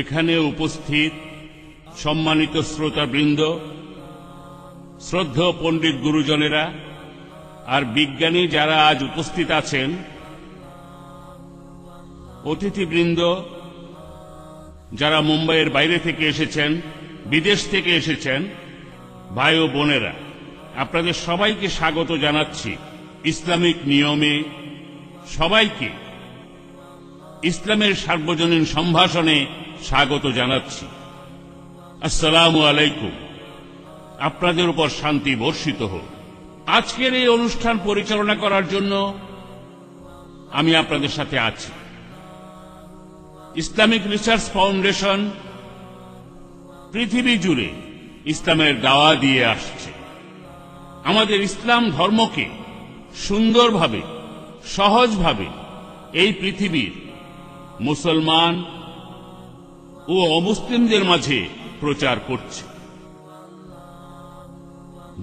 এখানে উপস্থিত সম্মানিত শ্রোতাবৃন্দ, শ্রদ্ধেয় পণ্ডিত গুরুজনেরা আর বিজ্ঞানী যারা আজ উপস্থিত আছেন, অতিথিবৃন্দ যারা মুম্বাইয়ের বাইরে থেকে এসেছেন, বিদেশ থেকে এসেছেন, ভাই ও বোনেরা, আপনাদের সবাইকে স্বাগত জানাচ্ছি ইসলামিক নিয়মে। সবাইকে ইসলামের সার্বজনীন সম্ভাষণে স্বাগত জানাচ্ছি। আসসালামু আলাইকুম। আপনাদের উপর শান্তি বর্ষিত হোক। আজকের এই অনুষ্ঠান পরিচালনা করার জন্য আমি আপনাদের সাথে আছি। ইসলামিক রিসার্চ ফাউন্ডেশন পৃথিবী জুড়ে ইসলামের দাওয়া দিয়ে আসছে। আমাদের ইসলাম ধর্মকে সুন্দরভাবে, সহজভাবে এই পৃথিবীর মুসলমান ও অমুসলিমদের মাঝে প্রচার করছে।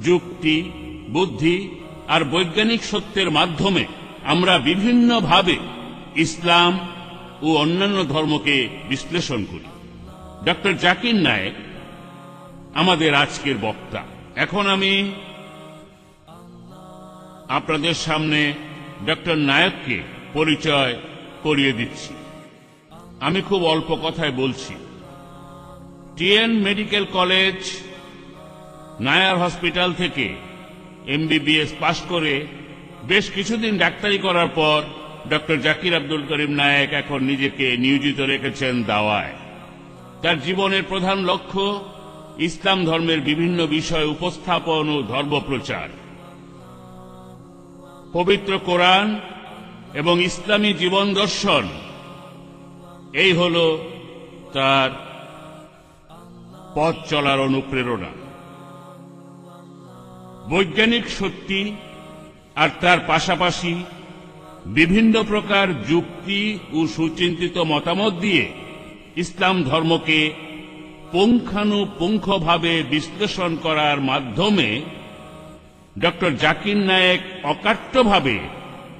যুক্তি, বুদ্ধি আর বৈজ্ঞানিক সত্যের মাধ্যমে আমরা বিভিন্নভাবে ইসলাম ও অন্যান্য ধর্মকে বিশ্লেষণ করি। ডক্টর জাকির নায়েক, আমাদের আজকের বক্তা। এখন আমি আপনাদের সামনে ডক্টর নায়ককে পরিচয় করিয়ে দিচ্ছি। আমি খুব অল্প কথায় বলছি। TN medical college, Nair hospital থেকে এমবিবিএস পাশ করে বেশ কিছুদিন ডাক্তারি করার পর ডক্টর জাকির আব্দুল করিম নায়েক এখন নিজেকে নিয়োজিত রেখেছেন দাওয়ায়। তার জীবনের প্রধান লক্ষ্য ইসলাম ধর্মের বিভিন্ন বিষয় উপস্থাপন ও ধর্মপ্রচার পবিত্র কোরআন এবং ইসলামী জীবন দর্শন এই হল তার পথ চলার অনুপ্রেরণা। বৈজ্ঞানিক সত্যি আর তার পাশাপাশি বিভিন্ন প্রকার যুক্তি ও সুচিন্তিত মতামত দিয়ে ইসলাম ধর্মকে পুঙ্খানুপুঙ্খভাবে বিশ্লেষণ করার মাধ্যমে ডক্টর জাকির নায়েক অকাট্যভাবে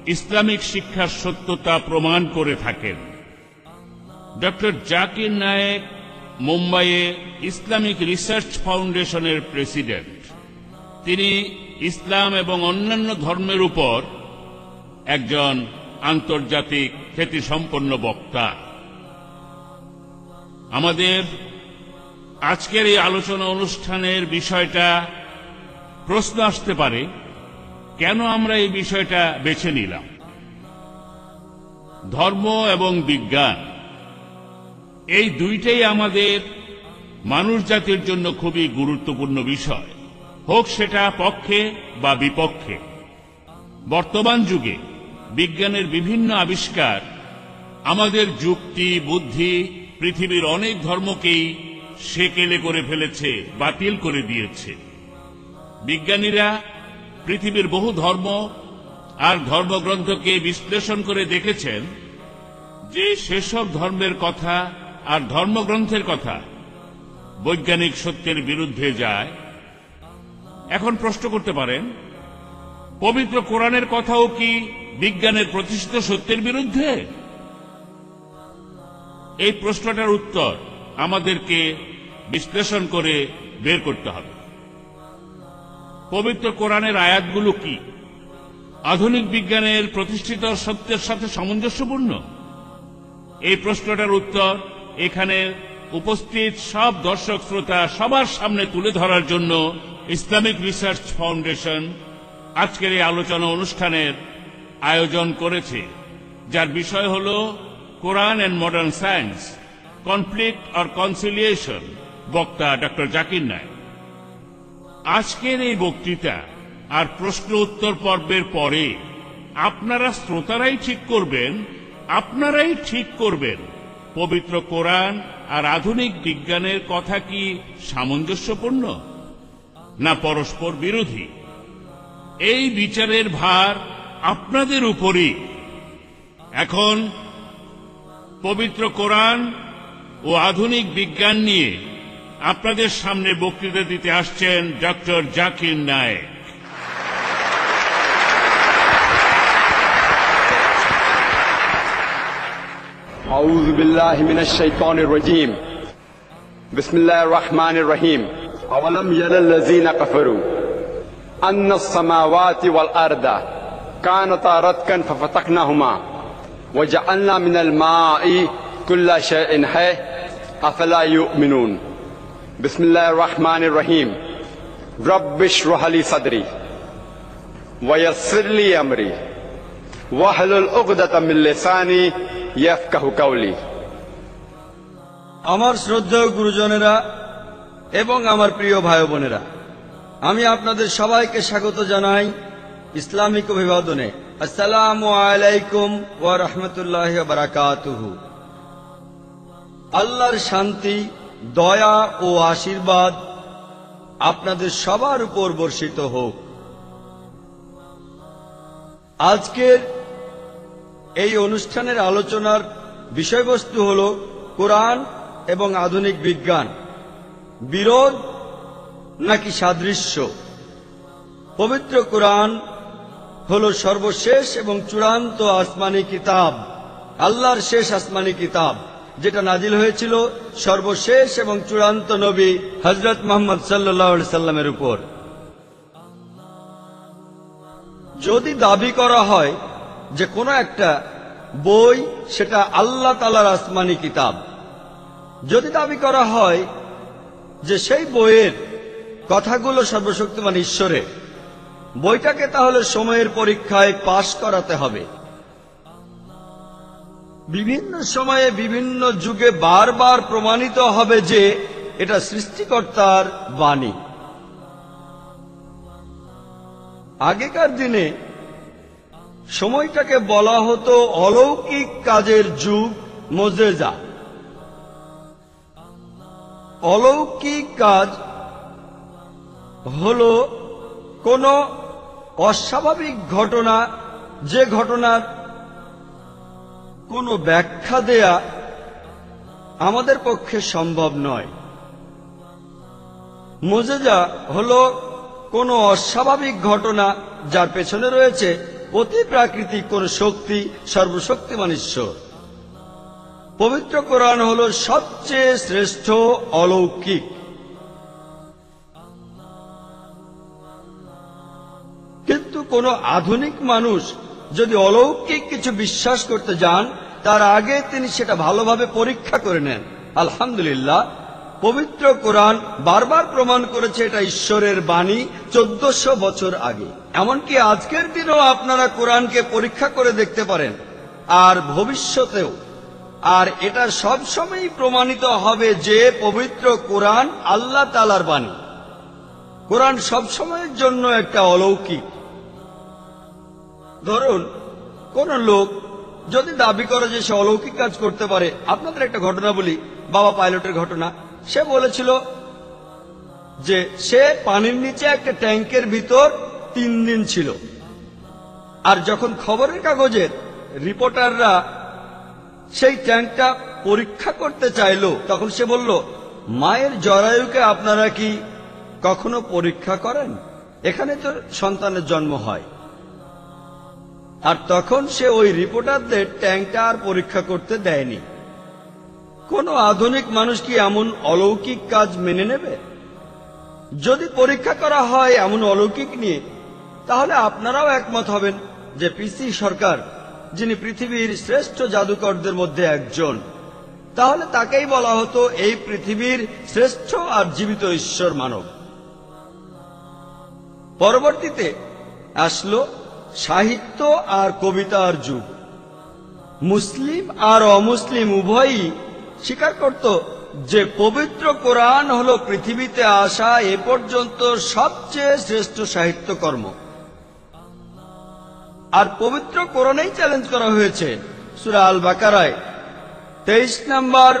ইসলামিক শিক্ষার সত্যতা প্রমাণ করে থাকেন। ডক্টর জাকির নায়েক, মুম্বাইয়ে ইসলামিক রিসার্চ ফাউন্ডেশনের প্রেসিডেন্ট। তিনি ইসলাম এবং অন্যান্য ধর্মের উপর একজন আন্তর্জাতিক খ্যাতিসম্পন্ন বক্তা। আমাদের আজকের এই আলোচনা অনুষ্ঠানের বিষয়টা প্রশ্ন আসতে পারে, কেন আমরা এই বিষয়টা বেছে নিলাম? ধর্ম এবং বিজ্ঞান এই দুইটাই আমাদের মানুষ জাতির জন্য খুবই গুরুত্বপূর্ণ বিষয়। হোক সেটা পক্ষে বা বিপক্ষে। বর্তমান যুগে বিজ্ঞানের বিভিন্ন আবিষ্কার আমাদের যুক্তি, বুদ্ধি, পৃথিবীর অনেক ধর্মকেই সেকেলে করে ফেলেছে, বাতিল করে দিয়েছে। বিজ্ঞানীরা পৃথিবীর বহু ধর্ম আর ধর্মগ্রন্থকে বিশ্লেষণ করে দেখেছেন যে সেসব ধর্মের কথা আর ধর্মগ্রন্থের কথা। বৈজ্ঞানিক সত্যের বিরুদ্ধে যায়। এখন প্রশ্ন করতে পারেন, পবিত্র কোরআনের কথাও কি বিজ্ঞানের প্রতিষ্ঠিত সত্যের বিরুদ্ধে? এই প্রশ্নটার উত্তর আমাদেরকে বিশ্লেষণ করে বের করতে হবে। পবিত্র কোরআনের আয়াতগুলো কি? আধুনিক বিজ্ঞানের প্রতিষ্ঠিত সত্যের সাথে সামঞ্জস্যপূর্ণ? এই প্রশ্নটার উত্তর এখানে উপস্থিত সব দর্শক শ্রোতা সবার সামনে তুলে ধরার জন্য ইসলামিক রিসার্চ ফাউন্ডেশন আজকের এই আলোচনা অনুষ্ঠানের আয়োজন করেছে, যার বিষয় হল Quran and modern science, conflict or conciliation, বক্তা ডক্টর জাকির নায়ক। আজকের এই বক্তৃতা আর প্রশ্ন উত্তর পর্বের পরে আপনারা শ্রোতারাই ঠিক করবেন, আপনারাই ঠিক করবেন। পবিত্র কোরআন আর আধুনিক বিজ্ঞানের কথা কি সামঞ্জস্যপূর্ণ? না পরস্পর বিরোধী? এই বিচারের ভার আপনাদের উপরই। এখন পবিত্র কোরআন ও আধুনিক বিজ্ঞান নিয়ে আপনাদের সামনে বক্তৃতা দিতে আসছেন ডক্টর জাকির নায়েক। أعوذ بالله من الشيطان الرجيم. بسم الله الرحمن الرحيم. أولم يرى الذين كفروا أن السماوات والأرض كانتا رتقا ففتقناهما وجعلنا من الماء كل شيء حي أفلا يؤمنون. بسم الله الرحمن الرحيم. رب اشرح لي صدري ويسر لي أمري واحلل عقدة من لساني ইয়াফকাহু কাউলি। আমার শ্রদ্ধেয় গুরুজনেরা এবং আমার প্রিয় ভাই বোনেরা আমি আপনাদের সবাইকে স্বাগত জানাই ইসলামিক অভিবাদনে। আসসালামু আলাইকুম ওয়া রাহমাতুল্লাহি ওয়া বারাকাতুহু। আল্লাহর শান্তি, দয়া ও আশীর্বাদ আপনাদের সবার উপর বর্ষিত হোক। আজকের এই অনুষ্ঠানের আলোচনার বিষয়বস্তু হল কোরআন এবং আধুনিক বিজ্ঞান। বিরোধ নাকি সাদৃশ্য? পবিত্র কোরআন হল সর্বশেষ এবং চূড়ান্ত আসমানি কিতাব, আল্লাহর শেষ আসমানি কিতাব, যেটা নাজিল হয়েছিল সর্বশেষ এবং চূড়ান্ত নবী হজরত মোহাম্মদ সাল্লাহ সাল্লামের উপর। যদি দাবি করা হয় যে কোনো একটা বই, সেটা আল্লাহ তালার আসমানি কিতাব। যদি দাবি করা হয় যে সেই বইয়ের কথাগুলো সর্বশক্তিমান ঈশ্বরের বইটাকে তাহলে সময়ের পরীক্ষায় পাশ করাতে হবে। বিভিন্ন সময়ে বিভিন্ন যুগে বারবার প্রমাণিত হবে যে এটা সৃষ্টিকর্তার বাণী। আগেকার দিনে সময়টাকে বলা হতো অলৌকিক কাজের যুগ, মোজেজা। অলৌকিক কাজ হল কোন অস্বাভাবিক ঘটনা, যে ঘটনার কোনো ব্যাখ্যা দেয়া আমাদের পক্ষে সম্ভব নয়। মোজেজা হল কোনো অস্বাভাবিক ঘটনা যার পেছনে রয়েছে অতি প্রাকৃতিক কোন শক্তি সর্বশক্তিমান ঈশ্বর। পবিত্র কোরআন হল সবচেয়ে শ্রেষ্ঠ অলৌকিক। কিন্তু কোন আধুনিক মানুষ যদি অলৌকিক কিছু বিশ্বাস করতে যান, তার আগে তিনি সেটা ভালোভাবে পরীক্ষা করে নেন। আলহামদুলিল্লাহ, পবিত্র কোরআন বারবার প্রমাণ করেছে এটা ঈশ্বরের বাণী চোদ্দশো বছর আগে। এমনকি আজকের দিনেও আপনারা কোরআনকে পরীক্ষা করে দেখতে পারেন। আর ভবিষ্যতেও। আর এটা সবসময়ই প্রমাণিত হবে যে পবিত্র কোরআন আল্লাহ তালার বাণী। কোরআন সবসময়ের জন্য একটা অলৌকিক। ধরুন, কোন লোক যদি দাবি করে যে সে অলৌকিক কাজ করতে পারে, আপনাদের একটা ঘটনা বলি, বাবা পাইলটের ঘটনা। সে বলেছিল যে সে পানির নিচে একটা ট্যাঙ্কের ভিতর তিন দিন ছিল। আর যখন খবরের কাগজের রিপোর্টাররা সেই ট্যাঙ্কটা পরীক্ষা করতে চাইলো, তখন সে বলল, মায়ের জরায়ুকে আপনারা কি কখনো পরীক্ষা করেন? এখানে তো সন্তানের জন্ম হয়। আর তখন সে ওই রিপোর্টারদের ট্যাঙ্কটা আর পরীক্ষা করতে দেয়নি। কোন আধুনিক মানুষ কি এমন অলৌকিক কাজ মেনে নেবে? যদি পরীক্ষা করা হয় এমন অলৌকিক নিয়ে তাহলে আপনারাও একমত হবেন যে পিসি সরকার, যিনি পৃথিবীর শ্রেষ্ঠ জাদুকরদের মধ্যে একজন, তাহলে তাকেই বলা হতো এই পৃথিবীর শ্রেষ্ঠ আর জীবিত ঈশ্বর মানব। পরবর্তীতে আসলো সাহিত্য আর কবিতার যুগ। মুসলিম আর অমুসলিম উভয়ই স্বীকার করত যে পবিত্র কোরআন হল পৃথিবীতে আসা এ পর্যন্ত সবচেয়ে শ্রেষ্ঠ সাহিত্যকর্ম। আর পবিত্র কোরণেই চ্যালেঞ্জ করা হয়েছে। সুরা আল বাকারায় তেইশ নাম্বার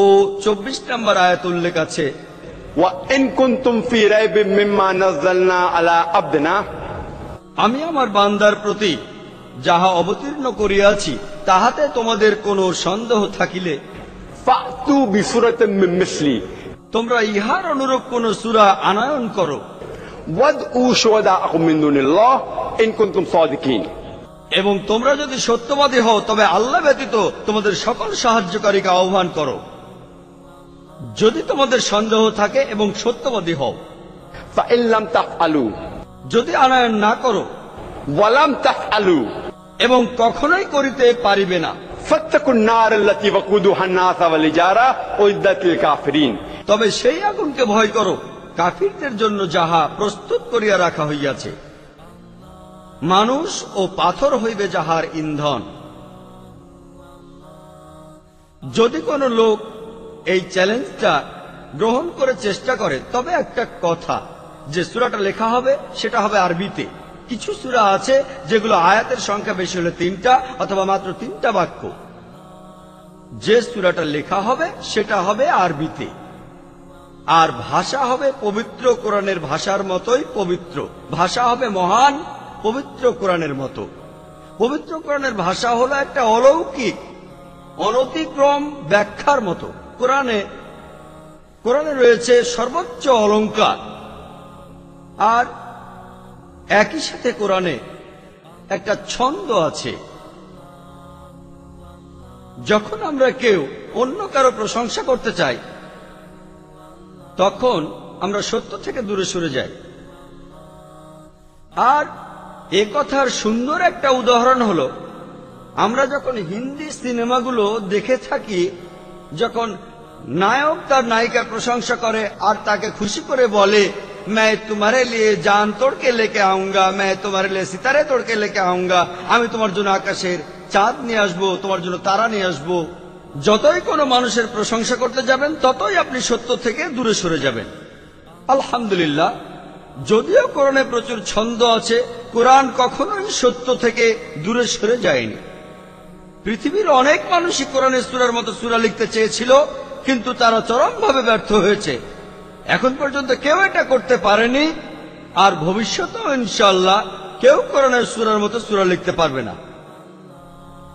ও চব্বিশ নাম্বার আয়াত উল্লেখ আছে। আমি আমার বান্দার প্রতি যাহা অবতীর্ণ করিয়াছি তাহাতে তোমাদের কোন সন্দেহ থাকিলে। তোমরা ইহার অনুরূপ কোন সুরা আনায়ন করো। এবং তোমরা যদি সত্যবাদী হও তবে আল্লাহ ব্যতীত তোমাদের সকল সাহায্যকারীকে আহ্বান করো। যদি তোমাদের সন্দেহ থাকে এবং সত্যবাদী হও। তাহাইলাম তাহ আলু যদি আনায়ন না করো। ওয়ালাম তাফআলু। এবং কখনোই করিতে পারিবে না। কাফিরিন। তবে সেই আগুনকে ভয় করো। কাফিরদের জন্য যাহা প্রস্তুত করিয়া রাখা হইয়াছে, মানুষ ও পাথর হইবে যাহার ইন্ধন। যদি কোনো লোক এই চ্যালেঞ্জটা গ্রহণ করে চেষ্টা করে, তবে একটা কথা, যে সুরাটা লেখা হবে, সেটা হবে আরবিতে। কিছু সুরা আছে, যেগুলো আয়াতের সংখ্যা বেশি হলে তিনটা অথবা মাত্র তিনটা বাক্য। যে সুরাটা লেখা হবে, সেটা হবে আরবিতে। আর ভাষা হবে পবিত্র কোরআনের ভাষার মতোই পবিত্র। ভাষা হবে মহান, পবিত্র কোরআনের মতো। পবিত্র কোরআনের ভাষা হলো একটা অলৌকিক, অনতিক্রম ব্যাখ্যার মতো। কোরআনে কোরআনে রয়েছে সর্বোচ্চ অলঙ্কার আর একই সাথে কোরআনে একটা ছন্দ আছে। যখন আমরা কেউ অন্য কারও প্রশংসা করতে চাই তখন আমরা সত্য থেকে দূরে সরে যাই আর এ কথার সুন্দর একটা উদাহরণ হলো আমরা যখন হিন্দি সিনেমাগুলো দেখে থাকি যখন নায়ক তার নায়িকার প্রশংসা করে আর তাকে খুশি করে বলে मैं तुम्हारे लिए जान तोड़ के लेके आऊंगा मैं तुम्हारे लिए सितारे तोड़ के लेके आऊंगा আমি তোমার জন্য আকাশের চাঁদ নিয়ে আসবো তোমার জন্য তারা নিয়ে আসবো যতই কোনো মানুষের প্রশংসা করতে যাবেন, ততই আপনি সত্য থেকে দূরে সরে যাবেন। আলহামদুলিল্লাহ, যদিও কোরআনে প্রচুর ছন্দ আছে, কোরআন কখনোই সত্য থেকে দূরে সরে যায়নি। পৃথিবীর অনেক মানুষই কোরআনের সুরার মতো সুরা লিখতে চেয়েছিল, কিন্তু তারা চরমভাবে ব্যর্থ হয়েছে। এখন পর্যন্ত কেউ এটা করতে পারেনি, আর ভবিষ্যতেও ইনশাল্লাহ কেউ কোরআনের সুরার মতো সুরা লিখতে পারবে না।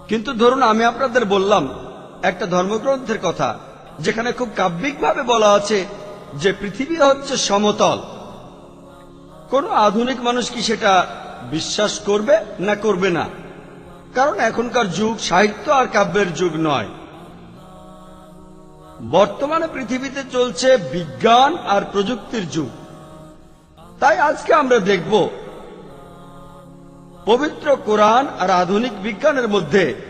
কিন্তু ধরুন, আমি আপনাদের বললাম একটা ধর্মগ্রন্থের কথা, যেখানে খুব কাব্যিকভাবে বলা আছে যে পৃথিবী হচ্ছে সমতল। কোন আধুনিক মানুষ কি সেটা বিশ্বাস করবে না করবে না? কারণ এখনকার যুগ সাহিত্য আর কাব্যের যুগ নয়। বর্তমানে পৃথিবীতে চলছে বিজ্ঞান আর প্রযুক্তির যুগ। তাই আজকে আমরা দেখব, পবিত্র কোরআন আর আধুনিক বিজ্ঞানের মধ্যে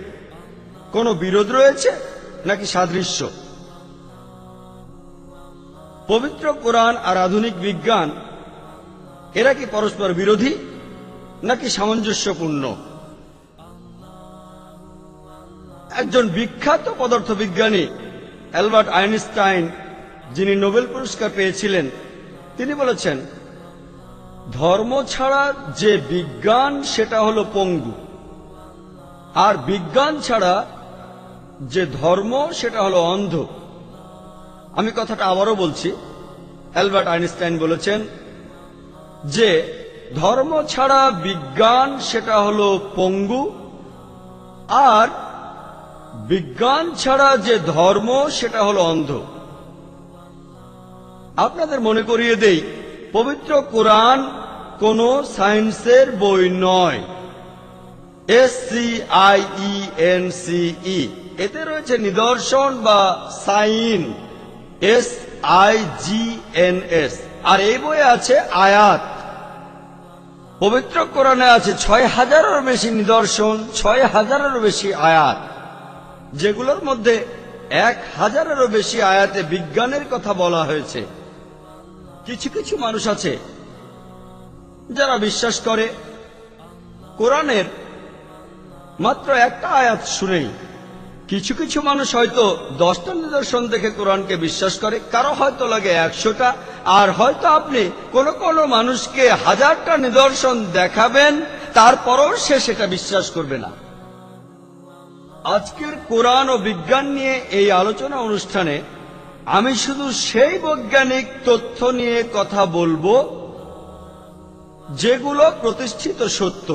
কোনো বিরোধ রয়েছে নাকি সাদৃশ্য? পবিত্র কোরআন আর আধুনিক বিজ্ঞান, এরা কি পরস্পর বিরোধী নাকি সামঞ্জস্যপূর্ণ? একজন বিখ্যাত পদার্থবিজ্ঞানী, অ্যালবার্ট আইনস্টাইন, যিনি নোবেল পুরস্কার পেয়েছিলেন, তিনি বলেছেন, ধর্ম ছাড়া যে বিজ্ঞান, সেটা হলো পঙ্গু। আর বিজ্ঞান ছাড়া যে ধর্ম, সেটা হলো অন্ধ। আমি কথাটা আবারও বলছি। অ্যালবার্ট আইনস্টাইন বলেছেন, যে ধর্ম ছাড়া বিজ্ঞান, সেটা হলো পঙ্গু। আর বিজ্ঞান ছাড়া যে ধর্ম, সেটা হলো অন্ধ। আপনাদের মনে করিয়ে দেই, পবিত্র কোরআন কোন সায়েন্সের বই নয়। S C I E N C E. এতে রয়েছে নিদর্শন বা sign, S I G N S. আর এই বইয়ে আছে আয়াত। পবিত্র কোরআনে আছে ছয় হাজারেরও বেশি নিদর্শন, ছয় হাজারেরও বেশি আয়াত। যেগুলোর মধ্যে এক হাজারেরও বেশি আয়াতে বিজ্ঞানের কথা বলা হয়েছে। কিছু কিছু মানুষ আছে যারা বিশ্বাস করে, কোরআনের মাত্র একটা আয়াত শুনেই কিছু কিছু মানুষ হয়তো দশটা নিদর্শন দেখে কোরআনকে বিশ্বাস করে, কারও হয়তো লাগে একশোটা, আর হয়তো আপনি কোন কোন মানুষকে হাজারটা নিদর্শন দেখাবেন, তারপরও সে সেটা বিশ্বাস করবে না। আজকের কোরআন ও বিজ্ঞান নিয়ে এই আলোচনা অনুষ্ঠানে আমি শুধু সেই বৈজ্ঞানিক তথ্য নিয়ে কথা বলব, যেগুলো প্রতিষ্ঠিত সত্য।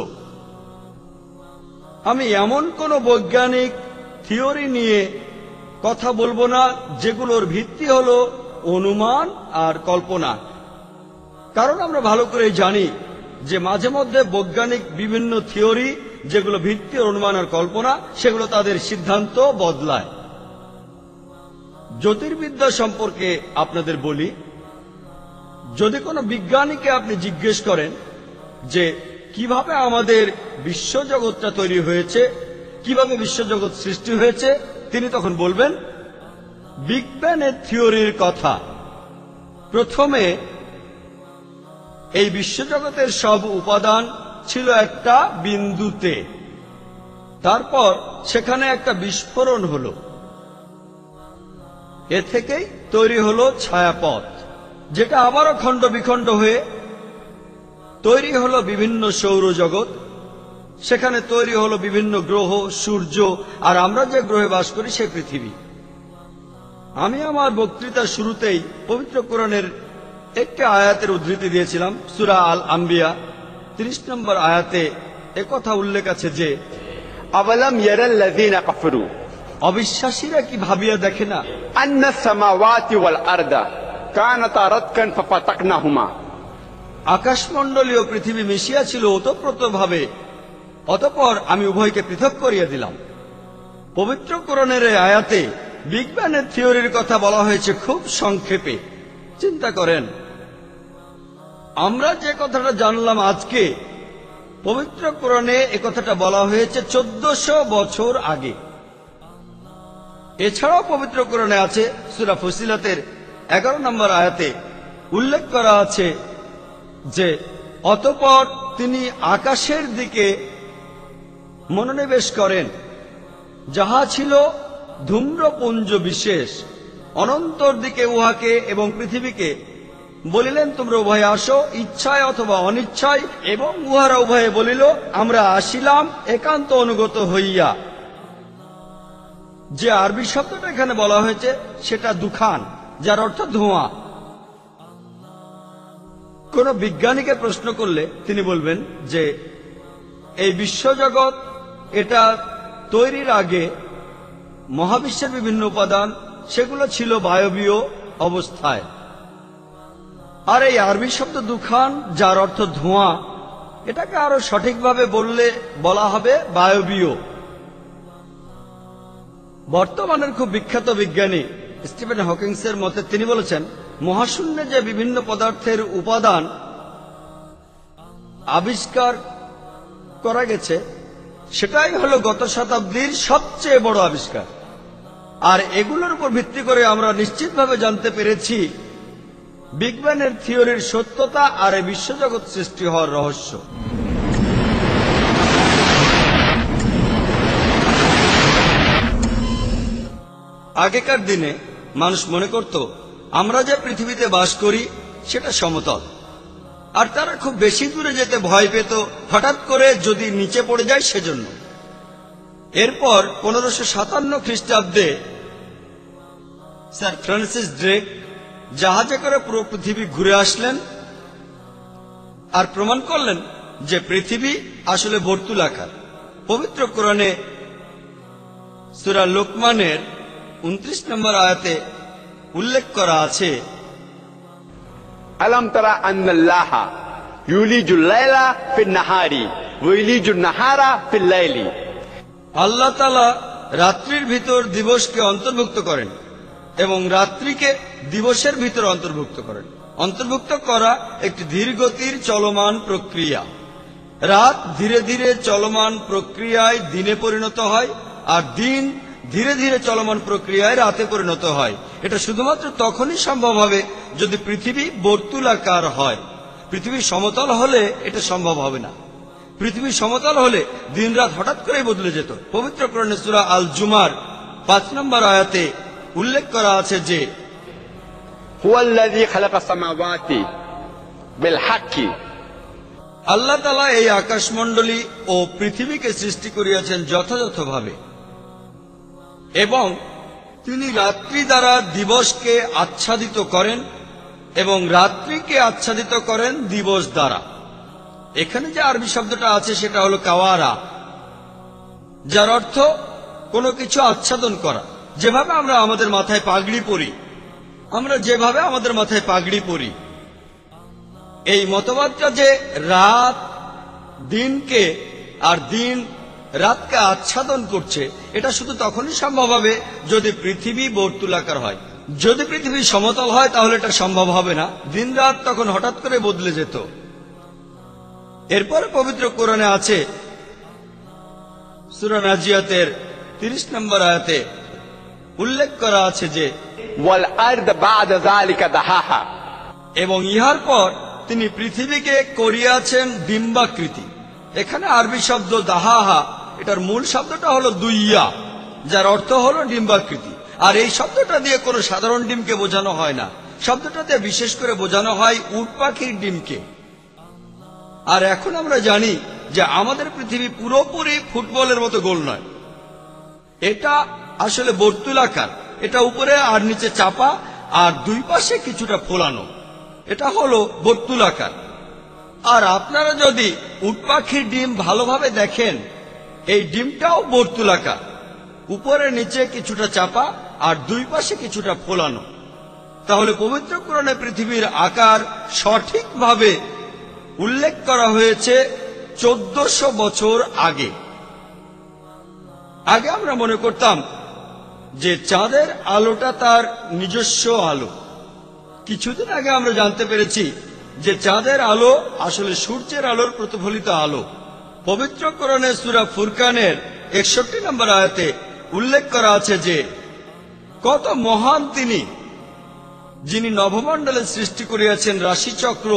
আমি এমন কোন বৈজ্ঞানিক থিওরি নিয়ে কথা বলব না, যেগুলোর ভিত্তি হলো অনুমান আর কল্পনা। কারণ আমরা ভালো করে জানি যে মাঝে মধ্যে বৈজ্ঞানিক বিভিন্ন থিওরি, যেগুলো ভিত্তি অনুমান আর কল্পনা, সেগুলো তাদের সিদ্ধান্ত বদলায়। জ্যোতির্বিদ্যা সম্পর্কে আপনাদের বলি, যদি কোনো বিজ্ঞানীকে আপনি জিজ্ঞেস করেন যে, কীভাবে আমাদের বিশ্বজগৎটা তৈরি হয়েছে কীভাবে বিশ্বজগৎ সৃষ্টি হয়েছে, তিনি তখন বলবেন, বিগ ব্যানের থিওরির কথা। প্রথমে, এই বিশ্বজগতের সব উপাদান ছিল একটা বিন্দুতে। তারপর সেখানে একটা বিস্ফোরণ হলো। এ থেকেই তৈরি হলো ছায়াপথ, যেটা আবারও খণ্ড বিখণ্ড হয়ে তৈরি হলো বিভিন্ন সৌরজগৎ সেখানে তৈরি হলো বিভিন্ন গ্রহ সূর্য আর আমরা যে গ্রহে বাস করি সে পৃথিবী। আমি আমার বক্তৃতার শুরুতেই পবিত্র কোরণের একটি আয়াতের উদ্ধৃতি দিয়েছিলাম সুরা আল আম্বিয়া ৩০ নম্বর আয়াতে একথা উল্লেখ আছে যে আবালাম অবিশ্বাসীরা কি ভাবিয়া দেখে না? আন্না আরদা আকাশমণ্ডলীয় পৃথিবী মিশিয়া ছিল ওতপ্রোতভাবে। অতপর আমি উভয়কে পৃথক করিয়ে দিলাম। পবিত্র কোরণের আয়াতে বিজ্ঞানের থিওরির কথা বলা হয়েছে খুব সংক্ষেপে। চিন্তা করেন, আমরা যে কথাটা জানলাম আজকে পবিত্র কোরণে এ কথাটা বলা হয়েছে চোদ্দশো বছর আগে। এছাড়াও পবিত্র কোরণে আছে সুরা ফসিলাতের এগারো নম্বর আয়াতে উল্লেখ করা আছে যে, অতপর তিনি আকাশের দিকে মনোনিবেশ করেন। যাহা ছিল ধূম্রপুঞ্জ বিশেষ, অনন্তর দিকে উহাকে এবং পৃথিবীকে বলিলেন, তোমরা উভয়ে আসো, ইচ্ছায় অথবা অনিচ্ছায়। এবং উহারা উভয়ে বলিল, আমরা আসিলাম, একান্ত অনুগত হইয়া। যে আরবি শব্দটা এখানে বলা হয়েছে, সেটা দুখান, যার অর্থ ধোঁয়া। কোন বিজ্ঞানীকে প্রশ্ন করলে তিনি বলবেন যে, এই বিশ্বজগৎ এটা তৈরির আগে মহাবিশ্বের বিভিন্ন উপাদান, সেগুলো ছিল বায়বীয় অবস্থায়। আর এই আরবি শব্দ দুখান, যার অর্থ ধোঁয়া, এটাকে আরও সঠিকভাবে বললে বলা হবে বায়বীয়। বর্তমানের খুব বিখ্যাত বিজ্ঞানী স্টিফেন হকিংসের মতে তিনি বলেছেন, মহাশূন্যে যে বিভিন্ন পদার্থের উপাদান আবিষ্কার করা গেছে সেটাই হলো গত শতাব্দীর সবচেয়ে বড় আবিষ্কার। আর এগুলোর উপর ভিত্তি করে আমরা নিশ্চিতভাবে জানতে পেরেছি, বিগ ব্যানের থিওরির সত্যতা আর এই বিশ্বজগৎ সৃষ্টি হওয়ার রহস্য। আগেকার দিনে মানুষ মনে করত, আমরা যে পৃথিবীতে বাস করি, সেটা সমতল। আর তারা খুব বেশি দূরে যেতে ভয় পেত, হঠাৎ করে যদি নিচে পড়ে যায় সেজন্য। এরপর পনেরোশো সাতান্ন খ্রিস্টাব্দে স্যার ফ্রান্সিস ড্রেক জাহাজে করে পুরো পৃথিবী ঘুরে আসলেন আর প্রমাণ করলেন যে পৃথিবী আসলে বর্তুলাকার। পবিত্র কোরআনে সুরা লোকমানের উনত্রিশ নম্বর আয়াতে উল্লেখ করা আছে আলম তারা আন্নাল্লাহ ইউলিজুল লাইলা ফিল নাহারি ওয়াইলিজুল নাহারা ফিল লাইলি আল্লাহ তাআলা রাত্রির ভিতর দিবসকে অন্তর্ভুক্ত করেন এবং রাত্রিকে দিবসের ভিতর অন্তর্ভুক্ত করেন। অন্তর্ভুক্ত করা একটি ধীরগতির চলমান প্রক্রিয়া। রাত ধীরে ধীরে চলমান প্রক্রিয়ায় দিনে পরিণত হয় আর দিন ধীরে ধীরে চলমান প্রক্রিয়ায় রাতে পরিণত হয়। এটা শুধুমাত্র তখনই সম্ভব হবে যদি পৃথিবী বর্তুলাকার হয়। পৃথিবী সমতল হলে এটা সম্ভব হবে না। পৃথিবী সমতল হলে দিন রাত হঠাৎ করে বদলে যেত। পবিত্র সুরা আল জুমার পাঁচ নম্বর আয়াতে উল্লেখ করা আছে যে আল্লাহ তালা এই আকাশমণ্ডলী ও পৃথিবীকে সৃষ্টি করিয়াছেন যথাযথভাবে। এবং তিনি রাত্রি দ্বারা দিবসকে আচ্ছাদিত করেন এবং রাত্রিকে আচ্ছাদিত করেন দিবস দ্বারা। এখানে যে আরবি শব্দটা আছে সেটা হলো কাওয়ারা, যার অর্থ কোনো কিছু আচ্ছাদন করা। যেভাবে আমরা আমাদের মাথায় পাগড়ি পরি, আমরা যেভাবে আমাদের মাথায় পাগড়ি পরি, এই মতবাদটা যে রাত দিনকে আর দিন রাতকে আচ্ছাদন করছে। এটা শুধু তখনই সম্ভব হবে যদি পৃথিবী বর্তুলাকার হয়। যদি পৃথিবী সমতল হয় তাহলে এটা সম্ভব হবে না। দিন রাত তখন হঠাৎ করে বদলে যেত। এরপর পবিত্র কোরআনে আছে সুরানাজিয়াতের তিরিশ নম্বর আয়াতে উল্লেখ করা আছে যে এবং ইহার পর তিনি পৃথিবীকে করিয়াছেন ডিম্বাকৃতি। এখানে আরবি শব্দ দাহাহা এটার মূল শব্দটা হলো দুইয়া, যার অর্থ হলো ডিম্বাকৃতি। আর এই শব্দটা দিয়ে কোনো সাধারণ ডিমকে বোঝানো হয় না। শব্দটা দিয়ে বিশেষ করে বোঝানো হয় উট পাখির ডিমকে। আর এখন আমরা জানি যে আমাদের পৃথিবী পুরোপুরি ফুটবলের মতো গোল নয়। এটা আসলে বর্তুলাকার। এটা উপরে আর নিচে চাপা, আর দুই পাশে কিছুটা ফোলানো। এটা হলো বর্তুলাকার। আর আপনারা যদি উট পাখির ডিম ভালোভাবে দেখেন এই ডিমটাও বর্তুলাকার উপরে নিচে কিছুটা চাপা আর দুই পাশে কিছুটা ফোলানো। তাহলে পবিত্র কোরআনে পৃথিবীর আকার সঠিকভাবে উল্লেখ করা হয়েছে চোদ্দশো বছর আগে। আগে আমরা মনে করতাম যে চাঁদের আলোটা তার নিজস্ব আলো। কিছুদিন আগে আমরা জানতে পেরেছি যে চাঁদের আলো আসলে সূর্যের আলোর প্রতিফলিত আলো। পবিত্র করণে সুরা ফুরকানের একষট্টি নম্বর আয়াতে উল্লেখ করা আছে যে, কত মহান তিনি, যিনি নভমণ্ডলের সৃষ্টি করিয়াছেন রাশিচক্র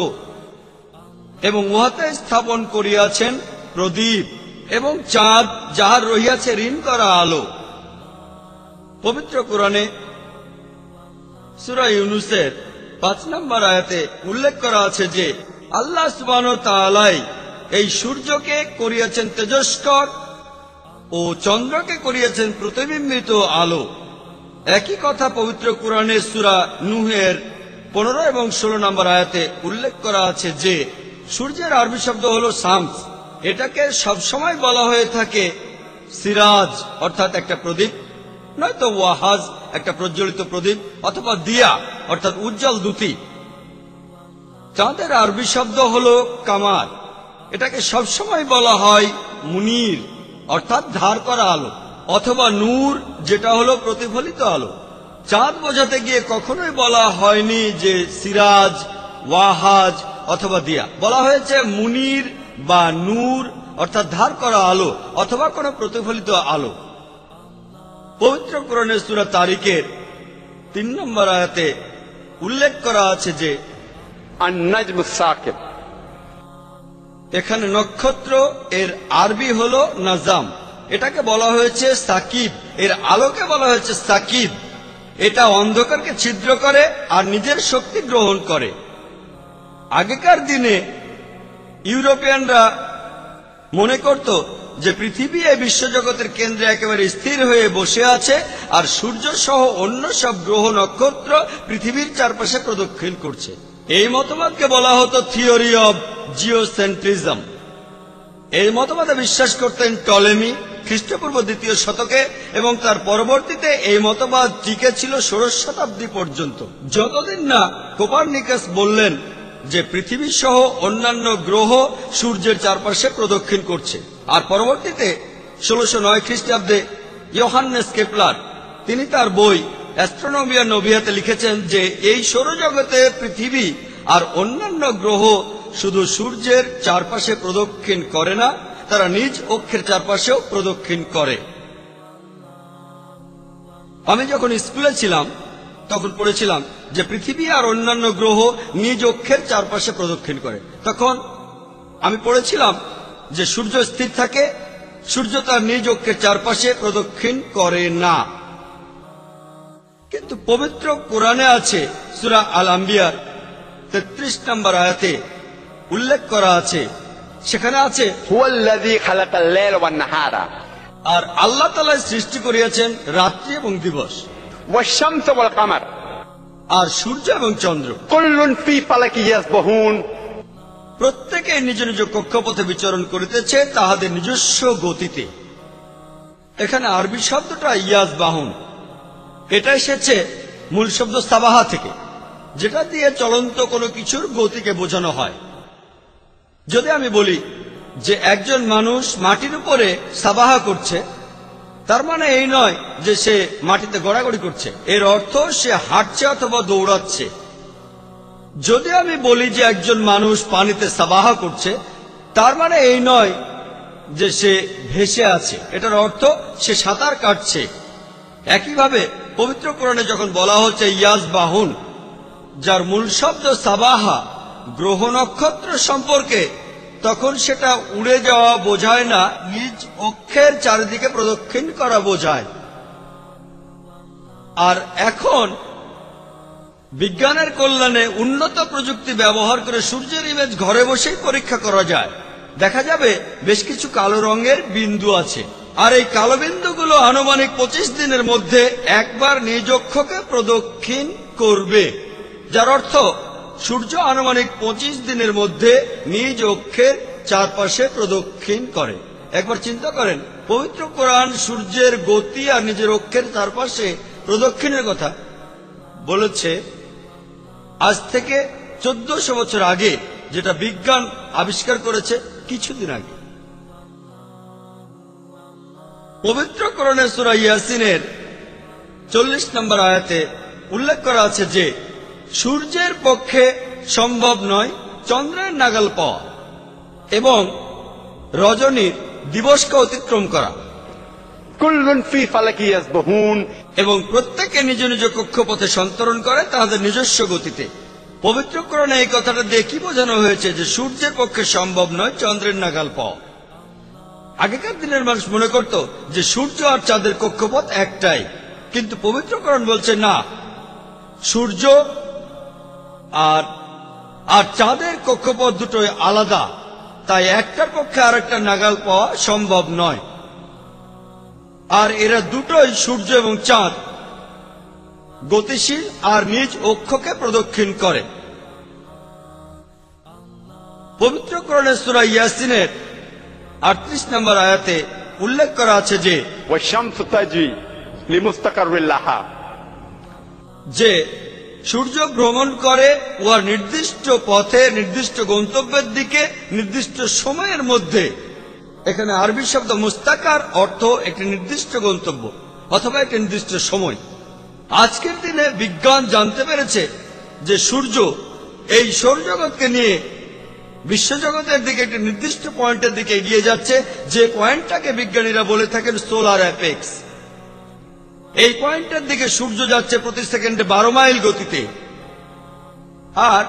এবং উহাতে স্থাপন করিয়াছেন প্রদীপ এবং চাঁদ যাহার রহিয়াছে ঋণ করা আলো। পবিত্র কোরআনে সুরা ইউনুসের পাঁচ নম্বর আয়াতে উল্লেখ করা আছে যে, আল্লাহ সুবান তালাই এই সূর্যকে করিয়াছেন তেজস্কর ও চন্দ্রকে করিয়াছেন প্রতিবিম্বিত আলো। একই কথা পবিত্র কোরআনের সুরা নুহের পনেরো এবং ষোলো নম্বর আয়াতে উল্লেখ করা আছে যে, সূর্যের আরবি শব্দ হল শামস। এটাকে সবসময় বলা হয়ে থাকে সিরাজ, অর্থাৎ একটা প্রদীপ। নয়তো ওয়াহাজ, একটা প্রজ্বলিত প্রদীপ, অথবা দিয়া, অর্থাৎ উজ্জ্বল দুতি। চাঁদের আরবি শব্দ হল কামার এটাকে সবসময় বলা হয় মুনির অর্থাৎ ধার করা আলো অথবা নূর যেটা হলো প্রতিফলিত আলো চাঁদ বোঝাতে গিয়ে কখনোই বলা হয়নি যে সিরাজ ওয়াহাজ অথবা দিয়া বলা হয়েছে মুনির বা নূর অর্থাৎ ধার করা আলো অথবা কোনো প্রতিফলিত আলো পবিত্র কোরণের সুরা তারিখের তিন নম্বর আয়াতে উল্লেখ করা আছে যে النجم الثاقب এখানে নক্ষত্র, এর আরবি হল নাজাম। এটাকে বলা হয়েছে সাকিব। এর আলোকে বলা হয়েছে সাকিব। এটা অন্ধকারকে ছিদ্র করে আর নিজের শক্তি গ্রহণ করে। আগেকার দিনে ইউরোপিয়ানরা মনে করত যে পৃথিবী এই বিশ্বজগতের কেন্দ্রে একেবারে স্থির হয়ে বসে আছে আর সূর্য সহ অন্য সব গ্রহ নক্ষত্র পৃথিবীর চারপাশে প্রদক্ষিণ করছে। এই মতবাদকে বলা হতো থিওরি অব জিওসেন্ট্রিজম। এই মতবাদে বিশ্বাস করতেন টলেমি, খ্রিস্টপূর্ব দ্বিতীয় শতকে, এবং তার পরবর্তীতে এই মতবাদ টিকে ছিল ষোড়শ শতাব্দী পর্যন্ত। যতদিন না কোপারনিকাস বললেন যে পৃথিবী সহ অন্যান্য গ্রহ সূর্যের চারপাশে প্রদক্ষিণ করছে, আর পরবর্তীতে ষোলশো নয় খ্রিস্টাব্দে ইয়োহান্নেস কেপলার, তিনি তার বই অ্যাস্ট্রোনমিয়া নভিয়াতে লিখেছেন যে, এই সৌরজগতে পৃথিবী আর অন্যান্য গ্রহ শুধু সূর্যের চারপাশে প্রদক্ষিণ করে না, তারা নিজ অক্ষের চারপাশেও প্রদক্ষিণ করে। আমি যখন স্কুলে ছিলাম, তখন পড়েছিলাম যে পৃথিবী আর অন্যান্য গ্রহ নিজ অক্ষের চারপাশে প্রদক্ষিণ করে। তখন আমি পড়েছিলাম যে সূর্য স্থির থাকে, সূর্য তার নিজ অক্ষের চারপাশে প্রদক্ষিণ করে না। কিন্তু পবিত্র কোরআনে আছে সুরা আল আম্বিয়ার তেত্রিশ নম্বর আয়াতে উল্লেখ করা আছে। সেখানে আছে আর আল্লাহ তালায় সৃষ্টি করিয়াছেন রাত্রি এবং দিবস। আর সূর্য এবং চন্দ্র। প্রত্যেকে নিজ নিজ কক্ষপথে বিচরণ করিতেছে তাহাদের নিজস্ব গতিতে। এখানে আরবি শব্দটা ইয়াস বাহন এটা এসেছে মূল শব্দ সাবাহা থেকে, যেটা দিয়ে চলন্ত কোনো কিছুর গতিকে বোঝানো হয়। যদি আমি বলি যে একজন মানুষ মাটির উপরে সাবাহা করছে, তার মানে এই নয় যে সে মাটিতে গড়াগড়ি করছে। এর অর্থ সে হাঁটছে অথবা দৌড়াচ্ছে। যদি আমি বলি যে একজন মানুষ পানিতে সাবাহা করছে, তার মানে এই নয় যে সে ভেসে আছে। এটার অর্থ সে সাঁতার কাটছে। একইভাবে পবিত্র কোরআনে যখন বলা হচ্ছে ইয়াজ বাহুন যার মূল শব্দ সাবাহা, গ্রহ নক্ষত্র সম্পর্কে, তখন সেটা উড়ে যাওয়া বোঝায় না, নিজ অক্ষের চারিদিকে প্রদক্ষিণ করা বোঝায়। আর এখন, বিজ্ঞানের কল্যাণে উন্নত প্রযুক্তি ব্যবহার করে সূর্যের ইমেজ ঘরে বসেই পরীক্ষা করা যায়। দেখা যাবে বেশ কিছু কালো রঙের বিন্দু আছে। আর এই কালবিন্দুগুলো আনুমানিক পঁচিশ দিনের মধ্যে একবার নিজক্ষকে প্রদক্ষিণ করবে, যার অর্থ সূর্য আনুমানিক পঁচিশ দিনের মধ্যে নিজ অক্ষের চারপাশে প্রদক্ষিণ করে। একবার চিন্তা করেন, পবিত্র কোরআন সূর্যের গতি আর নিজের অক্ষের চারপাশে প্রদক্ষিণের কথা বলেছে। আজ থেকে চোদ্দশো বছর আগে যেটা বিজ্ঞান আবিষ্কার করেছে কিছুদিন আগে। পবিত্রকরণে সুরা ইয়াসিনের চল্লিশ নম্বর আয়াতে উল্লেখ করা আছে যে সূর্যের পক্ষে সম্ভব নয় চন্দ্রের নাগাল পাওয়া এবং রজনীর দিবসকে অতিক্রম করা। এবং প্রত্যেকে নিজ নিজ কক্ষপথে সন্তরণ করে তাহাদের নিজস্ব গতিতে। পবিত্রকরণে এই কথাটা দিয়ে কি বোঝানো হয়েছে যে সূর্যের পক্ষে সম্ভব নয় চন্দ্রের নাগাল পাওয়া। আগেকার দিনের মানুষ মনে করত যে সূর্য আর চাঁদের কক্ষপথ একটাই। কিন্তু পবিত্রকরণ বলছে না। সূর্য আর আর চাঁদের কক্ষপথ দুটোই আলাদা। তাই একটার পক্ষে আর একটা নাগাল পাওয়া সম্ভব নয়। আর এরা দুটোই সূর্য এবং চাঁদ গতিশীল আর নিজ অক্ষকে প্রদক্ষিণ করে। পবিত্র করণের সুরা ইয়াসিনের আটত্রিশ নম্বর আয়াতে উল্লেখ করা আছে যে যে সূর্য ভ্রমণ করে উহার নির্দিষ্ট পথে নির্দিষ্ট গন্তব্যের দিকে নির্দিষ্ট সময়ের মধ্যে। এখানে আরবি শব্দ মুস্তাকার অর্থ একটি নির্দিষ্ট গন্তব্য অথবা একটি নির্দিষ্ট সময়। আজকের দিনে বিজ্ঞান জানতে পেরেছে যে সূর্য এই সৌরজগৎকে নিয়ে বিশ্বজগতের দিকে একটি নির্দিষ্ট পয়েন্টের দিকে এগিয়ে যাচ্ছে, যে পয়েন্টটাকে বিজ্ঞানীরা বলে থাকেন সোলার অ্যাপেক্স। এই পয়েন্টের দিকে সূর্য যাচ্ছে প্রতি সেকেন্ডে বারো মাইল গতিতে। আর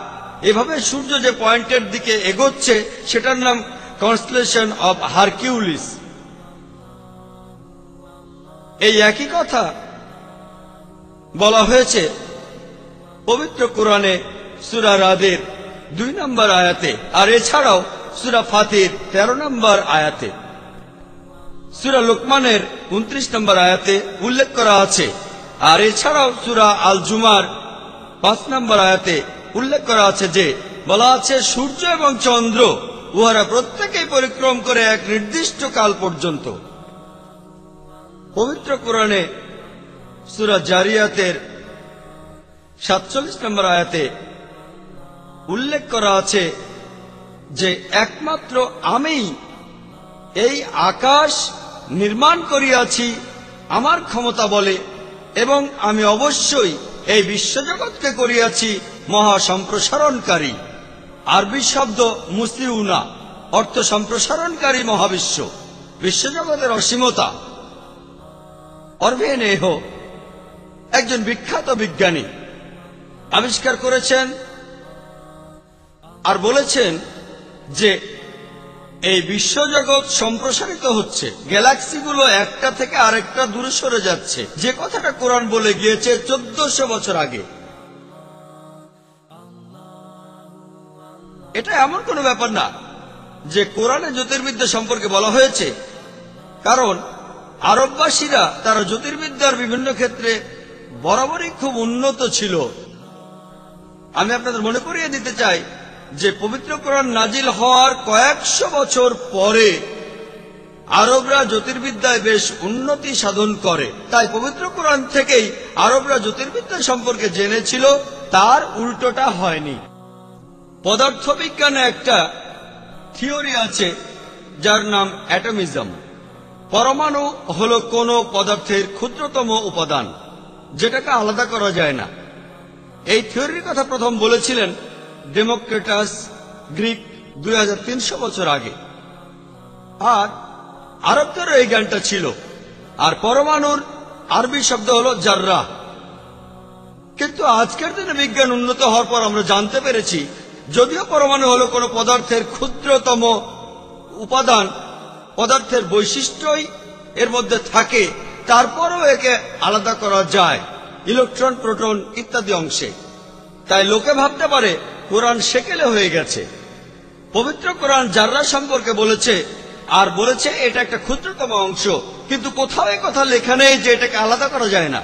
এভাবে সূর্য যে পয়েন্টের দিকে এগোচ্ছে, সেটার নাম কনস্টলেশন অব হারকিউলিস এই একই কথা বলা হয়েছে পবিত্র কোরআনে সুরা রাদের। দুই নম্বর আয়াতে, আর এছাড়াও সুরা ফাতির তেরো নম্বর আয়াতে। সুরা লোকমানের উনত্রিশ নম্বর আয়াতে উল্লেখ করা আছে, আর এছাড়াও সুরা আল জুমার পাঁচ নম্বর আয়াতে উল্লেখ করা আছে যে, বলা আছে সূর্য এবং চন্দ্র উহারা প্রত্যেকেই পরিক্রম করে এক নির্দিষ্ট কাল পর্যন্ত। পবিত্র কোরআনে সুরা জারিয়াতের সাতচল্লিশ নম্বর আয়াতে উল্লেখ করা আছে যে একমাত্র আমিই এই আকাশ নির্মাণ করিয়াছি, আমার ক্ষমতা বলে, এবং আমি অবশ্যই এই বিশ্বজগৎকে করিয়াছি মহা সম্প্রসারণকারী আরবি শব্দ মুসলিউনা অর্থ সম্প্রসারণকারী মহাবিশ্ব, বিশ্বজগতের অসীমতা। অরভেনেহ একজন বিখ্যাত বিজ্ঞানী, আবিষ্কার করেছেন আর বলেছেন যে এই বিশ্বজগৎ সম্প্রসারিত হচ্ছে। গ্যালাক্সিগুলো একটা থেকে আরেকটা দূরে সরে যাচ্ছে। যে কথাটা কোরআন বলে গিয়েছে চোদ্দশো বছর আগে। এটা এমন কোনো ব্যাপার না যে কোরআনে জ্যোতির্বিদ্যা সম্পর্কে বলা হয়েছে। কারণ আরববাসীরা তারা জ্যোতির্বিদ্যার বিভিন্ন ক্ষেত্রে বরাবরই খুব উন্নত ছিল। আমি আপনাদের মনে করিয়ে দিতে চাই যে পবিত্র কোরআন নাজিল হওয়ার কয়েকশো বছর পরে আরবরা জ্যোতির্বিদ্যায় বেশ উন্নতি সাধন করে। তাই পবিত্র কোরআন থেকেই আরবরা জ্যোতির্বিদ্যা সম্পর্কে জেনেছিল, তার উল্টোটা হয়নি। পদার্থবিজ্ঞানে একটা থিওরি আছে, যার নাম অ্যাটমিজম। পরমাণু হল কোনো পদার্থের ক্ষুদ্রতম উপাদান, যেটাকে আলাদা করা যায় না। এই থিওরির কথা প্রথম বলেছিলেন ডেমোক্রেটাস গ্রিক দুই হাজার তিনশো বছর আগে। আর আরবদেরও এই জ্ঞানটা ছিল। আর পরমাণুর আরবি শব্দ হলো জাররা। কিন্তু আজকের দিনে বিজ্ঞান উন্নত হওয়ার পর আমরা জানতে পেরেছি, যদিও পরমাণু হলো কোনো পদার্থের ক্ষুদ্রতম উপাদান, পদার্থের বৈশিষ্ট্যই এর মধ্যে থাকে, তারপরও একে আলাদা করা যায়, ইলেকট্রন, প্রোটন ইত্যাদি অংশে। তাই লোকে ভাবতে পারে কোরআন সেকেলে হয়ে গেছে। পবিত্র কোরআন জাররা সম্পর্কে বলেছে, আর বলেছে এটা একটা ক্ষুদ্রতম অংশ, কিন্তু কোথাও এই কথা লেখা নেই যে এটাকে আলাদা করা যায় না।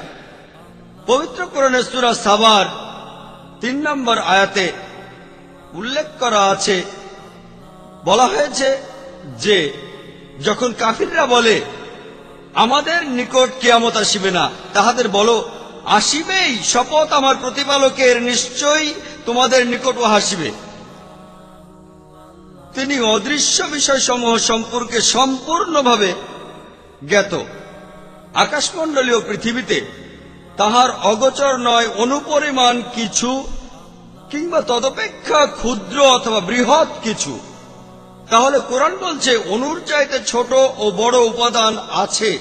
পবিত্র কোরআনের সুরা সাবার তিন নম্বর আয়াতে উল্লেখ করা আছে, বলা হয়েছে যে, যখন কাফিররা বলে, আমাদের নিকট কিয়ামত আসিবে না, তাহাদের বলো, আসিবেই, শপথ আমার প্রতিপালকের নিশ্চয়ই তোমাদের নিকট ও হাসিবে তিনি অদৃশ্য বিষয়সমূহ সম্পর্কে সম্পূর্ণভাবে জ্ঞাত। আকাশমণ্ডলীয় পৃথিবীতে তাহার অগোচর নয় অনুপরিমাণ কিছু কিংবা তদপেক্ষা ক্ষুদ্র অথবা বৃহৎ কিছু। তাহলে কোরআন বলছে, অনুর চাইতে ছোট ও বড় উপাদান আছে।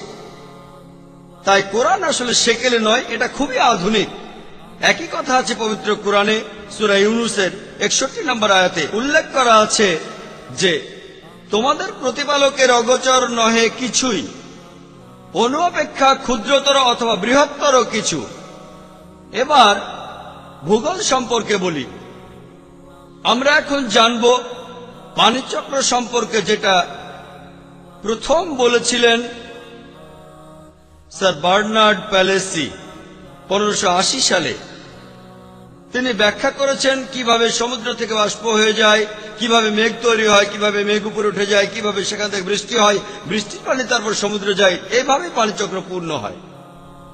তাই কোরআন আসলে সেকেলে নয়, এটা খুবই আধুনিক। একই কথা আছে পবিত্র কোরআনে সুরা ইউনুসের একষট্টি নম্বর আয়াতে উল্লেখ করা আছে যে, তোমাদের প্রতিপালকের অগোচর নহে কিছুই অনু অপেক্ষা ক্ষুদ্রতর অথবা বৃহত্তর কিছু। এবার ভূগোল সম্পর্কে বলি। আমরা এখন জানব পানিচক্র সম্পর্কে যেটা প্রথম বলেছিলেন স্যার বার্নার্ড প্যালেসি পনেরোশো সালে। তিনি ব্যাখ্যা করেছেন কীভাবে সমুদ্র থেকে বাষ্প হয়ে যায়, কীভাবে মেঘ তৈরি হয়, কীভাবে মেঘ উপরে উঠে যায়, কীভাবে সেখান থেকে বৃষ্টি হয়, বৃষ্টির পানি তারপর সমুদ্রে যায় এইভাবে পানিচক্র পূর্ণ হয়।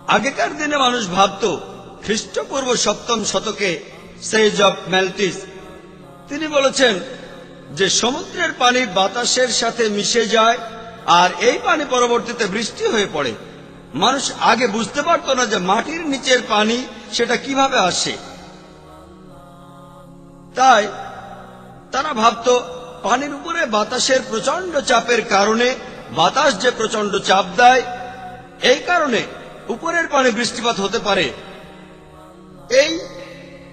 আগেকার দিনে মানুষ ভাবত, খ্রিস্টপূর্ব সপ্তম শতকে সেজ অফ ম্যালটিস। তিনি বলেছেন যে সমুদ্রের পানি বাতাসের সাথে মিশে যায় আর এই পানি পরবর্তীতে বৃষ্টি হয়ে পড়ে। মানুষ আগে বুঝতে পারত না যে মাটির নিচের পানি সেটা কীভাবে আসে। তাই তারা ভাবত, পানির উপরে বাতাসের প্রচণ্ড চাপের কারণে বাতাস যে প্রচণ্ড চাপ দেয়, এই কারণে উপরের পানি বৃষ্টিপাত হতে পারে। এই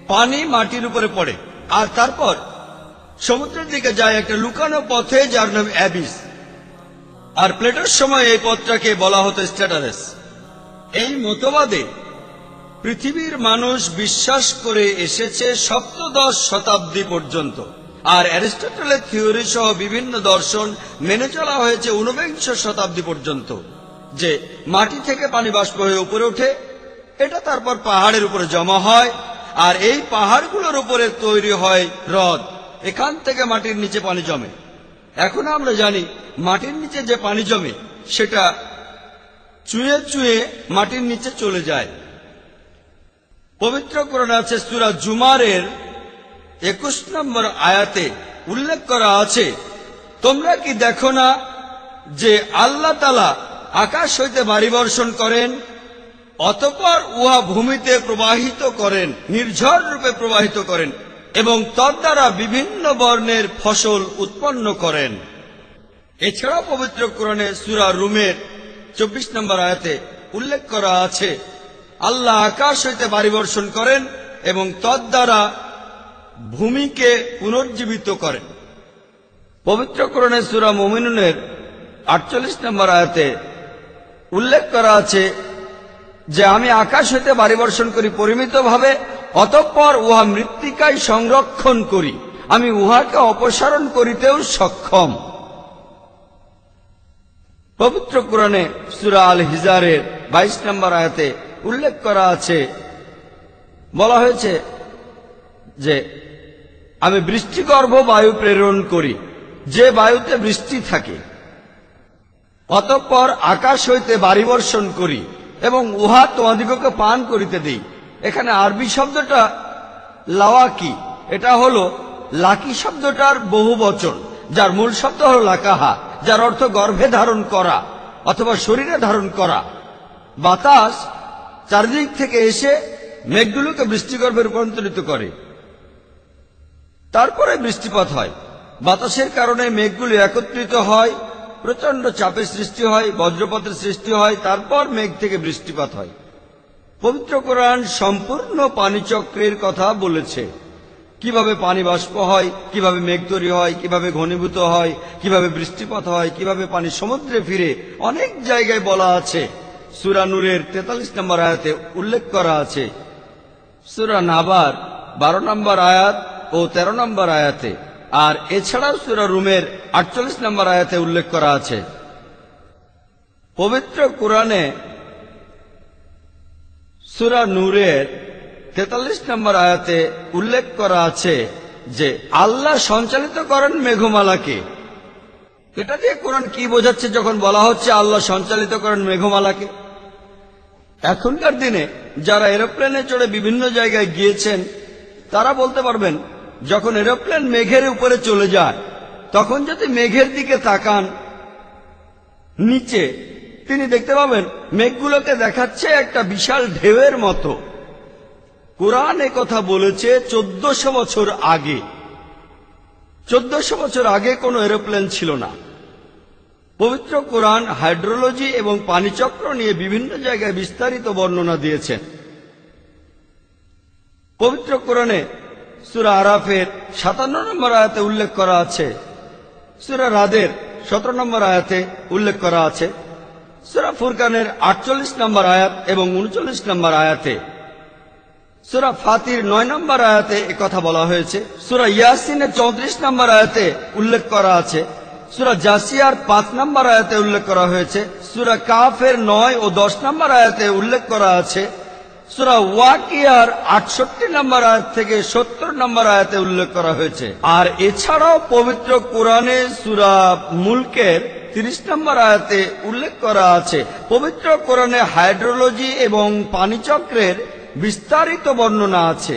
পানি মাটির উপরে পড়ে। আর তারপর সমুদ্রের দিকে যায় একটা লুকানো পথে যার নাম অ্যাবিস। আর প্লেটোর সময় এই পথটাকে বলা হতো স্ট্যাটারেস এই মতবাদে পৃথিবীর মানুষ বিশ্বাস করে এসেছে সপ্তদশ শতাব্দী পর্যন্ত। আর অ্যারিস্টটলের থিওরি সহ বিভিন্ন দর্শন মেনে চলা হয়েছে ঊনবিংশ শতাব্দী পর্যন্ত। যে মাটি থেকে পানি বাষ্প হয়ে উপরে ওঠে, এটা তারপর পাহাড়ের উপরে জমা হয়, আর এই পাহাড়গুলোর উপরে তৈরি হয় হ্রদ। এখান থেকে মাটির নিচে পানি জমে। এখন আমরা জানি মাটির নিচে যে পানি জমে, সেটা চুয়ে চুয়ে মাটির নিচে চলে যায়। পবিত্র কোরআন আছে সুরা জুমারের একুশ নম্বর আয়াতে উল্লেখ করা আছে, তোমরা কি দেখো না যে আল্লাহ তালা আকাশ হইতে বাড়ি বর্ষণ করেন, অতপর উহা ভূমিতে প্রবাহিত করেন, নির্ঝর রূপে প্রবাহিত করেন, এবং তদ্বারা বিভিন্ন বর্ণের ফসল উৎপন্ন করেন? এছাড়াও পবিত্র কোরণে সুরা রুমের চব্বিশ নম্বর আয়াতে উল্লেখ করা আছে আল্লাহ আকাশ হইতে বাড়ি বর্ষণ করেন এবং তদ্বারা ভূমিকে পুনর্জীবিত করেন। পবিত্র কোরআনে সুরা মোমিনুনের আটচল্লিশ নম্বর আয়াতে উল্লেখ করা আছে যে, আমি আকাশ হইতে বাড়ি বর্ষণ করি পরিমিতভাবে, অতঃপর উহা মৃত্তিকায় সংরক্ষণ করি। আমি উহাকে অপসারণ করিতেও সক্ষম। পবিত্র কোরআনে সুরা আল হিজারের বাইশ নম্বর আয়াতে উল্লেখ করা আছে, বলা হয়েছে যে, আমি বৃষ্টিগর্ভ বায়ু প্রেরণ করি, যে বায়ুতে বৃষ্টি থাকে, অতঃপর আকাশ হইতে বাড়ি বর্ষণ করি এবং উহা তোমাদিগকে পান করিতে দিই। এখানে আরবি শব্দটা লাওয়াকি, এটা হলো লাকি শব্দটার বহু বচন, যার মূল শব্দ হলো লাকাহা, যার অর্থ গর্ভে ধারণ করা অথবা শরীরে ধারণ করা। বাতাস চারিদিক থেকে এসে মেঘগুলোকে বৃষ্টিগর্ভে রূপান্তরিত করে। তারপরে বৃষ্টিপাত হয়। বাতাসের কারণে মেঘগুলো একত্রিত হয় প্রচণ্ড চাপের সৃষ্টি হয়, বজ্রপাতের সৃষ্টি হয়, তারপর মেঘ থেকে বৃষ্টিপাত হয়। পবিত্র কোরআন সম্পূর্ণ পানিচক্রের কথা বলেছে। কীভাবে পানি বাষ্প হয়, কীভাবে মেঘ তৈরি হয়, কীভাবে ঘনীভূত হয়, কীভাবে বৃষ্টিপাত হয়, কীভাবে পানি সমুদ্রে ফিরে, অনেক জায়গায় বলা আছে। সুরা নূরের তেতাল্লিশ নম্বর আয়াতে উল্লেখ করা আছে। সুরা নাবার বারো নম্বর আয়াত ও ১৩ নম্বর আয়াতে। আর এছাড়াও সুরা রুমের আটচল্লিশ নম্বর আয়াতে উল্লেখ করা আছে। পবিত্র কোরআনে সুরা নূরের তেতাল্লিশ নম্বর আয়াতে উল্লেখ করা আছে যে, আল্লাহ সঞ্চালিত করেন মেঘমালাকে। এটা দিয়ে কোরআন কি বোঝাচ্ছে যখন বলা হচ্ছে আল্লাহ সঞ্চালিত করেন মেঘমালাকে? এখনকার দিনে যারা এরোপ্লেনে চড়ে বিভিন্ন জায়গায় গিয়েছেন, তারা বলতে পারবেন, যখন এরোপ্লেন মেঘের উপরে চলে যায়, তখন যদি মেঘের দিকে তাকান, নিচে তিনি দেখতে পাবেন, মেঘগুলোকে দেখাচ্ছে একটা বিশাল ঢেউয়ের মতো। কোরআন কথা বলেছে চোদ্দশো বছর আগে। চোদ্দশো বছর আগে কোনো এরোপ্লেন ছিল না। পবিত্র কোরআন, হাইড্রোলজি এবং পানিচক্র নিয়ে বিভিন্ন জায়গায় বিস্তারিত বর্ণনা দিয়েছেন পবিত্র কোরআনে সুরা আরাফের সাতান্ন নম্বর আয়াতে উল্লেখ করা আছে। সুরা রাদের সতেরো নম্বর আয়াতে উল্লেখ করা আছে। সুরা ফুরকানের আটচল্লিশ নম্বর আয়াত এবং উনচল্লিশ নম্বর আয়াতে। সুরা ফাতির নয় নম্বর আয়াতে কথা বলা হয়েছে। সুরা ইয়াসিনের চৌত্রিশ নম্বর আয়াতে উল্লেখ করা আছে। সুরা জাসিয়ার পাঁচ নম্বর আয়াতে উল্লেখ করা হয়েছে, সুরা কাফের নয় ও দশ নম্বর আয়াতে উল্লেখ করা আছে, সুরা ওয়াকিয়ার আটষট্টি নম্বর আয়াত থেকে সত্তর নম্বর আয়াতে উল্লেখ করা হয়েছে। আর এছাড়াও পবিত্র কোরআনে সুরা মুলকের তিরিশ নম্বর আয়াতে উল্লেখ করা আছে। পবিত্র কোরআনে হাইড্রোলজি এবং পানিচক্রের বিস্তারিত বর্ণনা আছে।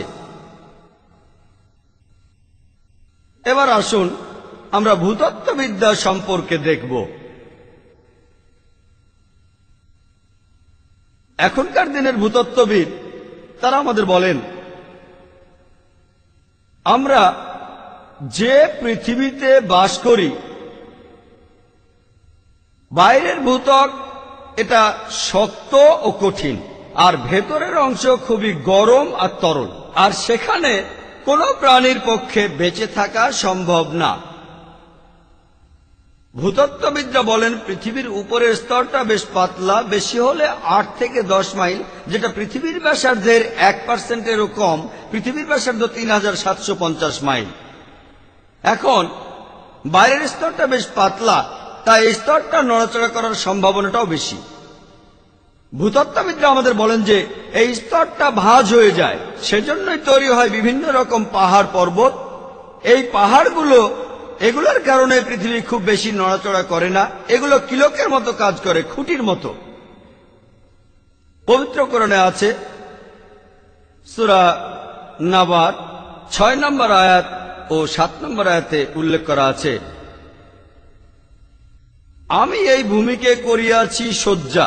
এবার আসুন আমরা ভূতত্ত্ববিদ্যা সম্পর্কে দেখব। এখনকার দিনের ভূতত্ত্ববিদ, তারা আমাদের বলেন, আমরা যে পৃথিবীতে বাস করি, বাইরের ভূতক এটা শক্ত ও কঠিন, আর ভেতরের অংশ খুবই গরম আর তরল, আর সেখানে কোনো প্রাণীর পক্ষে বেঁচে থাকা সম্ভব না। ভূতত্ত্ববিদরা বলেন, পৃথিবীর উপরের স্তরটা বেশ পাতলা, বেশি হলে আট থেকে দশ মাইল, যেটা পৃথিবীর ব্যাসার্ধের এক পার্সেন্টেরও কম, পৃথিবীর ব্যাসার্ধ তিন হাজার সাতশো পঞ্চাশ মাইল। এখন, বাইরের স্তরটা বেশ পাতলা, তাই এই স্তরটা নড়াচড়া করার সম্ভাবনাটাও বেশি। ভূতত্ত্ববিদরা আমাদের বলেন যে, এই স্তরটা ভাজ হয়ে যায়, সেজন্যই তৈরি হয় বিভিন্ন রকম পাহাড় পর্বত। এই পাহাড়গুলো এগুলোর কারণে পৃথিবী খুব বেশি নড়াচড়া করে না। এগুলো কিলকের মতো কাজ করে খুঁটির মতো। পবিত্রকরণে আছে সুরা নাবার ছয় নম্বর আয়াত ও সাত নম্বর আয়াতে উল্লেখ করা আছে আমি এই ভূমিকে করিয়াছি শয্যা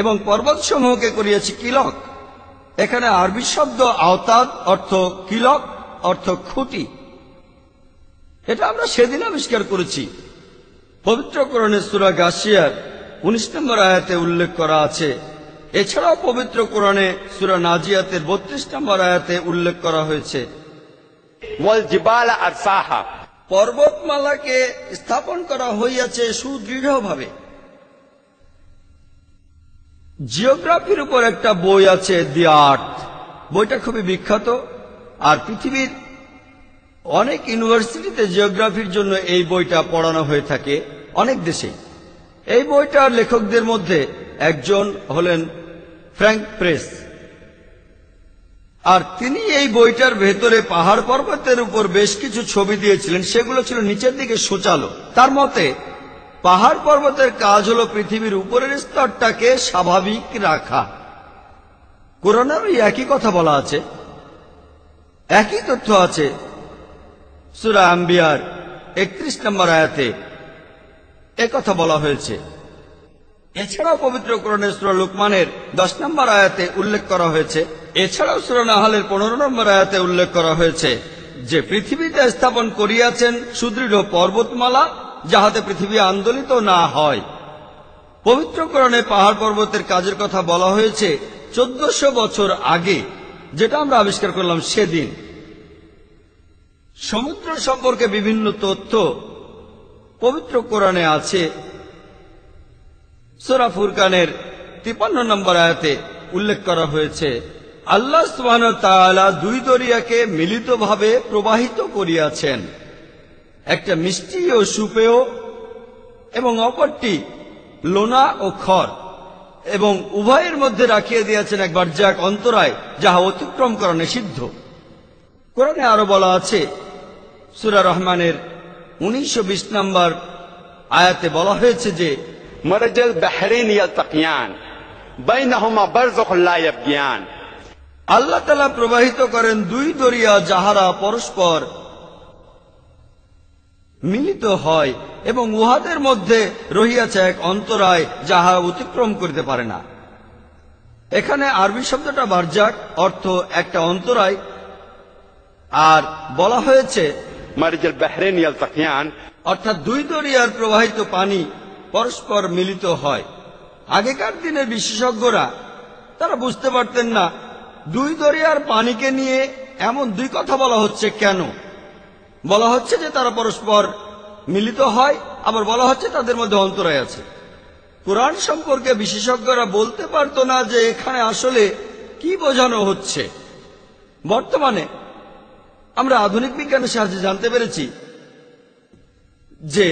এবং পর্বত সমূহকে করিয়াছি কিলক। এখানে আরবি শব্দ আওতাদ অর্থ কিলক অর্থ খুঁটি। এটা আমরা সেদিন আবিষ্কার করেছি। পবিত্রকরণের সুরা গাছিয়ার উনিশ নম্বর আয়াতে উল্লেখ করা আছে। এছাড়াও পবিত্র কোরআনে সুরা নাজিয়াতের বত্রিশ নম্বর আয়াতে উল্লেখ করা হয়েছে। পর্বতমালাকে স্থাপন করা হইয়াছে সুদৃঢ়ভাবে। জিওগ্রাফির উপর একটা বই আছে দি আর্থ। বইটা খুবই বিখ্যাত। আর পৃথিবীর অনেক ইউনিভার্সিটিতে জিওগ্রাফির জন্য এই বইটা পড়ানো হয়ে থাকে অনেক দেশে। এই বইটার লেখকদের মধ্যে একজন হলেন ফ্র্যাঙ্ক প্রেস। আর তিনি এই বইটার ভেতরে পাহাড় পর্বতের উপর বেশ কিছু ছবি দিয়েছিলেন, সেগুলো ছিল নিচের দিকে সোচালো। তার মতে, পাহাড় পর্বতের কাজ হল পৃথিবীর উপরের স্তরটাকে স্বাভাবিক রাখা। কোরআনের একই কথা বলা আছে। একই তথ্য আছে সুরা আম্বিয়ার একত্রিশ নম্বর আয়াতে কথা বলা হয়েছে। এছাড়াও পবিত্র কোরআনের সুরা লুকমানের দশ নম্বর আয়াতে উল্লেখ করা হয়েছে। এছাড়াও সুরা নাহালের পনেরো নম্বর আয়াতে উল্লেখ করা হয়েছে যে পৃথিবীতে স্থাপন করিয়াছেন সুদৃঢ় পর্বতমালা যাহাতে পৃথিবী আন্দোলিত না হয়। পবিত্র কোরআনে পাহাড় পর্বতের কাজের কথা বলা হয়েছে চোদ্দশো বছর আগে, যেটা আমরা আবিষ্কার করলাম সেদিন। সমুদ্র সম্পর্কে বিভিন্ন তথ্য পবিত্র কোরআনে আছে। সোরা ফুরকানের তিপান্ন নম্বর আয়াতে উল্লেখ করা হয়েছে, আল্লাহ সুবহান তাআলা দুই দরিয়াকে মিলিতভাবে প্রবাহিত করিয়াছেন। একটা মিষ্টি ও সুপেয় এবং অপরটি লোনা ও খড় এবং উভয়ের মধ্যে রাখিয়ে দিয়েছেন একবার যাক অন্তরায়, যাহা অতিক্রম করা নিষিদ্ধ। কোরআনে আরও বলা আছে সুরা রহমানের উনিশশো বিশ নম্বর আয়াতে বলা হয়েছে যে আল্লাহ তাআলা প্রবাহিত করেন দুই দরিয়া যাহারা পরস্পর মিলিত হয় এবং উহাদের মধ্যে রহিয়াছে এক অন্তরায় যাহা অতিক্রম করিতে পারে না। এখানে আরবি শব্দটা বারজাক অর্থ একটা অন্তরায় আর বলা হয়েছে মারিজের বাহরেন ইয়ালতাকিয়ান অর্থাৎ দুই দরিয়ার প্রবাহিত পানি পরস্পর মিলিত হয়। আগেকার দিনের বিশেষজ্ঞরা, তারা বুঝতে পারতেন না, দুই দরিয়ার পানিকে নিয়ে এমন দুই কথা বলা হচ্ছে কেন? বলা হচ্ছে যে তারা পরস্পর মিলিত হয়, আবার বলা হচ্ছে তাদের মধ্যে অন্তরায় আছে। কোরআন সম্পর্কে বিশেষজ্ঞরা বলতে পারত না যে এখানে আসলে কি বোঝানো হচ্ছে। বর্তমানে আমরা আধুনিক বিজ্ঞানের সাহায্যে জানতে পেরেছি যে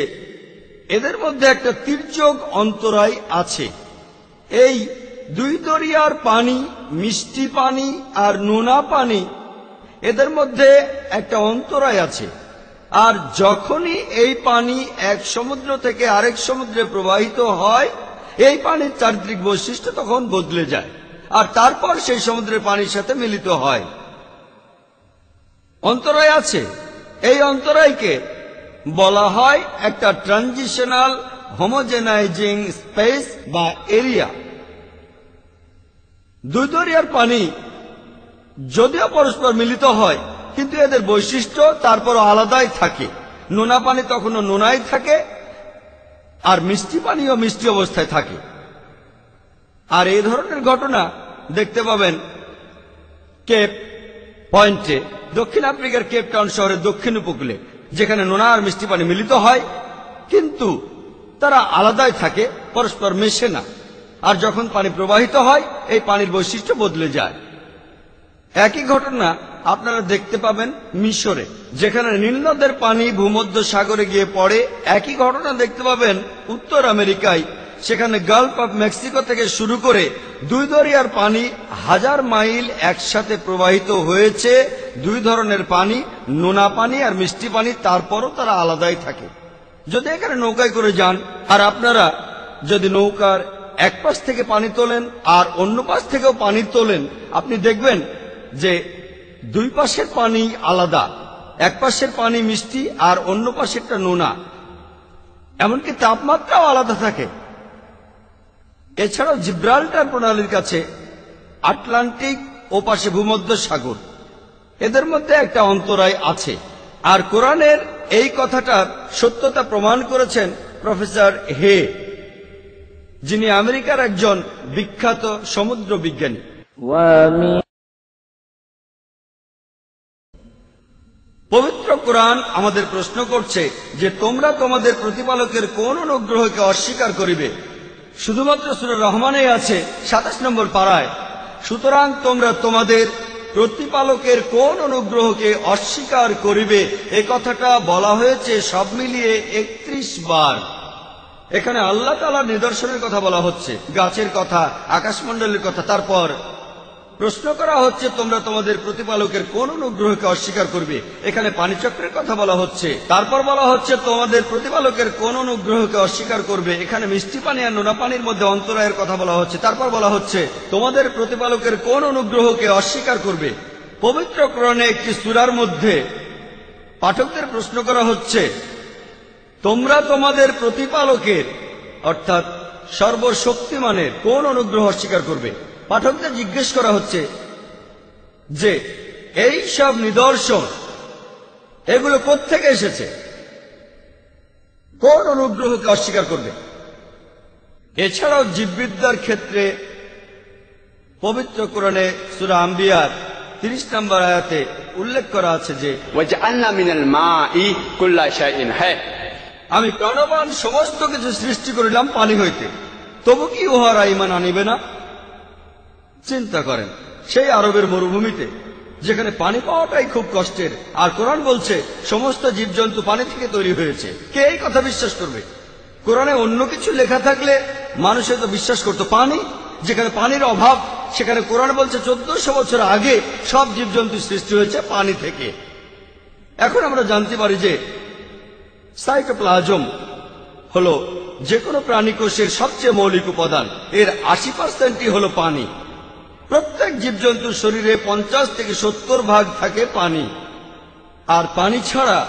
এদের মধ্যে একটা তির্যক অন্তরায় আছে। এই দুই দরিয়ার পানি, মিষ্টি পানি আর নোনা পানি এদের মধ্যে একটা অন্তরায় আছে। আর যখনই এই পানি এক সমুদ্র থেকে আরেক সমুদ্রে প্রবাহিত হয়, এই পানির চারিত্রিক বৈশিষ্ট্য তখন বদলে যায়। আর তারপর সেই সমুদ্রের পানির সাথে মিলিত হয়। অন্তরায় আছে। এই অন্তরায়কে বলা হয় একটা ট্রানজিশনাল হোমোজেনাইজিং স্পেস বা এরিয়া। দুই দরিয়ার পানি যদিও পরস্পর মিলিত হয়, কিন্তু এদের বৈশিষ্ট্য তারপর আলাদাই থাকে। নোনা পানি তখনও নোনাই থাকে আর মিষ্টি পানিও মিষ্টি অবস্থায় থাকে। আর এই ধরনের ঘটনা দেখতে পাবেন কেপ পয়েন্টে দক্ষিণ আফ্রিকার কেপ টাউন শহরের দক্ষিণ উপকূলে, যেখানে নোনা আর মিষ্টি পানি মিলিত হয়, কিন্তু তারা আলাদাই থাকে, পরস্পর মেশে না। আর যখন পানি প্রবাহিত হয়, এই পানির বৈশিষ্ট্য বদলে যায়। একই ঘটনা আপনারা দেখতে পাবেন মিশরে, যেখানে নীলনদের পানি ভূমধ্য সাগরে গিয়ে পড়ে। একই ঘটনা দেখতে পাবেন উত্তর আমেরিকায় সেখানে গালফ অফ মেক্সিকো থেকে শুরু করে দুই দরিয়ার পানি হাজার মাইল একসাথে প্রবাহিত হয়েছে। দুই ধরনের পানি, নোনা পানি আর মিষ্টি পানি, তারপরও তারা আলাদাই থাকে। যদি এখানে নৌকায় করে যান, আর আপনারা যদি নৌকার এক পাশ থেকে পানি তোলেন আর অন্য পাশ থেকেও পানি তোলেন, আপনি দেখবেন যে দুই পাশের পানি আলাদা, এক পাশের পানি মিষ্টি আর অন্য পাশেরটা নোনা। এমনকি তাপমাত্রাও আলাদা থাকে। এছাড়াও জিব্রাল্টার প্রণালীর কাছে আটলান্টিক ও পাশে ভূমধ্য সাগর। এদের মধ্যে একটা অন্তরায় আছে। আর কোরআনের এই কথাটার সত্যতা প্রমাণ করেছেন প্রফেসর হে, যিনি আমেরিকার একজন বিখ্যাত সমুদ্র বিজ্ঞানী। পবিত্র কোরআন আমাদের প্রশ্ন করছে যে তোমরা তোমাদের প্রতিপালকের কোন অনুগ্রহকে অস্বীকার করিবে? শুধুমাত্র সুরের রহমানে আছে সাতাশ নম্বর পাড়ায়। সুতরাং তোমরা তোমাদের প্রতিপালকের কোন অনুগ্রহকে অস্বীকার করিবে? এ কথাটা বলা হয়েছে সব মিলিয়ে একত্রিশ বার। এখানে আল্লাহ তালার নিদর্শনের কথা বলা হচ্ছে। গাছের কথা, আকাশমণ্ডলের কথা, তারপর প্রশ্ন করা হচ্ছে, তোমরা তোমাদের প্রতিপালকের কোন অনুগ্রহকে অস্বীকার করবে? এখানে পানিচক্রের কথা বলা হচ্ছে। তারপর বলা হচ্ছে, তোমাদের প্রতিপালকের কোন অনুগ্রহকে অস্বীকার করবে? এখানে মিষ্টি পানি আর নোনা পানির মধ্যে অন্তরায়ের কথা বলা হচ্ছে। তারপর বলা হচ্ছে, তোমাদের প্রতিপালকের কোন অনুগ্রহকে অস্বীকার করবে? পবিত্র ক্রণে একটি সুরার মধ্যে পাঠকদের প্রশ্ন করা হচ্ছে, তোমরা তোমাদের প্রতিপালকের, অর্থাৎ সর্বশক্তিমানের কোন অনুগ্রহ অস্বীকার করবে? পাঠকদের জিজ্ঞেস করা হচ্ছে যে এই সব নিদর্শন এগুলো কোথেকে এসেছে? কোন অনুগ্রহকে অস্বীকার করবে? এছাড়াও জীববিদ্যার ক্ষেত্রে পবিত্র কোরণে সুরা আম্বিয়ার তিরিশ নম্বর আয়াতে উল্লেখ করা আছে যে আমি প্রাণবান সমস্ত কিছু সৃষ্টি করিলাম পানি হইতে। তবু কি উহারা ইমান আনিবে না? চিন্তা করেন। সেই আরবের মরুভূমিতে, যেখানে পানি পাওয়াটাই খুব কষ্টের। আর কোরআন বলছে, সমস্ত জীবজন্তু পানি থেকে তৈরি হয়েছে। কে এই কথা বিশ্বাস করবে? কোরআনে অন্য কিছু লেখা থাকলে মানুষ তো বিশ্বাস করতো পানি। যেখানে পানির অভাব, সেখানে কোরআন বলছে চোদ্দশো বছর আগে সব জীবজন্তু সৃষ্টি হয়েছে পানি থেকে। এখন আমরা জানতে পারি যে, সাইটোপ্লাজম হলো যে কোনো প্রাণী কোষের সবচেয়ে মৌলিক উপাদান। এর আশি পার্সেন্টই হলো পানি। প্রত্যেক জীবজন্তুর শরীরে পঞ্চাশ থেকে সত্তর ভাগ থাকে পানি। আর পানি ছাড়া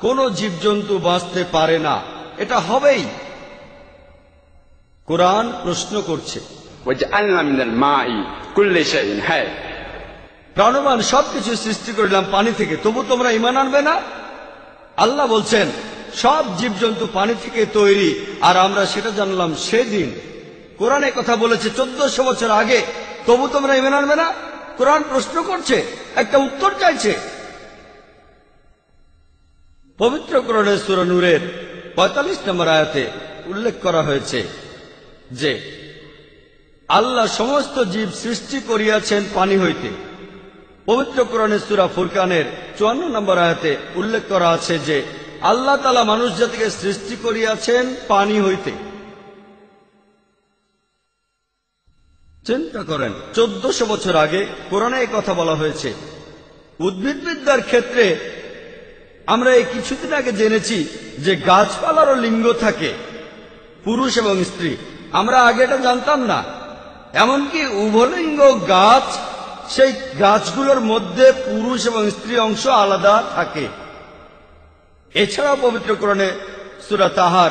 কোনো জীবজন্তু বাঁচতে পারে না। এটা হবেই। কোরআন প্রশ্ন করছে। প্রাণবান সবকিছু সৃষ্টি করলাম পানি থেকে। তবু তোমরা ইমান আনবে না? আল্লাহ বলছেন সব জীবজন্তু পানি থেকে তৈরি আর আমরা সেটা জানলাম সেদিন। কোরআনে কথা বলেছে চোদ্দশো বছর আগে। তবু তোমরা ইমান আনবে না। কোরআন প্রশ্ন করছে, একটা উত্তর চাইছে। পবিত্র কোরআনের সুরানুরের পঁয়তাল্লিশ নম্বর আয়াতে উল্লেখ করা হয়েছে যে, আল্লাহ সমস্ত জীব সৃষ্টি করিয়াছেন পানি হইতে। পবিত্র কোরআনের সুরা ফুরকানের চুয়ান্ন নম্বর আয়াতে উল্লেখ করা আছে যে, আল্লাহ তালা মানুষ জাতিকে সৃষ্টি করিয়াছেন পানি হইতে। চিন্তা করেন, চোদ্দশো বছর আগে কোরআনে কথা বলা হয়েছে। উদ্ভিদবিদ্যার ক্ষেত্রে আমরা এই কিছুদিন আগে জেনেছি যে গাছপালারও লিঙ্গ থাকে, পুরুষ এবং স্ত্রী। আমরা আগে এটা জানতাম না। এমনকি উভলিঙ্গ গাছ, সেই গাছগুলোর মধ্যে পুরুষ এবং স্ত্রী অংশ আলাদা থাকে। এছাড়াও পবিত্র কোরআনে সুরা তাহার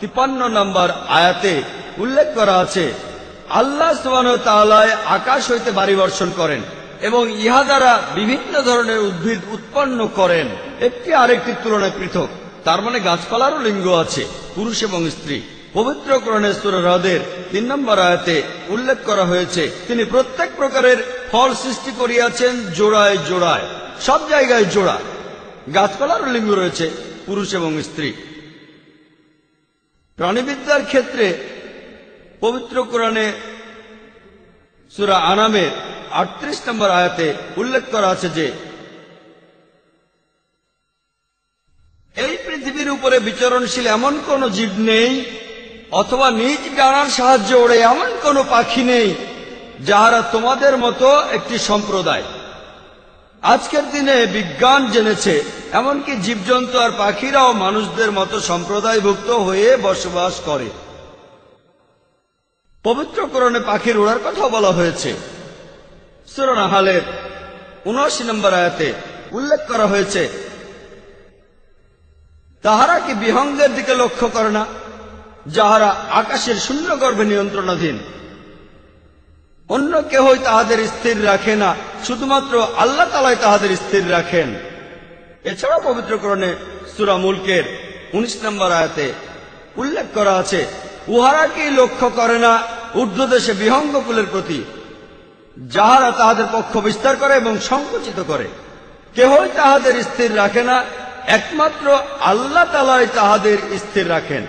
তিপান্ন নম্বর আয়াতে উল্লেখ করা আছে আল্লাহ তালায় আকাশ হইতে বাড়ি বর্ষণ করেন এবং ইহা দ্বারা বিভিন্ন ধরনের উদ্ভিদ উৎপন্ন করেন। একটি আরেকটির তুলনায় পৃথক। তার মানে গাছপালারও লিঙ্গ আছে, পুরুষ এবং স্ত্রী। পবিত্র সুরা হ্রদের তিন নম্বর আয়াতে উল্লেখ করা হয়েছে, তিনি প্রত্যেক প্রকারের ফল সৃষ্টি করিয়াছেন জোড়ায় জোড়ায়, সব জায়গায় জোড়া গাছপালারও লিঙ্গ রয়েছে, পুরুষ এবং স্ত্রী। প্রাণীবিদ্যার ক্ষেত্রে পবিত্র কোরআনে সুরা আনামের আটত্রিশ নম্বর আয়াতে উল্লেখ করা আছে যে, এই পৃথিবীর উপরে বিচরণশীল এমন কোন জীব নেই, অথবা নিজ ডানার সাহায্যে ওড়ে এমন কোন পাখি নেই, যাহারা তোমাদের মতো একটি সম্প্রদায়। আজকের দিনে বিজ্ঞান জেনেছে, এমনকি জীবজন্তু আর পাখিরাও মানুষদের মতো সম্প্রদায়ভুক্ত হয়ে বসবাস করে। পবিত্র করণে পাখির ওড়ার কথা বলা হয়েছে। সুরনাহালের উনআশি নম্বর আয়াতে উল্লেখ করা হয়েছে, তাহারা কি বিহঙ্গের দিকে লক্ষ্য করে না, যাহারা আকাশের শূন্য গর্ভে নিয়ন্ত্রণাধীন? অন্য কেহই তাহাদের স্থির রাখে না, শুধুমাত্র আল্লাহ তালাই তাহাদের স্থির রাখেন। এছাড়াও পবিত্রকরণে সুরা মুলকের উনিশ নম্বর আয়াতে উল্লেখ করা আছে উহারা কি লক্ষ্য করে না ঊর্ধ্বদেশে বিহঙ্গকুলের প্রতি? যাহারা তাহাদের পক্ষ বিস্তার করে এবং সংকুচিত করে। কেহই তাহাদের স্থির রাখে না, একমাত্র আল্লাহ তালাই তাহাদের স্থির রাখেন।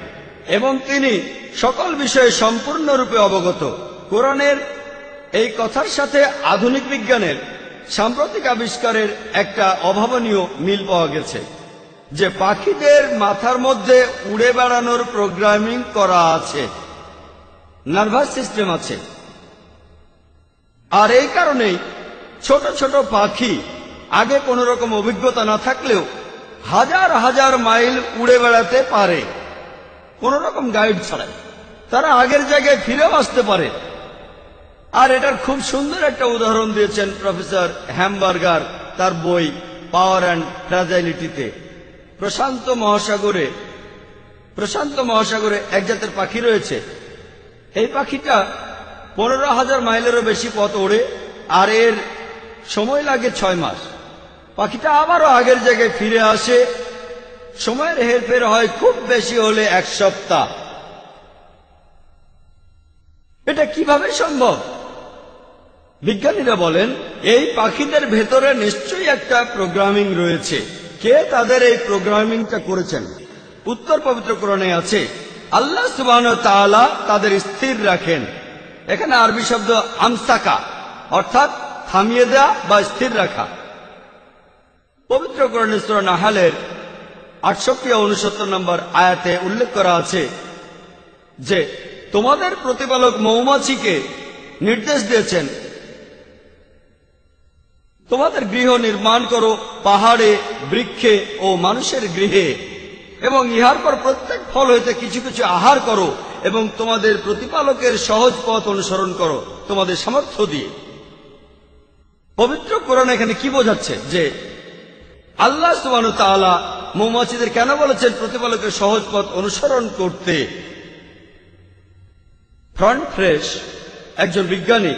এবং তিনি সকল বিষয়ে সম্পূর্ণরূপে অবগত। কোরআনের এই কথার সাথে আধুনিক বিজ্ঞানের সাম্প্রতিক আবিষ্কারের একটা অভাবনীয় মিল পাওয়া গেছে। যে পাখিদের মাথার মধ্যে উড়ে বেড়ানোর প্রোগ্রামিং করা আছে। নার্ভাস সিস্টেম আছে। আর এই কারণেই ছোট ছোট পাখি আগে কোনো রকম অভিজ্ঞতা না থাকলেও হাজার হাজার মাইল উড়ে বেড়াতে পারে। কোন রকম গাইড ছাড়াই। তারা আগের জায়গায় ফিরেও আসতে পারে। আর এটার খুব সুন্দর একটা উদাহরণ দিয়েছেন প্রফেসর হ্যামবার্গার তার বই পাওয়ার অ্যান্ড ফ্রাজাইলিটিতে প্রশান্ত মহাসাগরে প্রশান্ত মহাসাগরে এক জাতের পাখি রয়েছে। এই পাখিটা পনেরো হাজার মাইলেরও বেশি পথ ওড়ে আর এর সময় লাগে ছয় মাস। পাখিটা আবারও আগের জায়গায় ফিরে আসে। সময়ের হেরফের হয় খুব বেশি হলে এক সপ্তাহ। এটা কীভাবে সম্ভব? বিজ্ঞানীরা বলেন, এই পাখিদের ভেতরে নিশ্চয়ই একটা প্রোগ্রামিং রয়েছে। কে তাদের এই প্রোগ্রামিংটা করেছেন? উত্তর পবিত্র কোরআনে আছে, আল্লাহ সুবাহ তাআলা তাদের স্থির রাখেন। এখানে আরবি শব্দ আমসাকা, অর্থাৎ থামিয়ে দেয়া বা স্থির রাখা। পবিত্র কোরআনে সূরা নাহালের আটষট্টি উনসত্তর নম্বর আয়াতে উল্লেখ করা আছে যে, তোমাদের প্রতিপালক মৌমাছিকে নির্দেশ দিয়েছেন তোমাদের গৃহ নির্মাণ করো পাহাড়ে, বৃক্ষে ও মানুষের গৃহে। এবং ইহার পর প্রত্যেক ফল হইতে কিছু কিছু আহার করো এবং তোমাদের প্রতিপালকের সহজ পথ অনুসরণ করো, তোমাদের সামর্থ্য দিয়ে। পবিত্র কোরআন এখানে কি বোঝাচ্ছে? যে আল্লাহ তাআলা মৌমাছিদের কেন বলেছেন প্রতিপালকের সহজ পথ অনুসরণ করতে? ফ্রন্ট ফ্রেশ একজন বিজ্ঞানী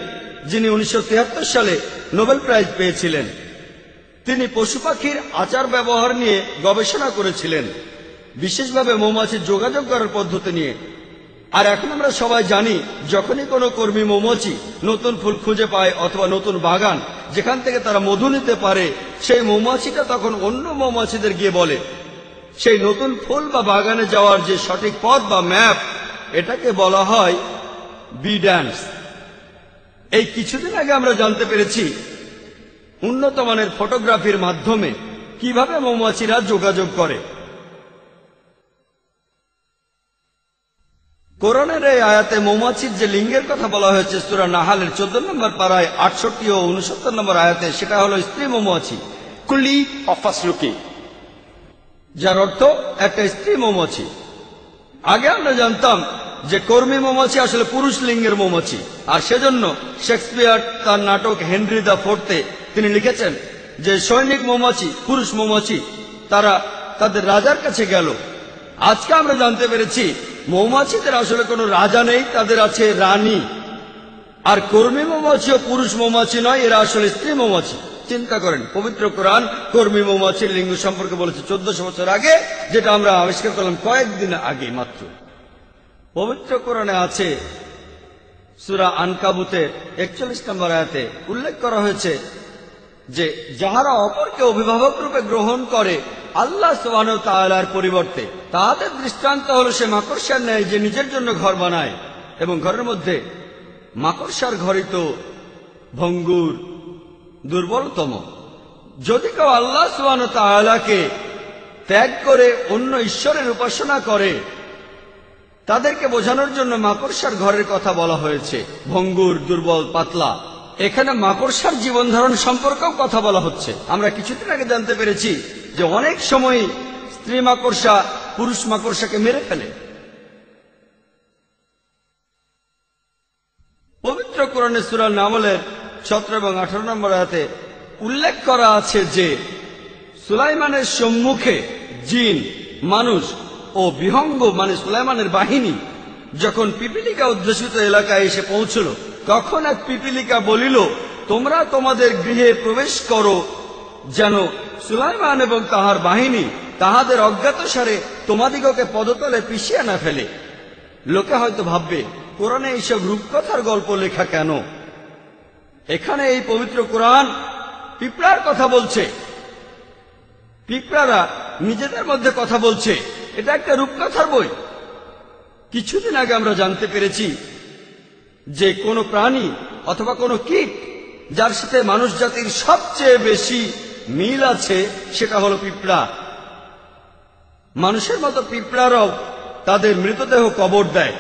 যিনি উনিশশো তিয়াত্তর সালে নোবেল প্রাইজ পেয়েছিলেন। তিনি পশু পাখির আচার ব্যবহার নিয়ে গবেষণা করেছিলেন। বিশেষভাবে মৌমাছির যোগাযোগ করার পদ্ধতি নিয়ে। আর এখন আমরা সবাই জানি, যখনই কোনো কর্মী মৌমাছি নতুন ফুল খুঁজে পায় অথবা নতুন বাগান যেখান থেকে তারা মধু নিতে পারে, সেই মৌমাছিটা তখন অন্য মৌমাছিদের গিয়ে বলে, সেই নতুন ফুল বা বাগানে যাওয়ার যে সঠিক পথ বা ম্যাপ, এটাকে বলা হয় বি ড্যান্স। এই কিছুদিন আগে আমরা জানতে পেরেছি উন্নত মানের ফটোগ্রাফির মাধ্যমে কীভাবে মৌমাছিরা যোগাযোগ করে। কোরআনের এই আয়াতে মৌমাছির যে লিঙ্গের কথা বলা হয়েছে, সুরা নাহালের চোদ্দ নম্বর পাড়ায় আটষট্টি ও উনসত্তর নম্বর আয়াতে, সেটা হলো স্ত্রী মৌমাছি। কুলি অফাসলুকি যার অর্থ একটা স্ত্রী মৌমাছি। আগে আমরা জানতাম যে কর্মী মৌমাছি আসলে পুরুষ লিঙ্গের মৌমাছি আর সেজন্য শেক্সপিয়ার তার নাটক হেনরি দ্য ফোর্থে তিনি লিখেছেন যে সৈনিক মৌমাছি পুরুষ মৌমাছি তারা তাদের রাজার কাছে গেল। আজকে আমরা জানতে পেরেছি, মৌমাছিদের আসলে কোনো রাজা নেই, তাদের আছে রানী। আর কর্মী মৌমাছি ও পুরুষ মৌমাছি নয়, এরা আসলে স্ত্রী মৌমাছি চিন্তা করেন, পবিত্র কোরআন কর্মী মৌমাছির লিঙ্গ সম্পর্কে বলেছে, চোদ্দশো বছর আগে, যেটা আমরা আবিষ্কার করলাম কয়েকদিন আগে মাত্র। পবিত্র কোরআনে আছে। সুরা আনকাবুতের একচল্লিশ নম্বর আয়াতে উল্লেখ করা হয়েছে যে, যাহারা অপরকে অভিভাবক রূপে গ্রহণ করে আল্লাহ সোহান তালার পরিবর্তে, তাহাদের দৃষ্টান্ত হল সে মাকড়সার ন্যায় যে নিজের জন্য ঘর বানায় এবং ঘরের মধ্যে মাকড়সার ঘরই তো ভঙ্গুর দুর্বলতম। যদি কেউ আল্লাহ সোহান তালাকে ত্যাগ করে অন্য ঈশ্বরের উপাসনা করে তাদেরকে বোঝানোর জন্য মাকড়সার ঘরের কথা বলা হয়েছে। ভঙ্গুর, দুর্বল, পাতলা। এখানে মাকড়সার জীবন ধারণ সম্পর্কেও কথা বলা হচ্ছে। আমরা কিছুদিন আগে জানতে পেরেছি যে অনেক সময় স্ত্রী মাকড়সা পুরুষ মাকড়সাকে মেরে ফেলে। পবিত্র কোরআনে সুরাল নামলের সতেরো এবং আঠারো নম্বর হাতে উল্লেখ করা আছে যে, সুলাইমানের সম্মুখে জিন, মানুষ ও বিহঙ্গ মানে সুলাইমানের বাহিনী যখন পিপিলিকা অধ্যুষিত এলাকায় এসে পৌঁছল, তখন এক পিপিলিকা বলিল, তোমরা তোমাদের গৃহে প্রবেশ করো। যেন সুলাইমান এবং তাহার বাহিনী তাহাদের অজ্ঞাতসারে তোমাদিগকে পদতলে পিছিয়ে না ফেলে। লোকে হয়তো ভাববে, কোরআনে এইসব রূপকথার গল্প লেখা কেন? এখানে এই পবিত্র কোরআন পিঁপড়ার কথা বলছে। পিঁপড়ারা নিজেদের মধ্যে কথা বলছে। এটা একটা রূপকথার বই। কিছুদিন আগে আমরা জানতে পেরেছি যে কোনো প্রাণী অথবা কোনো কীট, যার সাথে মানুষ জাতির সবচেয়ে বেশি মিল আছে, সেটা হলো পিঁপড়া। মানুষের মতো পিঁপড়ারাও তাদের মৃতদেহ কবর দেয়।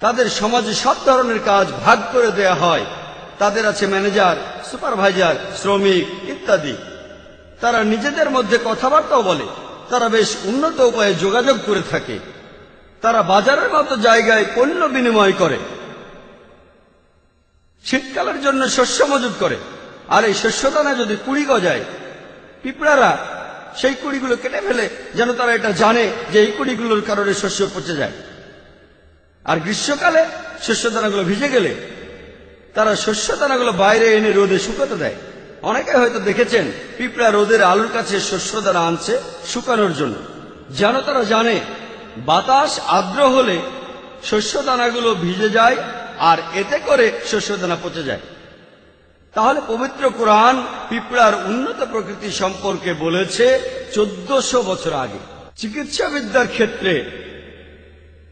তাদের সমাজে সব ধরনের কাজ ভাগ করে দেয়া হয়। তাদের আছে ম্যানেজার, সুপারভাইজার, শ্রমিক ইত্যাদি। তারা নিজেদের মধ্যে কথাবার্তাও বলে। তারা বেশ উন্নত উপায়ে যোগাযোগ করে থাকে। তারা বাজারের মতো জায়গায় পণ্য বিনিময় করে। শীতকালের জন্য শস্য মজুত করে। আর এই শস্যদানা যদি কুড়ি গজায়, পিঁপড়ারা সেই কুড়িগুলো কেটে ফেলে, যেন তারা এটা জানে যে এই কুড়িগুলোর কারণে শস্য পচে যায়। আর গ্রীষ্মকালে শস্য দানাগুলো ভিজে গেলে, তারা শস্য দানাগুলো বাইরে এনে রোদে শুকাতে দেয়। অনেকে হয়তো দেখেছেন, পিঁপড়া রোদের আলুর কাছে শস্য দানা আনছে শুকানোর জন্য। যেন তারা জানে, বাতাস আর্দ্র হলে শস্য দানাগুলো ভিজে যায় আর এতে করে শস্য দানা পচে যায়। তাহলে পবিত্র কোরআন পিঁপড়ার উন্নত প্রকৃতি সম্পর্কে বলেছে চোদ্দশো বছর আগে। চিকিৎসাবিদ্যার ক্ষেত্রে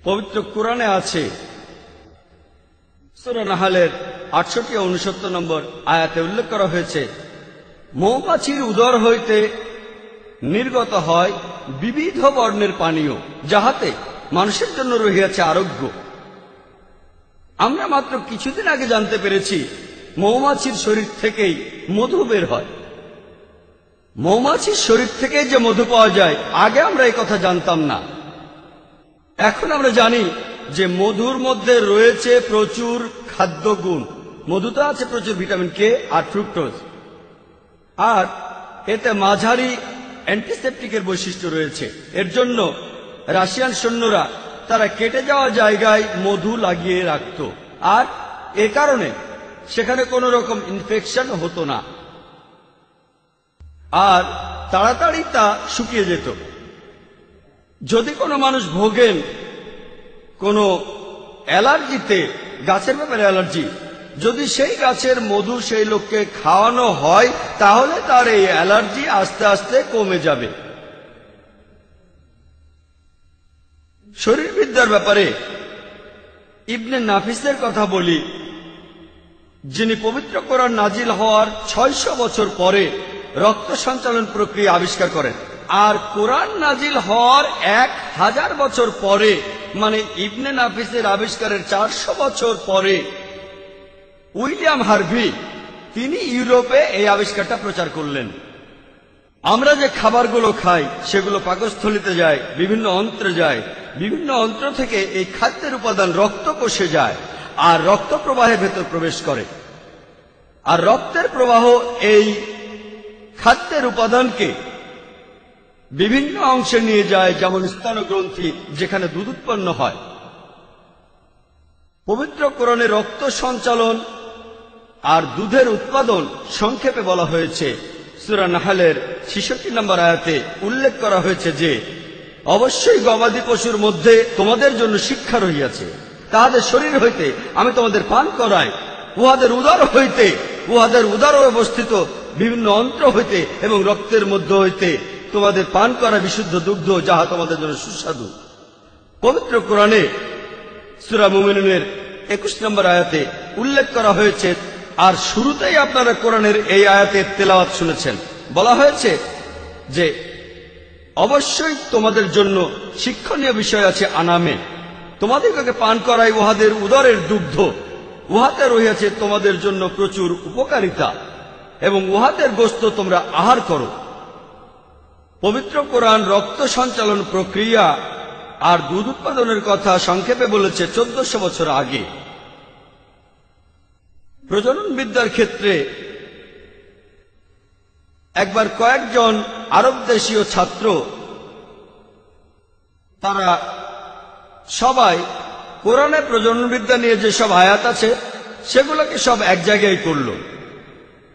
পবিত্র কোরআনে আছে, সূরা নাহালের আটষট্টি উনসত্তর নম্বর আয়াতে উল্লেখ করা হয়েছে, মৌমাছির উদর হইতে নির্গত হয় বিবিধ বর্ণের পানীয়, যাহাতে মানুষের জন্য রহিয়াছে আরোগ্য। আমরা মাত্র কিছুদিন আগে জানতে পেরেছি, মৌমাছির শরীর থেকেই মধু বের হয়। মৌমাছির শরীর থেকে যে মধু পাওয়া যায়, আগে আমরা এই কথা জানতাম না। এখন আমরা জানি যে মধুর মধ্যে রয়েছে প্রচুর খাদ্যগুণ। মধুতে আছে প্রচুর ভিটামিন কে আর ফ্রুক্টোজ। আর এতে মাঝারি অ্যান্টিসেপটিকের বৈশিষ্ট্য রয়েছে। এর জন্য রাশিয়ান সৈন্যরা তারা কেটে যাওয়া জায়গায় মধু লাগিয়ে রাখত। আর এ কারণে সেখানে কোনো রকম ইনফেকশন হতো না। আর তাড়াতাড়ি তা শুকিয়ে যেত। যদি কোনো মানুষ ভোগেন কোনো অ্যালার্জিতে, গাছের ব্যাপারে অ্যালার্জি যদি সেই গাছের মধু সেই লোককে খাওয়ানো হয়, তাহলে তার এই অ্যালার্জি আস্তে আস্তে কমে যাবে। শরীরবিদ্যার ব্যাপারে ইবনে নাফিসের কথা বলি, যিনি পবিত্র কোরআন নাজিল হওয়ার ছয়শো বছর পরে রক্ত সঞ্চালন প্রক্রিয়া আবিষ্কার করেন। আর কোরআন নাজিল হওয়ার এক হাজার বছর পরে মানে ইবনে নাফিসের আবিষ্কারের চারশো বছর পরে উইলিয়াম হার্ভি, তিনি ইউরোপে এই আবিষ্কারটা প্রচার করলেন। আমরা যে খাবারগুলো খাই, সেগুলো পাকস্থলিতে যায়, বিভিন্ন অন্ত্রে যায়, বিভিন্ন অন্ত্র থেকে এই খাদ্যের উপাদান রক্ত কোষে যায়, আর রক্ত প্রবাহের ভেতর প্রবেশ করে। আর রক্তের প্রবাহ এই খাদ্যের উপাদানকে বিভিন্ন অংশে নিয়ে যায়, যেমন স্তনগ্রন্থি যেখানে দুধ উৎপন্ন হয়। পবিত্র কোরণে রক্ত সঞ্চালন আর দুধের উৎপাদন সংক্ষেপে বলা হয়েছে। সুরা নাহালের ছিষট্টি নম্বর আয়াতে উল্লেখ করা হয়েছে যে, অবশ্যই গবাদি পশুর মধ্যে তোমাদের জন্য শিক্ষা রহিয়াছে। তাহাদের শরীর হইতে আমি তোমাদের পান করাই, উহাদের উদার হইতে, উহাদের উদর অবস্থিত বিভিন্ন অন্ত্র হইতে এবং রক্তের মধ্য হইতে তোমাদের পান করা বিশুদ্ধ দুগ্ধ যাহা তোমাদের জন্য সুস্বাদু। পবিত্র কোরআনে সুরা মুমিনের একুশ নম্বর আয়াতে উল্লেখ করা হয়েছে আর শুরুতেই আপনারা কোরআনের এই আয়াতের তেলাওয়াত শুনেছেন। বলা হয়েছে যে, অবশ্যই তোমাদের জন্য শিক্ষণীয় বিষয় আছে আনামে। তোমাদেরকে পান করাই উহাদের উদরের দুগ্ধ। উহাতে রহিয়াছে তোমাদের জন্য প্রচুর উপকারিতা এবং উহাদের গোস্ত তোমরা আহার করো। পবিত্র কোরআন রক্ত সঞ্চালন প্রক্রিয়া আর দুধ উৎপাদনের কথা সংক্ষেপে বলেছে চোদ্দশো বছর আগে। প্রজনন বিদ্যার ক্ষেত্রে একবার কয়েকজন আরব দেশীয় ছাত্র, তারা সবাই কোরআনে প্রজননবিদ্যা নিয়ে যেসব আয়াত আছে, সেগুলোকে সব এক জায়গায় করল।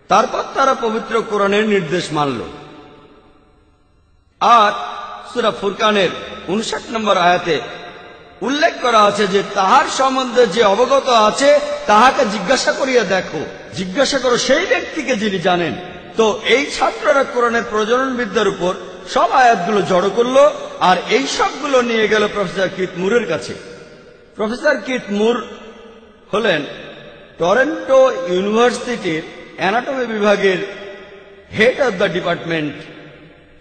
তারপর তারা পবিত্র কোরআনের নির্দেশ মানল। আর সুরা ফুরকানের উনষাট নম্বর আয়াতে উল্লেখ করা আছে যে তাহার সম্বন্ধে যে অবগত আছে, তাহাকে জিজ্ঞাসা করিয়া দেখো। জিজ্ঞাসা করো সেই ব্যক্তিকে যিনি জানেন। তো এই ছাত্ররা কোরআনের প্রজনন বিদ্যার উপর সব আয়াতগুলো জড়ো করল আর এই সবগুলো নিয়ে গেল প্রফেসর কিত মুরের কাছে। প্রফেসর কিত মুর হলেন টরেন্টো ইউনিভার্সিটির অ্যানাটমি বিভাগের হেড অব দ্য ডিপার্টমেন্ট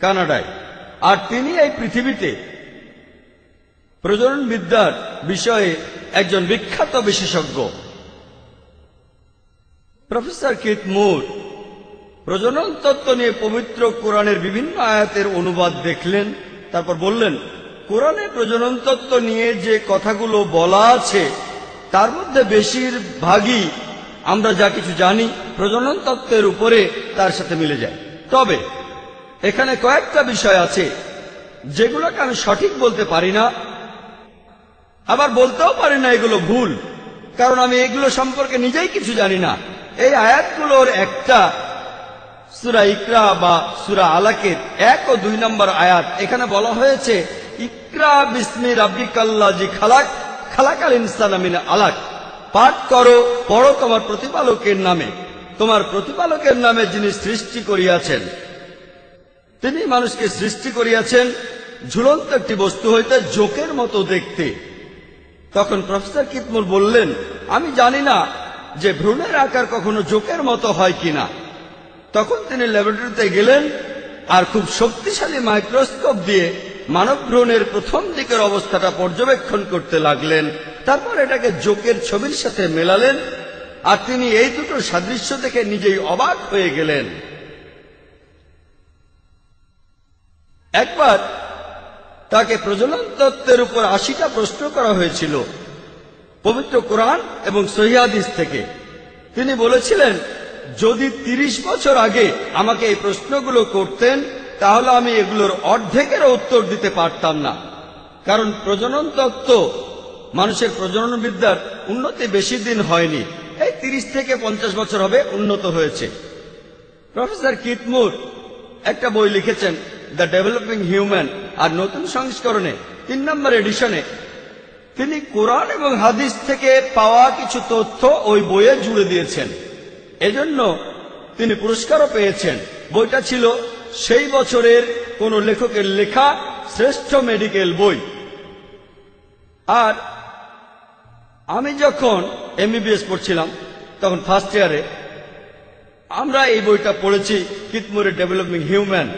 কানাডায়। আর তিনি এই পৃথিবীতে প্রজনন বিদ্যার বিষয়ে একজন বিখ্যাত বিশেষজ্ঞ, প্রফেসর কিত মুর, প্রজনন তত্ত্ব নিয়ে পবিত্র কোরআনের বিভিন্ন আয়াতের অনুবাদ দেখলেন, তারপর বললেন, কোরআনে প্রজনন তত্ত্ব নিয়ে যে কথাগুলো বলা আছে, তার মধ্যে বেশিরভাগই আমরা যা কিছু জানি, প্রজনন তত্ত্বের উপরে তার সাথে মিলে যায়। তবে, এখানে কয়েকটা বিষয় আছে, যেগুলোকে আমি সঠিক বলতে পারি না আবার বলতেও পারি না এগুলো ভুল, কারণ আমি এগুলো সম্পর্কে নিজেই কিছু জানি না। এই আয়াতগুলোর একটা সুরা ইকরা বা সুরা আলাকের এক ও দুই নম্বর আয়াত, এখানে বলা হয়েছে, ইকরা বিসমি রাব্বিকাল্লা জি খালাক, খালাকাল ইনসান আমিন আলাক, পাঠ করো পড়ো তোমার প্রতিপালকের নামে, তোমার প্রতিপালকের নামে যিনি সৃষ্টি করিয়াছেন। তিনি মানুষকে সৃষ্টি করিয়াছেন ঝুলন্ত একটি বস্তু হইতে জোকের মতো দেখতে। তখন প্রফেসর কিতমুর বললেন, আমি জানি না যে ভ্রূণের আকার কখনো জোকের মতো হয় কিনা। তখন তিনি ল্যাবরেটরিতে গেলেন আর খুব শক্তিশালী মাইক্রোস্কোপ দিয়ে মানব ভ্রূণের প্রথম দিকের অবস্থাটা পর্যবেক্ষণ করতে লাগলেন। তারপর এটাকে জোকের ছবির সাথে মেলালেন আর তিনি এই দুটো সাদৃশ্য দেখে নিজেই অবাক হয়ে গেলেন। একবার তাকে প্রজনন তত্ত্বের উপর আশিটা প্রশ্ন করা হয়েছিল, পবিত্র কোরআন এবং সহিয়াদিস থেকে। তিনি বলেছিলেন, যদি ৩০ বছর আগে আমাকে এই প্রশ্নগুলো করতেন, তাহলে আমি এগুলোর অর্ধেকেরও উত্তর দিতে পারতাম না। কারণ প্রজনন তত্ত্ব মানুষের প্রজনন বিদ্যার উন্নতি বেশি দিন হয়নি। এই ৩০ থেকে পঞ্চাশ বছর হবে উন্নত হয়েছে। প্রফেসর কিতমুর একটা বই লিখেছেন, দ্য ডেভেলপিং হিউম্যান আর নতুন সংস্করণে, তিন নম্বর এডিশনে তিনি কোরআন এবং হাদিস থেকে পাওয়া কিছু তথ্য ওই বইয়ে জুড়ে দিয়েছেন। এজন্য তিনি পুরস্কারও পেয়েছেন। বইটা ছিল সেই বছরের কোন লেখকের লেখা শ্রেষ্ঠ মেডিকেল বই। আর আমি যখন এমবিবিএস পড়ছিলাম, তখন ফার্স্ট ইয়ারে আমরা এই বইটা পড়েছি কিতমুরের ডেভেলপিং হিউম্যান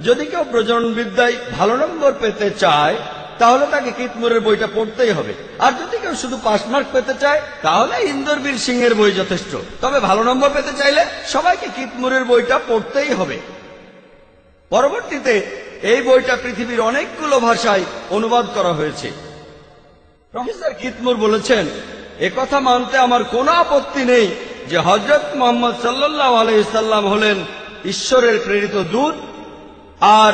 যদি কেউ প্রজনন বিদ্যায় ভালো নম্বর পেতে চায়, তাহলে তাকে কিতমুরের বইটা পড়তেই হবে। আর যদি কেউ শুধু পাস মার্ক পেতে চায়, তাহলে ইন্দরবীর সিং এর বই যথেষ্ট। তবে ভালো নম্বর পেতে চাইলে সবাইকে কিতমুরের বইটা পড়তেই হবে। পরবর্তীতে এই বইটা পৃথিবীর অনেকগুলো ভাষায় অনুবাদ করা হয়েছে। প্রফেসর কিতমুর বলেছেন কথা মানতে আমার কোনো আপত্তি নেই যে হজরত মোহাম্মদ সাল্লাহ আলাইসাল্লাম হলেন ঈশ্বরের প্রেরিত দূত আর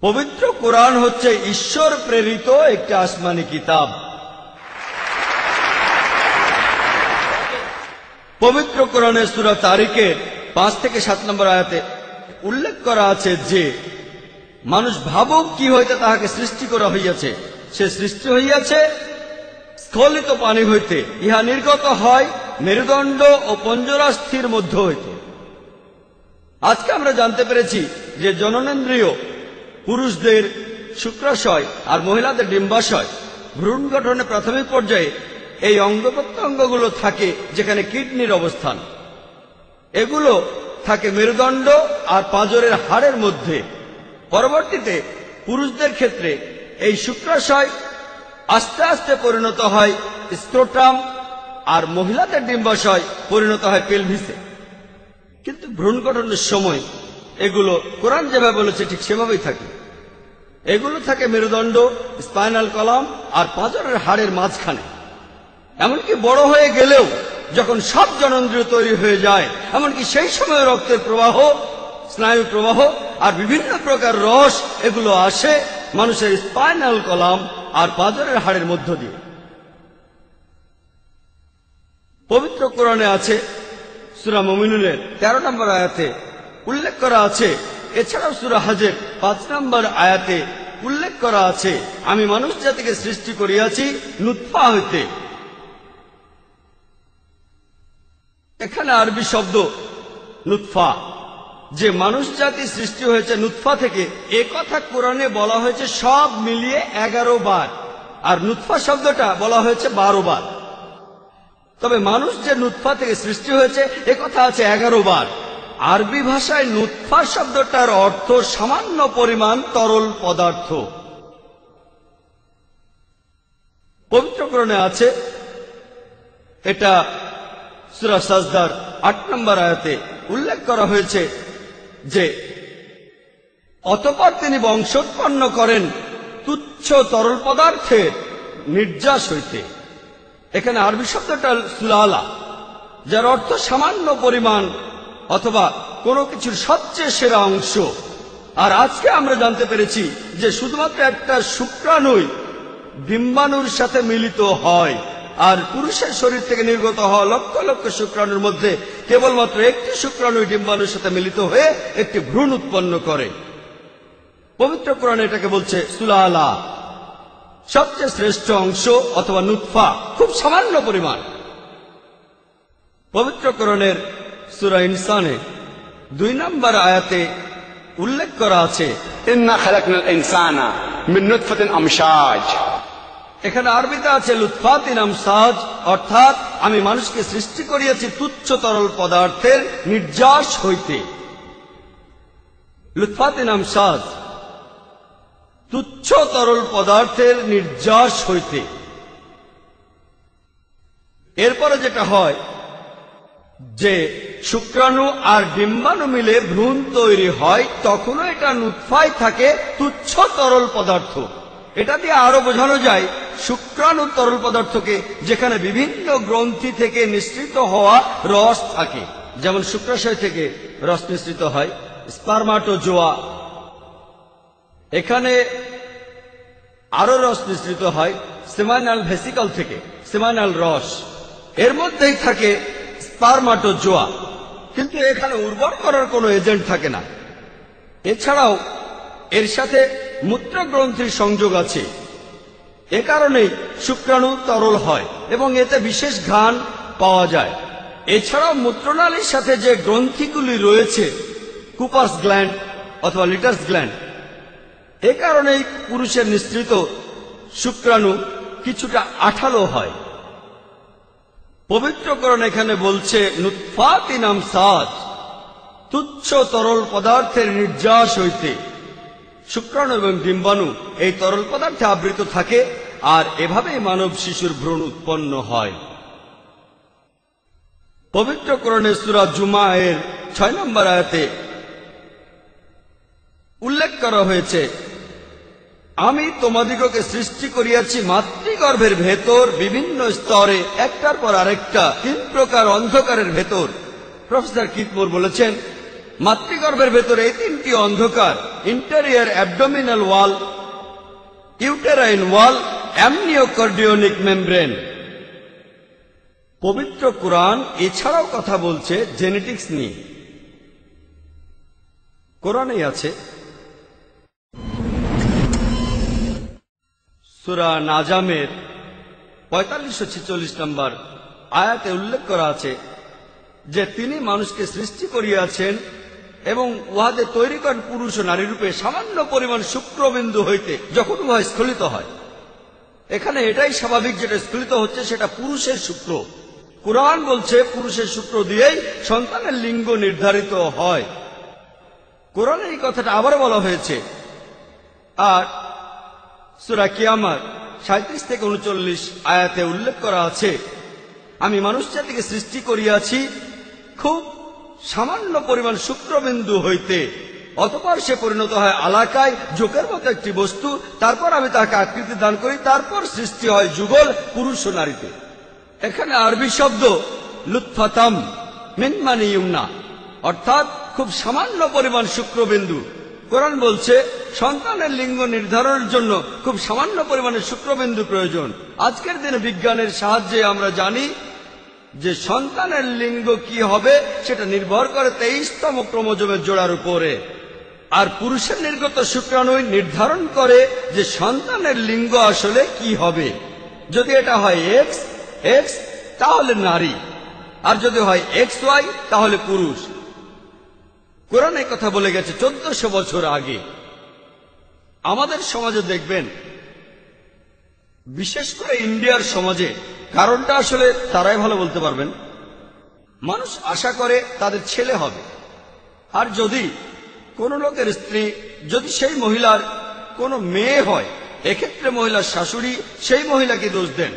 পবিত্র কোরআন হচ্ছে ঈশ্বর প্রেরিত একটি আসমানি কিতাব। পবিত্র কোরআনের সুরা তারিখের পাঁচ থেকে সাত নম্বর আয়াতে উল্লেখ করা আছে যে, মানুষ ভাবুক কি হইতে তাহাকে সৃষ্টি করা হইয়াছে। সে সৃষ্টি হইয়াছে স্খলিত পানি হইতে। ইহা নির্গত হয় মেরুদণ্ড ও পঞ্জরাস্থির মধ্য হইতে। আজকে আমরা জানতে পেরেছি যে জননেন্দ্রিয় পুরুষদের শুক্রাশয় আর মহিলাদের ডিম্বাশয় ভ্রূণ গঠনের প্রাথমিক পর্যায়ে এই অঙ্গ প্রত্যঙ্গগুলো থাকে যেখানে কিডনির অবস্থান। এগুলো থাকে মেরুদণ্ড আর পাঁজরের হাড়ের মধ্যে। পরবর্তীতে পুরুষদের ক্ষেত্রে এই শুক্রাশয় আস্তে আস্তে পরিণত হয় স্ক্রোটাম আর মহিলাদের ডিম্বাশয় পরিণত হয় পেলভিসে। কিন্তু ভ্রূণ গঠনের সময় এগুলো কোরআন যেভাবে বলেছে ঠিক সেভাবেই থাকে। এগুলো থাকে মেরুদণ্ড, স্পাইনাল কলাম আর পাঁজরের হাড়ের মাঝখানে। এমনকি বড় হয়ে গেলেও যখন সব জনন্দ্রিয় তৈরি হয়ে যায়, এমনকি সেই সময় রক্তের প্রবাহ, স্নায়ু প্রবাহ আর বিভিন্ন প্রকার রস এগুলো আসে মানুষের স্পাইনাল কলাম আর পাঁজরের হাড়ের মধ্য দিয়ে। পবিত্র কোরআনে আছে সুরা মমিনুলের তেরো নম্বর আয়াতে উল্লেখ করা আছে। এছাড়াও সুরা হাজের পাঁচ নম্বর আয়াতে উল্লেখ করা আছে, আমি মানুষ জাতিকে সৃষ্টি করিয়াছি নুৎফা হইতে। এখানে আরবি শব্দ নুৎফা যে মানুষ জাতি সৃষ্টি হয়েছে নুৎফা থেকে, এ কথা কোরআনে বলা হয়েছে সব মিলিয়ে এগারো বার। আর নুৎফা শব্দটা বলা হয়েছে বারো বার। তবে মানুষ যে নুৎফা থেকে সৃষ্টি হয়েছে, এ কথা আছে এগারো বার। আরবি ভাষায় নুৎফা শব্দটার অর্থ সামান্য পরিমাণ তরল পদার্থ। পবিত্রকরণে আছে, এটা সুরা সাজদার আট নম্বর আয়াতে উল্লেখ করা হয়েছে যে, অতপর তিনি বংশোৎপন্ন করেন তুচ্ছ তরল পদার্থের নির্যাস হইতে। এখানে আরবি শব্দটা সুলালা, যার অর্থ সামান্য পরিমাণ অথবা কোনো কিছুর সবচেয়ে সেরা অংশ। আর আজকে আমরা জানতে পেরেছি যে শুধুমাত্র একটা শুক্রাণুই ডিম্বাণুর সাথে মিলিত হয়। আর পুরুষের শরীর থেকে নির্গত হওয়া লক্ষ লক্ষ শুক্রাণুর মধ্যে কেবলমাত্র একটি শুক্রাণু ডিম্বাণুর সাথে মিলিত হয়ে একটি ভ্রূণ উৎপন্ন করে। পবিত্র কোরআন এটাকে বলছে সুলালা। সবচেয়ে শ্রেষ্ঠ অংশ অথবা নুৎফা খুব সামান্য পরিমাণ। পবিত্রকরণের সুরা ইনসানে দুই নম্বর আয়াতে উল্লেখ করা আছে এখানে আরবিতে আছে লুৎফাতিন অর্থাৎ আমি মানুষকে সৃষ্টি করিয়াছি তুচ্ছ তরল পদার্থের নির্যাস হইতে। লুৎফাতিন তুচ্ছ তরল পদার্থের নির্যাস হইতে। এরপরে যেটা হয়, যে শুক্রাণু আর ডিম্বাণু মিলে ভ্রূণ তৈরি হয়, তখনও এটা নুৎফায় থাকে তুচ্ছ তরল পদার্থ। এটা দিয়ে আরও বোঝানো যায়, শুক্রাণু তরল পদার্থকে যেখানে বিভিন্ন গ্রন্থি থেকে নিঃসৃত হওয়া রস থাকে। যেমন শুক্রাশয় থেকে রস নিঃসৃত হয়, স্পারমাটোজোয়া এখানে আরও রস নিঃসৃত হয় সেমাইনাল ভেসিকল থেকে সেমাইনাল রস। এর মধ্যেই থাকে স্পারমাটোজোয়া। কিন্তু এখানে উর্বর করার কোনো এজেন্ট থাকে না। এছাড়াও এর সাথে মূত্রগ্রন্থির সংযোগ আছে। এ কারণেই শুক্রাণু তরল হয় এবং এতে বিশেষ ঘ্রাণ পাওয়া যায়। এছাড়াও মূত্রনালীর সাথে যে গ্রন্থিগুলি রয়েছে কুপার্স গ্ল্যান্ড অথবা লিটার্স গ্ল্যান্ড এ কারণেই পুরুষের নিঃসৃত শুক্রাণু কিছুটা আঠালো হয়। পবিত্রকরণ এখানে বলছে নুৎফাতিনাম সাজ, তুচ্ছ তরল পদার্থের নির্যাস হইতে। শুক্রাণু এবং ডিম্বাণু এই তরল পদার্থে আবৃত থাকে আর এভাবেই মানব শিশুর ভ্রূণ উৎপন্ন হয়। পবিত্র করণে সুরা জুমা এর ছয় নম্বর আয়াতে উল্লেখ করা হয়েছে আমি তোমাদিগকে সৃষ্টি করিয়াছি মাতৃগর্ভের ভেতর বিভিন্ন স্তরে, একটার পর আরেকটা, তিন প্রকার অন্ধকারের ভেতর। প্রফেসর কিতমোর বলেছেন, মাতৃগর্ভের ভেতর এই তিনটি অন্ধকার anterior abdominal wall uterine wall amniochorionic membrane পবিত্র কোরআন এছাড়াও কথা বলছে জেনেটিক্স নিয়ে। কোরআনেই আছে সুরা নাজামের পঁয়তাল্লিশশো ছেচল্লিশ নম্বর আয়াতে উল্লেখ করা আছে যে তিনি মানুষকে সৃষ্টি করিয়াছেন এবং উহাদের তৈরি করেন পুরুষ ও নারী রূপে সামান্য পরিমাণ শুক্রবিন্দু হইতে যখন উহা স্খলিত হয়। এখানে এটাই স্বাভাবিক যেটা স্খলিত হচ্ছে সেটা পুরুষের শুক্র। কোরআন বলছে পুরুষের শুক্র দিয়েই সন্তানের লিঙ্গ নির্ধারিত হয়। কোরআনে এই কথাটা আবার বলা হয়েছে। আর সুরা কিয়ামার সাঁত্রিশ থেকে উনচল্লিশ আয়াতে উল্লেখ করা আছে। আমি মানুষ জাতিকে সৃষ্টি করিয়াছি খুব সামান্য পরিমাণ শুক্রবিন্দু হইতে, অতপর সে পরিণত হয় আলাকায় জোকের মতো একটি বস্তু, তারপর আমি তাকে আকৃতি দান করি, তারপর সৃষ্টি হয় যুগল পুরুষ ও নারীতে। এখানে আরবি শব্দ লুৎফাতাম মিনমানি ইউনা অর্থাৎ খুব সামান্য পরিমাণ শুক্রবিন্দু। কোরআন বলছে, সন্তানের লিঙ্গ নির্ধারণের জন্য খুব সামান্য পরিমাণে শুক্রবিন্দু প্রয়োজন। আজকের দিনে বিজ্ঞানের সাহায্যে আমরা জানি যে সন্তানের লিঙ্গ কি হবে সেটা নির্ভর করে তেইশতম ক্রমজমের জোড়ার উপরে। আর পুরুষের নির্গত শুক্রাণুই নির্ধারণ করে যে সন্তানের লিঙ্গ আসলে কি হবে। যদি এটা হয় এক্স এক্স, তাহলে নারী। আর যদি হয় এক্স ওয়াই, তাহলে পুরুষ। কোরআন কথা বলে গেছে চোদ্দশো বছর আগে। আমাদের সমাজে দেখবেন, বিশেষ করে ইন্ডিয়ার সমাজে, কারণটা আসলে তারাই ভালো বলতে পারবেন। মানুষ আশা করে তাদের ছেলে হবে। আর যদি কোন লোকের স্ত্রী, যদি সেই মহিলার কোনো মেয়ে হয়, এক্ষেত্রে মহিলার শাশুড়ি, সেই মহিলাকে দোষ দেন।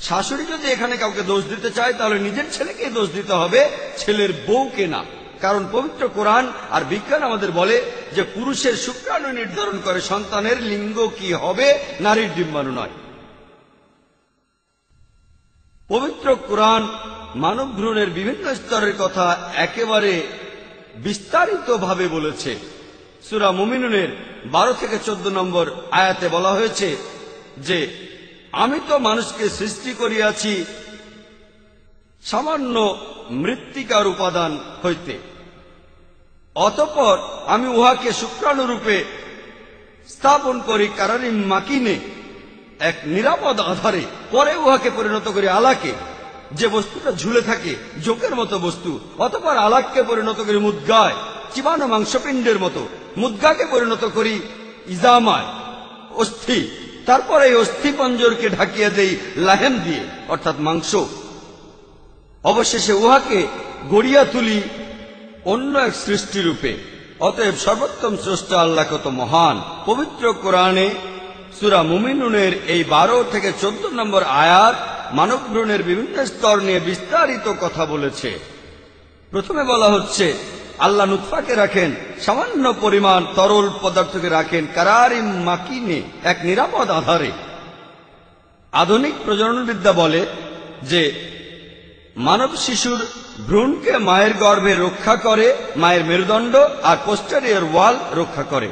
শাশুড়ি যদি এখানে কাউকে দোষ দিতে চায়, তাহলে নিজের ছেলেকে দোষ দিতে হবে, ছেলের বউকে না। কারণ পবিত্র কোরআন আর বিজ্ঞান আমাদের বলে যে পুরুষের শুক্রাণু নির্ধারণ করে সন্তানের লিঙ্গ কি হবে? নারীর ডিম্বাণু নয়। পবিত্র কোরআন মানব ভ্রূণের বিভিন্ন স্তরের কথা একেবারে বিস্তারিতভাবে বলেছে। সুরা মুমিনুনের বারো থেকে চোদ্দ নম্বর আয়াতে বলা হয়েছে যে, আমি তো মানুষকে সৃষ্টি করিয়াছি সামান্য মৃত্তিকার উপাদান হইতে। অতপর আমি উহাকে শুক্রাণুরূপে স্থাপন করি কারারিম মাকিনে এক নিরাপদ আধারে। পরে উহাকে পরিণত করি আলাকে। যে বস্তুটা ঝুলে থাকে, জোকের মতো বস্তু, অতপর আলাককে পরিণত করি মুদ্গায়, চিবানো মাংসপিণ্ডের মতো। মুদ্গাকে পরিণত করি ইজামায়, অস্থি। তারপর এই অস্থি পঞ্জরকে ঢাকিয়ে দেই লাহেম দিয়ে, অর্থাৎ মাংস। অবশেষে উহাকে গড়িয়া তুলি অন্য এক সৃষ্টিরূপে অতএব সর্বোত্তম স্রষ্টা আল্লাহ কত মহান। পবিত্র কোরআনে সুরা মুমিনুনের এই বারো থেকে চোদ্দ নম্বর আয়াত মানব ভ্রূণের বিভিন্ন স্তর নিয়ে বিস্তারিত কথা বলেছে। প্রথমে বলা হচ্ছে, আল্লাহ নুৎফাকে রাখেন, সামান্য পরিমাণ তরল পদার্থকে রাখেন কারারিম মাকিনে, এক নিরাপদ আধারে। আধুনিক প্রজননবিদ্যা বলে যে মানব শিশুর ভ্রূণকে মায়ের গর্ভে রক্ষা করে, মায়ের মেরুদণ্ড আর পোস্টারিয়ার ওয়াল রক্ষা করে।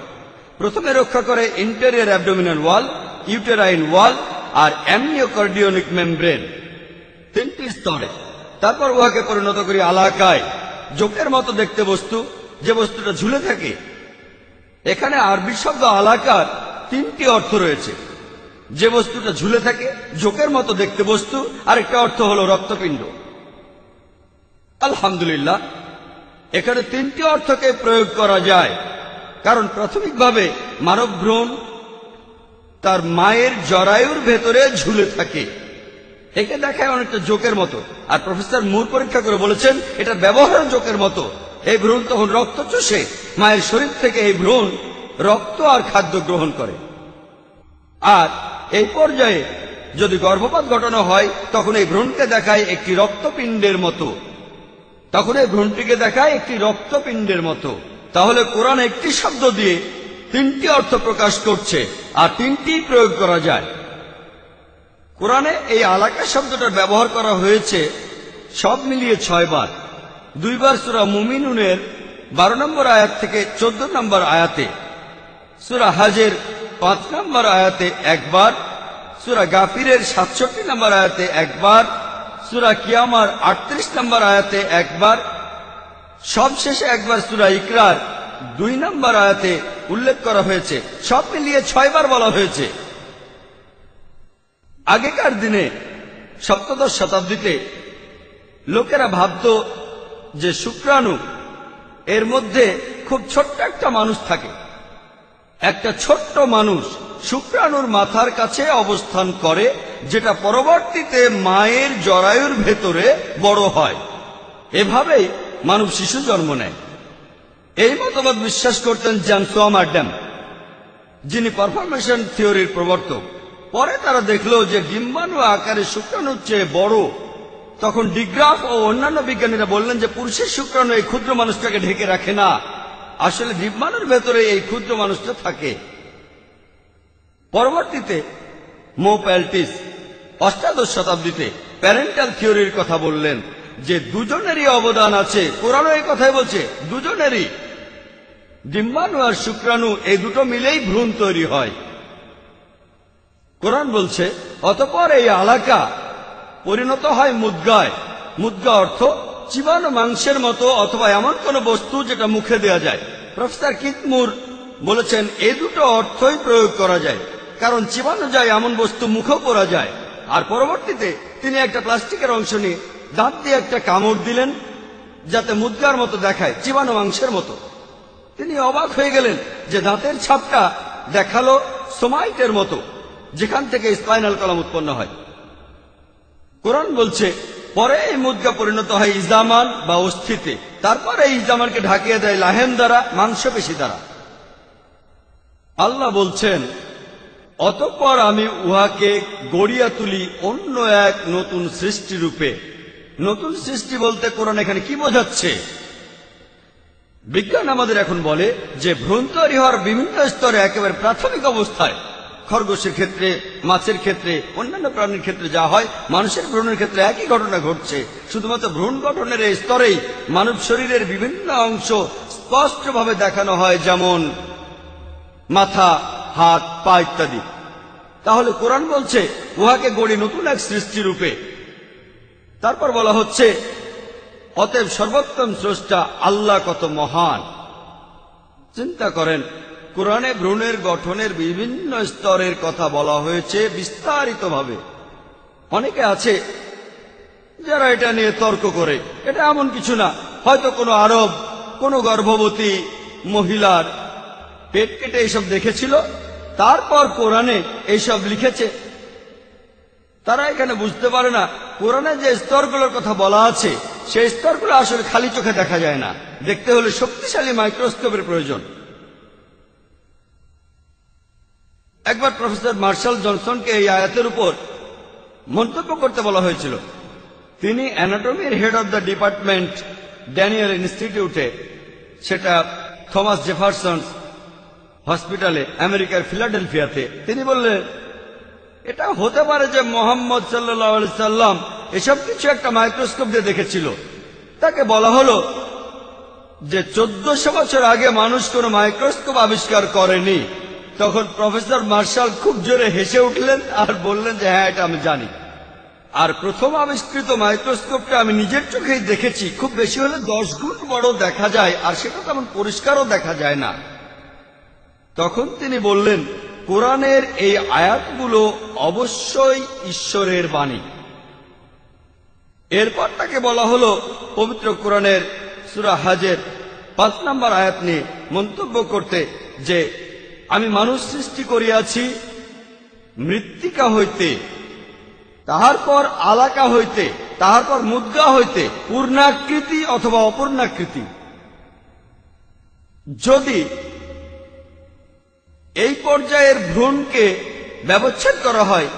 প্রথমে রক্ষা করে anterior abdominal wall uterine wall আর অ্যামনিওকার্ডিওনিক মেমব্রেন তিনটি স্তরে। তারপর উহাকে পরিণত করি আলাকায়। জোকের মতো দেখতে বস্তু। যে বস্তুটা ঝুলে থাকে। এখানে আরবি শব্দ আলাকার তিনটি অর্থ রয়েছে। যে বস্তুটা ঝুলে থাকে জোকের মতো দেখতে বস্তু। আর একটা অর্থ হলো রক্তপিণ্ড। আলহামদুলিল্লাহ, এখানে তিনটি অর্থকে প্রয়োগ করা যায়। কারণ প্রাথমিকভাবে মানব ভ্রূণ তার মায়ের জরায়ুর ভেতরে ঝুলে থাকে। একে দেখায় অনেকটা জোকের মতো। আর প্রফেসর মুর পরীক্ষা করে বলেছেন, এটা ব্যবহার জোকের মতো। এই ভ্রূণ তখন রক্ত চষে মায়ের শরীর থেকে এই ভ্রূণ রক্ত আর খাদ্য গ্রহণ করে। আর এই পর্যায়ে যদি গর্ভপাত ঘটানো হয়, তখন এই ভ্রূণকে দেখায় একটি রক্তপিণ্ডের মতো। তখন এই ভ্রূণটিকে দেখায় একটি রক্তপিণ্ডের মতো। তাহলে কোরআন একটি শব্দ দিয়ে তিনটি অর্থ প্রকাশ করছে, আর তিনটি প্রয়োগ করা যায়। কোরআনে এই আলাকা শব্দটার ব্যবহার করা হয়েছে, সব মিলিয়ে ছয় বার। দুইবার সুরা মুমিনুনের বারো নম্বর আয়াত থেকে চোদ্দ নম্বর আয়াতে, সুরা হাজের পাঁচ নম্বর আয়াতে একবার, সুরা গাফিরের সাতষট্টি নম্বর আয়াতে একবার সুরা কিয়ামার আটত্রিশ নম্বর আয়াতে একবার, সবশেষে একবার সুরা ইকরার দুই নম্বর আয়াতে উল্লেখ করা হয়েছে। সব মিলিয়ে ছয়বার বলা হয়েছে। আগেকার দিনে সপ্তদশ শতাব্দীতে লোকেরা ভাবত যে শুক্রাণু এর মধ্যে খুব ছোট্ট একটা মানুষ থাকে। একটা ছোট্ট মানুষ শুক্রাণুর মাথার কাছে অবস্থান করে, যেটা পরবর্তীতে মায়ের জরায়ুর ভেতরে বড় হয়। এভাবেই মানব শিশু জন্ম নেয়। এই মতবাদ বিশ্বাস করতেন জ্যানসোয়াম আড্ডাম, যিনি পারফরমেশন থিওরির প্রবর্তক। পরে তারা দেখল যে ডিম্বাণু আকারে শুক্রাণুর চেয়ে বড়। তখন ডিগ্রাফ ও অন্যান্য বিজ্ঞানীরা বললেন যে পুরুষের শুক্রাণু এই ক্ষুদ্র মানুষটাকে ঢেকে রাখে না। আসলে ডিম্বাণুর ভেতরে এই ক্ষুদ্র মানুষটা থাকে। পরবর্তীতে মো প্যালটিস অষ্টাদশ শতাব্দীতে প্যারেন্টাল থিওরির কথা বললেন যে দুজনেরই অবদান আছে। কোরআনও এই কথাই বলছে, দুজনেরই। ডিম্বাণু আর শুক্রাণু এই দুটো মিলেই ভ্রূণ তৈরি হয়। কোরআন বলছে, অতপর এই আলাকা পরিণত হয় মুদ্গায়। মুদ্গা অর্থ চিবানো মাংসের মতো অথবা এমন কোন বস্তু যেটা মুখে দেয়া যায়। প্রফেসর কিতমুর বলেছেন এই দুটো অর্থই প্রয়োগ করা যায়। কারণ চিবানো যায় এমন বস্তু মুখেও পরা যায়। আর পরবর্তীতে তিনি একটা প্লাস্টিকের অংশ নিয়ে দাঁত দিয়ে একটা কামড় দিলেন, যাতে মুদ্গার মতো দেখায় চিবানো মাংসের মতো। তিনি অবাক হয়ে গেলেন যে দাঁতের ছাপটা দেখাল সোমাইটের মতো, যেখান থেকে স্পাইনাল কলাম উৎপন্ন হয়। কোরআন বলছে, পরে এই মুদ্গা পরিণত হয় ইজামান বা অস্থিতে। তারপরে এই ইজামানকে ঢাকিয়ে দেয় লাহেন দ্বারা, মাংসপেশি দ্বারা। আল্লাহ বলছেন অতঃপর আমি উহাকে গড়িয়া তুলি অন্য এক নতুন সৃষ্টি রূপে। নতুন সৃষ্টি বলতে কোরআন এখানে কি বোঝাচ্ছে? বিজ্ঞান আমাদের এখন বলে যে ভ্রূণ তৈরি হওয়ার বিভিন্ন স্তরে একেবারে প্রাথমিক অবস্থায়, খরগোশের ক্ষেত্রে, মাছের ক্ষেত্রে, অন্যান্য প্রাণীর ক্ষেত্রে যা হয়, মানুষের ভ্রূণের ক্ষেত্রে একই ঘটনা ঘটছে। শুধুমাত্র ভ্রূণ গঠনের এই স্তরেই মানব শরীরের বিভিন্ন অংশ স্পষ্টভাবে দেখানো হয়, যেমন মাথা হাত পা ইত্যাদি। তাহলে কোরআন বলছে, উহাকে গড়ি নতুন এক সৃষ্টি রূপে। তারপর বলা হচ্ছে, অতএব সর্বোত্তম স্রষ্টা আল্লাহ কত মহান। চিন্তা করেন, কোরআনে ভ্রূণের গঠনের বিভিন্ন স্তরের কথা বলা হয়েছে বিস্তারিতভাবে। অনেকে আছে, যারা এটা নিয়ে তর্ক করে, এটা এমন কিছু না। হয়তো কোনো আরব, কোনো গর্ভবতী মহিলার পেট কেটে এইসব দেখেছিল তারপর কোরআনে এইসব লিখেছে। তারা এখানে বুঝতে পারে না, কোরআনে যে স্তরগুলোর কথা বলা আছে, সেই স্তরগুলো আসলে খালি চোখে দেখা যায় না। দেখতে হলে শক্তিশালী মাইক্রোস্কোপের প্রয়োজন। একবার প্রফেসর মার্শাল জনসনকে এই আয়াতের উপর মন্তব্য করতে বলা হয়েছিল। তিনি অ্যানাটমির head of the department Daniel ইনস্টিটিউটে, সেটা থমাস জেফারসন হসপিটালে আমেরিকার ফিলাডেলফিয়াতে। তিনি বললেন, এটা হতে পারে যে মোহাম্মদ সাল্লাম এসব কিছু একটা মাইক্রোস্কোপ দিয়ে দেখেছিল। তাকে বলা হলো যে চোদ্দশো বছর আগে মানুষ কোনো মাইক্রোস্কোপ আবিষ্কার করেনি। তখন প্রফেসর মার্শাল খুব জোরে হেসে উঠলেন আর বললেন যে হ্যাঁ এটা আমি জানি। আর প্রথম আবিষ্কৃত মাইক্রোস্কোপটা আমি নিজের চোখেই দেখেছি। খুব বেশি হলে দশ গুণ বড় দেখা যায় আর সেটা তেমন পরিষ্কারও দেখা যায় না। তখন তিনি বললেন, কোরআনের এই আয়াতগুলো অবশ্যই ঈশ্বরের বাণী। এরপর তাকে বলা হলো, পবিত্র কোরআনের সুরা হাজের পাঁচ নম্বর আয়াত নিয়ে মন্তব্য করতে যে, আমি মানুষ সৃষ্টি করিয়াছি মৃত্তিকা হইতে তাহার পর আলাকা হইতে তাহার পর মুদ্রা হইতে, পূর্ণাকৃতি অথবা অপূর্ণাকৃতি। যদি এই পর্যায়ের ভ্রূণকে ব্যবচ্ছেদ করা হয়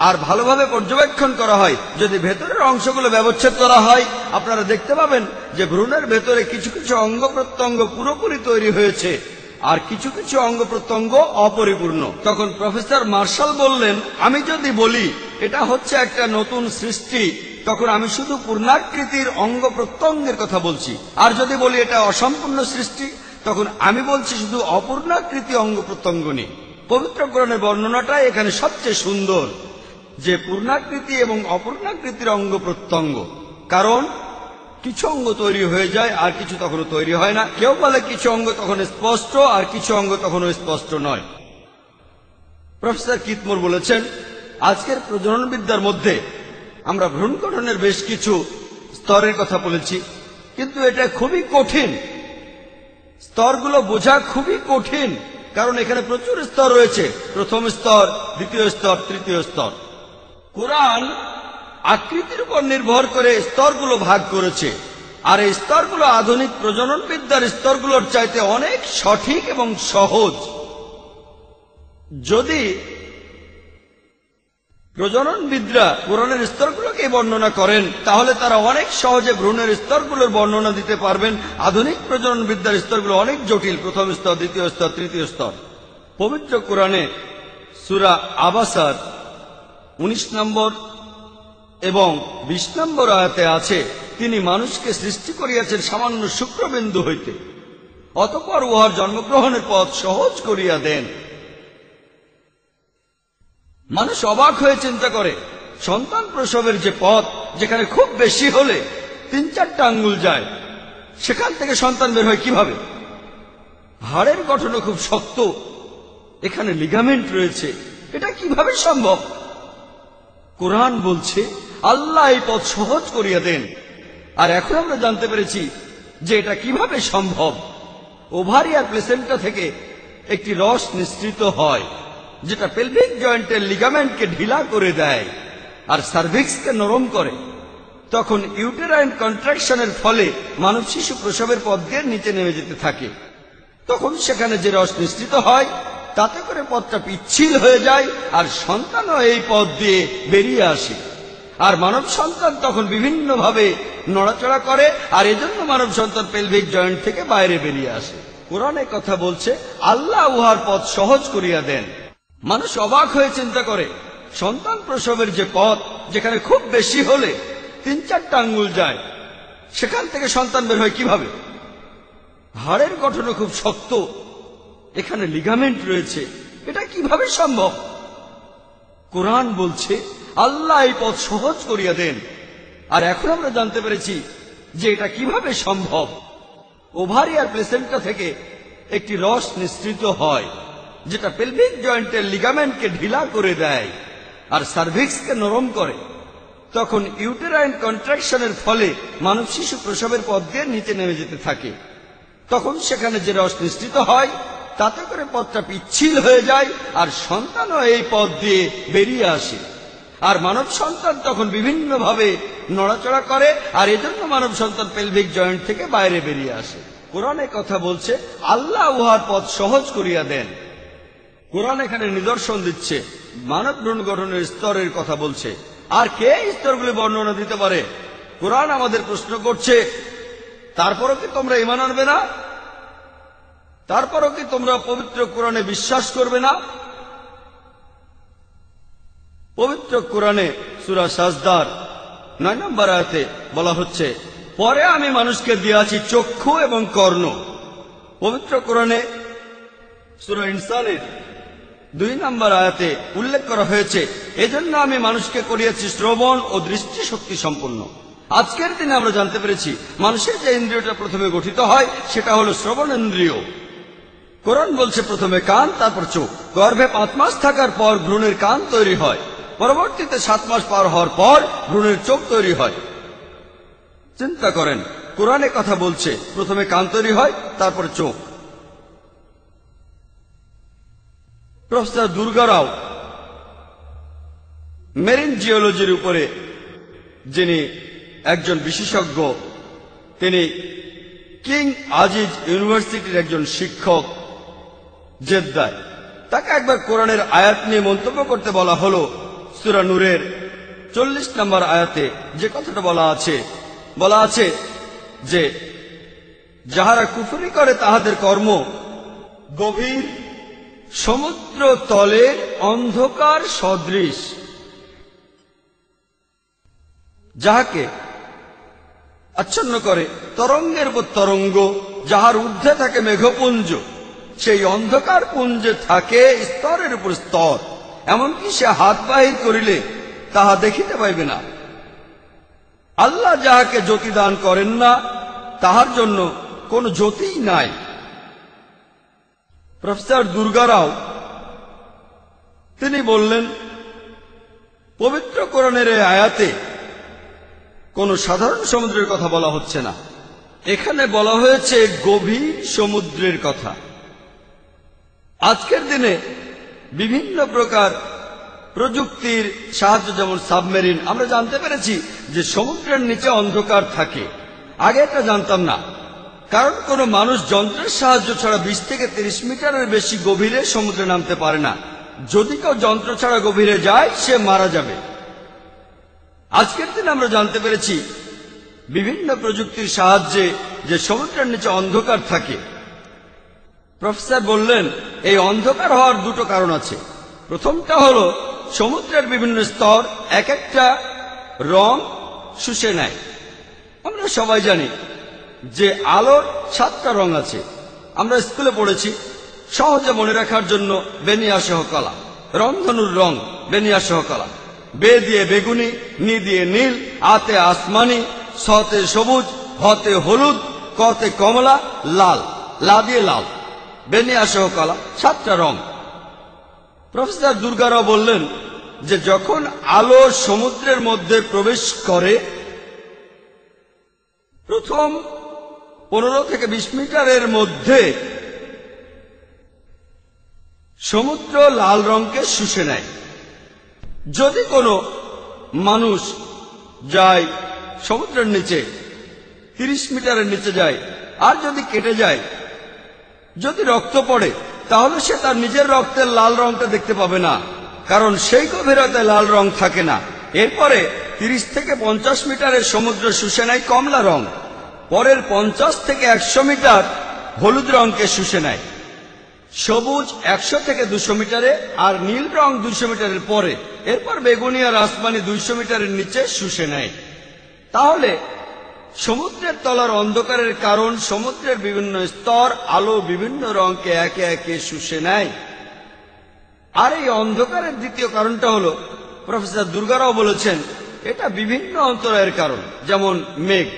আর ভালোভাবে পর্যবেক্ষণ করা হয়। যদি ভেতরের অংশগুলো ব্যবচ্ছেদ করা হয়, আপনারা দেখতে পাবেন যে ভ্রূণের ভেতরে কিছু কিছু অঙ্গ প্রত্যঙ্গ পুরোপুরি তৈরি হয়েছে আর কিছু কিছু অঙ্গ প্রত্যঙ্গ অপরিপূর্ণ। তখন প্রফেসর মার্শাল বললেন, আমি যদি বলি, এটা হচ্ছে একটা নতুন সৃষ্টি, তখন আমি শুধু পূর্ণাকৃতির অঙ্গ প্রত্যঙ্গের কথা বলছি। আর যদি বলি, এটা অসম্পূর্ণ সৃষ্টি তখন আমি বলছি শুধু অপূর্ণাকৃতি অঙ্গ প্রত্যঙ্গ নিয়ে পবিত্র গ্রহণের বর্ণনাটাই এখানে সবচেয়ে সুন্দর যে পূর্ণাকৃতি এবং অপূর্ণাকৃতির অঙ্গ প্রত্যঙ্গ। কারণ কিছু অঙ্গ তৈরি হয়ে যায় আর কিছু তখনও তৈরি হয় না। কেউ বলে কিছু অঙ্গ তখন স্পষ্ট আর কিছু অঙ্গ তখনও স্পষ্ট নয়। প্রফেসর কিতমোর বলেছেন, আজকের প্রজনন বিদ্যার মধ্যে আমরা ভ্রূণ গঠনের বেশ কিছু স্তরের কথা বলেছি, কিন্তু এটা খুবই কঠিন। স্তরগুলো বোঝা খুবই কঠিন, কারণ এখানে প্রচুর স্তর রয়েছে। প্রথম স্তর, দ্বিতীয় স্তর, তৃতীয় স্তর। কোরআন আকৃতির উপর নির্ভর করে স্তরগুলো ভাগ করেছে, আর এই স্তরগুলো আধুনিক প্রজনন বিদ্যার স্তরগুলোর চাইতে অনেক সঠিক এবং সহজ। যদি প্রজননবিদরা কোরআনের স্তরগুলোকে বর্ণনা করেন। তাহলে তারা অনেক সহজে ভ্রূণের স্তরগুলোর বর্ণনা দিতে পারবেন। আধুনিক প্রজনন বিদ্যার স্তরগুলো অনেক জটিল। প্রথম স্তর, দ্বিতীয় স্তর, তৃতীয় স্তর। পবিত্র কোরআনে সুরা আবাসার উনিশ নম্বর এবং বিশ নম্বর আয়াতে আছে, তিনি মানুষকে সৃষ্টি করিয়াছেন সামান্য শুক্রবিন্দু হইতে। অতপর উহার জন্মগ্রহণের পথ সহজ করিয়া দেন। মানুষ অবাক হয়ে চিন্তা করে, সন্তান প্রসবের যে পথ, যেখানে খুব বেশি হলে তিন চারটা আঙ্গুল যায়, সেখান থেকে সন্তান বের হয় কীভাবে? হাড়ের গঠনও খুব শক্ত, এখানে লিগামেন্ট রয়েছে, এটা কীভাবে সম্ভব? কোরআন বলছে, আল্লাহ এই পথ সহজ করিয়া দেন। আর এখন আমরা জানতে পেরেছি যে এটা কীভাবে সম্ভব। ওভারিয়ার প্লেসেন্টা থেকে একটি রস নিঃসৃত হয়। যেটা পেলভিক জয়েন্টের লিগামেন্টকে ঢিলা করে দেয় আর সার্ভিক্সকে নরম করে। তখন ইউটেরাইন কন্ট্রাকশনের ফলে মানব শিশু প্রসবের পথ দিয়ে নিচে নেমে যেতে থাকে। তখন সেখানে যে রস নিশ্চিত হয়, তাতে করে পথটা পিচ্ছিল হয়ে যায় আর সন্তানও এই পথ দিয়ে বেরিয়ে আসে। আর মানব সন্তান তখন বিভিন্নভাবে নড়াচড়া করে আর এজন্য মানব সন্তান পেলভিক জয়েন্ট থেকে বাইরে বেরিয়ে আসে। কোরআনে কথা বলছে, আল্লাহ উহার পথ সহজ করিয়া দেন। মানুষ অবাক হয়ে চিন্তা করে, সন্তান প্রসবের যে পথ, যেখানে খুব বেশি হলে তিন চারটা আঙ্গুল যায়, সেখান থেকে সন্তান বের হয় কীভাবে? হাড়ের গঠনও খুব শক্ত, এখানে লিগামেন্ট রয়েছে, এটা কীভাবে সম্ভব? কোরআন বলছে, আল্লাহ এই পথ সহজ করিয়া দেন। আর এখন আমরা জানতে পেরেছি যে এটা কীভাবে সম্ভব। ওভারি আর থেকে একটি রস নিঃসৃত হয়। যেটা পেলভিক জয়েন্টের লিগামেন্টকে ঢিলা করে দেয় আর সার্ভিক্সকে নরম করে, তখন ইউটেরাইন কন্ট্রাকশনের ফলে মানব শিশু প্রসবের পথ দিয়ে নিচে নেমে যেতে থাকে। তখন সেখানে যে রস নিঃসৃত হয়, তাতে করে পথটা পিচ্ছিল হয়ে যায় আর সন্তানও এই পথ দিয়ে বেরিয়ে আসে। আর মানব সন্তান তখন বিভিন্নভাবে নড়াচড়া করে আর এজন্য মানব সন্তান পেলভিক জয়েন্ট থেকে বাইরে বেরিয়ে আসে। কোরআনে কথা বলছে, আল্লাহ উহার পথ সহজ করিয়া দেন। কোরআন এখানে নিদর্শন দিচ্ছে, মানব ভ্রূণ গঠনের স্তরের কথা বলছে। আর কে স্তরগুলি বর্ণনা দিতে পারে? কোরআন আমাদের প্রশ্ন করছে, তারপরও কি তোমরা ইমান আনবে না? তারপরও কি তোমরা পবিত্র কোরআনে বিশ্বাস করবে না? পবিত্র কোরআনে সুরা সাজদার নয় নম্বর আয়াতে বলা হচ্ছে, পরে আমি মানুষকে দিয়াছি চক্ষু এবং কর্ণ। পবিত্র কোরআনে সুরা ইনসানের দুই নম্বর আয়াতে উল্লেখ করা হয়েছে, এজন্য আমি মানুষকে করিয়েছি শ্রবণ ও দৃষ্টি শক্তি সম্পন্ন আজকের দিনে আমরা জানতে পেরেছি, মানুষের যে ইন্দ্রিয়টা প্রথমে গঠিত হয়, সেটা হলো শ্রবণ ইন্দ্রিয়। কোরআন বলছে প্রথমে কান, তারপর চোখ। গর্ভে পাঁচ মাস থাকার পর ভ্রূণের কান তৈরি হয়। পরবর্তীতে সাত মাস পার হওয়ার পর ভ্রূণের চোখ তৈরি হয়। চিন্তা করেন, কোরআনে কথা বলছে, প্রথমে কান তৈরি হয়, তারপর চোখ। প্রফেসর দুর্গারাও মেরিন জিওলজির উপরে যিনি একজন বিশেষজ্ঞ, তিনি কিং আজিজ ইউনিভার্সিটির একজন শিক্ষক, জেদ্দায়। তাকে একবার কোরআনের আয়াত নিয়ে মন্তব্য করতে বলা হলো সুরানুরের চল্লিশ নম্বর আয়াতে যে কথাটা বলা আছে বলা আছে যে, যাহারা কুফরি করে তাহাদের কর্ম গভীর সমুদ্র তলের অন্ধকার সদৃশ। যাহাকে আচ্ছন্ন করে, তরঙ্গের উপর তরঙ্গ, যাহার ঊর্ধ্বে থাকে মেঘপুঞ্জ, সেই অন্ধকার পুঞ্জে থাকে স্তরের উপর স্তর। এমনকি সে হাত বাহির করিলে তাহা দেখিতে পাইবে না। আল্লাহ যাহাকে জ্যোতি দান করেন না, তাহার জন্য কোন জ্যোতিই নাই। প্রফেসর দুর্গা রাও তিনি বললেন, পবিত্র এই আয়াতে কোন সাধারণ সমুদ্রের কথা বলা হচ্ছে না। এখানে বলা হয়েছে গভীর সমুদ্রের কথা। আজকের দিনে বিভিন্ন প্রকার প্রযুক্তির সাহায্য, যেমন সাবমেরিন, আমরা জানতে পেরেছি যে সমুদ্রের নিচে অন্ধকার থাকে। আগে এটা জানতাম না। কারণ কোনো মানুষ যন্ত্রের সাহায্য ছাড়া বিশ থেকে তিরিশ মিটারের বেশি গভীরে সমুদ্রে নামতে পারে না। যদি কেউ যন্ত্র ছাড়া গভীরে যায়, সে মারা যাবে। আজকের দিন আমরা জানতে পেরেছি, বিভিন্ন প্রযুক্তির সাহায্যে যে সমুদ্রের নিচে অন্ধকার থাকে। প্রফেসর বললেন, এই অন্ধকার হওয়ার দুটো কারণ আছে। প্রথমটা হলো, সমুদ্রের বিভিন্ন স্তর এক একটা রং শুষে নেয়। আমরা সবাই জানি যে আলোর সাতটা রং আছে। আমরা স্কুলে পড়েছি, সহজে মনে রাখার জন্য বেনিয়া সহ কলা রংধনুর রং বেনিয়া সহ কলা বে দিয়ে বেগুনি, নি দিয়ে নীল, আতে আসমানি, সতে সবুজ, হতে হলুদ, কতে কমলা, লাল, লা দিয়ে লাল। বেনিয়া সহ কলা সাতটা রং। প্রফেসর দুর্গারাও বললেন যে যখন আলো সমুদ্রের মধ্যে প্রবেশ করে, প্রথম পনেরো থেকে বিশ মিটারের মধ্যে সমুদ্র লাল রঙকে শুষে নেয়। যদি কোনো মানুষ যায় সমুদ্রের নিচে, তিরিশ মিটারের নিচে যায়, আর যদি কেটে যায়, যদি রক্ত পড়ে, তাহলে সে তার নিজের রক্তের লাল রংটা দেখতে পাবে না, কারণ সেই গভীরতায় লাল রং থাকে না। এরপরে তিরিশ থেকে পঞ্চাশ মিটারের সমুদ্র শুষে নেয় কমলা রং। পরের পঞ্চাশ থেকে একশো মিটার হলুদ রঙকে শুষে নেয়। সবুজ একশো থেকে দুশো মিটারে আর নীল রং দুশো মিটারের পরে। এরপর বেগুনি আর আসমানি দুইশো মিটারের নিচে শুষে নেয়। তাহলে সমুদ্রের তলার অন্ধকারের কারণ সমুদ্রের বিভিন্ন স্তর আলো বিভিন্ন রঙকে একে একে শুষে নেয়। আর এই অন্ধকারের দ্বিতীয় কারণটা হলো, প্রফেসর দুর্গারাও বলেছেন, এটা বিভিন্ন অন্তরায়ের কারণ, যেমন মেঘ।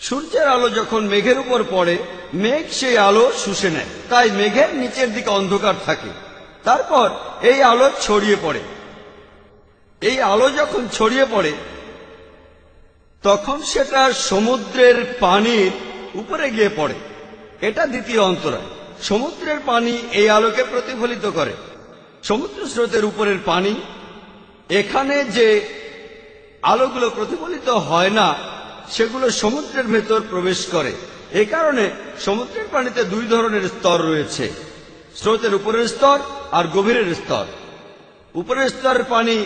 সূর্যের আলো যখন মেঘের উপর পড়ে, মেঘ সেই আলো শুষে নেয়। তাই মেঘের নিচের দিকে অন্ধকার থাকে। তারপর এই আলো ছড়িয়ে পড়ে। এই আলো যখন ছড়িয়ে পড়ে, তখন সেটা সমুদ্রের পানির উপরে গিয়ে পড়ে। এটা দ্বিতীয় অন্তরায়। সমুদ্রের পানি এই আলোকে প্রতিফলিত করে। সমুদ্র স্রোতের উপরের পানি, এখানে যে আলোগুলো প্রতিফলিত হয় না সেগুলো সমুদ্রের ভেতর প্রবেশ করে। এ কারণে সমুদ্রের পানিতে দুই ধরনের স্তর রয়েছে, স্রোতের উপরের স্তর আর গভীরের স্তর। উপরের স্তরের পানি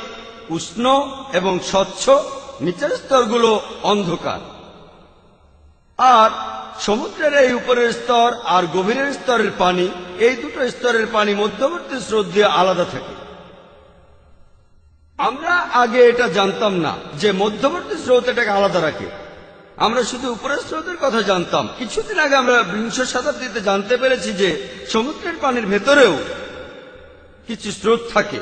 উষ্ণ এবং স্বচ্ছ, নিচের স্তরগুলো অন্ধকার। আর সমুদ্রের এই উপরের স্তর আর গভীরের স্তরের পানি, এই দুটো স্তরের পানি মধ্যবর্তী স্রোত দিয়ে আলাদা থাকে। আমরা আগে এটা জানতাম না যে মধ্যবর্তী স্রোত এটাকে আলাদা রাখে। আমরা শুধু উপরের স্রোতের কথা জানতাম। কিছুদিন আগে আমরা বিংশ শতাব্দীতে জানতে পেরেছি যে সমুদ্রের পানির ভেতরেও কিছু স্রোত থাকে।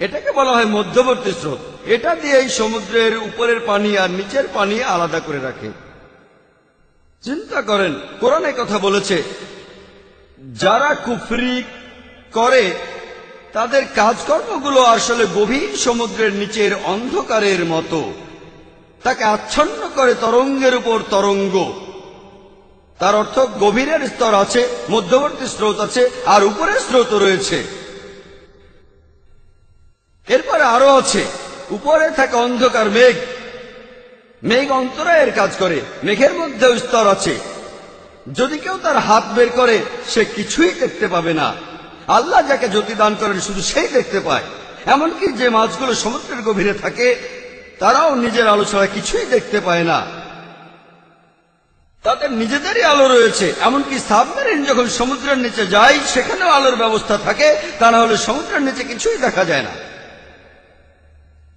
এটাকে বলা হয় মধ্যবর্তী স্রোত। এটা দিয়েই সমুদ্রের উপরের পানি আর নিচের পানি আলাদা করে রাখে। চিন্তা করেন, কোরআনে কথা বলেছে, যারা কুফরি করে, তাদের কাজকর্মগুলো আসলে গভীর সমুদ্রের নিচের অন্ধকারের মতো। তাকে আচ্ছন্ন করে তরঙ্গের উপর তরঙ্গ। তার অর্থ গভীরের স্তর আছে, মধ্যবর্তী স্রোত আছে, আর উপরের স্রোত রয়েছে। এরপরে আরও আছে, উপরে থাকে অন্ধকার মেঘ। মেঘ অন্তরায়ের কাজ করে, মেঘের মধ্যেও স্তর আছে। যদি কেউ তার হাত বের করে, সে কিছুই দেখতে পাবে না। আল্লাহ যাকে জ্যোতি দান করেন, শুধু সেই দেখতে পায়। এমনকি যে মাছগুলো সমুদ্রের গভীরে থাকে তারাও নিজের আলো ছাড়া কিছুই দেখতে পায় না। তাদের নিজেদেরই আলো রয়েছে। এমনকি সাবমেরিন যখন সমুদ্রের নিচে যায়, সেখানেও আলোর ব্যবস্থা থাকে। তা না হলে সমুদ্রের নিচে কিছুই দেখা যায় না।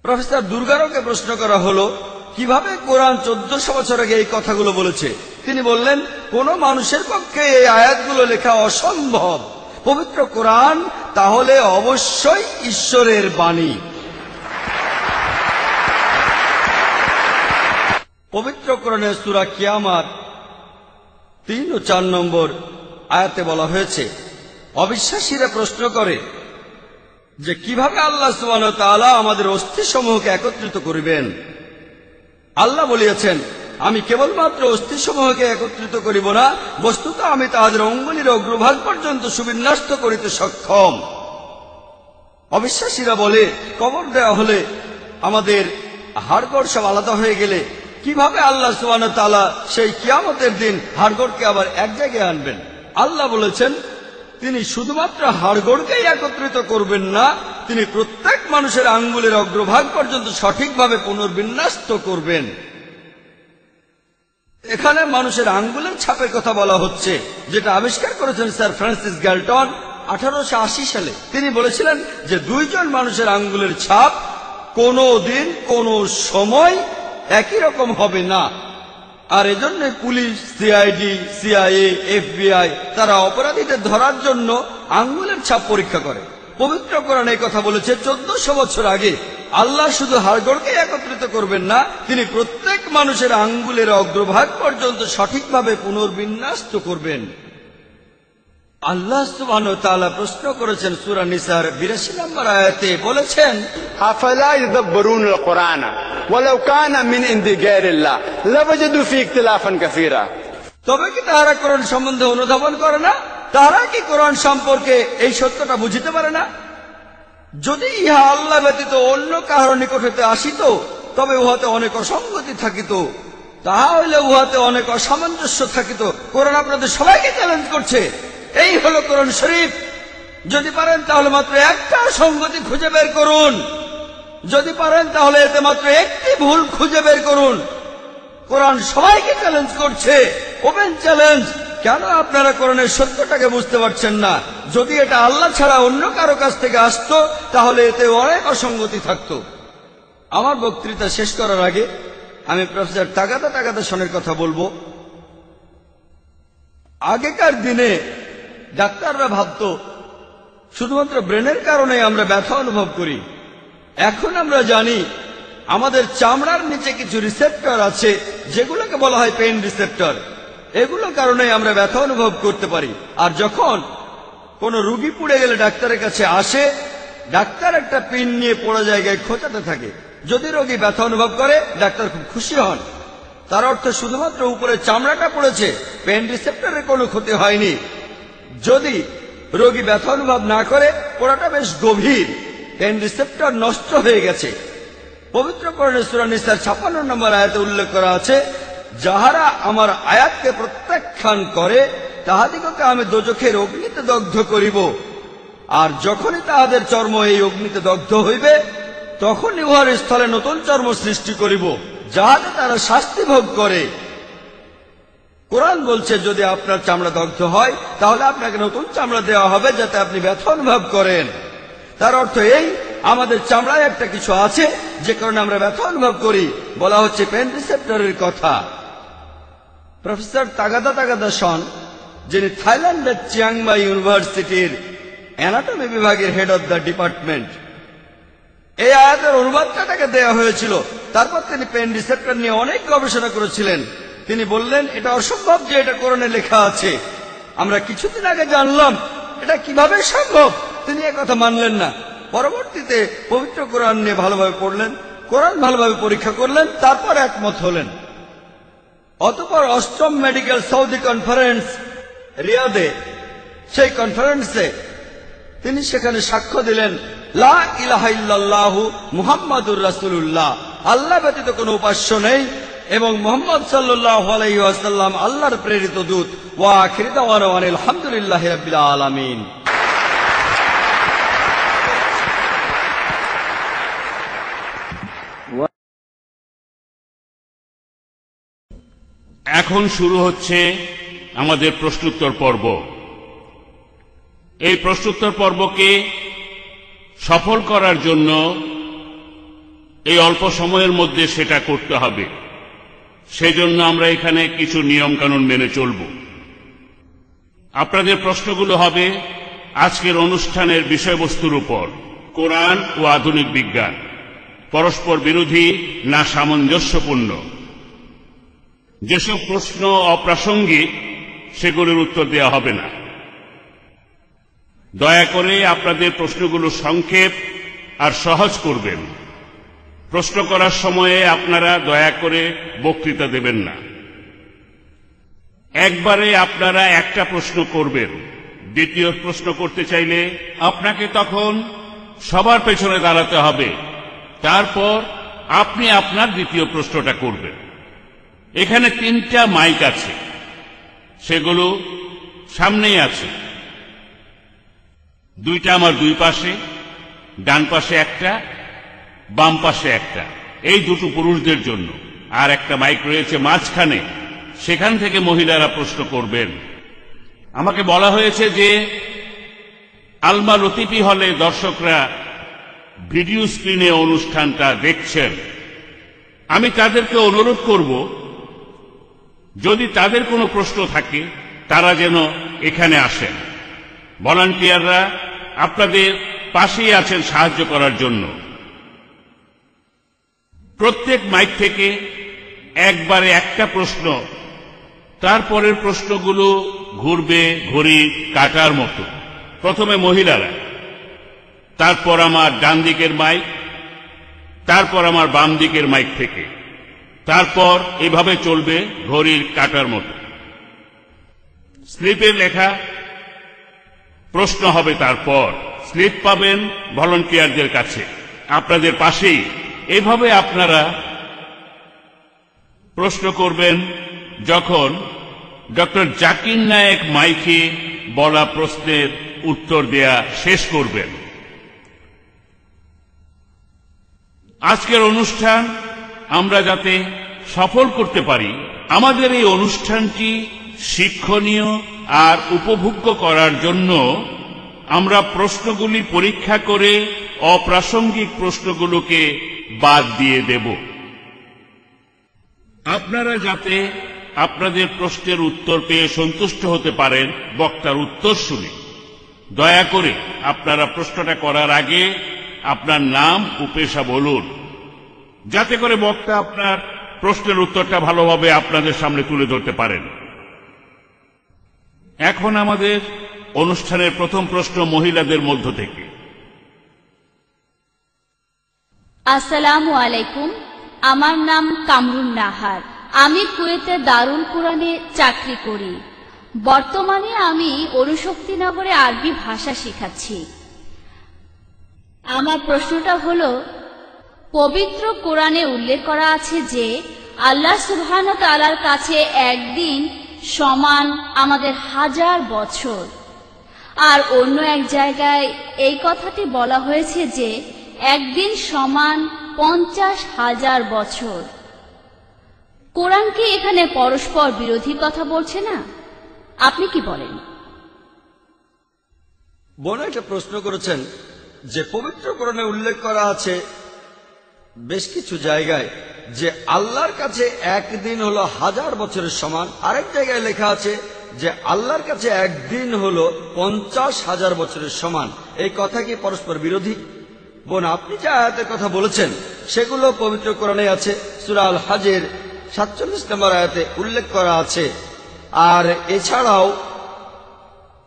প্রফেসর দুর্গারকে প্রশ্ন করা হলো, কীভাবে কোরআন চোদ্দশো বছর আগে এই কথাগুলো বলেছে? তিনি বললেন, কোন মানুষের পক্ষে এই আয়াতগুলো লেখা অসম্ভব। পবিত্র কোরআন তাহলে অবশ্যই ঈশ্বরের বাণী। পবিত্র কোরআনের সুরা কিয়ামার তিন ও চার নম্বর আয়াতে বলা হয়েছে, অবিশ্বাসীরা প্রশ্ন করে যে কীভাবে আল্লাহ সুবান তাআলা আমাদের অস্থি সমূহকে একত্রিত করিবেন? আল্লাহ বলিয়াছেন, আমি কেবলমাত্র অস্থি সমূহকে একত্রিত করিব না, বস্তুত আমি তাহাদের অঙ্গুলির অগ্রভাগ পর্যন্ত সুবিন্যস্ত করিতে সক্ষম। অবিশ্বাসীরা বলে, কবর দেওয়া হলে আমাদের হাড়গড় সব আলাদা হয়ে গেলে কীভাবে আল্লাহ সুবান তালা সেই কিয়ামতের দিন হাড়গড়কে আবার এক জায়গায় আনবেন? আল্লাহ বলেছেন, তিনি শুধুমাত্র হাড়গোড়কেই একত্রিত করবেন না, তিনি প্রত্যেক মানুষের আঙ্গুলের অগ্রভাগ পর্যন্ত সঠিকভাবে পুনর্বিন্যস্ত করবেন। এখানে মানুষের আঙ্গুলের ছাপের কথা বলা হচ্ছে, যেটা আবিষ্কার করেছেন স্যার ফ্রান্সিস গ্যালটন আঠারোশো আশি সালে। তিনি বলেছিলেন যে দুইজন মানুষের আঙ্গুলের ছাপ কোনো দিন, কোনো সময় একই রকম হবে না। আর এজন্য পুলিশ, সিআইডি, সিআইএ, এফবিআই, তারা অপরাধীদের ধরার জন্য আঙ্গুলের ছাপ পরীক্ষা করে। পবিত্র কোরআন এই কথা বলেছে, চোদ্দশো বছর আগে আল্লাহ শুধু হাড়গড়কে একত্রিত করবেন না, তিনি প্রত্যেক মানুষের আঙ্গুলের অগ্রভাগ পর্যন্ত সঠিকভাবে পুনর্বিন্যাস্ত করবেন। আল্লাহ তালা প্রশ্ন করেছেন সুরা নিসার বিরাশি নম্বর আয়াতে বলেছেন আফালা ইদাব্বরুন কোরআন? ওয়ালাউ কানা মিন ইনদি গায়রিল্লাহ। লাওয়াজাদু ফি ইখতিলাফান কাসীরা। তবে কি তাহারা কোরআন সম্বন্ধে অনুধাবন করে না? তারা কি কোরআন সম্পর্কে এই সত্যটা বুঝিতে পারে না? যদি ইহা আল্লাহ ব্যতীত অন্য কারও নিকট হতে আসিত তবে উহাতে অনেক অসঙ্গতি থাকিত। তাহা হইলে উহাতে অনেক অসামঞ্জস্য থাকিত। কোরআন আপনাদের সবাইকে চ্যালেঞ্জ করছে। এই হলো কোরআন শরীফ। যদি পারেন তাহলে মাত্র একটা সঙ্গতি খুঁজে বের করুন। যদি পারেন তাহলে এতে মাত্র একটি ভুল খুঁজে বের করুন। কোরআন সবাইকে চ্যালেঞ্জ করছে। ওপেন চ্যালেঞ্জ কেন আপনারা কোরআনের সত্যটাকে বুঝতে পারছেন না? যদি এটা আল্লাহ ছাড়া অন্য কারও কাছ থেকে আসতো, তাহলে এতে অনেক অসঙ্গতি থাকত। আমার বক্তৃতা শেষ করার আগে আমি প্রফেসর তাগাদা তাগাদা সনের কথা বলব। আগেকার দিনে ডাক্তাররা ভাবতো, শুধুমাত্র ব্রেনের কারণে আমরা ব্যথা অনুভব করি। এখন আমরা জানি, আমাদের চামড়ার নিচে কিছু রিসেপ্টর আছে, যেগুলোকে বলা হয় পেন রিসেপ্টর। এগুলো কারণে আমরা ব্যথা অনুভব করতে পারি। আর যখন কোনো রুগী পুড়ে গেলে ডাক্তারের কাছে আসে, ডাক্তার একটা পিন নিয়ে পোড়া জায়গায় খোঁচাতে থাকে। যদি রোগী ব্যথা অনুভব করে, ডাক্তার খুব খুশি হন। তার অর্থ শুধুমাত্র উপরে চামড়াটা পড়েছে পেন রিসেপ্টরের কোনো ক্ষতি হয়নি। যদি রোগী ব্যথা অনুভব না করে, পোড়াটা বেশ গভীর। পেন রিসেপ্টর নষ্ট হয়ে গেছে। পবিত্র করণে সুরানিসার ছাপ্পান্ন নম্বর আয়াতে উল্লেখ করা আছে, যাহারা আমার আয়াতকে প্রত্যাখ্যান করে, তাহাদিগকে আমি দোজখের অগ্নিতে দগ্ধ করিব। আর যখনই তাহাদের চর্ম এই অগ্নিতে দগ্ধ হইবে, তখনই উহার স্থলে নতুন চর্ম সৃষ্টি করিব, যাহাতে তারা শাস্তি ভোগ করে। কোরআন বলছে, যদি আপনার চামড়া দগ্ধ হয়, তাহলে আপনাকে নতুন চামড়া দেওয়া হবে যাতে আপনি ব্যথা অনুভব করেন। তার অর্থ এই, আমাদের চামড়ায় একটা কিছু আছে, যে কারণে আমরা ব্যথা অনুভব করি, বলা হচ্ছে পেন রিসেপ্টরের কথা। প্রফেসর তাগাদা তাগাদা সন যিনি থাইল্যান্ডের চিয়াংমাই ইউনিভার্সিটির অ্যানাটমি বিভাগের হেড অব দ্য ডিপার্টমেন্ট এই আয়াতের অনুবাদটা তাকে দেওয়া হয়েছিল। তারপর তিনি পেন রিসেপ্টর নিয়ে অনেক গবেষণা করেছিলেন। তিনি বললেন, এটা অসম্ভব যে এটা কোরআনে লেখা আছে। আমরা কিছুদিন আগে জানলাম, এটা কীভাবে সম্ভব? তিনি কথা মানলেন না। পরবর্তীতে পবিত্র কোরআন নিয়ে ভালোভাবে পড়লেন, কোরআন ভালোভাবে পরীক্ষা করলেন, তারপর একমত হলেন। অতপর অষ্টম মেডিকেল সৌদি কনফারেন্স, রিয়াদে, সেই কনফারেন্সে তিনি সেখানে সাক্ষ্য দিলেন, লা ইলাহা মুহাম্মাদুর রাসূলুল্লাহ। আল্লাহ ব্যতীত কোনো উপাস্য নেই। এবং মোহাম্মদ আলাইহি আল্লাহর প্রেরিত দূত। আলহামদুলিল্লাহি রাব্বিল এখন শুরু হচ্ছে আমাদের প্রশ্নোত্তর পর্ব। এই প্রশ্নোত্তর পর্বকে সফল করার জন্য এই অল্প সময়ের মধ্যে সেটা করতে হবে। সেজন্য আমরা এখানে কিছু নিয়মকানুন মেনে চলব। আপনাদের প্রশ্নগুলো হবে, আজকের অনুষ্ঠানের বিষয়বস্তুর উপর, কোরআন ও আধুনিক বিজ্ঞান। পরস্পর বিরোধী না সামঞ্জস্যপূর্ণ। যেসব প্রশ্ন অপ্রাসঙ্গিক, সেগুলোর উত্তর দেওয়া হবে না। দয়া করে আপনাদের প্রশ্নগুলো সংক্ষেপ আর সহজ করবেন। প্রশ্ন করার সময়ে আপনারা দয়া করে বক্তৃতা দেবেন না। একবারে আপনারা একটা প্রশ্ন করবেন। দ্বিতীয় প্রশ্ন করতে চাইলে আপনাকে তখন সবার পেছনে দাঁড়াতে হবে। তারপর আপনি আপনার দ্বিতীয় প্রশ্নটা করবেন। এখানে তিনটা মাইক আছে। সেগুলো সামনেই আছে। দুইটা আমার দুই পাশে, ডান পাশে একটা বাম পাশে একটা। এই দুটো পুরুষদের জন্য। আর একটা মাইক রয়েছে মাঝখানে। সেখান থেকে মহিলারা প্রশ্ন করবেন, আমাকে বলা হয়েছে যে আলমা লতিফি হলে দর্শকরা ভিডিও স্ক্রিনে অনুষ্ঠানটা দেখছেন। আমি তাদেরকে অনুরোধ করব, যদি তাদের কোনো প্রশ্ন থাকে, তারা যেন এখানে আসেন। ভলান্টিয়াররা আপনাদের পাশেই আছেন সাহায্য করার জন্য। প্রত্যেক মাইক থেকে একবারে একটা প্রশ্ন, তারপরের প্রশ্নগুলো ঘুরবে ঘড়ি কাটার মতো। প্রথমে মহিলারা, তারপর আমার ডান দিকের মাইক, তারপর আমার বাম দিকের মাইক থেকে। তারপর এভাবে চলবে ঘড়ির কাটার মতো। স্লিপের লেখা, প্রশ্ন হবে তারপর। স্লিপ পাবেন ভলান্টিয়ারদের কাছে। আপনাদের পাশেই এভাবে আপনারা প্রশ্ন করবেন যখন ডক্টর জাকির নায়েক মাইকে বলা প্রশ্নের উত্তর দেয়া শেষ করবেন। আজকের অনুষ্ঠান আমরা যাতে সফল করতে পারি, আমাদের এই অনুষ্ঠানটি শিক্ষণীয় আর উপভোগ্য করার জন্য আমরা প্রশ্নগুলি পরীক্ষা করে অপ্রাসঙ্গিক প্রশ্নগুলোকে বাদ দিয়ে দেব। আপনারা যাতে আপনাদের প্রশ্নের উত্তর পেয়ে সন্তুষ্ট হতে পারেন, বক্তার উত্তর শুনে। দয়া করে আপনারা প্রশ্নটা করার আগে আপনার নাম ও পেশা বলুন। যাতে করে বক্তা আপনার প্রশ্নের উত্তরটা ভালোভাবে আপনাদের সামনে তুলে ধরতে পারেন। এখন আমাদের অনুষ্ঠানের প্রথম প্রশ্ন মহিলাদের মধ্য থেকে। আসসালামু আলাইকুম, আমার নাম কামরুন নাহার। আমি কুয়েতে দারুল কোরআনে চাকরি করি। বর্তমানে আমি অনুশক্তিনগরে আরবি ভাষা শেখাচ্ছি। আমার প্রশ্নটা হলো, পবিত্র কোরআনে উল্লেখ করা আছে যে, আল্লাহ সুবহান তালার কাছে একদিন সমান আমাদের হাজার বছর। আর অন্য এক জায়গায় এই কথাটি বলা হয়েছে যে একদিন সমান পঞ্চাশ হাজার বছর। কোরআন কি এখানে পরস্পর বিরোধী কথা বলছে না? আপনি কি বলেন? বোন একটা প্রশ্ন করেছেন যে পবিত্র কোরআনে উল্লেখ করা আছে বেশ কিছু জায়গায় যে আল্লাহর কাছে একদিন হলো হাজার বছরের সমান। আরেক জায়গায় লেখা আছে যে আল্লাহর কাছে একদিন হলো পঞ্চাশ হাজার বছরের সমান। এই কথা কি পরস্পর বিরোধী? বোন, আপনি যে আয়াতের কথা বলেছেন, সেগুলো পবিত্র কোরআনে আছে। সুরাল হাজের সাতচল্লিশ নম্বর আয়াতে উল্লেখ করা আছে। আর এছাড়াও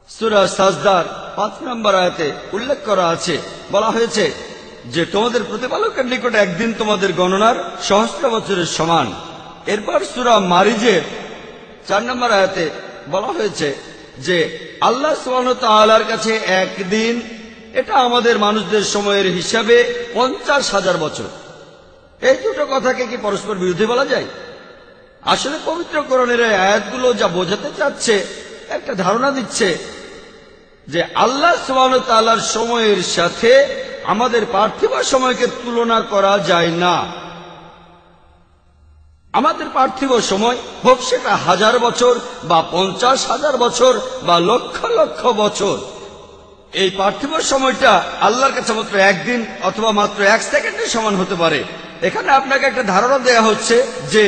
সুরা সাজদার পাঁচ নম্বর আয়াতে উল্লেখ করা আছে। বলা হয়েছে যে, তোমাদের প্রতিপালকের নিকটে একদিন তোমাদের গণনার সহস্র বছরের সমান। এরপর সুরা মারিজের চার নম্বর আয়াতে বলা হয়েছে যে, আল্লাহ সুবাহ তাআলার কাছে একদিন এটা আমাদের মানুষদের সময়ের হিসাবে পঞ্চাশ হাজার বছর। এই দুটো কথাকে কি পরস্পর বিরোধী বলা যায়? আসলে পবিত্র করণের আয়াতগুলো যা বোঝাতে চাচ্ছে, একটা ধারণা দিচ্ছে যে আল্লাহ সুবাহ তালার সময়ের সাথে আমাদের পার্থিব সময়কে তুলনা করা যায় না। আমাদের পার্থিব সময় হোক সেটা হাজার বছর বা পঞ্চাশ হাজার বছর বা লক্ষ লক্ষ বছর। এই পার্থিব সময়টা আল্লাহর কাছে মাত্র একদিন অথবা মাত্র এক সেকেন্ডের সমান হতে পারে। এখানে আপনাকে একটা ধারণা দেয়া হচ্ছে যে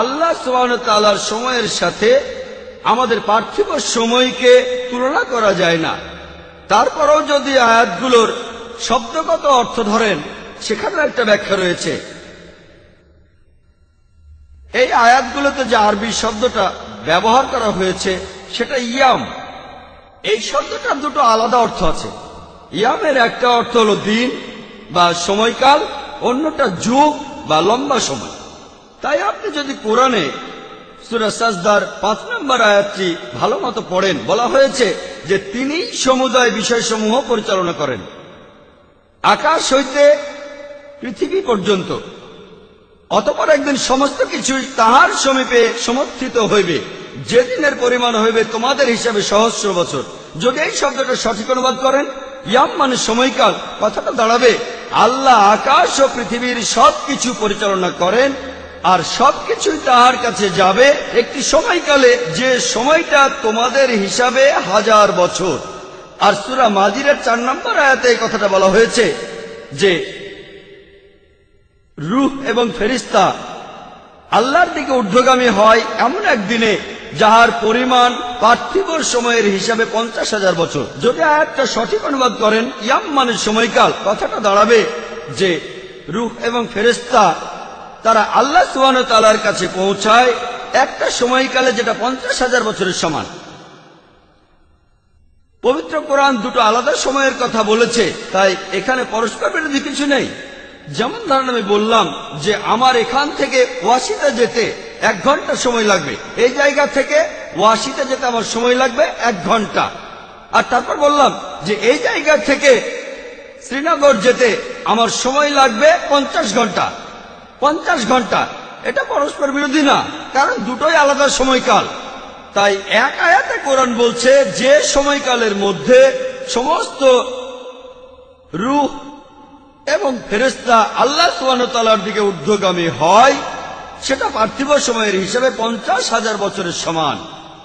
আল্লাহ সুবাহ তালার সময়ের সাথে আমাদের পার্থিব সময়কে তুলনা করা যায় না। তারপরেও যদি আয়াতগুলোর শব্দগত অর্থ ধরেন সেখানে একটা ব্যাখ্যা রয়েছে। এই আয়াতগুলোতে যে আরবি শব্দটা ব্যবহার করা হয়েছে, সেটা ইয়াম। এই শব্দটার দুটো আলাদা অর্থ আছে। ইয়ামের একটা অর্থ হলো দিন বা সময়কাল, অন্যটা যুগ বা লম্বা সময়। তাই আপনি যদি কোরআনে সুরা পাঁচ নম্বর আয়াতটি ভালো মতো পড়েন, বলা হয়েছে যে তিনি সমুদায় বিষয়সমূহ পরিচালনা করেন। আকাশ হইতে পৃথিবী পর্যন্ত, অতপর একদিন সমস্ত কিছুই তাহার সমীপে সমর্থিত হইবে। যেদিনের পরিমাণ হইবে তোমাদের হিসাবে সহস্র বছর। যদি এই শব্দটা সঠিক অনুবাদ করেন, ইয়াম মানে সময়কাল, কথাটা দাঁড়াবে। আল্লাহ আকাশ ও পৃথিবীর সবকিছু পরিচালনা করেন, আর সবকিছুই তাহার কাছে যাবে একটি সময়কালে, যে সময়টা তোমাদের হিসাবে হাজার বছর। আর সুরা মাজিরের চার নম্বর আয়াতে এই কথাটা বলা হয়েছে যে, রুহ এবং ফেরিস্তা আল্লাহর দিকে ঊর্ধ্বগামী হয় এমন একদিনে যাহার পরিমাণ পার্থিব সময়ের হিসাবে পঞ্চাশ হাজার বছর। যদি আয়াতটা সঠিক অনুবাদ করেন ইয়াম মানে সময়কাল কথাটা দাঁড়াবে যে রূহ এবং ফেরিস্তা তারা আল্লাহ সুবান তালার কাছে পৌঁছায় একটা সময়কালে যেটা পঞ্চাশ হাজার বছরের সমান। পবিত্র কোরআন দুটো আলাদা সময়ের কথা বলেছে, তাই এখানে পরস্পর বিরোধী কিছু নেই। যেমন ধরেন আমি বললাম যে আমার এখান থেকে ওয়াশিতে যেতে এক ঘণ্টা সময় লাগবে। এই জায়গা থেকে ওয়াশিতে যেতে আমার সময় লাগবে এক ঘণ্টা। আর তারপর বললাম যে এই জায়গা থেকে শ্রীনগর যেতে আমার সময় লাগবে পঞ্চাশ ঘণ্টা। পঞ্চাশ ঘণ্টা। এটা পরস্পর বিরোধী না, কারণ দুটোই আলাদা সময়কাল। তাই এক আয়াতে কোরআন বলছে, যে সময়কালের মধ্যে সমস্ত রূহ এবং ফেরেস্তা আল্লাহ সুবাহতালার দিকে ঊর্ধ্বগামী হয় সেটা পার্থিব সময়ের হিসাবে পঞ্চাশ হাজার বছরের সমান।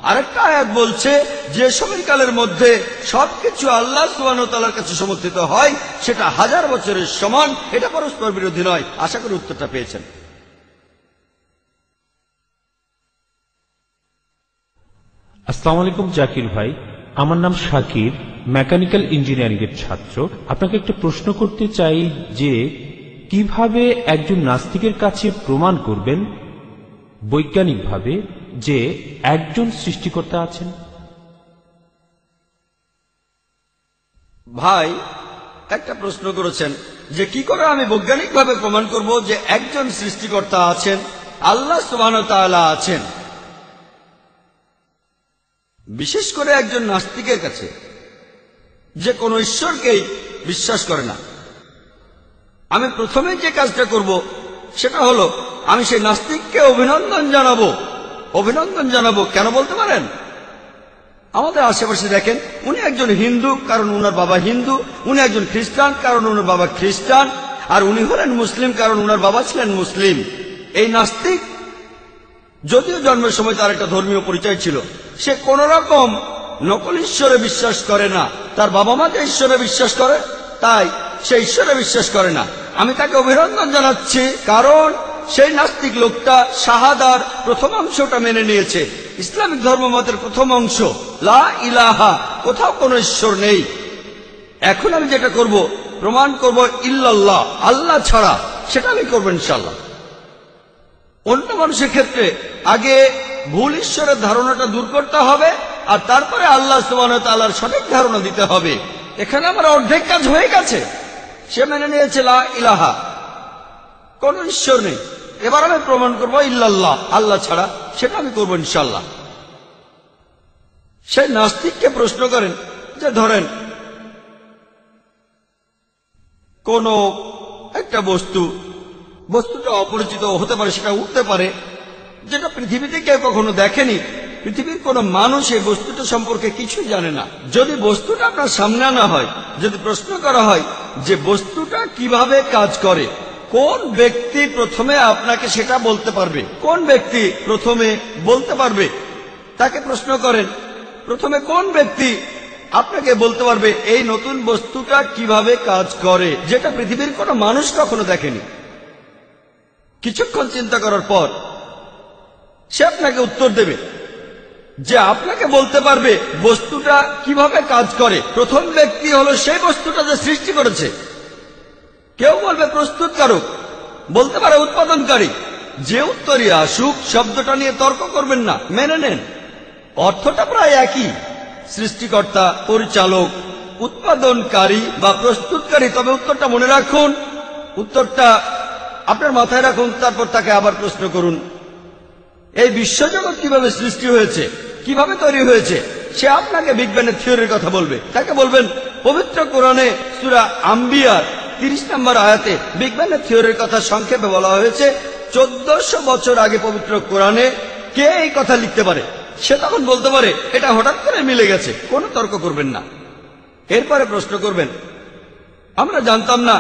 আরেকটা আয়াত বলছে, যে সময়কালের মধ্যে সবকিছু আল্লাহ সুবাহতালার কাছে সমর্থিত হয়, সেটা হাজার বছরের সমান, এটা পরস্পর বিরোধী নয়। আশা করি উত্তরটা পেয়েছেন। আসসালামু আলাইকুম, জাকির ভাই। আমার নাম শাকির, মেকানিক্যাল ইঞ্জিনিয়ারিং এর ছাত্র। আপনাকে একটা প্রশ্ন করতে চাই যে কীভাবে একজন নাস্তিকের কাছে প্রমাণ করবেন? বৈজ্ঞানিকভাবে যে একজন সৃষ্টিকর্তা আছেন। ভাই, একটা প্রশ্ন করেছেন যে কি করে আমি বৈজ্ঞানিকভাবে প্রমাণ করব যে একজন সৃষ্টিকর্তা আছেন, আল্লাহ সুবাহ আছেন? বিশেষ করে একজন নাস্তিকের কাছে। যে কোনো ঈশ্বরকেই বিশ্বাস করে না। আমি প্রথমে যে কাজটা করব, সেটা হলো, আমি সেই নাস্তিককে অভিনন্দন জানাব। অভিনন্দন জানাব, কেন বলতে পারেন? আমাদের আশেপাশে দেখেন, উনি একজন হিন্দু, কারণ উনার বাবা হিন্দু, উনি একজন খ্রিস্টান, কারণ উনার বাবা খ্রিস্টান, আর উনি হলেন মুসলিম, কারণ উনার বাবা ছিলেন মুসলিম। এই নাস্তিক, যদিও জন্মের সময় তার একটা ধর্মীয় পরিচয় ছিল, সে কোন রকম নকল ঈশ্বরে বিশ্বাস করে না। তার বাবা মা যে ঈশ্বরে বিশ্বাস করে, তাই সে ঈশ্বরে বিশ্বাস করে না। আমি তাকে অভিনন্দন জানাচ্ছি, কারণ সেই নাস্তিক লোকটা শাহাদার প্রথম অংশটা মেনে নিয়েছে। ইসলামিক ধর্ম ধর্মমতের প্রথম অংশ। লা ইলাহা, কোথাও কোনো ঈশ্বর নেই। এখন আমি যেটা করব, প্রমাণ করব ইল্লাল্লাহ, আল্লাহ ছাড়া, সেটা আমি করব ইনশাল্লাহ অন্য মানুষের ক্ষেত্রে আগে ভুল ঈশ্বরের ধারণাটা দূর করতে হবে, আর তারপরে আল্লাহ তাল্লাহার সঠিক ধারণা দিতে হবে। এখানে আমার অর্ধেক কাজ হয়ে গেছে। সে মেনে নিয়েছে ইলাহা। কোন ঈশ্বর নেই। এবার আমি প্রমাণ করব, ইল্লাল্লাহ। আল্লাহ ছাড়া সেটা আমি করব ইনশাল্লাহ সেই নাস্তিককে প্রশ্ন করেন যে, ধরেন, কোন একটা বস্তু, বস্তুটা অপরিচিত হতে পারে, সেটা উঠতে পারে, যেটা পৃথিবীতে কেউ কখনো দেখেনি পৃথিবীর কোন মানুষ এই বস্তুটা সম্পর্কে কিছুই জানে না। যদি বস্তুটা আপনার সামনে আনা হয়, যদি প্রশ্ন করা হয় যে বস্তুটা কীভাবে কাজ করে, কোন ব্যক্তি প্রথমে আপনাকে সেটা বলতে পারবে? কোন ব্যক্তি প্রথমে বলতে পারবে? তাকে প্রশ্ন করেন, প্রথমে কোন ব্যক্তি আপনাকে বলতে পারবে এই নতুন বস্তুটা কীভাবে কাজ করে? যেটা পৃথিবীর কোনো মানুষ কখনো দেখেনি। কিছুক্ষণ চিন্তা করার পর সে আপনাকে উত্তর দেবে। যে আপনাকে বলতে পারবে বস্তুটা কীভাবে কাজ করে। প্রথম ব্যক্তি হলো সেই বস্তুটা যে সৃষ্টি করেছে। কেউ বলবে প্রস্তুতকারক, বলতে পারে উৎপাদনকারী। যে উত্তরই আসুক, শব্দটা নিয়ে তর্ক করবেন না, মেনে নেন। অর্থটা প্রায় একই। সৃষ্টিকর্তা, পরিচালক, উৎপাদনকারী বা প্রস্তুতকারী, তবে উত্তরটা মনে রাখুন। উত্তরটা আপনার মাথায় রাখুন, তারপর তাকে আবার প্রশ্ন করুন। এই বিশ্বজগৎ কীভাবে সৃষ্টি হয়েছে? কীভাবে তৈরি হয়েছে? সে আপনাকে বিজ্ঞানের থিওরির কথা বলবে। তাকে বলবেন, পবিত্র কোরআনে সুরা আম্বিয়ার তিরিশ নম্বর আয়াতে বিজ্ঞানের থিওরির কথা সংক্ষেপে বলা হয়েছে, চোদ্দশো বছর আগে পবিত্র কোরআনে কে এই কথা লিখতে পারে? সে তখন বলতে পারে, এটা হঠাৎ করে মিলে গেছে, কোনো তর্ক করবেন না। এরপরে প্রশ্ন করবেন, আমরা জানতাম না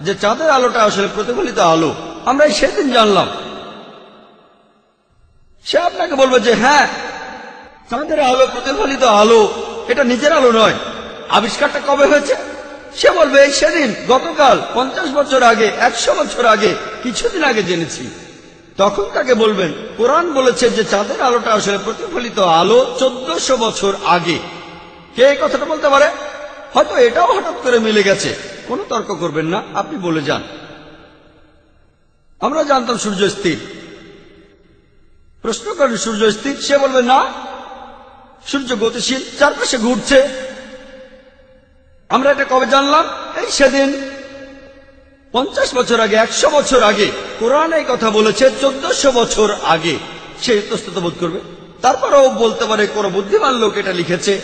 যে চাঁদের আলোটা আসলে প্রতিফলিত আলো। আমরা সেদিন জানলাম। সে আপনাকে বলবে যে হ্যাঁ চাঁদের আলো প্রতিফলিত আলো, এটা নিজের আলো নয়। আবিষ্কারটা কবে হয়েছে? সে বলবে এই সেদিন, গতকাল, পঞ্চাশ বছর আগে, একশো বছর আগে, কিছুদিন আগে জেনেছি। তখন তাকে বলবেন, কোরআন বলেছে যে চাঁদের আলোটা আসলে প্রতিফলিত আলো চোদ্দশো বছর আগে। কে এই কথাটা বলতে পারে? হয়তো এটাও হঠাৎ করে মিলে গেছে। কোনো তর্ক করবেন না, আপনি বলে যান। আমরা জানতাম সূর্য স্থির। প্রশ্ন করেন, সূর্য স্থির? সে বলবে, না সূর্য গতিশীল, চারপাশে ঘুরছে। আমরা এটা কবে জানলাম? এই সেদিন। পঞ্চাশ বছর আগে, একশো বছর আগে, কোরআন এই কথা বলেছে, চোদ্দশো বছর আগে। সে ইতস্তত বোধ করবে। তারপরেও বলতে পারে, কোনো বুদ্ধিমান লোক এটা লিখেছে।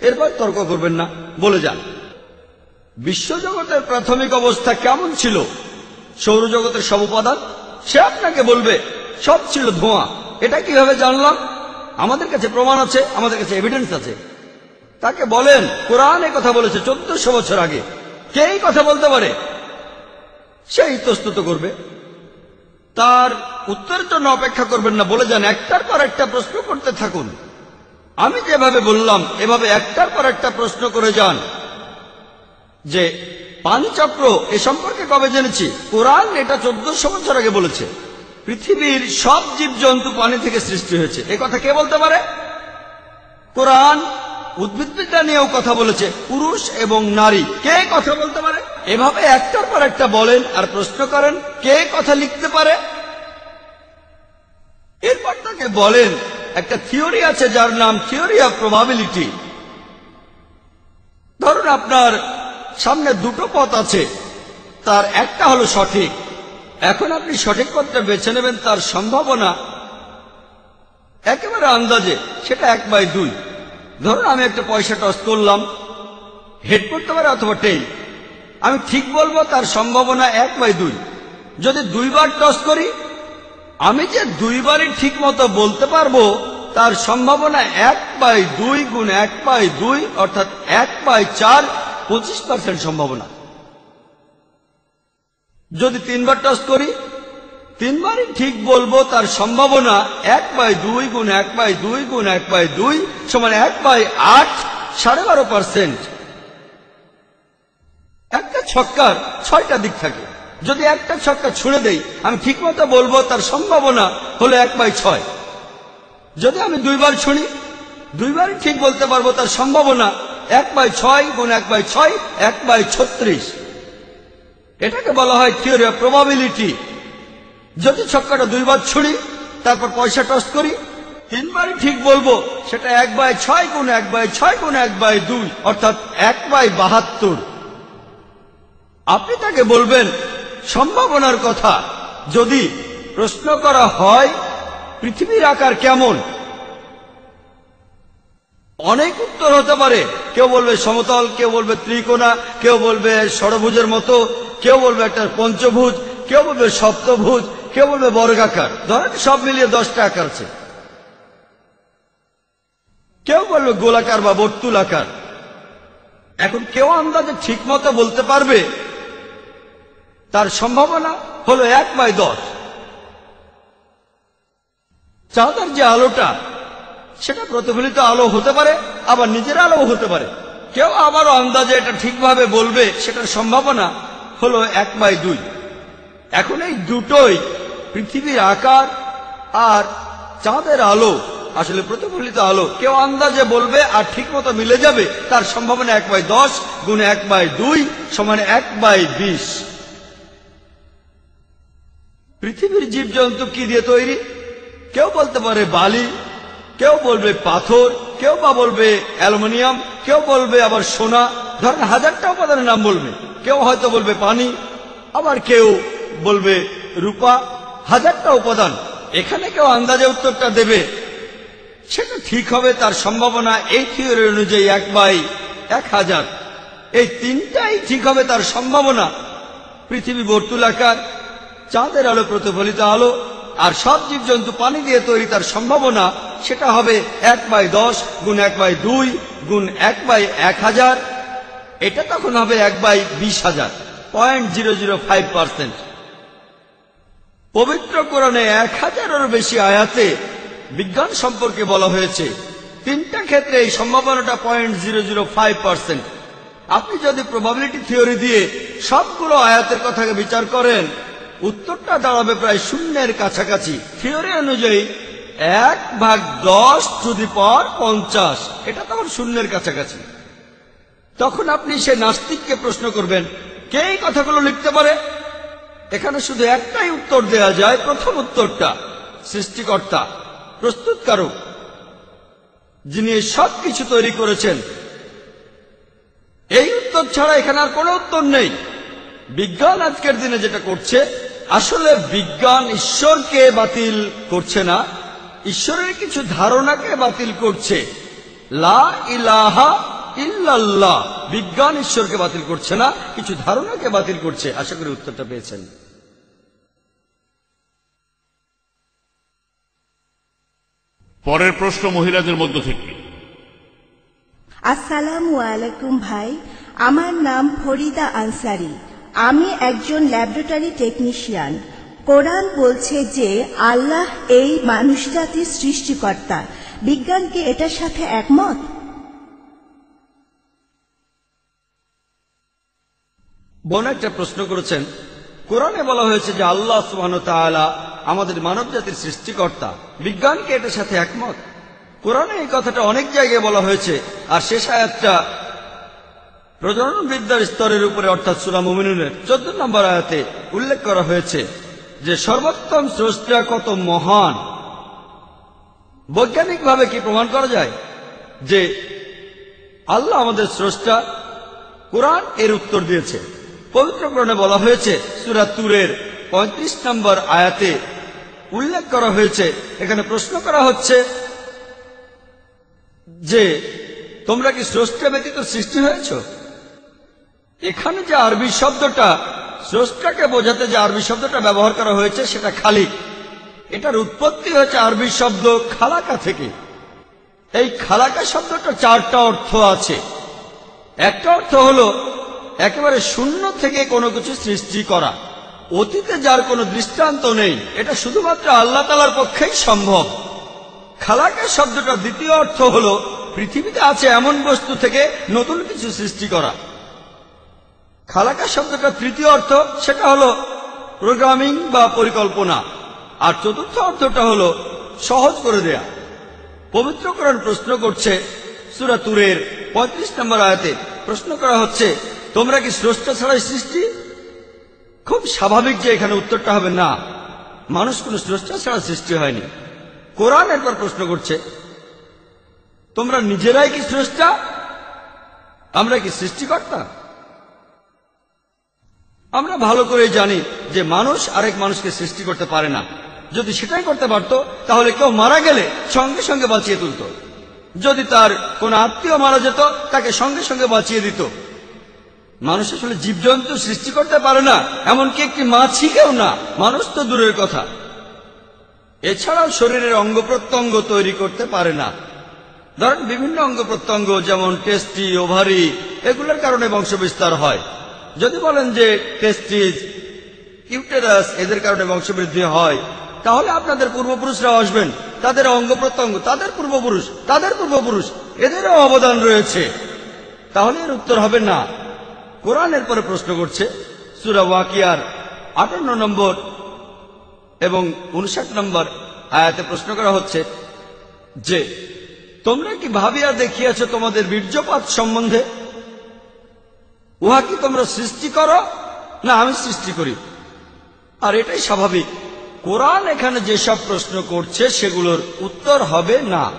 এরপর তর্ক করবেন না। বলে যান। বিশ্বজগতের প্রাথমিক অবস্থা কেমন ছিল? সৌরজগতের সব উপাদান? সে আপনাকে বলবে, সব ছিল ধোঁয়া। এটা কীভাবে জানলাম? আমাদের কাছে প্রমাণ আছে, আমাদের কাছে এভিডেন্স আছে। তাকে বলেন, কোরআন এ কথা বলেছে চোদ্দশো বছর আগে। কে এই কথা বলতে পারে? সে ইতস্তত করবে। তার উত্তরের জন্য অপেক্ষা করবেন না, বলে যান, একটার পর একটা প্রশ্ন করতে থাকুন। আমি যেভাবে বললাম, এভাবে একটার পর একটা প্রশ্ন করে যান। যে, পানিচক্র এ সম্পর্কে কবে জেনেছি? কোরআন এটা চোদ্দশো বছর আগে বলেছে। পৃথিবীর সব জীবজন্তু পানি থেকে সৃষ্টি হয়েছে। এ কথা কে বলতে পারে? কোরআন উদ্ভিদবিদ্যা নিয়েও কথা বলেছে। পুরুষ এবং নারী। কে কথা বলতে পারে? এভাবে একটার পর একটা বলেন আর প্রশ্ন করেন, কে কথা লিখতে পারে? এরপর তাকে বলেন, একটা থিওরি আছে যার নাম থিওরি অফ প্রবাবিলিটি। ধরুন আপনার সামনে দুটো পথ আছে। তার একটা হলো সঠিক এখন আপনি সঠিক পথটা বেছে নেবেন, তার সম্ভাবনা একেবারে আন্দাজে, সেটা এক বাই দুই। ধরুন আমি একটা পয়সা টস করলাম, হেড করতে পারে অথবা টেইল। আমি ঠিক বলব তার সম্ভাবনা এক বাই দুই। যদি দুইবার টস করি, আমি যে দুইবারই ঠিক মতো বলতে পারব, তার সম্ভাবনা এক বাই দুই গুণ এক বাই দুই, অর্থাৎ এক বাই চার, পঁচিশ পার্সেন্ট সম্ভাবনা। যদি তিনবার টস করি, তিনবারই ঠিক বলব তার সম্ভাবনা এক বাই দুই গুণ এক বাই দুই গুণ এক বাই দুই সমান এক বাই আট, সাড়ে বারো পার্সেন্ট। একটা ছক্কার ছয়টা দিক থাকে। যদি একটা ছক্কা ছুঁড়ে দেই, আমি ঠিক মতো বলব তার সম্ভাবনা হলো এক বাই ছয়। যদি আমি দুইবার ছুঁড়ি, দুইবারই ঠিক বলতে পারব তার সম্ভাবনা এক বাই ছয় গুণ এক বাই ছয়, এক বাই ছত্রিশ। এটাকে বলা হয় থিওরি অফ প্রবাবিলিটি যদি ছক্কাটা দুইবার ছুড়ি, তারপর পয়সা টস করি, তিনবারই ঠিক বলব, সেটা এক বাই ছয় গুণ এক বাই ছয় গুণ এক বাই দুই, অর্থাৎ এক বাই বাহাত্তর। আপনি তাকে বলবেন, সম্ভাবনার কথা, যদি প্রশ্ন করা হয়, পৃথিবীর আকার কেমন? অনেক উত্তর হতে পারে। কেউ বলবে সমতল, কেউ বলবে ত্রিকোণা, কেউ বলবে ষড়ভুজের মতো কেউ বলবে একটা পঞ্চভুজ কেউ বলবে সপ্তভুজ কেউ বলবে বর্গাকার। ধরেন সব মিলিয়ে দশটা আকার আছে। কেউ বলবে গোলাকার বা বর্তুলাকার। এখন কেউ আন্দাজে ঠিক মতো বলতে পারবে, তার সম্ভাবনা হলো এক বাই দশ। চাঁদের যে আলোটা, সেটা প্রতিফলিত আলো হতে পারে, আবার নিজের আলো হতে পারে। কেউ আবারও আন্দাজে এটা ঠিকভাবে বলবে, সেটার সম্ভাবনা হলো এক বাই দুই। এখন এই দুটোই পৃথিবীর আকার আর চাঁদের আলো, আসলে প্রতিফলিত আলো, কেউ আন্দাজে বলবে আর ঠিক মতো মিলে যাবে, তার সম্ভাবনা এক বাই দশ গুণ এক বাই দুই সমান এক বাই বিশ। পৃথিবীর জীবজন্তু কি দিয়ে তৈরি? কেউ বলতে পারে বালি, কেউ বলবে পাথর, কেউ বা বলবে অ্যালুমিনিয়াম, কেউ বলবে আবার সোনা। ধরেন হাজারটা উপাদানের নাম বলবে। কেউ হয়তো বলবে পানি, আবার কেউ বলবে রূপা, হাজারটা উপাদান। এখানে কেউ আন্দাজে উত্তরটা দেবে। সেটা ঠিক হবে তার সম্ভাবনা এই থিওরি অনুযায়ী এক বাই এক হাজার। এই তিনটাই ঠিক হবে তার সম্ভাবনা। পৃথিবী বর্তুলাকার, চাঁদের আলো প্রতিফলিত আলো, আর সব জীবজন্তু পানি দিয়ে তৈরি তার সম্ভাবনা, সেটা হবে এক বাই দশ গুণ এক বাই দুই গুণ এক বাই এক হাজার। এটা তখন হবে এক বাই বিশ হাজার point zero zero five percent পবিত্র কোরআনে এক হাজারেরও বেশি আয়াতে বিজ্ঞান সম্পর্কে বলা হয়েছে, তিনটা ক্ষেত্রে এই সম্ভাবনাটা point zero zero five percent আপনি যদি প্রবাবিলিটি থিওরি দিয়ে সবগুলো আয়াতের কথাকে বিচার করেন, উত্তরটা দাঁড়াবে প্রায় শূন্যের কাছাকাছি। থিওরি অনুযায়ী এক ভাগ দশ টু দি পর পঞ্চাশ, এটা তখন শূন্যের কাছাকাছি। তখন আপনি সে নাস্তিককে প্রশ্ন করবেন, কে এই কথাগুলো লিখতে পারে? এখানে শুধু একটাই উত্তর দেয়া যায়, প্রথম উত্তরটা, সৃষ্টিকর্তা, প্রস্তুতকারক, যিনি সব কিছু তৈরি করেছেন। এই উত্তর ছাড়া এখানে আর কোনো উত্তর নেই। বিজ্ঞান আজকের দিনে যেটা করছে, আসলে বিজ্ঞান ঈশ্বরকে বাতিল করছে না, ঈশ্বরের কিছু ধারণাকে বাতিল করছে। লা ইলাহা ইল্লাল্লাহ বিজ্ঞান ঈশ্বরকে বাতিল করছে না কিছু ধারণাকে বাতিল করছে। আশা করি উত্তরটা পেয়েছেন। পরের প্রশ্ন মহিলাদের মধ্য থেকে। আসসালামু আলাইকুম ভাই আমার নাম ফরিদা আনসারি। আমি একজন ল্যাবরেটরি টেকনিশিয়ান। কোরআন বলছে যে আল্লাহ এই মানুষ জাতির সৃষ্টিকর্তা। বিজ্ঞান কি এটার সাথে একমত? বোন একটা প্রশ্ন করেছেন, কোরআনে বলা হয়েছে যে আল্লাহ তাআলা আমাদের মানব জাতির সৃষ্টিকর্তা। বিজ্ঞানকে এটার সাথে একমত? কোরআনে এই কথাটা অনেক জায়গায় বলা হয়েছে, আর শেষ আয়াতটা প্রজনন বিদ্যার স্তরের উপরে, অর্থাৎ সুরা মুমিনুনের চোদ্দ নম্বর আয়াতে উল্লেখ করা হয়েছে যে সর্বোত্তম স্রষ্টা কত মহান। বৈজ্ঞানিকভাবে কি প্রমাণ করা যায়? যে আল্লাহ আমাদের স্রষ্টা কোরআন এর উত্তর দিয়েছে। পবিত্র কোরআনে বলা হয়েছে, সুরা তুরের পঁয়ত্রিশ নম্বর আয়াতে উল্লেখ করা হয়েছে, এখানে প্রশ্ন করা হচ্ছে যে, তোমরা কি স্রষ্টা ব্যতীত সৃষ্টি হয়েছ? এখানে যে আরবি শব্দটা, স্রষ্টাকে বোঝাতে যে আরবি শব্দটা ব্যবহার করা হয়েছে, সেটা খালিক এটার উৎপত্তি হয়েছে আরবি শব্দ খালাকা থেকে। এই খালাকা শব্দটা চারটা অর্থ আছে। একটা অর্থ হলো একেবারে শূন্য থেকে কোনো কিছু সৃষ্টি করা। অতীতে যার কোনো দৃষ্টান্ত নেই, এটা শুধুমাত্র আল্লাহ তালার পক্ষেই সম্ভব। খালাকা শব্দটার দ্বিতীয় অর্থ হলো, পৃথিবীতে আছে এমন বস্তু থেকে নতুন কিছু সৃষ্টি করা। খালাকা শব্দটার তৃতীয় অর্থ, সেটা হলো প্রোগ্রামিং বা পরিকল্পনা। আর চতুর্থ অর্থটা হলো, সহজ করে দেয়া। পবিত্রকরণ প্রশ্ন করছে, সুরা তুরের পঁয়ত্রিশ নম্বর আয়াতে প্রশ্ন করা হচ্ছে তোমরা কি স্রষ্টা ছাড়াই সৃষ্টি? খুব স্বাভাবিক যে এখানে উত্তরটা হবে না। মানুষ কোন স্রষ্টা ছাড়া সৃষ্টি হয়নি। কোরআন একবার প্রশ্ন করছে, তোমরা নিজেরাই কি স্রষ্টা? আমরা কি সৃষ্টিকর্তা? আমরা ভালো করে জানি যে মানুষ আরেক মানুষকে সৃষ্টি করতে পারে না। যদি সেটাই করতে পারত, তাহলে কেউ মারা গেলে সঙ্গে সঙ্গে বাঁচিয়ে তুলত। যদি তার কোন আত্মীয় মারা যেত, তাকে সঙ্গে সঙ্গে বাঁচিয়ে দিত। মানুষ আসলে জীবজন্তু সৃষ্টি করতে পারে না, এমনকি একটি মাছিকেও না। মানুষ তো দূরের কথা। এছাড়াও শরীরের অঙ্গ প্রত্যঙ্গ তৈরি করতে পারে না। ধরেন বিভিন্ন অঙ্গ প্রত্যঙ্গ, যেমন টেস্টি, ওভারি, এগুলোর কারণে বংশবিস্তার হয়। যদি বলেন যে টেস্টিস, ইউটেরাস, এদের কারণে বংশবৃদ্ধি হয়, তাহলে আপনাদের পূর্বপুরুষরা আসবেন। তাদের অঙ্গ প্রত্যঙ্গ, তাদের পূর্বপুরুষ তাদের পূর্বপুরুষ, এদেরও অবদান রয়েছে। তাহলে এর উত্তর হবে না। কোরআনের পরে প্রশ্ন করছে, সুরা ওয়াকিয়ার আটান্ন নম্বর এবং উনষাট নম্বর আয়াতে প্রশ্ন করা হচ্ছে যে, তোমরা কি ভাবিয়া দেখিয়াছ তোমাদের বীর্যপাত সম্বন্ধে? উহা কি তোমরা সৃষ্টি করো? না, আমি সৃষ্টি করি। আর এটাই স্বাভাবিক। কোরআন এখানে যেসব প্রশ্ন করছে, সেগুলোর উত্তর হবে না।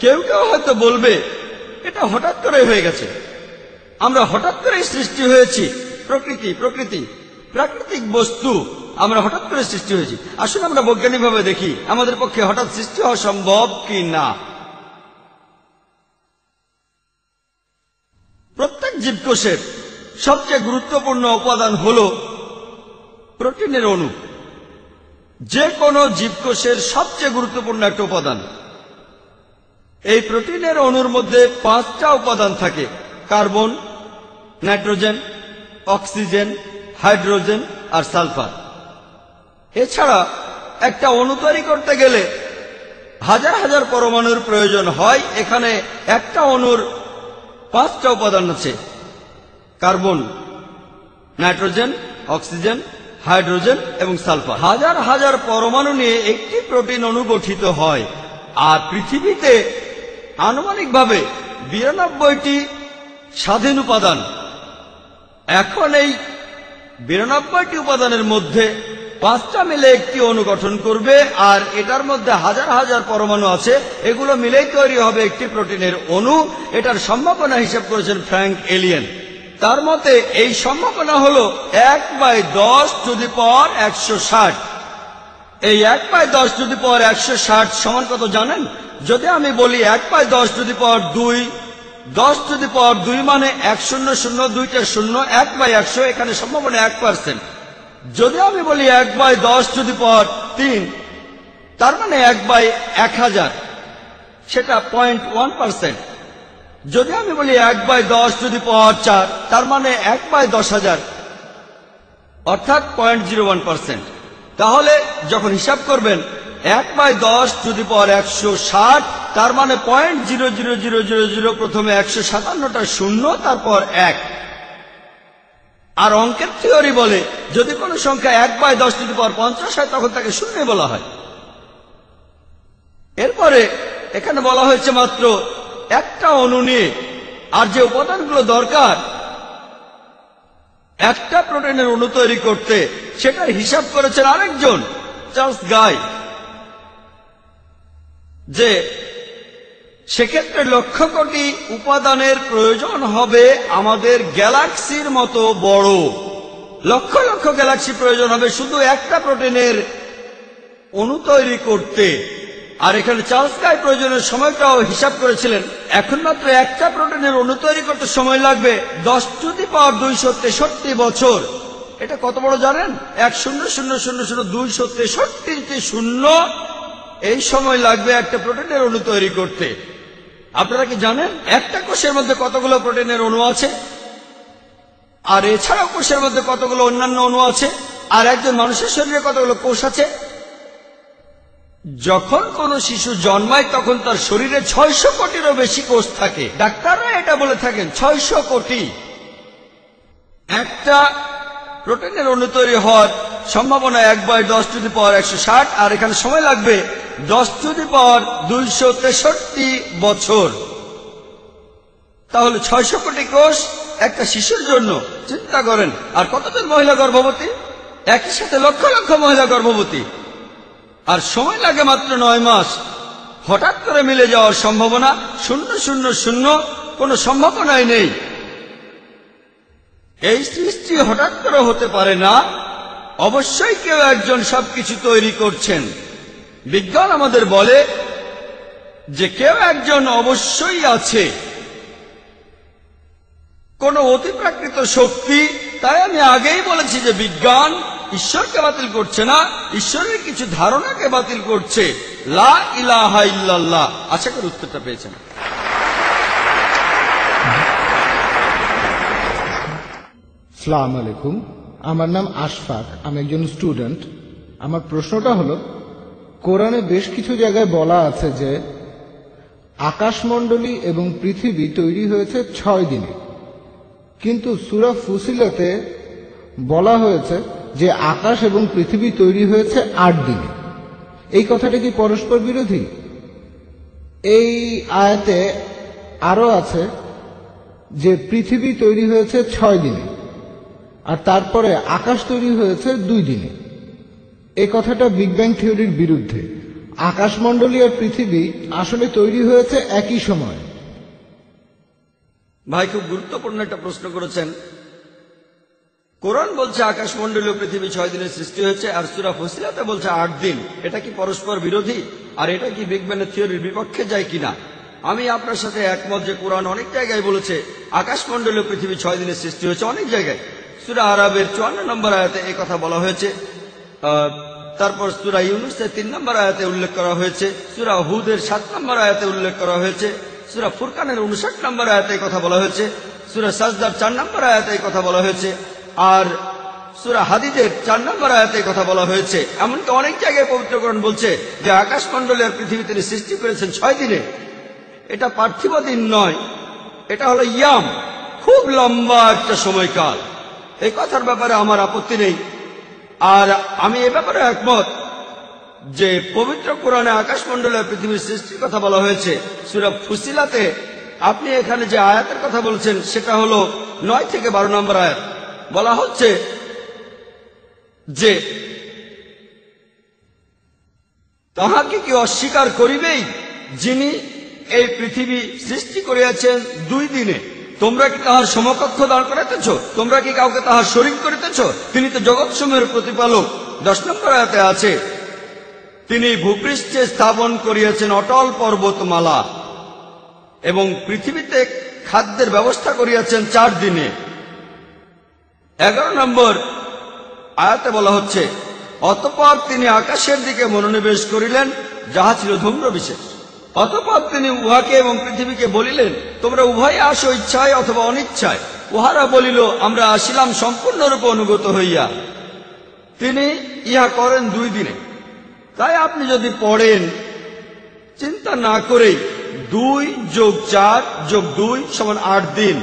কেউ কেউ হয়তো বলবে, এটা হঠাৎ করে হয়ে গেছে। আমরা হঠাৎ করেই সৃষ্টি হয়েছি। প্রকৃতি প্রকৃতি, প্রাকৃতিক বস্তু আমরা হঠাৎ করে সৃষ্টি হয়েছি। আসলে আমরা বৈজ্ঞানিকভাবে দেখি, আমাদের পক্ষে হঠাৎ সৃষ্টি হওয়া সম্ভব কি না? প্রত্যেক জীবকোষের সবচেয়ে গুরুত্বপূর্ণ উপাদান হল প্রোটিনের অণু। যে কোনো জীবকোষের সবচেয়ে গুরুত্বপূর্ণ একটা উপাদান। এই প্রোটিনের অণুর মধ্যে পাঁচটা উপাদান থাকে। কার্বন, নাইট্রোজেন, অক্সিজেন, হাইড্রোজেন আর সালফার। এছাড়া একটা অণু তৈরি করতে গেলে হাজার হাজার পরমাণুর প্রয়োজন হয়। এখানে একটা অণুর পাঁচটা উপাদান আছে। কার্বন, নাইট্রোজেন, অক্সিজেন, হাইড্রোজেন এবং সালফার। হাজার হাজার পরমাণু নিয়ে একটি প্রোটিন অণু গঠিত হয়। আর পৃথিবীতে আনুমানিকভাবে বিরানব্বইটি স্বাধীন উপাদান। এখন এই বিরানব্বইটি উপাদানের মধ্যে পাঁচটা মিলে একটি অণু গঠন করবে, আর এটার মধ্যে হাজার হাজার পরমাণু আছে। এগুলো মিলেই তৈরি হবে একটি প্রোটিনের অণু। এটার সম্ভাবনা হিসাব করেছেন ফ্র্যাঙ্ক এলিয়েন। তার মতে এই সম্ভাবনা হল এক বাই দশ যদি পর একশো ষাট। এই এক বাই দশ যদি পর একশো ষাট সমান কত জানেন? যদি আমি বলি এক বাই দশ যদি পর দুই দশ যদি পর দুই মানে এক শূন্য শূন্য, দুইটা শূন্য, এক বাই একশো, এখানে সম্ভাবনা এক পার্সেন্ট। যদি আমি বলি এক বাই দশ যদি পর তিন, তার মানে এক বাই এক হাজার, সেটা পয়েন্ট ওয়ান পার্সেন্ট। যদি আমি বলি এক বাই দশ যদি পাওয়ার চার, তার মানে এক বাই দশ হাজার, অর্থাৎ পয়েন্ট জিরো ওয়ান পার্সেন্ট। তাহলে যখন হিসাব করবেন এক বাই দশ যদি পর একশো ষাট, তার মানে point zero zero zero zero zero প্রথমে একশো সাতান্নটা শূন্য, তারপর এক। আর অঙ্কের থিওরি বলে, যদি কোনো সংখ্যা এক বাই দশ যদি পর পঞ্চাশ হয়, তখন তাকে শূন্য বলা হয়। এরপরে এখানে বলা হয়েছে মাত্র একটা অণু নিয়ে, আর যে উপাদানগুলো দরকার, একটা প্রোটিনের অণু তৈরি করতে, সেটার হিসাব করেছেন আরেকজন, চার্লস গাই। যে সেক্ষেত্রে লক্ষ কোটি উপাদানের প্রয়োজন হবে আমাদের গ্যালাক্সির মতো বড়। লক্ষ লক্ষ গ্যালাক্সি প্রয়োজন হবে শুধু একটা প্রোটিনের অণু তৈরি করতে। আর এখানে চার্লস গাই প্রয়োজনের সময়টাও হিসাব করেছিলেন। এখন মাত্র একটা প্রোটিনের অণু তৈরি করতে সময় লাগবে দশ টুদি পাওয়ার দুইশো তেষট্টি বছর। এটা কত বড় জানেন? এক শূন্য শূন্য শূন্য শূন্য দুইশো তেষট্টি শূন্য এই সময় লাগবে একটা প্রোটিনের অণু তৈরি করতে। আপনারা কি জানেন? একটা কোষের মধ্যে কতগুলো প্রোটিনের অণু আছে? আর এছাড়াও কোষের মধ্যে কতগুলো অন্যান্য অণু আছে? আর একজন মানুষের শরীরে কতগুলো কোষ আছে? যখন কোন শিশু জন্মায়, তখন তার শরীরে ছয়শো কোটিরও বেশি কোষ থাকে। ডাক্তাররা এটা বলে থাকেন, ছয়শো কোটি। একটা প্রোটিনের অণু তৈরি হওয়ার সম্ভাবনা এক বাই দশ টুদি পাওয়ার একশো ষাট, আর এখানে সময় লাগবে দশ টুদি পাওয়ার দুইশো তেষট্টি বছর। তাহলে ছয়শো কোটি কোষ একটা শিশুর জন্য। চিন্তা করেন, আর কতজন মহিলা গর্ভবতী? একই সাথে লক্ষ লক্ষ মহিলা গর্ভবতী। আর সময় লাগে মাত্র নয় মাস। হঠাৎ করে মিলে যাওয়ার সম্ভাবনা শূন্য শূন্য শূন্য, কোনো সম্ভাবনাই নেই। এই সৃষ্টি হঠাৎ করে হতে পারে না। অবশ্যই কেউ একজন সবকিছু তৈরি করছেন। বিজ্ঞান আমাদের বলে যে কেউ একজন অবশ্যই আছে। কোন অতিপ্রাকৃত শক্তি, তাই আমি আগেই বলেছি যে বিজ্ঞান ঈশ্বরকে বাতিল করছে না, ঈশ্বরের কিছু ধারণাকে বাতিল করছে। লা ইলাহা ইল্লাল্লাহ। আশা করি উত্তরটা পেয়েছেন। সালাম আলাইকুম। আমার নাম আশফাক, আমি একজন স্টুডেন্ট। আমার প্রশ্নটা হলো কোরআনে বেশ কিছু জায়গায় বলা আছে যে, আকাশমণ্ডলী এবং পৃথিবী তৈরি হয়েছে ছয় দিনে। কিন্তু সুরা ফুসিলাতে বলা হয়েছে যে, আকাশ এবং পৃথিবী তৈরি হয়েছে আট দিনে। এই কথাটা কি পরস্পর বিরোধী? এই আয়াতে আরও আছে যে, পৃথিবী তৈরি হয়েছে ছয় দিনে, আর তারপরে আকাশ তৈরি হয়েছে দুই দিনে। এই কথাটা বিগ ব্যাং থিওরির বিরুদ্ধে। আকাশমণ্ডলী আর পৃথিবী আসলে তৈরি হয়েছে একই সময়। ভাই, খুব গুরুত্বপূর্ণ একটা প্রশ্ন করেছেন। কোরআন বলছে আকাশমণ্ডলী পৃথিবী ছয় দিনের সৃষ্টি হয়েছে, আর সুরা ফসিলাতে বলছে আট দিন। এটা কি পরস্পর বিরোধী? আর এটা কি বিগ ব্যানের থিওরির বিপক্ষে যায় কিনা? আমি আপনার সাথে একমত যে কোরআন অনেক জায়গায় বলেছে আকাশমণ্ডলী পৃথিবী ছয় দিনের সৃষ্টি হয়েছে অনেক জায়গায়। সুরা আরবের চুয়ান্ন নম্বর আয়াতে এই কথা বলা হয়েছে। তারপর সুরা ইউনুসের তিন নম্বর আয়াতে উল্লেখ করা হয়েছে, সুরা হুদের সাত নম্বর আয়াতে উল্লেখ করা হয়েছে, সুরা ফুরকানের উনষাট নম্বর আয়াতে কথা বলা হয়েছে, সুরা সাজদার চার নম্বর আয়াতে কথা বলা হয়েছে, আর সুরা হাদিদের চার নম্বর আয়াতে কথা বলা হয়েছে। এমনকি অনেক জায়গায় পবিত্রকরণ বলছে যে আকাশমণ্ডলী আর পৃথিবী তিনি সৃষ্টি করেছেন ছয় দিনে। এটা পার্থিব দিন নয়, এটা হলো ইয়াম, খুব লম্বা একটা সময়কাল। এই কথার ব্যাপারে আমার আপত্তি নেই। আর আমি এ ব্যাপারে একমত যে পবিত্র কোরআনে আকাশমণ্ডলে পৃথিবীর সৃষ্টির কথা বলা হয়েছে। সুরা ফুসিলাতে আপনি এখানে যে আয়াতের কথা বলছেন, সেটা হলো নয় থেকে বারো নম্বর আয়াত। বলা হচ্ছে যে তাহাকে কি অস্বীকার করিবেই যিনি এই পৃথিবী সৃষ্টি করিয়াছেন দুই দিনে। তোমরা কি তাহার সমকক্ষ দাঁড় করাইতেছ? তোমরা কি কাউকে তাহার শরীর করিতেছ? তিনি তো জগৎসমূহের প্রতিপালক। দশ নম্বর আয়াতে আছে, তিনি ভূপৃষ্ঠে স্থাপন করিয়াছেন অটল পর্বতমালা এবং পৃথিবীতে খাদ্যের ব্যবস্থা করিয়াছেন চার দিনে। এগারো নম্বর আয়াতে বলা হচ্ছে, অতপর তিনি আকাশের দিকে মনোনিবেশ করিলেন, যাহা ছিল ধূম্র বিশেষ অতপর তিনি উহাকে এবং পৃথিবীকে বলিলেন, তোমরা উভয়ে আসো ইচ্ছায় অথবা অনিচ্ছায়। উহারা বলিল, আমরা আসিলাম সম্পূর্ণরূপে অনুগত হইয়া। তিনি ইহা করেন দুই দিনে। তাই আপনি যদি পড়েন, চিন্তা না করেই দুই যোগ চার যোগ দুই সমান আট দিন।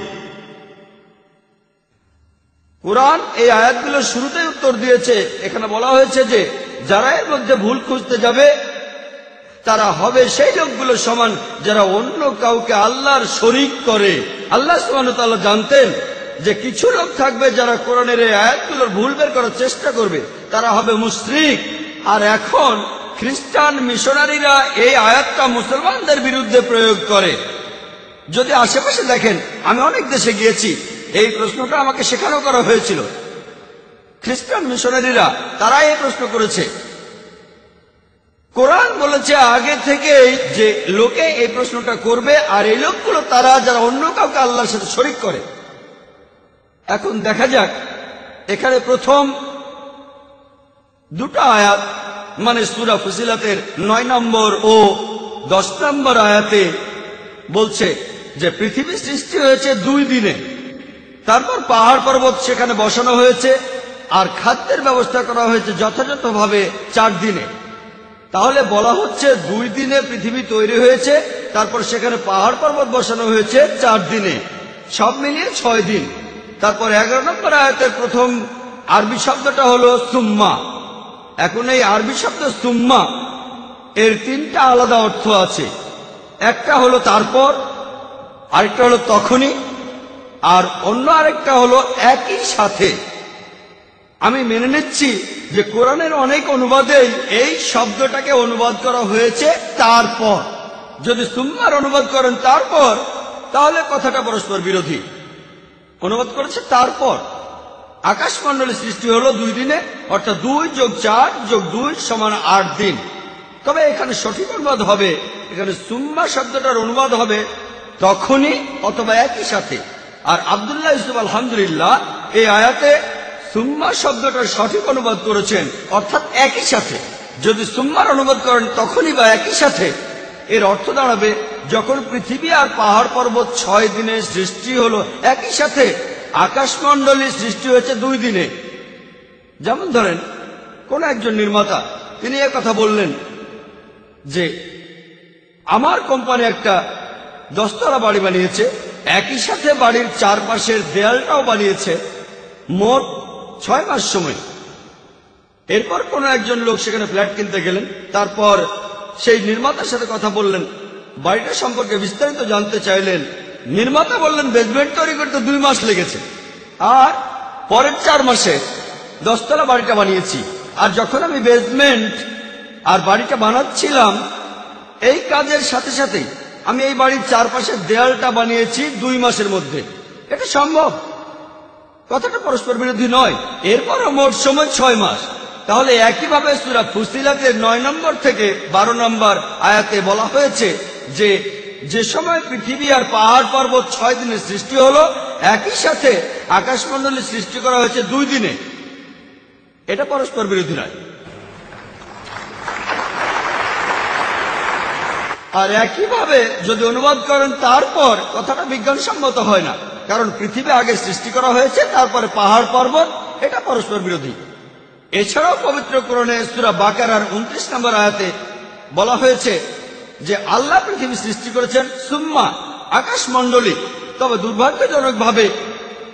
কোরআন এই আয়াতগুলো শুরুতেই উত্তর দিয়েছে। এখানে বলা হয়েছে যে, যারা এর মধ্যে ভুল খুঁজতে যাবে তারা হবে সেই লোকগুলো সমান যারা অন্য কাউকে আল্লাহর শরিক করে। আল্লাহ সুবাহ জানতেন যে কিছু লোক থাকবে যারা কোরআনের এই আয়াতগুলোর ভুল বের করার চেষ্টা করবে। তারা হবে মুশরিক। আর এখন খ্রিস্টান মিশনারিরা এই আয়াতটা মুসলমানদের বিরুদ্ধে প্রয়োগ করে। যদি আশেপাশে দেখেন, আমি অনেক দেশে গিয়েছি, এই প্রশ্নটা আমাকে শেখানো করা হয়েছিল। খ্রিস্টান মিশনারিরা তারা এই প্রশ্ন করেছে। কোরআন বলেছে আগে থেকেই যে লোকে এই প্রশ্নটা করবে, আর এই লোকগুলো তারা, যারা অন্য কাউকে আল্লাহর সাথে শরিক করে। এখন দেখা যাক, এখানে প্রথম দুটো আয়াত মানে সুরা ফুসিলাতের নয় নম্বর ও দশ নম্বর আয়াতে বলছে যে পৃথিবী সৃষ্টি হয়েছে দুই দিনে। তারপর পাহাড় পর্বত সেখানে বসানো হয়েছে, আর খাদ্যের ব্যবস্থা করা হয়েছে যথাযথভাবে চার দিনে। তাহলে বলা হচ্ছে দুই দিনে পৃথিবী তৈরি হয়েছে, তারপর সেখানে পাহাড় পর্বত বসানো হয়েছে চার দিনে। সব মিলিয়ে ছয় দিন। তারপর এগারো নম্বর আয়াতের প্রথম আরবি শব্দটা হলো সুম্মা। এখন এই আরবি শব্দ সুম্মা, এর তিনটা আলাদা অর্থ আছে। একটা হলো তারপর, আরেকটা হলো তখনই, আর অন্য আরেকটা হলো একই সাথে। আমি মেনে নিচ্ছি যে কোরআনের অনেক অনুবাদেই এই শব্দটাকে অনুবাদ করা হয়েছে তারপর। যদি সুম্মার অনুবাদ করেন তারপর, তাহলে কথাটা পরস্পর বিরোধী। অনুবাদ করেছে তারপর। আকাশ আকাশমণ্ডলের সৃষ্টি হলো দুই দিনে, অর্থাৎ দুই যোগ চার যোগ দুই সমান আট দিন। তবে এখানে সঠিক অনুবাদ হবে, এখানে সুম্মা শব্দটার অনুবাদ হবে তখনই অথবা একই সাথে। আর আবদুল্লাহ ইসুফ আলহামদুলিল্লাহ, এই আয়াতে সুম্মা শব্দটার সঠিক অনুবাদ করেছেন, অর্থাৎ একই সাথে। যদি সুম্মার অনুবাদ করেন, তখনই বা একই সাথে। এর অর্থ দাঁড়াবে, যখন পৃথিবী আর পাহাড় পর্বত ছয় দিনে সৃষ্টি হলো একই সাথে, আকাশমণ্ডলী সৃষ্টি হয়েছে দুই দিনে। যেমন ধরেন, কোন একজন নির্মাতা, তিনি কথা বললেন যে, আমার কোম্পানি একটা দশতলা বাড়ি বানিয়েছে, একই সাথে বাড়ির চারপাশের দেয়ালটাও বানিয়েছে। মোট ছয় মাস সময়। এরপর কোনো একজন লোক সেখানে ফ্ল্যাট কিনতে গেলেন। তারপর সেই নির্মাতার সাথে কথা বললেন। বাড়িটা সম্পর্কে বিস্তারিত জানতে চাইলেন। নির্মাতা বললেন বেসমেন্ট তৈরি করতে দুই মাস লেগেছে। আর পরের চার মাসে দশতলা বাড়িটা বানিয়েছি। আর যখন আমি বেসমেন্ট আর বাড়িটা বানাচ্ছিলাম, এই কাজের সাথে সাথেই আমি এই বাড়ির চারপাশের দেয়ালটা বানিয়েছি দুই মাসের মধ্যে। এটা সম্ভব? কথাটা পরস্পর বিরোধী নয়। এরপরও মোট সময় ছয় মাস। তাহলে একইভাবে সুরা ফুসিলাতে নয় নম্বর থেকে বারো নম্বর আয়াতে বলা হয়েছে যে যে সময় পৃথিবী আর পাহাড় পর্বত ছয় দিনে সৃষ্টি হলো, একই সাথে আকাশমণ্ডলী সৃষ্টি করা হয়েছে দুই দিনে। এটা পরস্পর বিরোধী নয়। আর একইভাবে যদি অনুবাদ করেন, তারপর কথাটা বিজ্ঞানসম্মত হয় না। কারণ পৃথিবী আগে সৃষ্টি করা হয়েছে, তারপরে পাহাড় পর্বত, এটা পরস্পর বিরোধী। এছাড়াও পবিত্র করণে সুরা বাকারার উনত্রিশ নম্বর আয়াতে বলা হয়েছে যে, আল্লাহ পৃথিবী সৃষ্টি করেছেন সুম্মা, আকাশমণ্ডলী। তবে দুর্ভাগ্যজনক ভাবে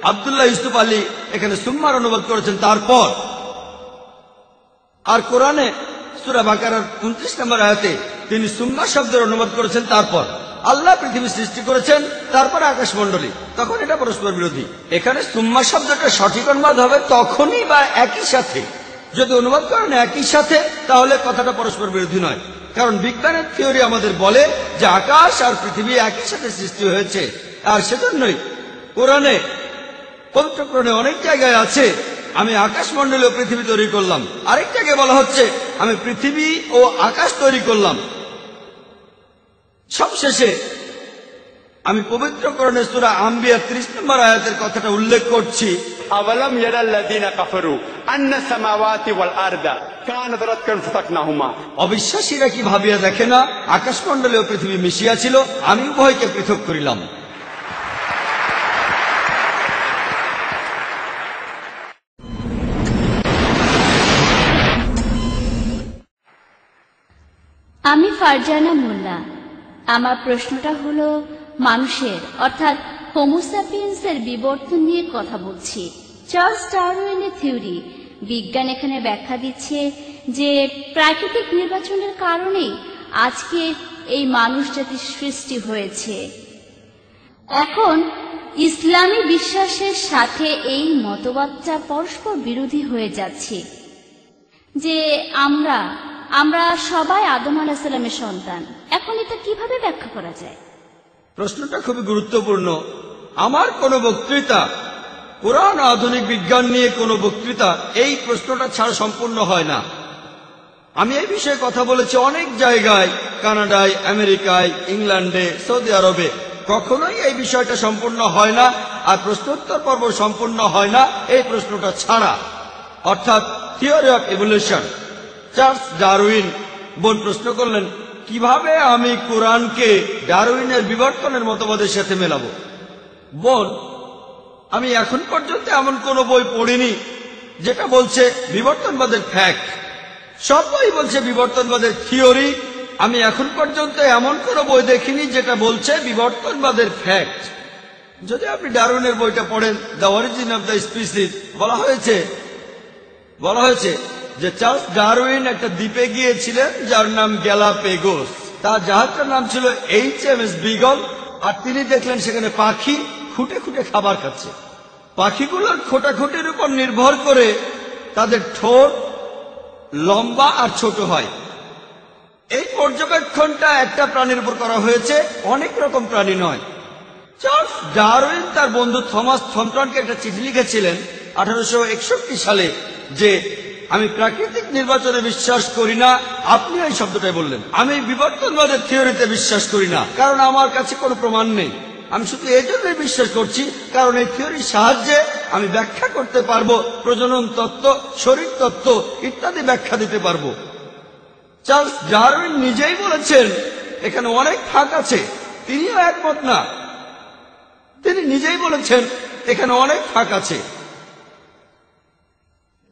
আবদুল্লাহ ইউসুফ আলী এখানে সুম্মার অনুবাদ করেছেন তারপর। আর কোরআনে সুরা বাকারার উনত্রিশ নম্বর আয়াতে তিনি সুম্মা শব্দের অনুবাদ করেছেন তারপর। আল্লাহ পৃথিবী সৃষ্টি করেছেন, তারপরে আকাশমণ্ডলী। তখন এটা পরস্পর বিরোধী। এখানে সুম্মা শব্দটা সঠিক অনুবাদ হবে তখনই বা একই সাথে। যদি অনুবাদ করেন একই সাথে, তাহলে কথাটা পরস্পর বিরোধী নয়। কারণ বিজ্ঞানের থিওরি আমাদের বলে যে আকাশ আর পৃথিবী একই সাথে সৃষ্টি হয়েছে। আর সেজন্যই কোরআনে পবিত্র কোরআনে অনেক জায়গায় আছে, আমি আকাশমণ্ডলী ও পৃথিবী তৈরি করলাম। আরেক জায়গায় বলা হচ্ছে, আমি পৃথিবী ও আকাশ তৈরি করলাম। সবশেষে আমি পবিত্র পবিত্রকরণে সুরা আম্বিয়া ত্রিশ নম্বর আয়াতের কথাটা উল্লেখ করছি। أولم يرى الذين كفروا أن السماوات والأرض كانت رتقا ففتقناهما অবিশ্বাসীরা কি ভাবিয়া দেখে না আকাশমণ্ডলে ও পৃথিবী মিশিয়া ছিল আমি উভয়কে পৃথক করিলাম। আমি ফারজানা মোল্লা। আমার প্রশ্নটা হলো, মানুষের, অর্থাৎ হোমোসাপিয়েন্সের বিবর্তন নিয়ে কথা বলছি। চার্লস ডারউইনের থিওরি, বিজ্ঞান এখানে ব্যাখ্যা দিচ্ছে যে প্রাকৃতিক নির্বাচনের কারণেই আজকে এই মানুষ জাতির সৃষ্টি হয়েছে। এখন ইসলামী বিশ্বাসের সাথে এই মতবাদটা পরস্পর বিরোধী হয়ে যাচ্ছে যে আমরা আমরা সবাই আদম আলাহিসাল্লামের সন্তান। এখন এটা কীভাবে ব্যাখ্যা করা যায়? প্রশ্নটা খুবই গুরুত্বপূর্ণ। আমার কোনো বক্তৃতা পুরাণ আধুনিক বিজ্ঞান নিয়ে কোনো বক্তৃতা, এই প্রশ্নটা ছাড়া সম্পূর্ণ হয় না। আমি এই বিষয়ে কথা বলেছি অনেক জায়গায়, কানাডায়, আমেরিকায়, ইংল্যান্ডে, সৌদি আরবে। কখনোই এই বিষয়টা সম্পূর্ণ হয় না, আর প্রশ্নোত্তর পর্ব সম্পূর্ণ হয় না, এই প্রশ্নটা ছাড়া। অর্থাৎ theory of evolution Charles Darwin. বোন প্রশ্ন করলেন, কীভাবে আমি কোরআনকে ডারউইনের বিবর্তনের মতবাদের সাথে মেলাবো? বোন, আমি এখন পর্যন্ত এমন কোনো বই পড়িনি যেটা বলছে বিবর্তনবাদের ফ্যাক্ট সব বই বলছে বিবর্তনবাদের থিওরি আমি এখন পর্যন্ত এমন কোনো বই দেখিনি যেটা বলছে বিবর্তনবাদের ফ্যাক্ট যদি আপনি ডারউইনের বইটা পড়েন, the origin of the species বলা হয়েছে। বলা হয়েছে যে চার্লস ডারউইন একটা দ্বীপে গিয়েছিলেন, যার নাম গ্যালাপেগোস। তার জাহাজটার নাম ছিল এইচ এম এস বিগল, আর তিনি দেখলেন সেখানে পাখি খুঁটে খুঁটে খাবার খাচ্ছে। পাখিগুলোর খোটাখুটির উপর নির্ভর করে তাদের ঠোঁট লম্বা আর ছোট হয়। এই পর্যবেক্ষণটা একটা প্রাণীর উপর করা হয়েছে, অনেক রকম প্রাণী নয়। চার্লস ডারউইন তার বন্ধু থমাস থমটনকে একটা চিঠি লিখেছিলেন আঠারোশো একষট্টি সালে যে আমি প্রাকৃতিক নির্বাচনে বিশ্বাস করি না। আপনি এই শব্দটাই বললেন। আমি বিবর্তনবাদের থিওরিতে বিশ্বাস করি না, কারণ আমার কাছে কোনো প্রমাণ নেই। আমি শুধু এই জন্যই বিশ্বাস করছি, কারণ এই থিওরির সাহায্যে আমি ব্যাখ্যা করতে পারব, প্রজনন তত্ত্ব, শরীর তত্ত্ব ইত্যাদি ব্যাখ্যা দিতে পারব। চার্লস ডারউইন নিজেই বলেছেন, এখানে অনেক ফাঁক আছে, তিনিও একমত না। তিনি নিজেই বলেছেন, এখানে অনেক ফাঁক আছে।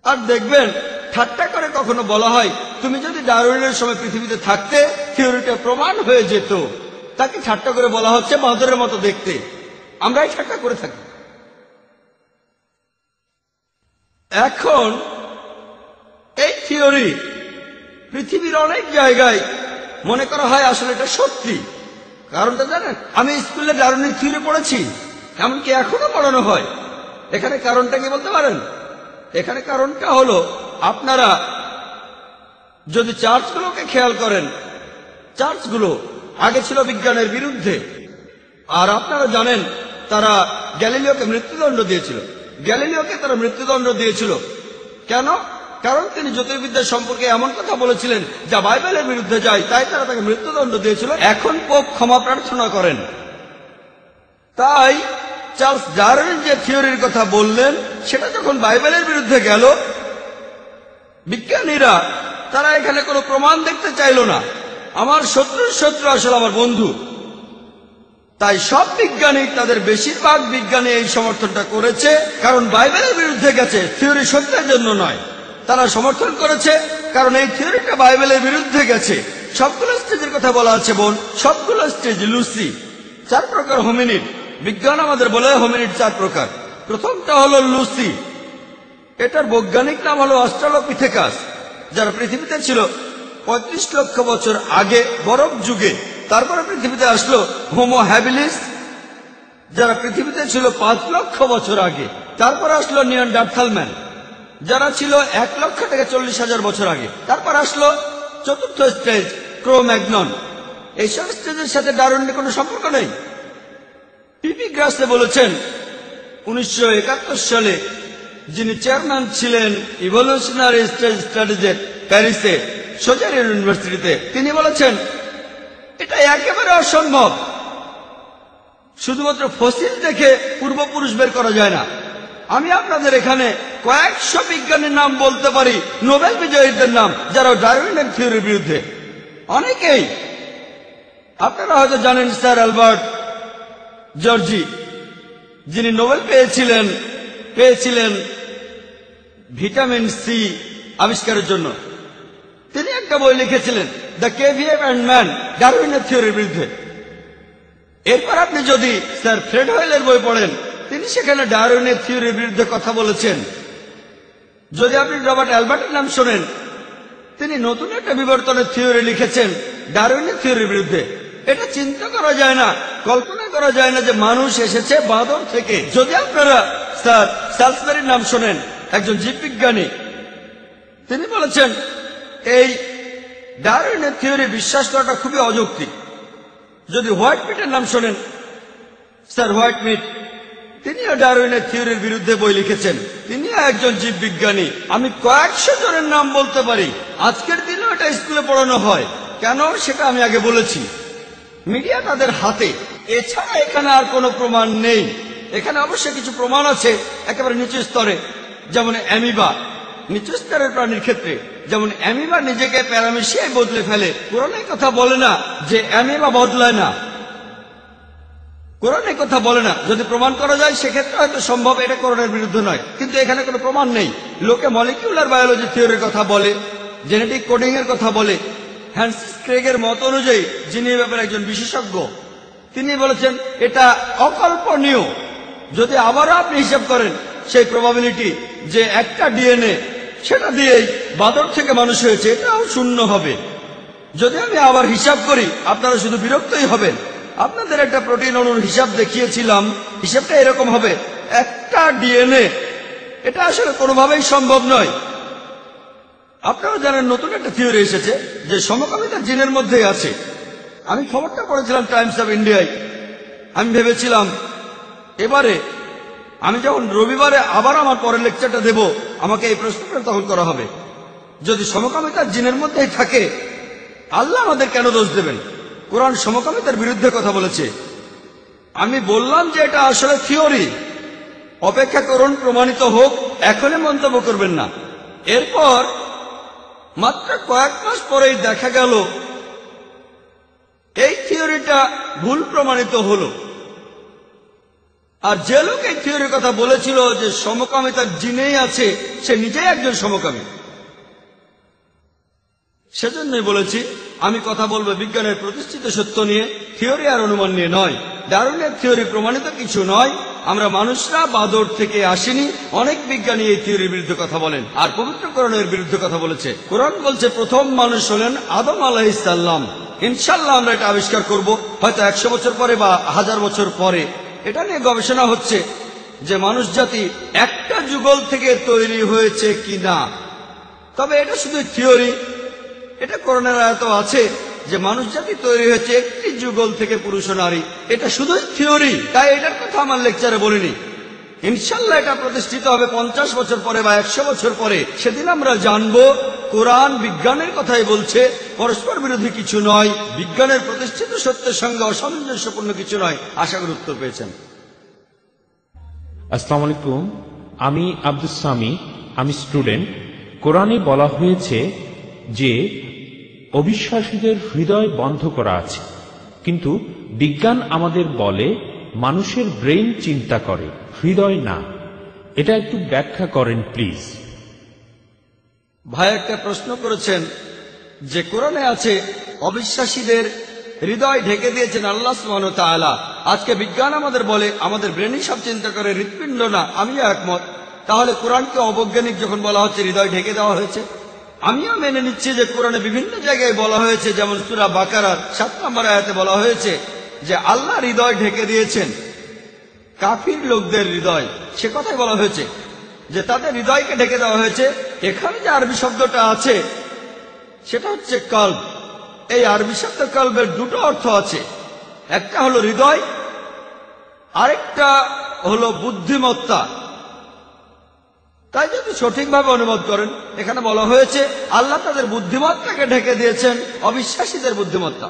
আর দেখবেন, ঠাট্টা করে কখনো বলা হয়, তুমি যদি ডারউইনের সময় পৃথিবীতে থাকতে থিওরিটা প্রমাণ হয়ে যেত। তাকে ঠাট্টা করে বলা হচ্ছে বাঁদরের মতো দেখতে। আমরাই ঠাট্টা করে থাকি। এখন, এই থিওরি পৃথিবীর অনেক জায়গায় মনে করা হয় আসলে এটা সত্যি। কারণটা জানেন, আমি স্কুলে ডারুনের থিওরি পড়েছি, এমনকি এখনও পড়ানো হয়। এখানে কারণটা কি বলতে পারেন? এখানে কারণটা হলো, আপনারা যদি চার্চগুলোকে খেয়াল করেন, চার্চগুলো আগে ছিল বিজ্ঞানের বিরুদ্ধে। আর আপনারা জানেন, তারা গ্যালিলিওকে মৃত্যুদণ্ড দিয়েছিল। গ্যালিলিওকে তারা মৃত্যুদণ্ড দিয়েছিল। কেন? কারণ তিনি জ্যোতির্বিদ্যা সম্পর্কে এমন কথা বলেছিলেন, যা বাইবেলের বিরুদ্ধে যায়, তাই তারা তাকে মৃত্যুদণ্ড দিয়েছিল। এখন পোপ ক্ষমা প্রার্থনা করেন। তাই চার্লস ডারউইন যে থিওরির কথা বললেন, সেটা যখন বাইবেলের বিরুদ্ধে গেল, বিজ্ঞানীরা, তারা এখানে কোনো প্রমাণ দেখতে চাইল না। আমার শত্রুর শত্রু আসলে আমার বন্ধু। তাই সব বিজ্ঞানী, তাদের বেশিরভাগ বিজ্ঞানী এই সমর্থনটা করেছে, কারণ বাইবেলের বিরুদ্ধে গেছে, থিওরি সত্যের জন্য নয়। তারা সমর্থন করেছে, কারণ এই থিওরিটা বাইবেলের বিরুদ্ধে গেছে। সবগুলো স্টেজের কথা বলা আছে, বোন। সবগুলো স্টেজ লুসি। চার প্রকার হোমিনিড। বিজ্ঞান আমাদের বলে হোমিনিড চার প্রকার। প্রথমটা হলো লুসি। এটার বৈজ্ঞানিক নাম হলো অস্ট্রালোপিথেকাস, যারা পৃথিবীতে ছিল পঁয়ত্রিশ লক্ষ বছর আগে বরফ যুগে। তারপরে পৃথিবীতে আসলো হোমো হ্যাবিলিস যারা পৃথিবীতে ছিল পাঁচ লক্ষ বছর আগে। তারপর আসলো নিয়ন ডার্থালম্যান যারা ছিল এক লক্ষ থেকে চল্লিশ হাজার বছর আগে। তারপর আসলো চতুর্থ স্টেজ, ক্রোম্যাগনন। এইসব স্টেজের সাথে ডারুনের কোনো সম্পর্ক নেই। পিপি গ্রাসে বলেছেন, উনিশশো একাত্তর সালে যিনি চেয়ারম্যান ছিলেন ইভলিউশনারি স্ট্র্যাটেজির প্যারিসে সোজার ইউনিভার্সিটিতে, তিনি বলেছেন, এটা একেবারে অসম্ভব। শুধুমাত্র ফসিল দেখে পূর্বপুরুষ বের করা যায় না। আমি আপনাদের এখানে কয়েকশো বিজ্ঞানীর নাম বলতে পারি, নোবেল বিজয়ীদের নাম, যারা ডারউইনের থিওরির বিরুদ্ধে। অনেকেই, আপনারা হয়তো জানেন স্যার অ্যালবার্ট জর্জি, যিনি নোবেল পেয়েছিলেন পেয়েছিলেন ভিটামিন সি আবিষ্কারের জন্য। তিনি একটা বই লিখেছিলেন দ্য কেভিএফ অ্যান্ড ম্যান ডারউইনের থিওরির বিরুদ্ধে। এরপর আপনি যদি স্যার ফ্রেড হয়েলের বই পড়েন, তিনি সেখানে ডারউইনের থিওরির বিরুদ্ধে কথা বলেছেন। যদি আপনি রবার্ট অ্যালবার্টের নাম শোনেন, তিনি নতুন একটা বিবর্তনের থিওরি লিখেছেন, ডারউইনের থিওরির বিরুদ্ধে। এটা চিন্তা করা যায় না, কল্পনা করা যায় না যে মানুষ এসেছে বাঁদর থেকে। যদি আপনারা স্যার সালসবারির নাম শোনেন, একজন জীববিজ্ঞানী, তিনি বলেছেন, এই ডারউইনের থিওরি বিশ্বাস করাটা খুবই অযৌক্তিক। যদি হোয়াইট মিটের নাম শোনেন, স্যার হোয়াইট মিট, তিনিও ডারউইনের থিওরির বিরুদ্ধে বই লিখেছেন। তিনিও একজন জীববিজ্ঞানী। আমি কয়েকশো জনের নাম বলতে পারি। আজকের দিনেও এটা স্কুলে পড়ানো হয়। কেন সেটা আমি আগে বলেছি। মিডিয়া তাদের হাতে। এছাড়া এখানে আর কোনো প্রমাণ নেই। এখানে অবশ্যই কিছু প্রমাণ আছে, একেবারে নিচু স্তরে। যেমন অ্যামিবা। নিচু স্তরের প্রাণীর ক্ষেত্রে, যেমন অ্যামিবা নিজেকে প্যারামেশিয়ায় বদলে ফেলে। কোরআনের কথা বলে না যে অ্যামিবা বদলায় না। কোরআন কথা বলে না। যদি প্রমাণ করা যায়, সেক্ষেত্রে হয়তো সম্ভব এটা কোরআনের বিরুদ্ধে নয়। কিন্তু এখানে কোনো প্রমাণ নেই। লোকে মলিকিউলার বায়োলজি থিওরির কথা বলে জেনেটিক কোডিং এর কথা বলে। হ্যান্সিস ক্রেগের মত অনুযায়ী, যিনি ব্যাপারে একজন বিশেষজ্ঞ তিনি বলেছেন, এটা অকল্পনীয়। যদি আবারও আপনি হিসাব করেন, সেই প্রবাবিলিটি যে একটা ডিএনএ সেটা দিয়েই বাদর থেকে মানুষ হয়েছে, এটাও শূন্য হবে। যদি আমি আবার হিসাব করি, আপনারা শুধু বিরক্তই হবেন। আপনাদের একটা প্রোটিন অণুর হিসাব দেখিয়েছিলাম, হিসাবটা এরকম হবে, একটা ডিএনএ এটা আসলে কোনোভাবেই সম্ভব নয়। আপনারা জানেন, নতুন একটা থিওরি এসেছে যে সমকামিতা জিনের মধ্যেই আছে। আমি খবরটা পড়েছিলাম টাইমস অফ ইন্ডিয়ায়। আমি ভেবেছিলাম, এবারে আমি যখন রবিবারে আবার আমার পরের লেকচারটা দেব, আমাকে এই প্রশ্নটা তখন করা হবে। যদি সমকামিতা জিনের মধ্যেই থাকে, আল্লাহ আমাদের কেন দোষ দেবেন? কোরআন সমকামিতার বিরুদ্ধে কথা বলেছে। আমি বললাম যে এটা আসলে থিওরি। অপেক্ষা করুন, প্রমাণিত হোক, এখনই মন্তব্য করবেন না। এরপর মাত্র কয়েক মাস পরেই দেখা গেল এই থিওরিটা ভুল প্রমাণিত হল। আর যে লোক এই থিওরির কথা বলেছিল যে সমকামিতার জিনেই আছে, সে নিজেই একজন সমকামী। সেজন্যই বলেছি, আমি কথা বলব বিজ্ঞানের প্রতিষ্ঠিত সত্য নিয়ে, থিওরি আর অনুমান নিয়ে নয়। ডারুনের থিওরি প্রমাণিত কিছু নয়। আমরা মানুষরা বাদর থেকে আসিনি। অনেক বিজ্ঞানী এই থিওরির বিরুদ্ধে কথা বলেন। আর পবিত্র কোরআনের বিরুদ্ধে কথা বলেছে। কোরআন বলছে, প্রথম মানুষ হলেন আদম আলাহিসাল্লাম ইনশাল্লাহ আমরা এটা আবিষ্কার করব। হয়তো একশো বছর পরে বা হাজার বছর পরে। এটা নিয়ে গবেষণা হচ্ছে যে মানুষ জাতি একটা যুগল থেকে তৈরি হয়েছে কি না তবে এটা শুধু থিওরি। এটা করোনার আয়ত আছে। যে মানুষ জাতি তৈরি হয়েছে, একটি যুগল থেকে পুরুষ নারী। এটা শুধুই থিওরি তাই এটার কথা আমার লেকচারে বলিনি। ইনশাল্লাহ এটা প্রতিষ্ঠিত হবে পঞ্চাশ বছর পরে বা একশো বছর পরে। সেদিন আমরা জানব, কোরআন বিজ্ঞানের কথাই বলছে, পরস্পর বিরোধী কিছু নয়, বিজ্ঞানের প্রতিষ্ঠিত সত্যের সঙ্গে অসামঞ্জস্যপূর্ণ কিছু নয়। আশা করি উত্তর পেয়েছেন। আসসালামু আলাইকুম, আমি আব্দুল সামি, আমি স্টুডেন্ট। কোরআনে বলা হয়েছে যে অবিশ্বাসীদের হৃদয় বন্ধ করা আছে। কিন্তু বিজ্ঞান আমাদের বলে, মানুষের ব্রেন চিন্তা করে, হৃদয় না। এটা একটু ব্যাখ্যা করেন, প্লিজ। ভাই একটা প্রশ্ন করেছেন যে কোরআনে আছে, অবিশ্বাসীদের হৃদয় ঢেকে দিয়েছেন আল্লাহ আজকে বিজ্ঞান আমাদের বলে, আমাদের ব্রেনই সব চিন্তা করে, হৃৎপিণ্ড না। আমিও একমত। তাহলে কোরআনকে অবৈজ্ঞানিক যখন বলা হচ্ছে, হৃদয় ঢেকে দেওয়া হয়েছে? আমিও মেনে নিচ্ছি যে কোরআনে বিভিন্ন জায়গায় বলা হয়েছে, যেমন সুরা বাকারার সাত নম্বর আয়াতে বলা হয়েছে যে আল্লাহ হৃদয় ঢেকে দিয়েছেন। কাফির লোকদের হৃদয়, সে কথাই বলা হয়েছে যে তাদের হৃদয়কে ঢেকে দেওয়া হয়েছে। এখানে যে আরবি শব্দটা আছে, সেটা হচ্ছে কল্ব। এই আরবি শব্দ কল্বের দুটো অর্থ আছে। একটা হলো হৃদয়, আরেকটা হলো বুদ্ধিমত্তা। তাই যদি সঠিকভাবে অনুবাদ করেন, এখানে বলা হয়েছে, আল্লাহ তাদের বুদ্ধিমত্তাকে ঢেকে দিয়েছেন, অবিশ্বাসীদের বুদ্ধিমত্তা।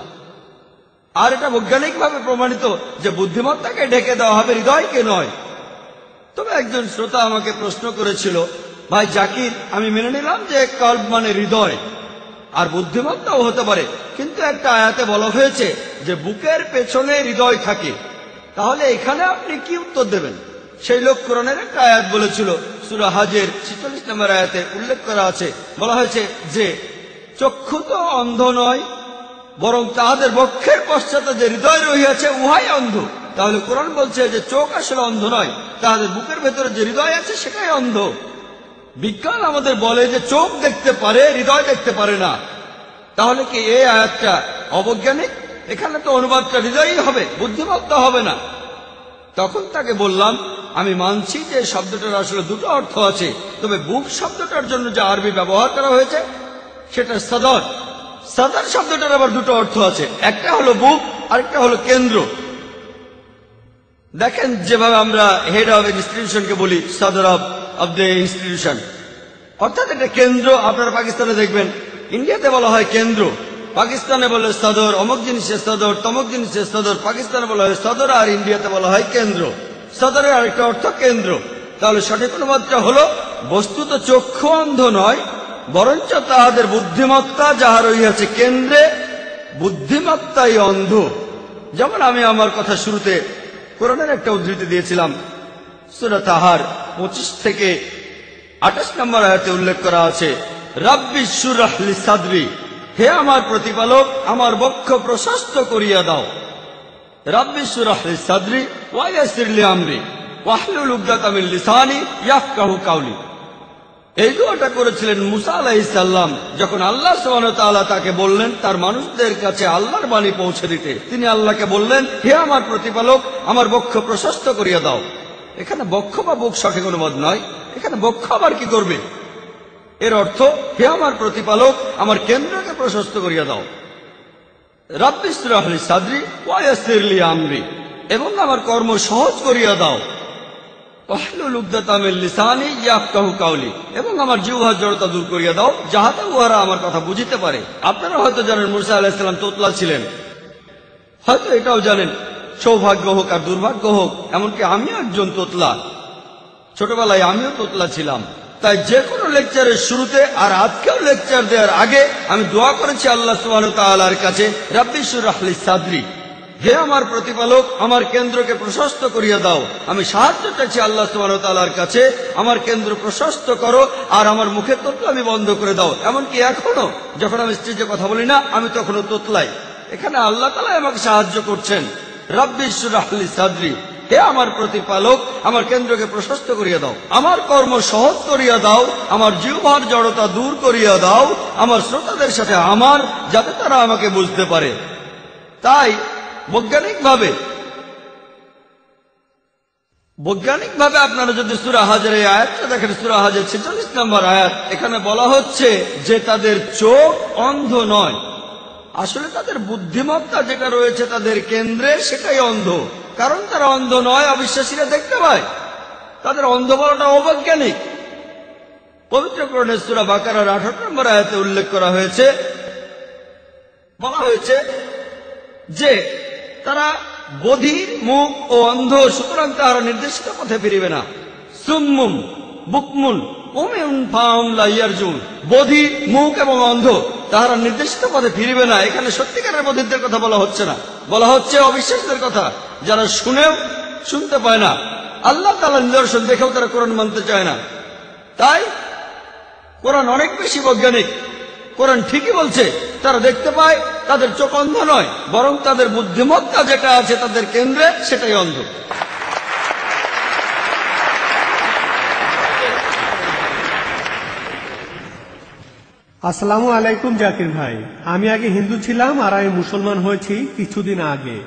আর এটা বৈজ্ঞানিকভাবে প্রমাণিত যে বুদ্ধিমত্তাকে ঢেকে দেওয়া হবে হৃদয়কে নয়। তবে একজন শ্রোতা আমাকে প্রশ্ন করেছিল, ভাই জাকির, আমি মেনে নিলাম যে কল্প মানে হৃদয়, আর বুদ্ধিমত্তাও হতে পারে। কিন্তু একটা আয়াতে বলা হয়েছে যে বুকের পেছনে হৃদয় থাকে। তাহলে এখানে আপনি কি উত্তর দেবেন? সেই লোক কোরআনের একটা আয়াত বলেছিল। সুরা হাজের ছিচল্লিশ নম্বর আয়াতে উল্লেখ করা আছে। বলা হয়েছে যে, চক্ষু তো অন্ধ নয়, বরং তাহাদের বক্ষের পশ্চাতে যে হৃদয় রহিয়াছে, উহাই অন্ধ। তাহলে কোরআন বলছে যে চোখ আসলে অন্ধ নয়, তাহাদের বুকের ভেতরে যে হৃদয় আছে, সেটাই অন্ধ। বিজ্ঞান আমাদের বলে যে চোখ দেখতে পারে, হৃদয় দেখতে পারে না। তাহলে কি এই আয়াতটা অবৈজ্ঞানিক? এখানে তো অনুবাদটা হৃদয়ই হবে, বুদ্ধিমত্তা হবে না। তখন তাকে বললাম, আমি মানছি যে শব্দটার আসলে দুটো অর্থ আছে, তবে বুক শব্দটার জন্য যে আরবি ব্যবহার করা হয়েছে, সেটা সদর। সদর শব্দটার আবার দুটো অর্থ আছে, একটা হলো বুক, আরেকটা হলো কেন্দ্র। দেখেন, যেভাবে আমরা হেড অফ ইনস্টিটিউশনকে বলি সদর অফ অব দ্য ইনস্টিটিউশন অর্থাৎ এটা কেন্দ্র, আপনারা পাকিস্তানে দেখবেন। ইন্ডিয়াতে বলা হয় কেন্দ্র। পাকিস্তানে বলে সদর, অমুক জিনিসের সদর, তমুক জিনিসের সদর, পাকিস্তানে বলা হয় সদর আর ইন্ডিয়াতে বলা হয় কেন্দ্র। সদরের আরেকটা অর্থ কেন্দ্র। তাহলে সঠিক অনুবাদটা হলো বস্তুত চক্ষু অন্ধ নয়, বরঞ্চ তাহাদের বুদ্ধিমত্তা যাহা রইয়াছে কেন্দ্রে, বুদ্ধিমত্তাই অন্ধ। যেমন আমি আমার কথা শুরুতে কোরআনের একটা উদ্ধৃতি দিয়েছিলাম, সুরা তাহার পঁচিশ থেকে আঠাশ নম্বর আয়াতে উল্লেখ করা আছে, রাব্বি সুরাহলি সাদরি। হে আমার প্রতিপালক, আমার বক্ষ প্রশস্ত করিয়া দাও। কাউলি। এই করেছিলেন মুসা যখন আল্লাহ তাকে বললেন, তার মানুষদের কাছে পৌঁছে দিতে। তিনি আল্লাহকে বললেন, হে আমার প্রতিপালক, আমার বক্ষ প্রশস্ত করিয়া দাও। এখানে বক্ষ বা বুক সঠিক অনুবাদ নয়, এখানে বক্ষ আবার কি করবে? এর অর্থ, হে আমার প্রতিপালক, আমার কেন্দ্রকে প্রশস্ত করিয়া দাও। রাব্বিসরাহলি সাদরি ওয়ায়াসিরলি আমরি, এবং আমার কর্ম সহজ করিয়া দাও। লিসানি ইয়াফকাহু কাউলি এবং আমার জিহ্বার জড়তা দূর করিয়া দাও যাহাতে উহারা আমার কথা বুঝিতে পারে। আপনারা হয়তো জানেন, মুসা আলাইহিস সালাম তোতলা ছিলেন। হয়তো এটাও জানেন, সৌভাগ্য হোক আর দুর্ভাগ্য হোক, এমনকি আমিও একজন তোতলা। ছোটবেলায় আমিও তোতলা ছিলাম। তাই যে কোনো লেকচারের শুরুতে আর আজকেও লেকচার দেওয়ার আগে আমি দোয়া করেছি আল্লাহ সুবহানাহু ওয়া তাআলার কাছে রাব্বিশুর রাহলি সাদরি, হে আমার প্রতিপালক, আমার কেন্দ্রকে প্রশস্ত করিয়া দাও। আমি সাহায্য চাইছি আল্লাহ ওয়া কাছে, আমার কেন্দ্র প্রশস্ত করো আর আমার মুখের তোতলা আমি বন্ধ করে দাও। এমনকি এখনও যখন আমি স্টেজে কথা বলি না, আমি তখনও তোতলাই। এখানে আল্লাহ তালা আমাকে সাহায্য করছেন রাব্বিশুর রাহলি সাদরি হে আমার প্রতিপালক, আমার কেন্দ্রকে প্রশস্ত করিয়া দাও। আমার কর্ম সহজ করিয়া দাও, আমার জিহ্বার জড়তা দূর করিয়া দাও, আমার শ্রোতাদের সাথে আমার, যাতে তারা আমাকে বুঝতে পারে। তাই বৈজ্ঞানিকভাবে বৈজ্ঞানিকভাবে আপনারা যদি সুরা হাজার এই আয়াতটা দেখেন, সুরা হাজার ছেচল্লিশ নম্বর আয়াত, এখানে বলা হচ্ছে যে তাদের চোখ অন্ধ নয়। আসলে তাদের বুদ্ধিমত্তা যেটা রয়েছে তাদের কেন্দ্রে, সেটাই অন্ধ। কারণ তারা অন্ধ নয়, অবিশ্বাসীরা দেখতে পায়। তাদের অন্ধ বলাটা অবৈজ্ঞানিক। পবিত্র করণের সুরা বাকারার আঠারো নম্বর আয়াতে উল্লেখ করা হয়েছে, বলা হয়েছে যে, তারা বধির মুখ ও অন্ধ, সুতরাং তাহারা নির্দেশিত পথে ফিরিবে না। সুম্মুম বুকমুন বধির মুখ এবং অন্ধ। তাহারা নির্দেশিত পথে ফিরিবে না। এখানে সত্যিকারের বধিরদের কথা বলা হচ্ছে না। বলা হচ্ছে অবিশ্বাসদের কথা। যারা শুনেও শুনতে পায় না। আল্লাহ তালা নিদর্শন দেখেও তারা কোরআন মানতে চায় না। তাই কোরআন অনেক বেশি বৈজ্ঞানিক। কোরআন ঠিকই বলছে, তারা দেখতে পায় তাদের চোখ অন্ধ নয়, বরং তাদের বুদ্ধিমত্তা যেটা আছে তাদের কেন্দ্রে সেটাই অন্ধ। আসসালামু আলাইকুম জাকির ভাই। আমি আগে হিন্দু ছিলাম আর আমি মুসলমান হয়েছি কিছুদিন আগে।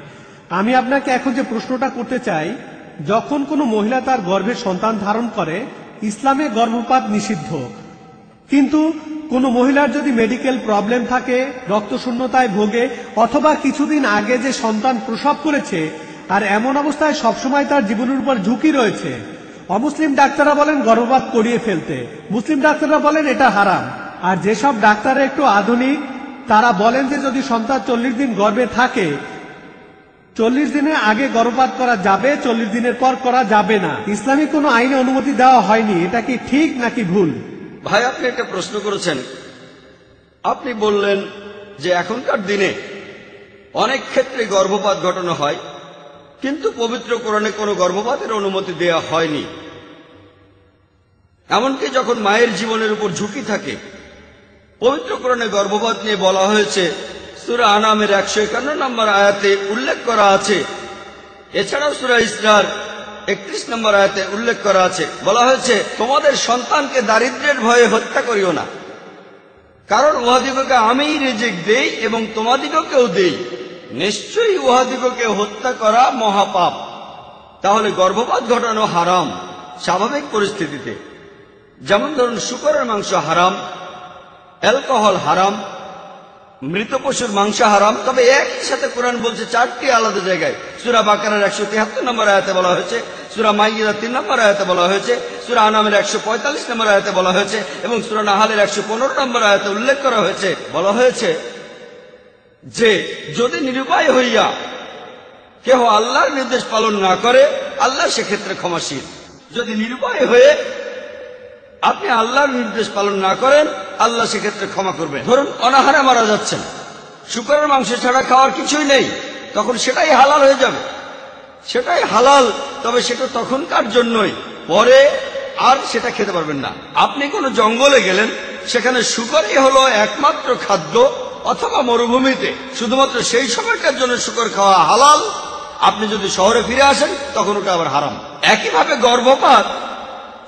আমি আপনাকে এখন যে প্রশ্নটা করতে চাই, যখন কোনো মহিলা তার গর্ভে সন্তান ধারণ করে, ইসলামে গর্ভপাত নিষিদ্ধ। কিন্তু কোনো মহিলার যদি মেডিকেল প্রবলেম থাকে, রক্তশূন্যতায় ভোগে, অথবা কিছুদিন আগে যে সন্তান প্রসব করেছে, আর এমন অবস্থায় সবসময় তার জীবনের উপর ঝুঁকি রয়েছে, অমুসলিম ডাক্তাররা বলেন গর্ভপাত করিয়ে ফেলতে। মুসলিম ডাক্তাররা বলেন এটা হারাম। আর যেসব ডাক্তাররা একটু আধুনিক, তারা বলেন যে যদি সন্তান চল্লিশ দিন গর্ভে থাকে, চল্লিশ দিনের আগে গর্ভপাত করা যাবে, চল্লিশ দিনের পর করা যাবে না। ইসলামিক কোনো আইনে অনুমতি দেওয়া হয়নি। এটা কি ঠিক নাকি ভুল? ভাই, আপনি একটা প্রশ্ন করেছেন। আপনি বললেন যে এখনকার দিনে অনেক ক্ষেত্রে গর্ভপাত ঘটানো হয়, কিন্তু পবিত্র কোরআনে কোনো গর্ভপাতের অনুমতি দেয়া হয়নি। এমনকি যখন মায়ের জীবনের উপর ঝুঁকি থাকে পবিত্র কোরআনে গর্ভপাত নিয়ে বলা হয়েছে। সুরা আনামের একশো একান্ন নম্বর আয়াতে উল্লেখ করা আছে। এছাড়াও সুরা ইসরার একত্রিশ নম্বর আয়াতে উল্লেখ করা আছে। বলা হয়েছে, তোমাদের সন্তানকে দারিদ্র্যের ভয়ে হত্যা করিও না। কারণ উহাদিগকে আমিই রেজেক দেই এবং তোমাদিগকেও দেই। নিশ্চয়ই উহাদিগকে হত্যা করা মহাপাপ। তাহলে গর্ভপাত ঘটানো হারাম স্বাভাবিক পরিস্থিতিতে। যেমন ধরুন, শুকরের মাংস হারাম অ্যালকোহল হারাম, মৃত পশুর মাংস হারাম, তবে একই সাথে কোরআন বলছে চারটি আলাদা জায়গায়। সুরা বাকারের একশো তিয়াত্তর নম্বর আয়াতে বলা হয়েছে, সুরা মাইগিরা তিন নম্বর আয়াতে বলা হয়েছে, সুরা আনামের একশো পঁয়তাল্লিশ নম্বর আয়াতে বলা হয়েছে এবং সুরা নাহালের একশো পনেরো নম্বর আয়াতে উল্লেখ করা হয়েছে। বলা হয়েছে যে, যদি নিরুপায় হইয়া কেহ আল্লাহর নির্দেশ পালন না করে, আল্লাহ সেক্ষেত্রে ক্ষমাশীল। যদি নিরুপায় হয়ে আপনি আল্লাহর নির্দেশ পালন না করেন, আল্লাহ সেক্ষেত্রে ক্ষমা করবেন। ধরুন, অনাহারে মারা যাচ্ছেন। শুকরের মাংস ছাড়া খাওয়ার কিছুই নেই, তখন সেটাই হালাল হয়ে যাবে। সেটাই হালাল, তবে সেটা তখনকার জন্যই। পরে আর সেটা খেতে পারবেন না। আপনি কোনো জঙ্গলে গেলেন, সেখানে শুকরই হলো একমাত্র খাদ্য অথবা মরুভূমিতে। শুধুমাত্র সেই সময়টার জন্য শুকর খাওয়া হালাল। আপনি যদি শহরে ফিরে আসেন, তখন ওটা আবার হারাম। একইভাবে গর্ভপাত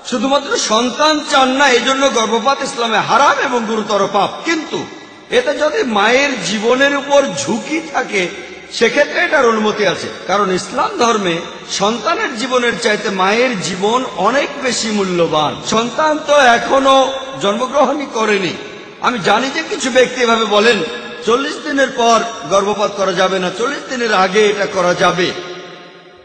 শুধুমাত্র সন্তান চান না এই জন্য গর্ভপাত ইসলামে হারাম এবং গুরুতর পাপ। কিন্তু এতে যদি মায়ের জীবনের উপর ঝুঁকি থাকে, সেক্ষেত্রে এটার অনুমতি আছে। কারণ ইসলাম ধর্মে সন্তানের জীবনের চাইতে মায়ের জীবন অনেক বেশি মূল্যবান। সন্তান তো এখনও জন্মগ্রহণই করেনি। আমি জানি যে কিছু ব্যক্তি এভাবে বলেন, চল্লিশ দিনের পর গর্ভপাত করা যাবে না, চল্লিশ দিনের আগে এটা করা যাবে।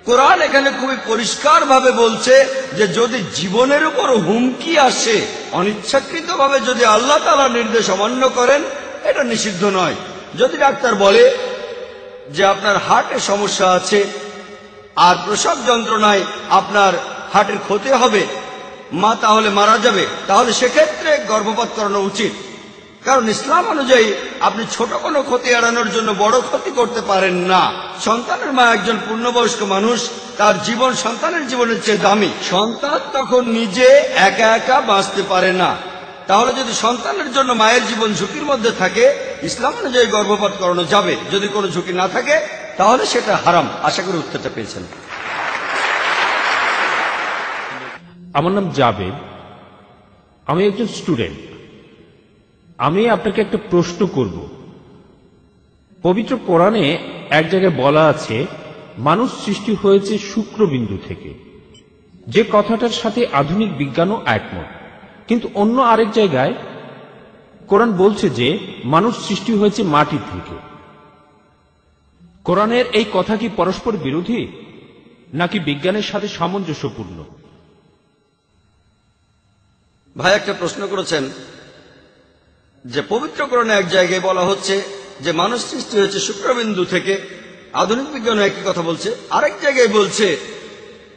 কোরআন এখানে খুবই পরিষ্কার ভাবে বলছে যে যদি জীবনের উপর হুমকি আসে অনিচ্ছাকৃত ভাবে যদি আল্লাহ তালা নির্দেশ অমান্য করেন, এটা নিষিদ্ধ নয়। যদি ডাক্তার বলে যে আপনার হার্টে সমস্যা আছে, আর প্রসব যন্ত্রণায় আপনার হার্টের ক্ষতি হবে, মা তাহলে মারা যাবে, তাহলে সেক্ষেত্রে গর্ভপাত করানো উচিত। কারণ ইসলাম অনুযায়ী আপনি ছোট কোনো ক্ষতি এড়ানোর জন্য বড় ক্ষতি করতে পারেন না। সন্তানের মা একজন পূর্ণবয়স্ক মানুষ, তার জীবন সন্তানের জীবনের চেয়ে দামি। সন্তান তখন নিজে একা একা বাঁচতে পারে না। তাহলে যদি সন্তানের জন্য মায়ের জীবন ঝুঁকির মধ্যে থাকে, ইসলাম অনুযায়ী গর্ভপাত করানো যাবে। যদি কোনো ঝুঁকি না থাকে, তাহলে সেটা হারাম। আশা করি উত্তরটা পেয়েছেন। আমার নাম জাবেদ। আমি একজন স্টুডেন্ট। আমি আপনাকে একটা প্রশ্ন করব। পবিত্র কোরআনে এক জায়গায় বলা আছে, মানুষ সৃষ্টি হয়েছে শুক্রবিন্দু থেকে। যে কথাটার সাথে আধুনিক বিজ্ঞানও একমত। কিন্তু অন্য আরেক জায়গায় কোরআন বলছে যে, মানুষ সৃষ্টি হয়েছে মাটি থেকে। কোরআনের এই কথা কি পরস্পর বিরোধী? নাকি বিজ্ঞানের সাথে সামঞ্জস্যপূর্ণ? ভাই, একটা প্রশ্ন করেছেন যে পবিত্র পবিত্রকরণে এক জায়গায় বলা হচ্ছে যে মানুষ সৃষ্টি হয়েছে শুক্রবিন্দু থেকে। আধুনিক বিজ্ঞান একই কথা বলছে। আরেক জায়গায় বলছে,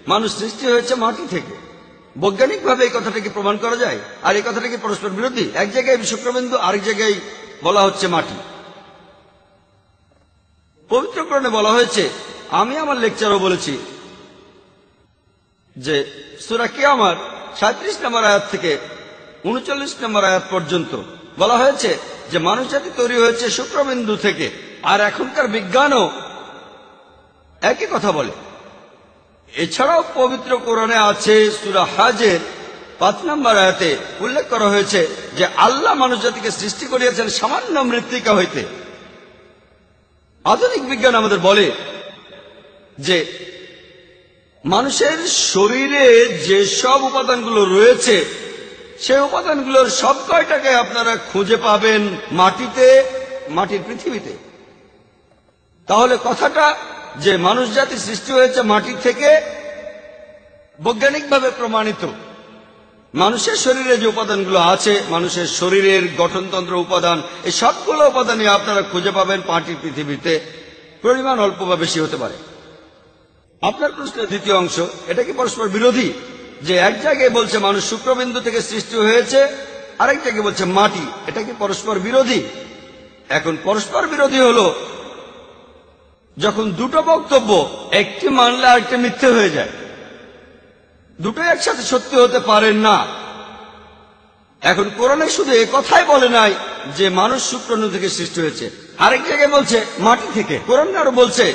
মানুষ সৃষ্টি হয়েছে মাটি থেকে। বৈজ্ঞানিকভাবে এই কথাটাকে প্রমাণ করা যায়? আর এই কথাটা কি পরস্পর বিরোধী? এক জায়গায় শুক্রবিন্দু, আরেক জায়গায় বলা হচ্ছে মাটি। পবিত্রকরণে বলা হয়েছে, আমি আমার লেকচারও বলেছি যে সুরা আমার সাঁত্রিশ নম্বর আয়াত থেকে উনচল্লিশ নম্বর আয়াত পর্যন্ত বলা হয়েছে যে মানুষ জাতি তৈরি হয়েছে শুক্রবিন্দু থেকে, আর এখনকার বিজ্ঞানও একই কথা বলে। এছাড়াও পবিত্র কোরআনে আছে সুরা হাজের পাঁচ নম্বর আয়াতে উল্লেখ করা হয়েছে যে আল্লাহ মানুষ জাতিকে সৃষ্টি করিয়াছেন সামান্য মৃত্তিকা হইতে। আধুনিক বিজ্ঞান আমাদের বলে যে মানুষের শরীরে যে সব উপাদানগুলো রয়েছে সেই উপাদানগুলোর সব কয়টাকে আপনারা খুঁজে পাবেন মাটিতে, মাটির পৃথিবীতে? তাহলে কথাটা যে মানুষ জাতি সৃষ্টি হয়েছে মাটি থেকে বৈজ্ঞানিকভাবে প্রমাণিত। মানুষের শরীরে যে উপাদানগুলো আছে, মানুষের শরীরের গঠনতন্ত্র উপাদান, এই সবগুলো উপাদানই আপনারা খুঁজে পাবেন মাটির পৃথিবীতে। পরিমাণ অল্প বা বেশি হতে পারে। আপনার প্রশ্নের দ্বিতীয় অংশ, এটা কি পরস্পর বিরোধী? যে এক জায়গায় বলছে মানুষ শুক্রবিন্দু থেকে সৃষ্টি হয়েছে, আরেক জায়গায় বলছে মাটি। এটা কি পরস্পর বিরোধী? এখন পরস্পর বিরোধী হলো, যখন দুটো বক্তব্য, একটি মানলে আরেকটি মিথ্যে হয়ে যায়। দুটো একসাথে সত্যি হতে পারে না। এখন কোরআনে শুধু এ কথাই বলে নাই যে মানুষ শুক্রাণু থেকে সৃষ্টি হয়েছে। আরেক জায়গায় বলছে মাটি থেকে। কোরআন আরও বলছে,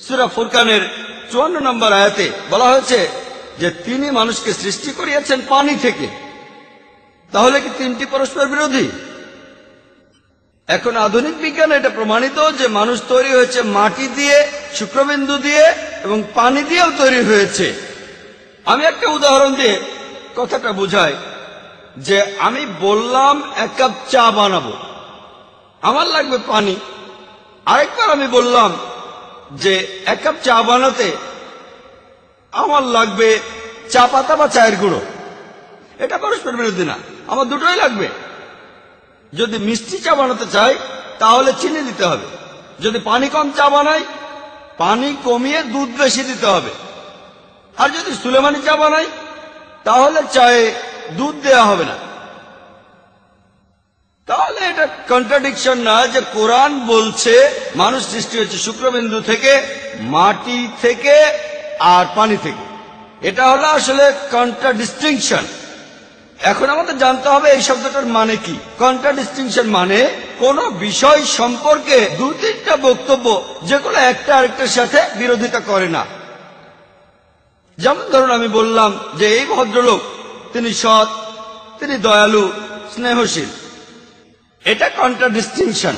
সুরা ফুরকানের চুয়ান্ন নম্বর আয়াতে বলা হয়েছে যে তিনি মানুষকে সৃষ্টি করিয়াছেন পানি থেকে, তাহলে কি তিনটি পরস্পর বিরোধী? এখন আধুনিক বিজ্ঞানে এটা প্রমাণিত যে মানুষ তৈরি হয়েছে মাটি দিয়ে, শুক্রবিন্দু দিয়ে এবং পানি দিয়েও তৈরি হয়েছে। আমি একটা উদাহরণ দিয়ে কথাটা বুঝাই যে আমি বললাম এক কাপ চা বানাবো, আমার লাগবে পানি। আরেকবার আমি বললাম যে এক কাপ চা বানাতে আমার লাগবে চা পাতা বা চায়ের গুঁড়ো। এটা পরস্পর বিরোধী না, আমার দুটোই লাগবে। যদি মিষ্টি চা বানাতে চাই, তাহলে চিনি দিতে হবে। যদি পানি কম চা বানাই, পানি কমিয়ে দুধ বেশি দিতে হবে। আর যদি সুলেমানি চা বানাই, তাহলে চায়ে দুধ দেয়া হবে না। তাহলে এটা কন্ট্রাডিকশন না যে কোরআন বলছে, মানুষ সৃষ্টি হচ্ছে শুক্রবিন্দু থেকে, মাটি থেকে আর পানি থেকে। এটা হলো আসলে কন্ট্রাডিস্টিংশন এখন আমাদের জানতে হবে এই শব্দটার মানে কি। কন্ট্রাডিস্টিংশন মানে কোন বিষয় সম্পর্কে দু তিনটা বক্তব্য যেগুলো একটা আরেকটার সাথে বিরোধিতা করে না। যেমন ধরুন আমি বললাম যে এই ভদ্রলোক, তিনি সৎ, তিনি দয়ালু, স্নেহশীল। এটা কন্ট্রাডিস্টিংশন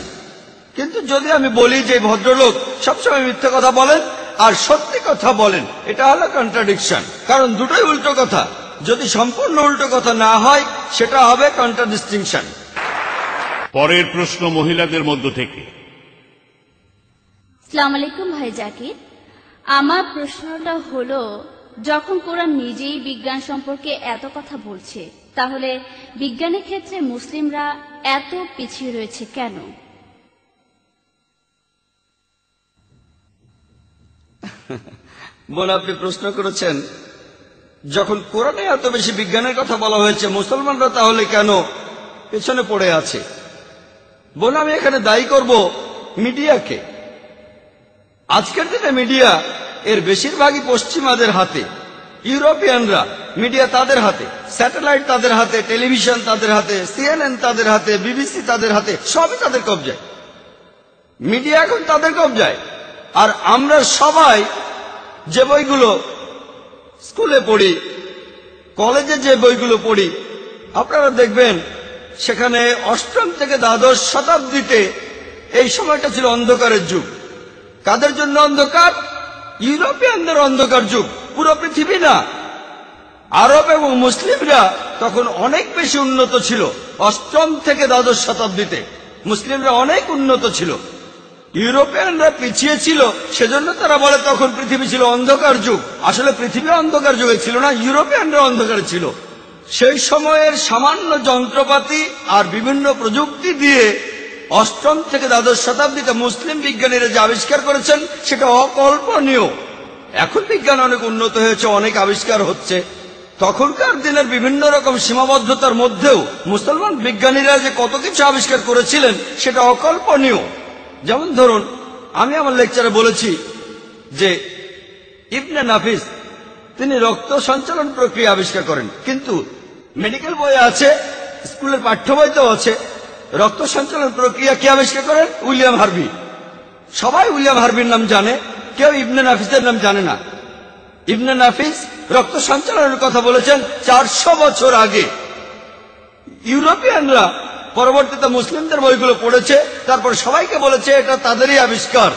কিন্তু যদি আমি বলি যে ভদ্রলোক সবসময় মিথ্যে কথা বলেন আর সত্যি কথা বলেন এটা হলো কন্ট্রাডিকশন কারণ দুটোই উল্টো কথা। যদি সম্পূর্ণ উল্টো কথা না হয় সেটা হবে কন্ট্রাডিস্টিংশন পরের প্রশ্ন মহিলাদের মধ্য থেকে। সালাম আলাইকুম ভাই জাকির। আমার প্রশ্নটা হলো যখন কোরআন নিজেই বিজ্ঞান সম্পর্কে এত কথা বলছে তাহলে বিজ্ঞানের ক্ষেত্রে মুসলিমরা এত পিছিয়ে রয়েছে কেন? বোন, আপনি প্রশ্ন করেছেন, যখন কোরআনে এত বেশি বিজ্ঞানের কথা বলা হয়েছে, মুসলমানরা তাহলে কেন পেছনে পড়ে আছে? বোন, আমি এখানে দায়ী করব মিডিয়াকে। আজকের দিনে মিডিয়া এর বেশিরভাগই পশ্চিমাদের হাতে, ইউরোপিয়ানরা মিডিয়া তাদের হাতে, স্যাটেলাইট তাদের হাতে, টেলিভিশন তাদের হাতে, সিএনএন তাদের হাতে, বিবিসি তাদের হাতে, সবই তাদের কবজায়। মিডিয়া এখন তাদের কবজায়। আর আমরা সবাই যে বইগুলো স্কুলে পড়ি, কলেজে যে বইগুলো পড়ি, আপনারা দেখবেন সেখানে অষ্টম থেকে দ্বাদশ শতাব্দীতে এই সময়টা ছিল অন্ধকারের যুগ। কাদের জন্য অন্ধকার? ইউরোপিয়ানদের অন্ধকার যুগ, পুরো পৃথিবী না। আরব এবং মুসলিমরা তখন অনেক বেশি উন্নত ছিল, অষ্টম থেকে দ্বাদশ শতাব্দীতে। মুসলিমরা অনেক উন্নত ছিল। ইউরোপিয়ানরা পিছিয়ে ছিল, সেজন্য তারা বলে তখন পৃথিবী ছিল অন্ধকার যুগ। আসলে পৃথিবী অন্ধকার যুগে ছিল না, ইউরোপিয়ানরা অন্ধকার ছিল। সেই সময়ের সামান্য যন্ত্রপাতি আর বিভিন্ন প্রযুক্তি দিয়ে অষ্টম থেকে দ্বাদশ শতাব্দীতে মুসলিম বিজ্ঞানীরা যে আবিষ্কার করেছেন, সেটা অকল্পনীয়। এখন বিজ্ঞান অনেক উন্নত হয়েছে, অনেক আবিষ্কার হচ্ছে। তখনকার দিনের বিভিন্ন রকম সীমাবদ্ধতার মধ্যেও মুসলমান বিজ্ঞানীরা যে কত কিছু আবিষ্কার করেছিলেন, সেটা অকল্পনীয়। যেমন ধরুন, আমি আমার লেকচারে বলেছি যে ইবনে নাফিস, তিনি রক্ত সঞ্চালন প্রক্রিয়া আবিষ্কার করেন। কিন্তু মেডিকেল বই আছে, স্কুলের পাঠ্য বইতেও আছে, রক্ত সঞ্চালন প্রক্রিয়া কে আবিষ্কার করেন? William Harvey. সবাই উইলিয়াম হার্ভির নাম জানে, কেউ ইবনে নাফিসের নাম জানে না। ইবনে নাফিস রক্ত সঞ্চালনের কথা বলেছেন চারশো বছর আগে। ইউরোপিয়ানরা পরবর্তীতে মুসলিমদের বইগুলো পড়েছে, তারপর সবাইকে বলেছে এটা তাদেরই আবিষ্কার।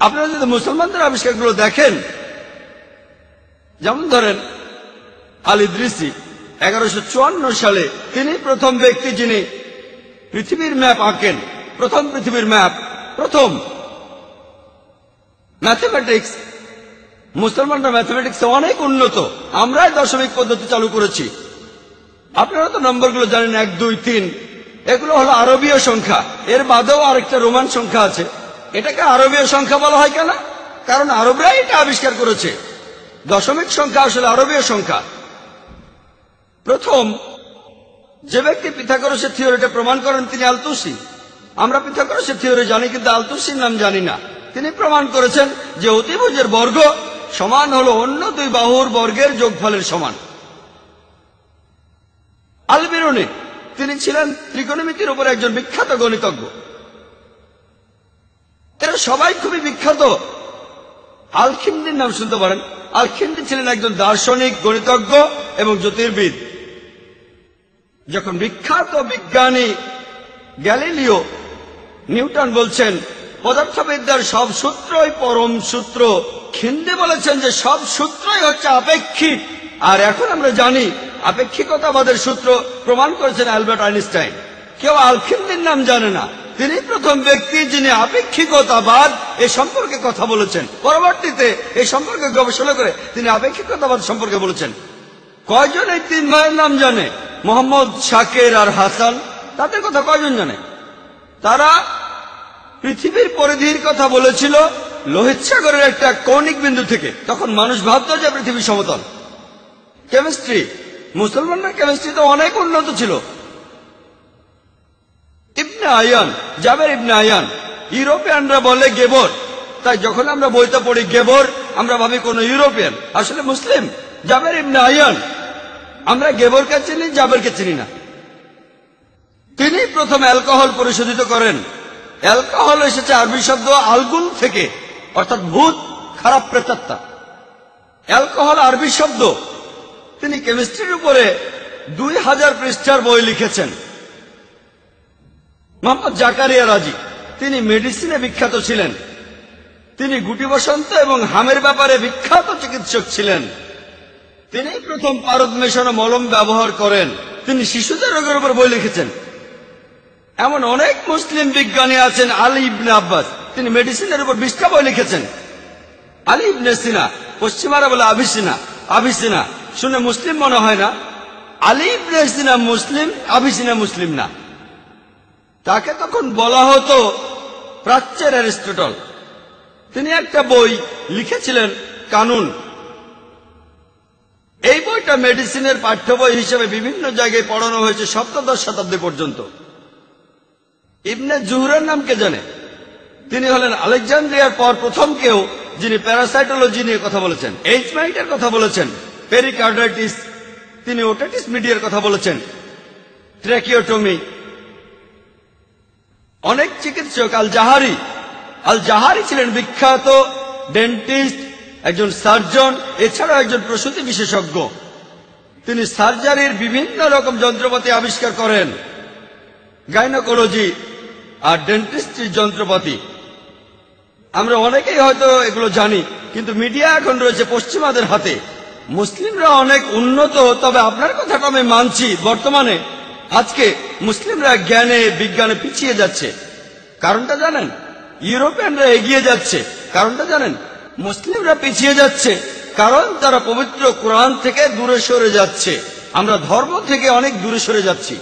আপনারা যদি মুসলমানদের আবিষ্কারগুলো দেখেন, যেমন ধরেন আলী দৃসি এগারোশো সালে তিনি প্রথম ব্যক্তি যিনি পৃথিবীর ম্যাপ আঁকেন, প্রথম পৃথিবীর ম্যাপ, প্রথম ম্যাথমেটিক্স, মুসলমানরা ম্যাথমেটিক্সে অনেক উন্নত, আমরাই দশমিক পদ্ধতি চালু করেছি। আপনারা তো নম্বরগুলো জানেন, এক, দুই, তিন। এগুলো হলো আরবীয় সংখ্যা। এর বাদেও আরেকটা রোমান সংখ্যা আছে। এটাকে আরবীয় সংখ্যা বলা হয় কেন? কারণ আরবরাই এটা আবিষ্কার করেছে। দশমিক সংখ্যা আসলে আরবীয় সংখ্যা। প্রথম, যে ব্যক্তি পিথাগোরাসের থিওরিটা প্রমাণ করেন তিনি আলতুসি। আমরা পিথাগোরাসের থিওরি জানি, কিন্তু আলতুসির নাম জানি না। তিনি প্রমাণ করেছেন যে অতিভুজের বর্গ সমান হলো অন্য দুই বাহুর বর্গের যোগফলের সমান। আলবিরুনি, তিনি ছিলেন ত্রিকোণমিতির উপর একজন বিখ্যাত গণিতজ্ঞ। এরা সবাই খুবই বিখ্যাত। আলখিন্দির নাম শুনতে পারেন। আলখিন্দি ছিলেন একজন দার্শনিক, গণিতজ্ঞ এবং জ্যোতির্বিদ। যখন বিখ্যাত বিজ্ঞানী গ্যালিলিও নিউটন বলছেন, পদার্থবিদ্যার সব সূত্রই পরম সূত্র। খিন্দে বলেছেন যে সব সূত্রই হচ্ছে আপেক্ষিক। আর এখন আমরা জানি আপেক্ষিকতাবাদের সূত্র প্রমাণ করেছেন অ্যালবার্ট আইনস্টাইন। কেউ আলখিন্দির নাম জানে না। তিনি প্রথম ব্যক্তি যিনি আপেক্ষিকতাবাদ এ সম্পর্কে কথা বলেছেন। পরবর্তীতে এই সম্পর্কে গবেষণা করে তিনি আপেক্ষিকতাবাদ সম্পর্কে বলেছেন। কয়জন এই তিন ভাইয়ের নাম জানে? মোহাম্মদ শাকের আর হাসান। তাদের কথা কয়জন জানে? তারা পৃথিবীর পরিধির কথা বলেছিল লোহিত সাগরের একটা কৌণিক বিন্দু থেকে। তখন মানুষ ভাবত যে পৃথিবী সমতল। কেমিস্ট্রি। মুসলমানরা কেমিস্ট্রিতে অনেক উন্নত ছিল। ইবনে আয়ান জাবের ইবনে আয়ান ইউরোপিয়ানরা বলে গেবর। তাই যখন আমরা বইতে পড়ি গেবর, আমরা ভাবি কোন ইউরোপিয়ান, আসলে মুসলিম। জাবের ইবনে আয়ান আমরা গেবরকে চিনি, জাবেরকে চিনি না। তিনি প্রথম অ্যালকোহল পরিশোধিত করেন। অ্যালকোহল এসেছে আরবি শব্দ আলগুল থেকে, অর্থাৎ ভূত, খারাপ প্রেতাত্মা। অ্যালকোহল আরবি শব্দ তিনি কেমিস্ট্রির উপরে দুই হাজার পৃষ্ঠার বই লিখেছেন। মোহাম্মদ জাকারিয়া রাজি। তিনি মেডিসিনে বিখ্যাত ছিলেন। তিনি গুটি বসন্ত এবং হামের ব্যাপারে বিখ্যাত চিকিৎসক ছিলেন। তিনি প্রথম পারদ মেশানো মলম ব্যবহার করেন। তিনি শিশুদের রোগের উপর বই লিখেছেন। এমন অনেক মুসলিম বিজ্ঞানী আছেন আলী ইবনে আব্বাস। তিনি মেডিসিনের উপর বিশটা বই লিখেছেন। আলী ইবনে সিনা পশ্চিমারা বলে আভিসিনা আভিসিনা। শুনে মুসলিম মনে হয় না। আলী ইবনে সিনা মুসলিম আভিসিনা মুসলিম না। তাকে তখন বলা হতো প্রাচ্যের অ্যারিস্টটল। তিনি একটা বই লিখেছিলেন কানুন। এই বইটা মেডিসিনের পাঠ্য বই হিসেবে বিভিন্ন জায়গায় পড়ানো হয়েছে সপ্তদশ শতাব্দী পর্যন্ত। ইবনে জুহরের নাম কে জানে? তিনি হলেন আলেকজান্দ্রিয়ার পর প্রথম কেউ যিনি প্যারাসাইটোলজি নিয়ে কথা বলেছেন। এইচ মাইটের কথা বলেছেন। পেরিকার্ডাইটিস তিনি ওটাইটিস মিডিয়ার কথা বলেছেন। ট্র্যাকিওটমি অনেক চিকিৎসক আল জাহারি আল জাহারি ছিলেন বিখ্যাত ডেন্টিস্ট একজন সার্জন এছাড়াও একজন প্রসূতি বিশেষজ্ঞ। তিনি সার্জারির বিভিন্ন রকম যন্ত্রপাতি আবিষ্কার করেন। গাইনোকোলজি আর ডেন্টিস্ট্রির যন্ত্রপাতি। আমরা অনেকেই হয়তো এগুলো জানি, কিন্তু মিডিয়া এখন রয়েছে পশ্চিমাদের হাতে। মুসলিমরা অনেক উন্নত, তবে আপনার কথাটা আমি মানছি। বর্তমানে, আজকে মুসলিমরা জ্ঞানে, বিজ্ঞানে পিছিয়ে যাচ্ছে। কারণটা জানেন? ইউরোপিয়ানরা এগিয়ে যাচ্ছে। কারণটা জানেন? মুসলিমরা পিছিয়ে যাচ্ছে। কারণ তারা পবিত্র কোরআন থেকে দূরে সরে যাচ্ছে। আমরা ধর্ম থেকে অনেক দূরে সরে যাচ্ছি।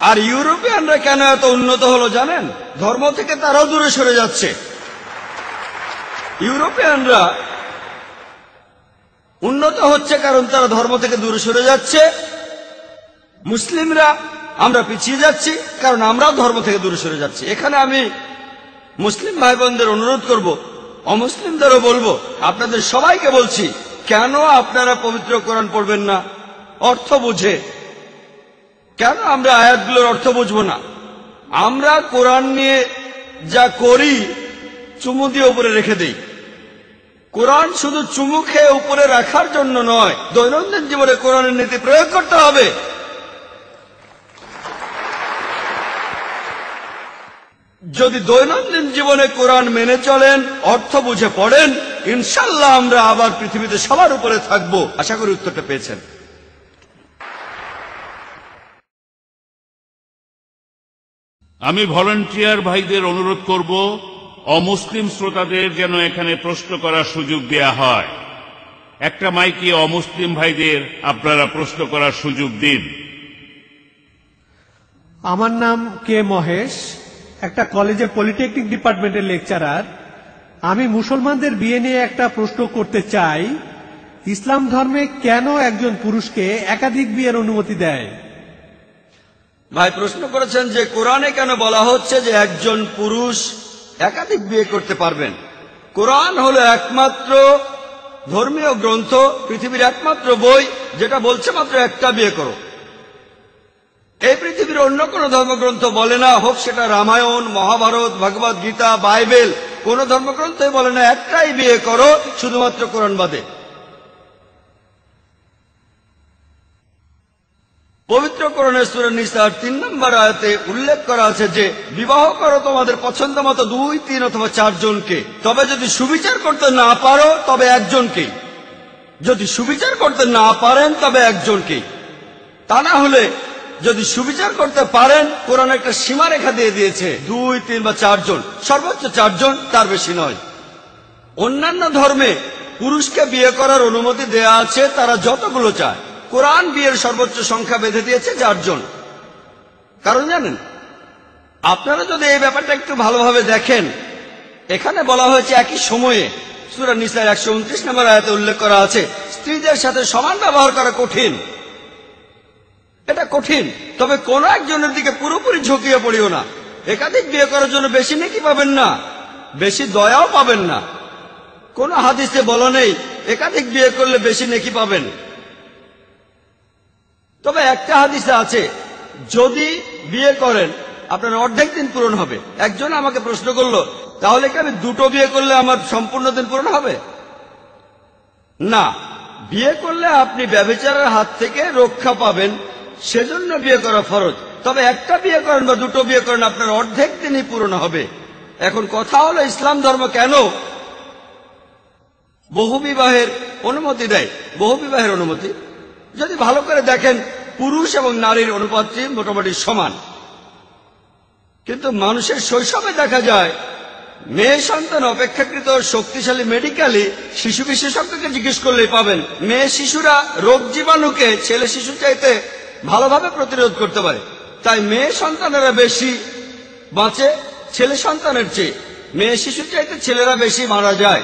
আর ইউরোপিয়ানরা কেন এত উন্নত হলো জানেন? ধর্ম থেকে তারাও দূরে সরে যাচ্ছে। ইউরোপিয়ানরা উন্নত হচ্ছে কারণ তারা ধর্ম থেকে দূরে সরে যাচ্ছে। মুসলিমরা আমরা পিছিয়ে যাচ্ছি কারণ আমরাও ধর্ম থেকে দূরে সরে যাচ্ছি। এখানে আমি মুসলিম ভাই বোনদের অনুরোধ করব, অমুসলিমদেরও বলব, আপনাদের সবাইকে বলছি, কেন আপনারা পবিত্র কোরআন পড়বেন না? অর্থ বুঝে। কেন আমরা আয়াতগুলোর অর্থ বুঝব না? আমরা কোরআন নিয়ে যা করি চুমু দিয়ে উপরে রেখে দিই। কোরআন শুধু চুমু খেয়ে উপরে রাখার জন্য নয়, দৈনন্দিন জীবনে কোরআনের নীতি প্রয়োগ করতে হবে। যদি দৈনন্দিন জীবনে কোরআন মেনে চলেন, অর্থ বুঝে পড়েন, ইনশাল্লাহ আমরা আবার পৃথিবীতে সবার উপরে থাকব। আশা করি উত্তরটা পেয়েছেন। আমি ভলান্টিয়ার ভাইদের অনুরোধ করব অমুসলিম শ্রোতাদের যেন এখানে প্রশ্ন করার সুযোগ দেয়া হয়। একটা মাইকে অমুসলিম ভাইদের আপনারা প্রশ্ন করার সুযোগ দিন। আমার নাম কে মহেশ একটা কলেজে পলিটেকনিক ডিপার্টমেন্টের লেকচারার। আমি মুসলমানদের বিয়ে নিয়ে একটা প্রশ্ন করতে চাই ইসলাম ধর্মে কেন একজন পুরুষকে একাধিক বিয়ের অনুমতি দেয়? ভাই প্রশ্ন করেছেন যে কোরআনে কেন বলা হচ্ছে যে একজন পুরুষ একাধিক বিয়ে করতে পারবেন। কোরআন হল একমাত্র ধর্মীয় গ্রন্থ, পৃথিবীর একমাত্র বই, যেটা বলছে মাত্র একটা বিয়ে করো। এই পৃথিবীর অন্য কোন ধর্মগ্রন্থ বলে না, হোক সেটা রামায়ণ, মহাভারত ভগবত গীতা বাইবেল, কোন ধর্মগ্রন্থই বলে না, একটাই বিয়ে করো, শুধুমাত্র কোরআন বাদে। পবিত্র করণের সুরে নিসার তিন নম্বর আয়াতে উল্লেখ করা আছে যে, বিবাহ করো তোমাদের পছন্দ মতো দুই, তিন অথবা চারজনকে। তবে যদি সুবিচার করতে না পারো, তবে একজনকে। যদি সুবিচার করতে না পারেন, তবে একজনকে। তা না হলে যদি সুবিচার করতে পারেন, কোরআন একটা সীমারেখা দিয়ে দিয়েছে, দুই, তিন বা চারজন। সর্বোচ্চ চারজন, তার বেশি নয়। অন্যান্য ধর্মে পুরুষকে বিয়ে করার অনুমতি দেয়া আছে, তারা যতগুলো চায়। কোরআন বিয়ের সর্বোচ্চ সংখ্যা বেঁধে দিয়েছে চারজন কারণ জানেন, আপনারা যদি এই ব্যাপারটা একটু ভালোভাবে দেখেন, এখানে বলা হয়েছে একই সময়ে সুরা নিসার একশো উনত্রিশ নম্বর আয়াতে উল্লেখ করা আছে, স্ত্রীদের সাথে সমান ব্যবহার করা কঠিন। এটা কঠিন, তবে কোন একজনের দিকে পুরোপুরি ঝুঁকিয়ে পড়িও না। একাধিক বিয়ে করার জন্য বেশি নাকি পাবেন না, বেশি দয়াও পাবেন না। কোন হাদিসে বলা নেই, একাধিক বিয়ে করলে বেশি নেকি পাবেন। তবে একটা হাদিসে আছে, যদি বিয়ে করেন, আপনার অর্ধেক দিন পূরণ হবে। একজন আমাকে প্রশ্ন করল, তাহলে কি আমি দুটো বিয়ে করলে আমার সম্পূর্ণ দিন পূরণ হবে? না। বিয়ে করলে আপনি ব্যবচারের হাত থেকে রক্ষা পাবেন, সেজন্য বিয়ে করা ফরজ। তবে একটা বিয়ে করেন বা দুটো বিয়ে করেন, আপনার অর্ধেক দিনই পূরণ হবে। এখন কথা হলো, ইসলাম ধর্ম কেন বহু বিবাহের অনুমতি দেয়? বহু বিবাহের অনুমতি? যদি ভালো করে দেখেন, পুরুষ এবং নারীর অনুপাতটি মোটামুটি সমান। কিন্তু মানুষের শৈশবে দেখা যায়, মেয়ে সন্তান অপেক্ষাকৃত শক্তিশালী মেডিকেলি শিশু বিশেষজ্ঞকে জিজ্ঞেস করলেই পাবেন, মেয়ে শিশুরা রোগ জীবাণুকে ছেলে শিশু চাইতে ভালোভাবে প্রতিরোধ করতে পারে। তাই মেয়ে সন্তানেরা বেশি বাঁচে, ছেলে সন্তানের চেয়ে। মেয়ে শিশু চাইতে ছেলেরা বেশি মারা যায়।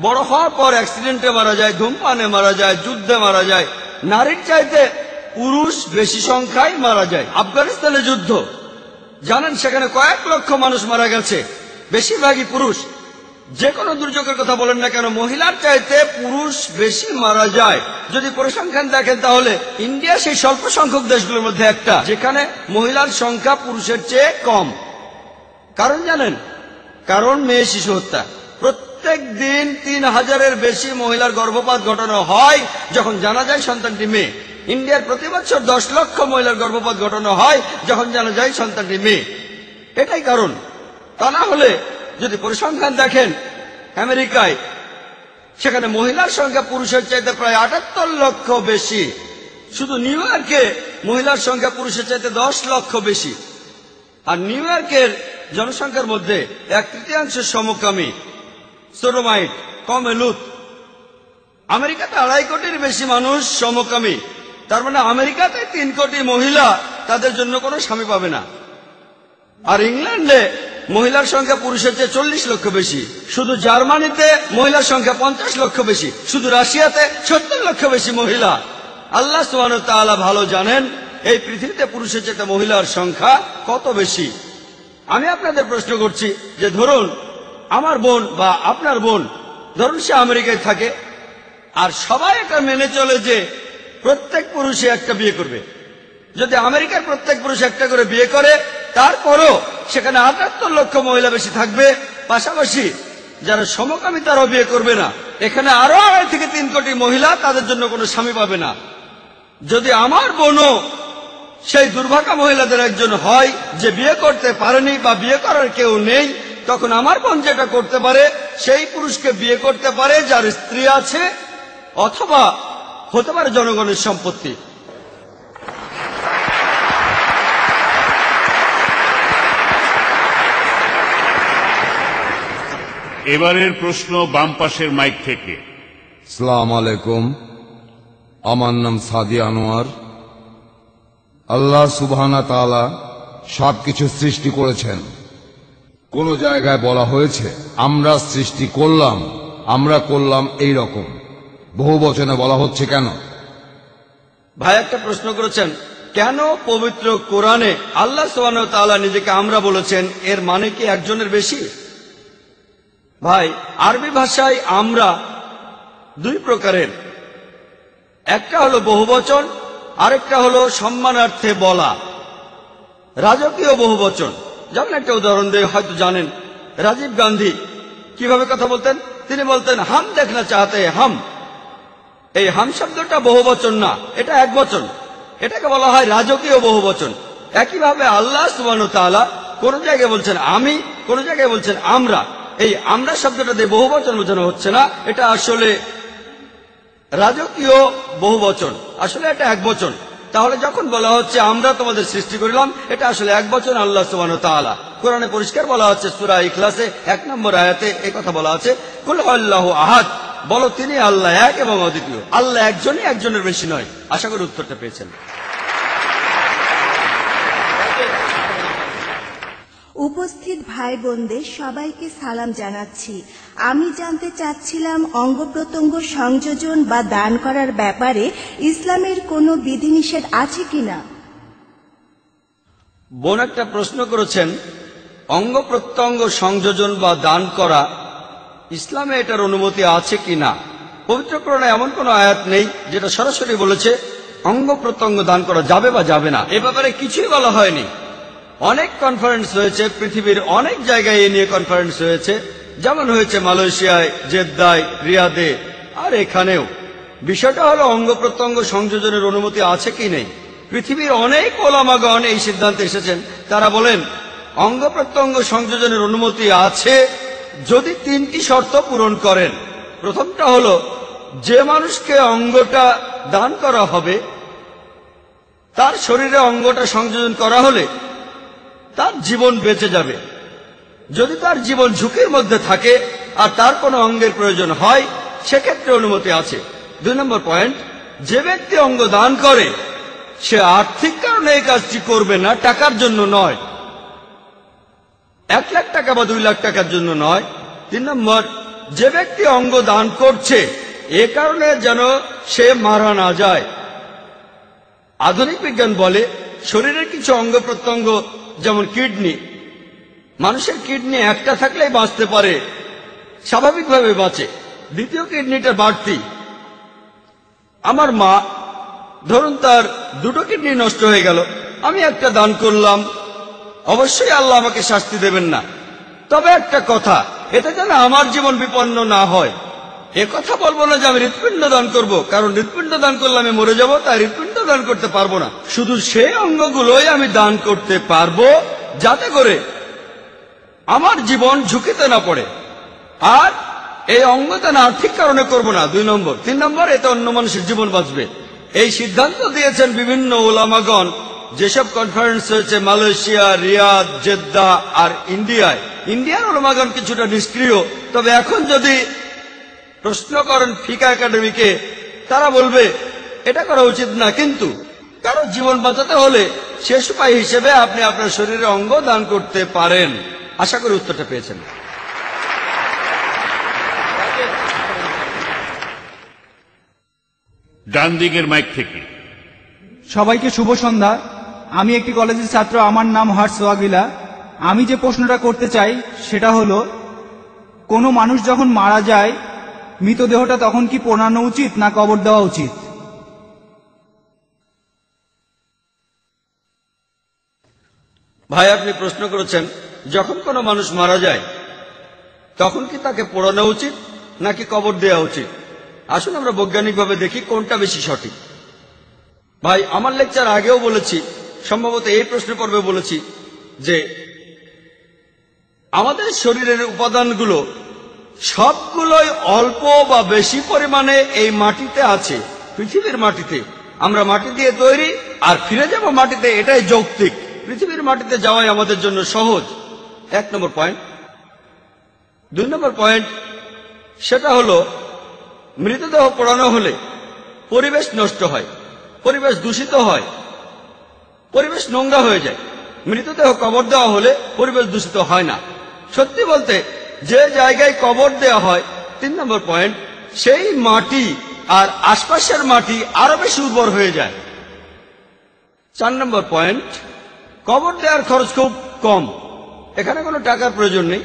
বড় হওয়ার পর অ্যাক্সিডেন্টে মারা যায়, ধূমপানে মারা যায়, যুদ্ধে মারা যায়। নারীর চাইতে পুরুষ বেশি সংখ্যায় মারা যায়। আফগানিস্তানে যুদ্ধ। জানেন, সেখানে কয়েক লক্ষ মানুষ মারা গেছে। বেশিরভাগই পুরুষ। যে কোনো দুর্যোগের কথা বলেন না কেন, মহিলার চাইতে পুরুষ বেশি মারা যায়। যদি পরিসংখ্যান দেখেন তাহলে, ইন্ডিয়া সেই স্বল্প সংখ্যক দেশগুলোর মধ্যে একটা, যেখানে মহিলার সংখ্যা পুরুষের চেয়ে কম। কারণ জানেন? কারণ মেয়ে শিশু হত্যা। প্রত্যেক দিন তিন হাজারের বেশি মহিলার গর্ভপাত ঘটানো হয় যখন জানা যায় সন্তানটি মেয়ে। ইন্ডিয়ার প্রতি বছর দশ লক্ষ মহিলার গর্ভপাত ঘটানো হয় যখন জানা যায় সন্তানটি মেয়ে। এটাই কারণ। তা না হলে যদি পরিসংখ্যান দেখেন, আমেরিকায় সেখানে মহিলার সংখ্যা পুরুষের চাইতে প্রায় আটাত্তর লক্ষ বেশি। শুধু নিউ ইয়র্কে মহিলার সংখ্যা পুরুষের চাইতে দশ লক্ষ বেশি। আর নিউ ইয়র্কের জনসংখ্যার মধ্যে এক তৃতীয়াংশ সমকামী। সোডোমাইট, কমেলুত। আমেরিকাতে আড়াই কোটির বেশি মানুষ সমকামী। তার মানে আমেরিকাতে তিন কোটি মহিলা তাদের জন্য কোনো স্বামী পাবে না। আর ইংল্যান্ডে মহিলার সংখ্যা পুরুষের চেয়ে চল্লিশ লক্ষ বেশি। শুধু জার্মানিতে মহিলার সংখ্যা পঞ্চাশ লক্ষ বেশি। শুধু রাশিয়াতে সত্তর লক্ষ বেশি মহিলা। আল্লাহ সুবাহ তাআলা ভালো জানেন, এই পৃথিবীতে পুরুষের চেয়ে মহিলার সংখ্যা কত বেশি? আমি আপনাদের প্রশ্ন করছি যে, ধরুন আমার বোন বা আপনার বোন, ধরুন সে আমেরিকায় থাকে, আর সবাই এটা মেনে চলে যে প্রত্যেক পুরুষে একটা বিয়ে করবে। যদি আমেরিকার প্রত্যেক পুরুষ একটা করে বিয়ে করে, তারপরও সেখানে আটাত্তর লক্ষ মহিলা বেশি থাকবে, পাশাপাশি যারা সমকামী তারাও বিয়ে করবে না। এখানে আরও আড়াই থেকে তিন কোটি মহিলা তাদের জন্য কোনো স্বামী পাবে না। যদি আমার বোনও সেই দুর্ভাগা মহিলাদের একজন হয়, যে বিয়ে করতে পারেনি বা বিয়ে করার কেউ নেই তখন আমার বোন যেটা করতে পারে সেই পুরুষকে বিয়ে করতে পারে যার স্ত্রী আছে অথবা হতে পারে জনগণের সম্পত্তি। এবারের প্রশ্ন বাম পাশের মাইক থেকে। সালাম আলাইকুম। আমার নাম সাদি আনোয়ার। আল্লাহ সুবহানা তাআলা সবকিছু সৃষ্টি করেছেন। কোন জায়গায় বলা হয়েছে, আমরা সৃষ্টি করলাম, আমরা করলাম এই রকম। বহু বচনে বলা হচ্ছে কেন? ভাই, একটা প্রশ্ন করেছেন, কেন পবিত্র কোরআনে আল্লাহ সোহান নিজেকে আমরা বলেছেন, এর মানে কি একজনের বেশি? ভাই, আরবি ভাষায় আমরা দুই প্রকারের। একটা হলো বহুবচন, আরেকটা হলো সম্মানার্থে বলা। রাজকীয় বহুবচন। যেমন একটা উদাহরণ দিয়ে হয়তো জানেন, রাজীব গান্ধী। কীভাবে কথা বলতেন? তিনি বলতেন, হাম দেখনা চাহতে, হাম। এই হাম শব্দটা বহুবচন না, এটা এক বচন। এটাকে বলা হয় রাজকীয় বহুবচন একইভাবে আল্লাহ সুবান তাআলা কোন জায়গায় বলছেন, আমি, কোন জায়গায় বলছেন, আমরা। এই আমরা শব্দটা দিয়ে বহুবচন বোঝানো হচ্ছে না, এটা আসলে রাজকীয় বহুবচন আসলে এটা এক বচন। তাহলে যখন বলা হচ্ছে আমরা তোমাদের সৃষ্টি করিলাম, এটা আসলে এক বছর আল্লাহ সুবান তাআলা। কোরআনে পরিষ্কার বলা হচ্ছে, সুরা ইখলাসে এক নম্বর আয়াতে এই কথা বলা আছে, কুল আল্লাহ আহাদ বলো তিনি আল্লাহ এক এবং অদ্বিতীয়। আল্লাহ একজনই একজনের বেশি নয়। আশা করি উত্তরটা পেয়েছেন। উপস্থিত ভাই বোনদের সবাইকে সালাম জানাচ্ছি। আমি জানতে চাচ্ছিলাম অঙ্গ প্রত্যঙ্গ সংযোজন বা দান করার ব্যাপারে ইসলামের কোনো বিধিনিষেধ আছে কিনা? বোন একটা প্রশ্ন করেছেন অঙ্গ প্রত্যঙ্গ সংযোজন বা দান করা ইসলামে এটার অনুমতি আছে কি না পবিত্রকরণে এমন কোন আয়াত নেই যেটা সরাসরি বলেছে অঙ্গ প্রত্যঙ্গ দান করা যাবে বা যাবে না। এ ব্যাপারে কিছুই বলা হয়নি। অনেক কনফারেন্স হয়েছে, পৃথিবীর অনেক জায়গায় এ নিয়ে কনফারেন্স হয়েছে। যেমন হয়েছে মালয়েশিয়ায়, জেদ্দায়, রিয়াদে, আর এখানেও। বিষয়টা হলো অঙ্গ প্রত্যঙ্গ সংযোজনের অনুমতি আছে কি নেই? পৃথিবীর অনেক ওলামাগণ এই সিদ্ধান্তে এসেছেন। তারা বলেন, অঙ্গ প্রত্যঙ্গ সংযোজনের অনুমতি আছে যদি তিনটি শর্ত পূরণ করেন। প্রথমটা হলো, যে মানুষকে অঙ্গটা দান করা হবে, তার শরীরে অঙ্গটা সংযোজন করা হলে তার জীবন বেঁচে যাবে। যদি তার জীবন ঝুঁকির মধ্যে থাকে আর তার কোনো অঙ্গের প্রয়োজন হয়, সেক্ষেত্রে অনুমতি আছে। দুই নম্বর পয়েন্ট, যে ব্যক্তি অঙ্গ দান করে, সে আর্থিক কারণে এই কাজটি করবে না, টাকার জন্য নয়। এক লাখ টাকা বা দুই লাখ টাকার জন্য নয়। তিন নম্বর, যে ব্যক্তি অঙ্গ দান করছে, এ কারণে যেন সে মারা না যায়। আধুনিক বিজ্ঞান বলে, শরীরের কিছু অঙ্গ প্রত্যঙ্গ যেমন কিডনি, মানুষের কিডনি একটা থাকলেই বাঁচতে পারে, স্বাভাবিকভাবে বাঁচে। দ্বিতীয় কিডনিটা বাড়তি। আমার মা, ধরুন তার দুটো কিডনি নষ্ট হয়ে গেল, আমি একটা দান করলাম। অবশ্যই আল্লাহ আমাকে শাস্তি দেবেন না। তবে একটা কথা, এতে যেন আমার জীবন বিপন্ন না হয়। এ কথা বলব না যে আমি হৃৎপিণ্ড দান করব, কারণ হৃৎপিণ্ড দান করলে আমি মরে যাব, তাই হৃৎপিণ্ড দান করতে পারব না। শুধু সেই অঙ্গগুলোই আমি দান করতে পারব, যাতে করে আমার জীবন ঝুঁকিতে না পড়ে। আর এই অঙ্গদান আর্থিক কারণে করব না, দুই নম্বর। তিন নম্বর, এতে অন্য মানুষের জীবন বাঁচবে। এই সিদ্ধান্ত দিয়েছেন বিভিন্ন ওলামাগণ, যেসব কনফারেন্স হয়েছে মালয়েশিয়া, রিয়াদ, জেদ্দা আর ইন্ডিয়ায়। ইন্ডিয়ার ওলামাগণ কিছুটা নিষ্ক্রিয়, তবে এখন যদি প্রশ্ন করেন ফিকা একাডেমিকে তারা বলবে এটা করা উচিত না। কিন্তু কারও জীবন বাঁচাতে হলে শেষ উপায় হিসেবে আপনি আপনার শরীরে অঙ্গ দান করতে পারেন। আশা করি উত্তরটা পেয়েছেন। ডান দিকের মাইক থেকে। সবাইকে শুভ সন্ধ্যা। আমি একটি কলেজের ছাত্র আমার নাম হর্ষ ওয়াগিলা আমি যে প্রশ্নটা করতে চাই সেটা হলো কোনো মানুষ যখন মারা যায় মৃতদেহটা তখন কি পোড়ানো উচিত না কবর দেওয়া উচিত? ভাই, আপনি প্রশ্ন করেছেন, যখন কোনো মানুষ মারা যায়, তখন কি তাকে পোড়ানো উচিত নাকি কবর দেওয়া উচিত? আসুন আমরা বৈজ্ঞানিকভাবে দেখি কোনটা বেশি সঠিক। ভাই, আমার লেকচার আগেও বলেছি, সম্ভবত এই প্রশ্ন পর্বে বলেছি যে আমাদের শরীরের উপাদানগুলো সবগুলোই অল্প বা বেশি পরিমাণে এই মাটিতে আছে। পৃথিবীর মাটিতে। আমরা মাটি দিয়ে তৈরি আর ফিরে যাব মাটিতে, এটাই যৌক্তিক। পৃথিবীর মাটিতে যাওয়াই আমাদের জন্য সহজ। এক নম্বর পয়েন্ট। দুই নম্বর পয়েন্ট, সেটা হলো, মৃতদেহ পোড়ানো হলে পরিবেশ নষ্ট হয়, পরিবেশ দূষিত হয়, পরিবেশ নোংরা হয়ে যায়। মৃতদেহ কবর দেওয়া হলে পরিবেশ দূষিত হয় না। সত্যি বলতে যে জায়গায় কবর দেওয়া হয়, তিন নম্বর পয়েন্ট সেই মাটি আর আশপাশের মাটি আরও বেশি উর্বর হয়ে যায়। চার নম্বর পয়েন্ট কবর দেওয়ার খরচ খুব কম। এখানে কোনো টাকার প্রয়োজন নেই।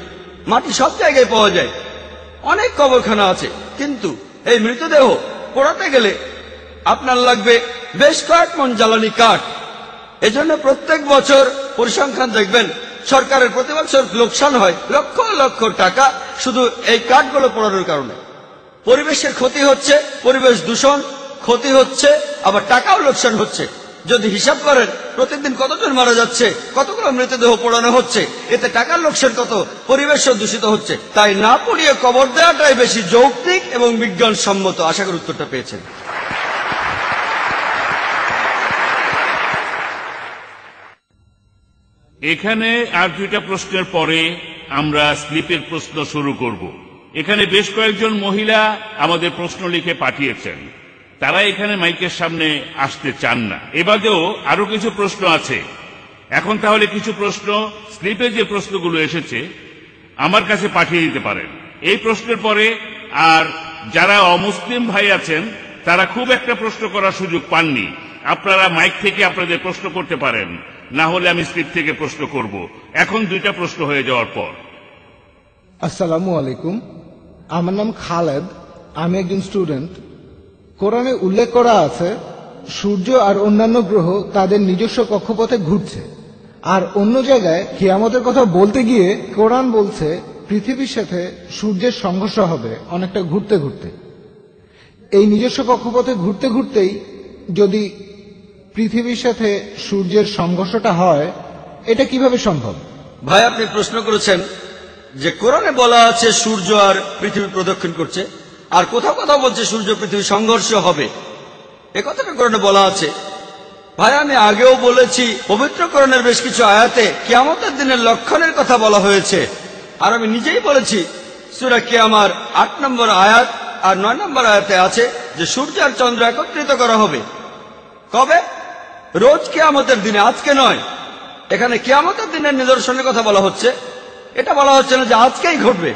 মাটি সব জায়গায় পাওয়া যায়। অনেক কবরখানা আছে, কিন্তু এই মৃতদেহ পোড়াতে গেলে আপনার লাগবে বেশ কয়েক মন জ্বালানি কাঠ। এজন্য প্রত্যেক বছর পরিসংখ্যান দেখবেন সরকারের প্রতি বছর লোকসান হয়। লক্ষ লক্ষ টাকা শুধু এই কাঠগুলো পোড়ানোর কারণে। পরিবেশের ক্ষতি হচ্ছে, পরিবেশ দূষণ, ক্ষতি হচ্ছে, আবার টাকাও লোকসান হচ্ছে। যদি হিসাব করেন, প্রতিদিন কতজন মারা যাচ্ছে, কতগুলো মৃতদেহ পোড়ানো হচ্ছে, এতে টাকার লোকসান কত, পরিবেশও দূষিত হচ্ছে। তাই না পড়িয়ে কবর দেওয়াটাই বেশি যৌক্তিক এবং বিজ্ঞানসম্মত। আশা করি উত্তরটা পেয়েছেন। এখানে আর দুইটা প্রশ্নের পরে আমরা স্লিপের প্রশ্ন শুরু করব। এখানে বেশ কয়েকজন মহিলা আমাদের প্রশ্ন লিখে পাঠিয়েছেন। তারা এখানে মাইকের সামনে আসতে চান না। এবারেও আরও কিছু প্রশ্ন আছে। এখন তাহলে কিছু প্রশ্ন স্লিপে যে প্রশ্নগুলো এসেছে, আমার কাছে পাঠিয়ে দিতে পারেন। এই প্রশ্নের পরে আর যারা অমুসলিম ভাই আছেন, তারা খুব একটা প্রশ্ন করার সুযোগ পাননি। আপনারা মাইক থেকে আপনাদের প্রশ্ন করতে পারেন। না হলে আমি স্লিপ থেকে প্রশ্ন করব। এখন দুইটা প্রশ্ন হয়ে যাওয়ার পর। আসসালামু আলাইকুম। আমার নাম খালেদ। আমি একজন স্টুডেন্ট। কোরআনে উল্লেখ করা আছে, সূর্য আর অন্যান্য গ্রহ তাদের নিজস্ব কক্ষপথে ঘুরছে। আর অন্য জায়গায় কিয়ামতের কথা বলতে গিয়ে কোরআন বলছে, পৃথিবীর সাথে সূর্যের সংঘর্ষ হবে অনেকটা ঘুরতে ঘুরতে। এই নিজস্ব কক্ষপথে ঘুরতে ঘুরতেই যদি পৃথিবীর সাথে সূর্যের সংঘর্ষটা হয়, এটা কীভাবে সম্ভব? ভাই, আপনি প্রশ্ন করেছেন যে কোরআনে বলা আছে সূর্য আর পৃথিবী প্রদক্ষিণ করছে, আর কোথাও কোথাও বলছে সূর্য পৃথিবী সংঘর্ষ হবে। এ কথাটা কোরআনে বলা আছে। ভাই, আমি আগেও বলেছি, পবিত্র কোরআনের বেশ কিছু আয়াতে কিয়ামতের দিনের লক্ষণের কথা বলা হয়েছে। আর আমি নিজেই বলেছি, সুরা কিয়ামার আট নম্বর আয়াত আর নয় নম্বর আয়াতে আছে যে সূর্য আর চন্দ্র একত্রিত করা হবে। কবে? রোজ কিয়ামতের দিনে, আজকে নয়। এখানে কিয়ামতের দিনের নিদর্শনের কথা বলা হচ্ছে। এটা বলা হচ্ছে না যে আজকেই ঘটবে।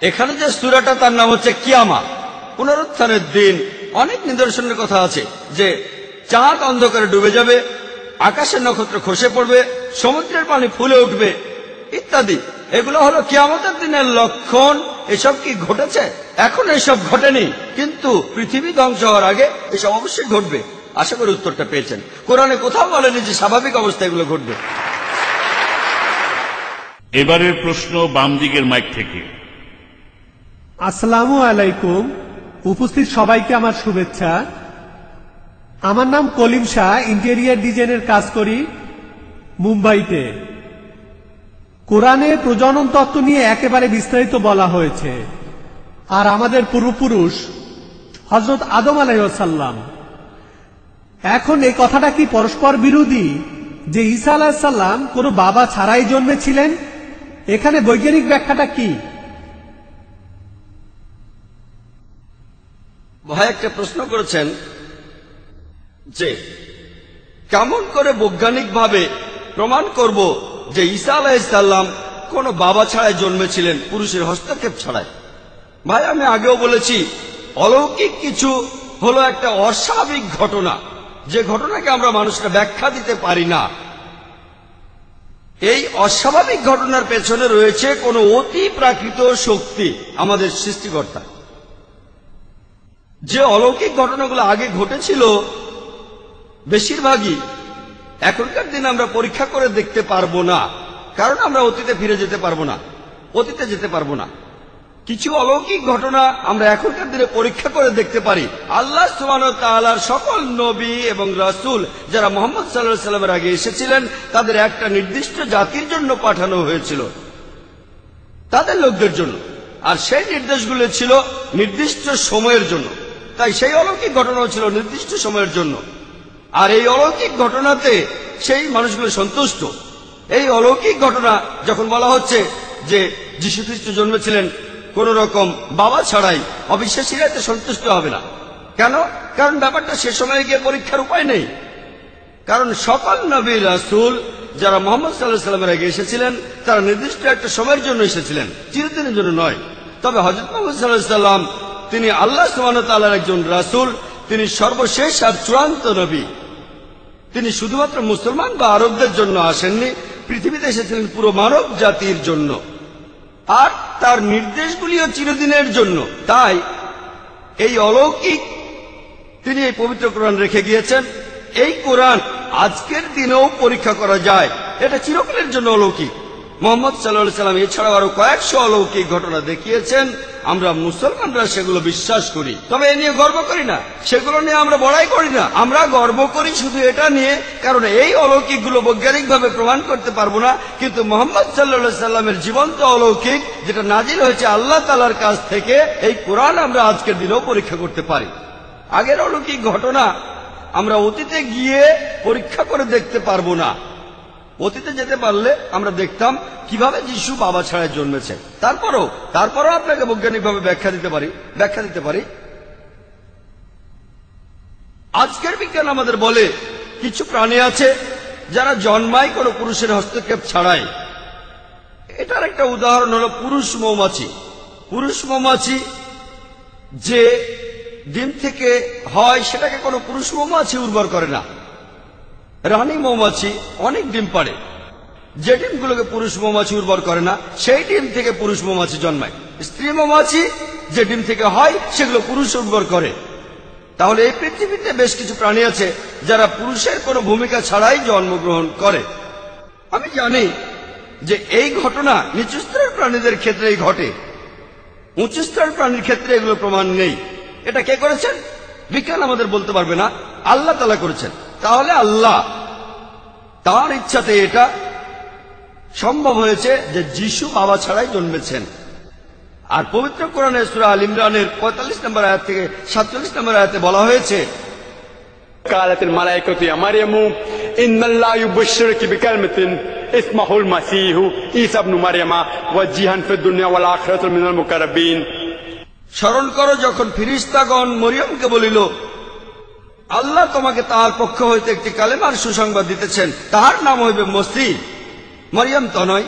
এখানে যে সুরাটা, তার নাম হচ্ছে কিয়ামা। পুনরুত্থানের দিন অনেক নিদর্শনের কথা আছে যে চাঁদ অন্ধকারে ডুবে যাবে, আকাশের নক্ষত্র খসে পড়বে, সমুদ্রের পানি ফুলে উঠবে, ইত্যাদি। এগুলো হলো কিয়ামতের দিনের লক্ষণ। এসব কি ঘটেছে? এখন এসব ঘটেনি। কিন্তু পৃথিবী ধ্বংস হওয়ার আগে এসব অবশ্যই ঘটবে। আশা করি উত্তরটা পেয়েছেন। কোরআনে কোথাও বলেনি যে স্বাভাবিক অবস্থায় এগুলো ঘটবে। এবারের প্রশ্ন বাম দিকের মাইক থেকে। আসসালামু আলাইকুম। উপস্থিত সবাইকে আমার শুভেচ্ছা। আমার নাম কলিম শাহ ইন্টেরিয়ার ডিজাইনের কাজ করি মুম্বাইতে। কোরআনে প্রজনন তত্ত্ব নিয়ে একেবারে বিস্তারিত বলা হয়েছে। আর আমাদের পূর্বপুরুষ হজরত আদম আলাইসাল্লাম এখন এই কথাটা কি পরস্পর বিরোধী? যে ঈসা আলাহিসাল্লাম কোনো বাবা ছাড়াই জন্মেছিলেন? এখানে বৈজ্ঞানিক ব্যাখ্যাটা কি? ভাই একটা প্রশ্ন করেছেন যে কেমন করে বৈজ্ঞানিক ভাবে প্রমাণ করব যে ঈসা আলাহিসাল্লাম কোন বাবা ছাড়াই জন্মেছিলেন, পুরুষের হস্তক্ষেপ ছাড়াই? ভাই, আমি আগেও বলেছি, অলৌকিক কিছু হলো একটা অস্বাভাবিক ঘটনা। যে ঘটনাকে আমরা মানুষরা ব্যাখ্যা দিতে পারি না, এই অস্বাভাবিক ঘটনার পেছনে রয়েছে কোনো অতি প্রাকৃত শক্তি আমাদের সৃষ্টিকর্তা। যে অলৌকিক ঘটনাগুলো আগে ঘটেছিল, বেশিরভাগই এখনকার দিনে আমরা পরীক্ষা করে দেখতে পারব না, কারণ আমরা অতীতে ফিরে যেতে পারব না, অতীতে যেতে পারব না। কিছু অলৌকিক ঘটনা আমরা এখনকার দিনে পরীক্ষা করে দেখতে পারি। আল্লাহ সুবান সকল নবী এবং রাসুল যারা মোহাম্মদ সাল্লাহ সাল্লামের আগে এসেছিলেন, তাদের একটা নির্দিষ্ট জাতির জন্য পাঠানো হয়েছিল। তাদের লোকদের জন্য। আর সেই নির্দেশগুলো ছিল নির্দিষ্ট সময়ের জন্য। তাই সেই অলৌকিক ঘটনাও ছিল নির্দিষ্ট সময়ের জন্য। আর এই অলৌকিক ঘটনাতে সেই মানুষগুলো সন্তুষ্ট। এই অলৌকিক ঘটনা যখন বলা হচ্ছে যে যীশু খ্রিস্ট জন্মেছিলেন কোন রকম বাবা ছাড়াই অবিশ্বাসীরা এতে সন্তুষ্ট হবে না। কেন? কারণ ব্যাপারটা সে সময় গিয়ে পরীক্ষার উপায় নেই। কারণ সকল নবী রাসুল যারা মোহাম্মদ সাল্লাহ সাল্লামের আগে এসেছিলেন, তারা নির্দিষ্ট একটা সময়ের জন্য এসেছিলেন, চিরদিনের জন্য নয়। তবে হজরত মোহাম্মদ সাল্লাহ সাল্লাম, তিনি আল্লাহ সুবাহ তাল্লার একজন রাসুল, তিনি সর্বশেষ আর চূড়ান্ত নবী। তিনি শুধুমাত্র মুসলমান বা আরবদের জন্য আসেননি, পৃথিবীতে এসেছিলেন পুরো মানব জাতির জন্য। আর তার নির্দেশগুলিও চিরদিনের জন্য। তাই এই অলৌকিক তিনি এই পবিত্র কোরআন রেখে গিয়েছেন। এই কোরআন আজকের দিনেও পরীক্ষা করা যায়। এটা চিরকালের জন্য অলৌকিক। মোহাম্মদ সাল্লাহ সাল্লাম এছাড়াও আরও কয়েকশো অলৌকিক ঘটনা দেখিয়েছেন। আমরা মুসলমানরা সেগুলো বিশ্বাস করি। তবে এ নিয়ে গর্ব করি না। সেগুলো নিয়ে আমরা বড়াই করি না। আমরা গর্ব করি শুধু এটা নিয়ে, কারণ এই অলৌকিকগুলো বৈজ্ঞানিকভাবে প্রমাণ করতে পারব না, কিন্তু মোহাম্মদ সাল্লা সাল্লামের জীবন্ত অলৌকিক যেটা নাজিল হয়েছে আল্লাহ তালার কাছ থেকে, এই কোরআন আমরা আজকের দিনেও পরীক্ষা করতে পারি। আগের অলৌকিক ঘটনা আমরা অতীতে গিয়ে পরীক্ষা করে দেখতে পারব না। অতীতে যেতে পারলে আমরা দেখতাম কীভাবে যিশু বাবা ছাড়াই জন্মেছে। তারপরও তারপরও আপনাকে বৈজ্ঞানিকভাবে ব্যাখ্যা দিতে পারি, ব্যাখ্যা দিতে পারি। আজকের বিজ্ঞান আমাদের বলে, কিছু প্রাণী আছে যারা জন্মায় কোনো পুরুষের হস্তক্ষেপ ছাড়াই। এটার একটা উদাহরণ হলো পুরুষ মৌমাছি। পুরুষ মৌমাছি যে ডিম থেকে হয় সেটাকে কোনো পুরুষ মৌমাছি উর্বর করে না। রানী মৌমাছি অনেক ডিম পাড়ে। যে ডিমগুলোকে পুরুষ মৌমাছি উর্বর করে না, সেই ডিম থেকে পুরুষ মৌমাছি জন্মায়। স্ত্রী মৌমাছি যে ডিম থেকে হয়, সেগুলো পুরুষ উর্বর করে। তাহলে এই পৃথিবীতে বেশ কিছু প্রাণী আছে যারা পুরুষের কোনো ভূমিকা ছাড়াই জন্মগ্রহণ করে। আমি জানি যে এই ঘটনা নিচু স্তরের প্রাণীদের ক্ষেত্রেই ঘটে। উঁচু স্তরের প্রাণীর ক্ষেত্রে এগুলো প্রমাণ নেই। এটা কে করেছেন? বিজ্ঞান আমাদের বলতে পারবে না। আল্লাহ তালা করেছেন। তাহলে আল্লাহ তার ইচ্ছাতে এটা সম্ভব হয়েছে যে যিশু বাবা ছাড়াই জন্মেছেন আর পবিত্র কোরআনের সুরা আল ইমরানের পঁয়তাল্লিশ নম্বর আয়াত থেকে সাতচল্লিশ নম্বর আয়াতে বলা হয়েছে قالت الملائكة يا مريم إن الله يبشرك بكلمة اسمه المسيح عيسى ابن مريم وجيها في الدنيا والآخرة من المقربين স্মরণ করো যখন ফিরিস্তাগণ মরিয়মকে বলিল আল্লাহ তোমাকে তাহার পক্ষ হইতে একটি কালেমার সুসংবাদ দিতেছেন। তাহার নাম হইবে মসি মরিয়ম তনয়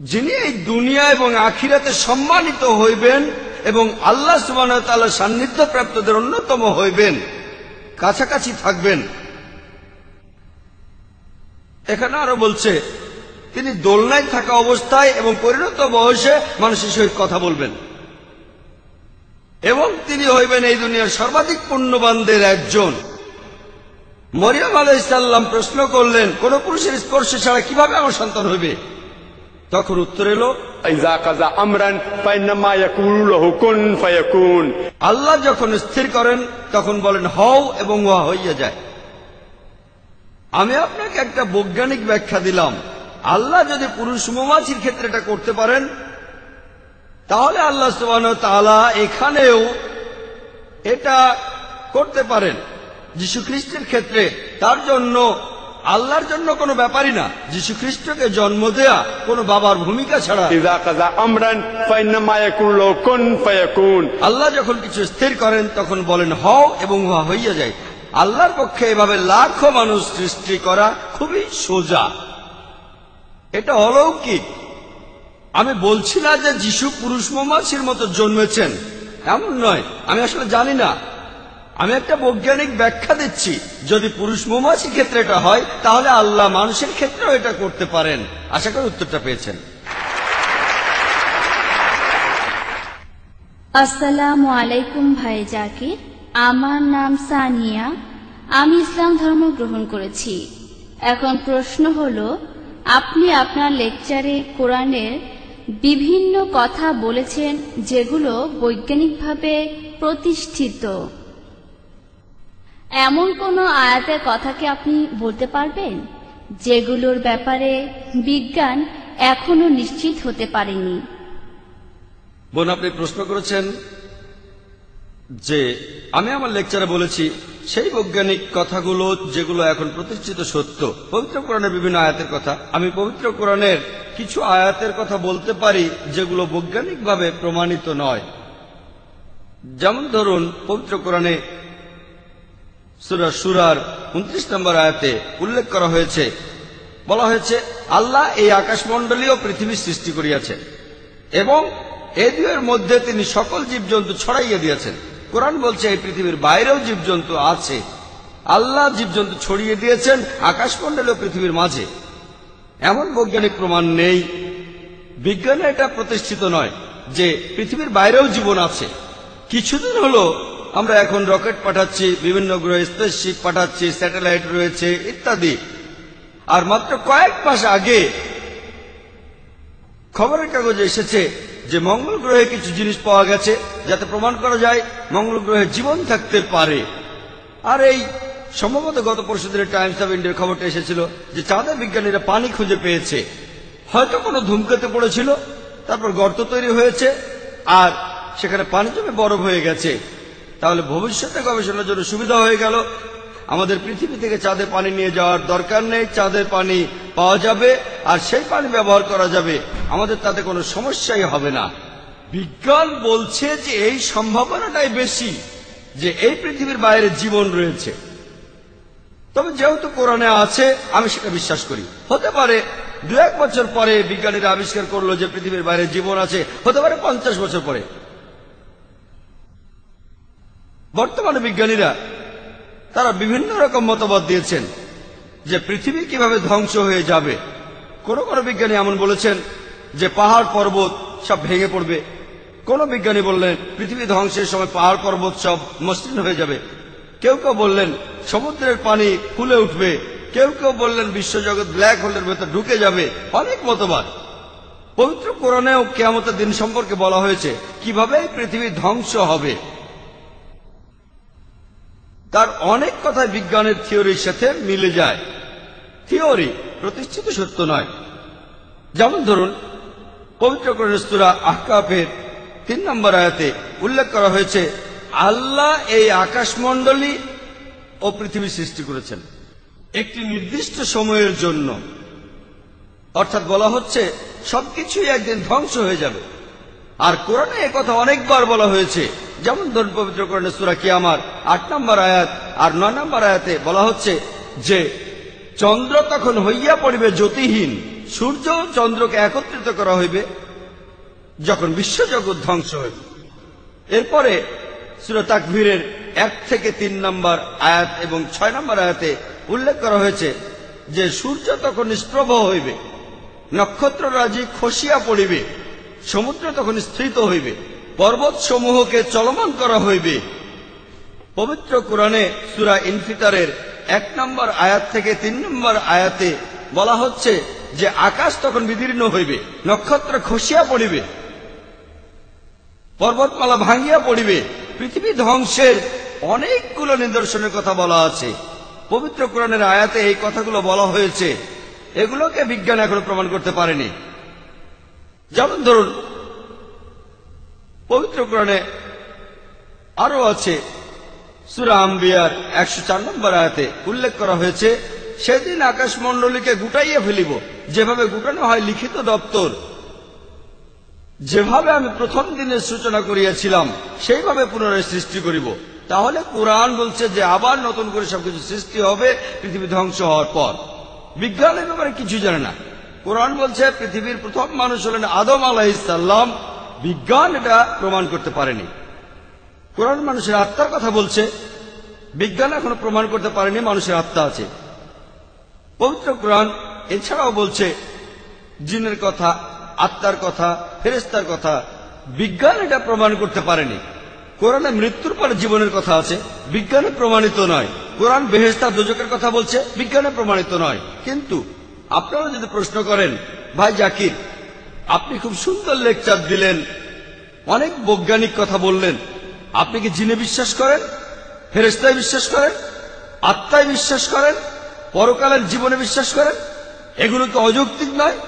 যিনি এই দুনিয়া এবং আখিরাতে সম্মানিত হইবেন এবং আল্লাহ সুবান সান্নিধ্য প্রাপ্তদের অন্যতম হইবেন, কাছাকাছি থাকবেন। এখানে আরও বলছে, তিনি দোলনায় থাকা অবস্থায় এবং পরিণত বয়সে মানুষের সহিত কথা বলবেন। এবং তিনি হইবেন এই দুনিয়ার সর্বাধিক পুণ্যবানদের একজন। মরিয়াম আলাইসাল্লাম প্রশ্ন করলেন কোন পুরুষের স্পর্শ ছাড়া কীভাবে আমার সন্তান হইবে? তখন উত্তর এলো আল্লাহ যখন স্থির করেন তখন বলেন হও এবং উহা হইয়া যায়। আমি আপনাকে একটা বৈজ্ঞানিক ব্যাখ্যা দিলাম। আল্লাহ যদি পুরুষ মৌমাছির ক্ষেত্রে এটা করতে পারেন তাহলে আল্লাহ সুবান তালা এখানেও এটা করতে পারেন। যীশু খ্রিস্টের ক্ষেত্রে তার জন্য আল্লাহর জন্য কোনো ব্যাপারই না। যীশু খ্রিস্টকে জন্ম দেয়া কোনো বাবার ভূমিকা ছাড়া। আল্লাহ যখন কিছু স্থির করেন তখন বলেন হও এবং হওয়া হইয়া যায়। আল্লাহর পক্ষে এভাবে লাখো মানুষ সৃষ্টি করা খুবই সোজা। এটা অলৌকিক। আমি বলছি না যে যিশু পুরুষ মৌমাছির মতো জন্মেছেন। এমন নয়। আমি আসলে জানি না। আমি একটা বৈজ্ঞানিক ব্যাখ্যা দিচ্ছি। যদি পুরুষ মৌমাছির ক্ষেত্রে এটা হয়, তাহলে আল্লাহ মানুষের ক্ষেত্রেও এটা করতে পারেন। আশা করি উত্তরটা পেয়েছেন। আসসালামু আলাইকুম ভাই জাকির। আমার নাম সানিয়া। আমি ইসলাম ধর্ম গ্রহণ করেছি। এখন প্রশ্ন হলো, আপনি আপনার লেকচারে কোরআনের বিভিন্ন কথা বলেছেন যেগুলো বৈজ্ঞানিকভাবে প্রতিষ্ঠিত। এমন কোনো আয়াতের কথা কি আপনি বলতে পারবেন? যেগুলোর ব্যাপারে বিজ্ঞান এখনও নিশ্চিত হতে পারেনি। বোন, আপনি প্রশ্ন করেছেন যে আমি আমার লেকচারে বলেছি সেই বৈজ্ঞানিক কথাগুলো যেগুলো এখন প্রতিষ্ঠিত সত্য, পবিত্র কোরআনের বিভিন্ন আয়াতের কথা, আমি পবিত্র কোরআনের কিছু আয়াতের কথা বলতে পারি যেগুলো বৈজ্ঞানিকভাবে প্রমাণিত নয়। যেমন ধরুন, পবিত্র কোরআনে সুরা সুরার উনত্রিশ নম্বর আয়াতে উল্লেখ করা হয়েছে, বলা হয়েছে, আল্লাহ এই আকাশমণ্ডলীয় পৃথিবী সৃষ্টি করিয়াছে এবং এই দুয়ের মধ্যে তিনি সকল জীবজন্তু ছড়াইয়া দিয়েছেন। কোরআন বলছে, এই পৃথিবীর বাইরেও জীবজন্তু আছে। আল্লাহ জীবজন্তু ছড়িয়ে দিয়েছেন আকাশমণ্ডলীয় পৃথিবীর মাঝে। এমন বৈজ্ঞানিক প্রমাণ নেই। বিজ্ঞানে এটা প্রতিষ্ঠিত নয় যে পৃথিবীর বাইরেও জীবন আছে। কিছুদিন হলো আমরা এখন রকেট পাঠাচ্ছি, বিভিন্ন গ্রহে স্পেসশিপ পাঠাচ্ছি, স্যাটেলাইট রয়েছে, ইত্যাদি। আর মাত্র কয়েক মাস আগে খবরের কাগজে এসেছে যে মঙ্গল গ্রহে কিছু জিনিস পাওয়া গেছে, যাতে প্রমাণ করা যায় মঙ্গল গ্রহে জীবন থাকতে পারে। আর এই সম্ভবত গত পরশু দিনের টাইমস অফ ইন্ডিয়ার খবরটা এসেছিল যে চাঁদের বিজ্ঞানীরা পানি খুঁজে পেয়েছে। হয়তো কোনো ধূমকেতে পড়েছিল, তারপর গর্ত তৈরি হয়েছে, আর সেখানে পানি জমে বরফ হয়ে গেছে। তাহলে ভবিষ্যতে গবেষণার জন্য সুবিধা হয়ে গেল আমাদের পৃথিবী থেকে চাঁদে পানি নিয়ে যাওয়ার দরকার নেই চাঁদের পানি পাওয়া যাবে আর সেই পানি ব্যবহার করা যাবে। আমাদের তাতে কোনো সমস্যাই হবে না। বিজ্ঞান বলছে যে এই সম্ভাবনাটাই বেশি যে এই পৃথিবীর বাইরে জীবন রয়েছে। তবে যেহেতু কোরআনে আছে, আমি সেটা বিশ্বাস করি। হতে পারে দু এক বছর পরে বিজ্ঞানীরা আবিষ্কার করল যে পৃথিবীর বাইরে জীবন আছে, হতে পারে পঞ্চাশ বছর পরে। বর্তমানে বিজ্ঞানীরা তারা বিভিন্ন রকম মতবাদ দিয়েছেন যে পৃথিবী কীভাবে ধ্বংস হয়ে যাবে। কোন কোন বিজ্ঞানী এমন বলেছেন যে পাহাড় পর্বত সব ভেঙে পড়বে। কোন বিজ্ঞানী বললেন, পৃথিবী ধ্বংসের সময় পাহাড় পর্বত সব মসৃণ হয়ে যাবে। কেউ কেউ বললেন, সমুদ্রের পানি ফুলে উঠবে। কেউ কেউ বললেন, বিশ্বজগৎ ব্ল্যাক হোলের ভেতর ঢুকে যাবে। অনেক মতবাদ। পবিত্র কোরআনেও কেয়ামতের দিন সম্পর্কে বলা হয়েছে, কীভাবে পৃথিবী ধ্বংস হবে। তার অনেক কথাই বিজ্ঞানের থিওরির সাথে মিলে যায়। থিওরি প্রতিষ্ঠিত সত্য নয়। যেমন ধরুন পবিত্র করেস্তরা আহকাফের তিন নম্বর আয়াতে উল্লেখ করা হয়েছে, আল্লাহ এই আকাশমণ্ডলী ও পৃথিবী সৃষ্টি করেছেন। একটি নির্দিষ্ট সময়ের জন্য। অর্থাৎ বলা হচ্ছে, সবকিছুই একদিন ধ্বংস হয়ে যাবে। আর কোরআনে কথা অনেকবার বলা হয়েছে। যেমন ধরুন পবিত্র কোরআনে সুরা কিয়ামার আট নম্বর আয়াত আর নয় নম্বর আয়াতে বলা হচ্ছে যে, চন্দ্র তখন হইয়া পড়িবে জ্যোতিহীন, সূর্য চন্দ্রকে একত্রিত করা হইবে যখন বিশ্বজগৎ ধ্বংস হইবে। এরপরে সুরা তাকভীরের এক থেকে তিন নম্বর আয়াত এবং ছয় নম্বর আয়াতে উল্লেখ করা হয়েছে যে, সূর্য তখন নিষ্প্রভ হইবে, নক্ষত্ররাজি খসিয়া পড়িবে সমুদ্র তখন স্থিত হইবে পর্বত সমূহকে চলমান করা হইবে। পবিত্র কোরআনে সুরা ইনফিতারের এক নম্বর আয়াত থেকে তিন নম্বর আয়াতে বলা হচ্ছে যে আকাশ তখন বিদীর্ণ হইবে, নক্ষত্র খসিয়া পড়িবে, পর্বতমালা ভাঙ্গিয়া পড়িবে, পৃথিবী ধ্বংসের অনেকগুলো নিদর্শনের কথা বলা আছে। পবিত্র কোরআনের আয়াতে এই কথাগুলো বলা হয়েছে। এগুলোকে বিজ্ঞান এখনও প্রমাণ করতে পারেনি। যেমন ধরুন, পবিত্র কোরআনে আরও আছে, সুরা আম্বিয়ার একশো চার নম্বর আয়াতে উল্লেখ করা হয়েছে, সেদিন আকাশমণ্ডলীকে গুটাইয়া ফেলিব। যেভাবে গুটানো হয় লিখিত দপ্তর, যেভাবে আমি প্রথম দিনের সূচনা করিয়াছিলাম, সেইভাবে পুনরায় সৃষ্টি করিব। তাহলে কোরআন বলছে যে আবার নতুন করে সবকিছু সৃষ্টি হবে, পৃথিবী ধ্বংস হওয়ার পর। বিজ্ঞানের ব্যাপারে কিছু জানে না। কোরআন বলছে, পৃথিবীর প্রথম মানুষ হলেন আদম আলাহিসাল্লাম বিজ্ঞান এটা প্রমাণ করতে পারেনি। কোরআন মানুষের আত্মার কথা বলছে, বিজ্ঞান এখনও প্রমাণ করতে পারেনি, মানুষের আত্মা আছে। পবিত্র কোরআন এছাড়াও বলছে, জিনের কথা, আত্মার কথা ফেরেস্তার কথা, বিজ্ঞান এটা প্রমাণ করতে পারেনি। কোরআনে মৃত্যুর পরে জীবনের কথা আছে, বিজ্ঞানে প্রমাণিত নয়। কোরআন বেহেস্তা দুজকের কথা বলছে, বিজ্ঞানে প্রমাণিত নয়। কিন্তু আপনারা যদি প্রশ্ন করেন, ভাই জাকির, আপনি খুব সুন্দর লেকচার দিলেন, অনেক বৈজ্ঞানিক কথা বললেন, আপনি কি জিনে বিশ্বাস করেন ফেরেস্তায় বিশ্বাস করেন, আত্মায় বিশ্বাস করেন, পরকালের জীবনে বিশ্বাস করেন? এগুলো কি অযৌক্তিক নয়?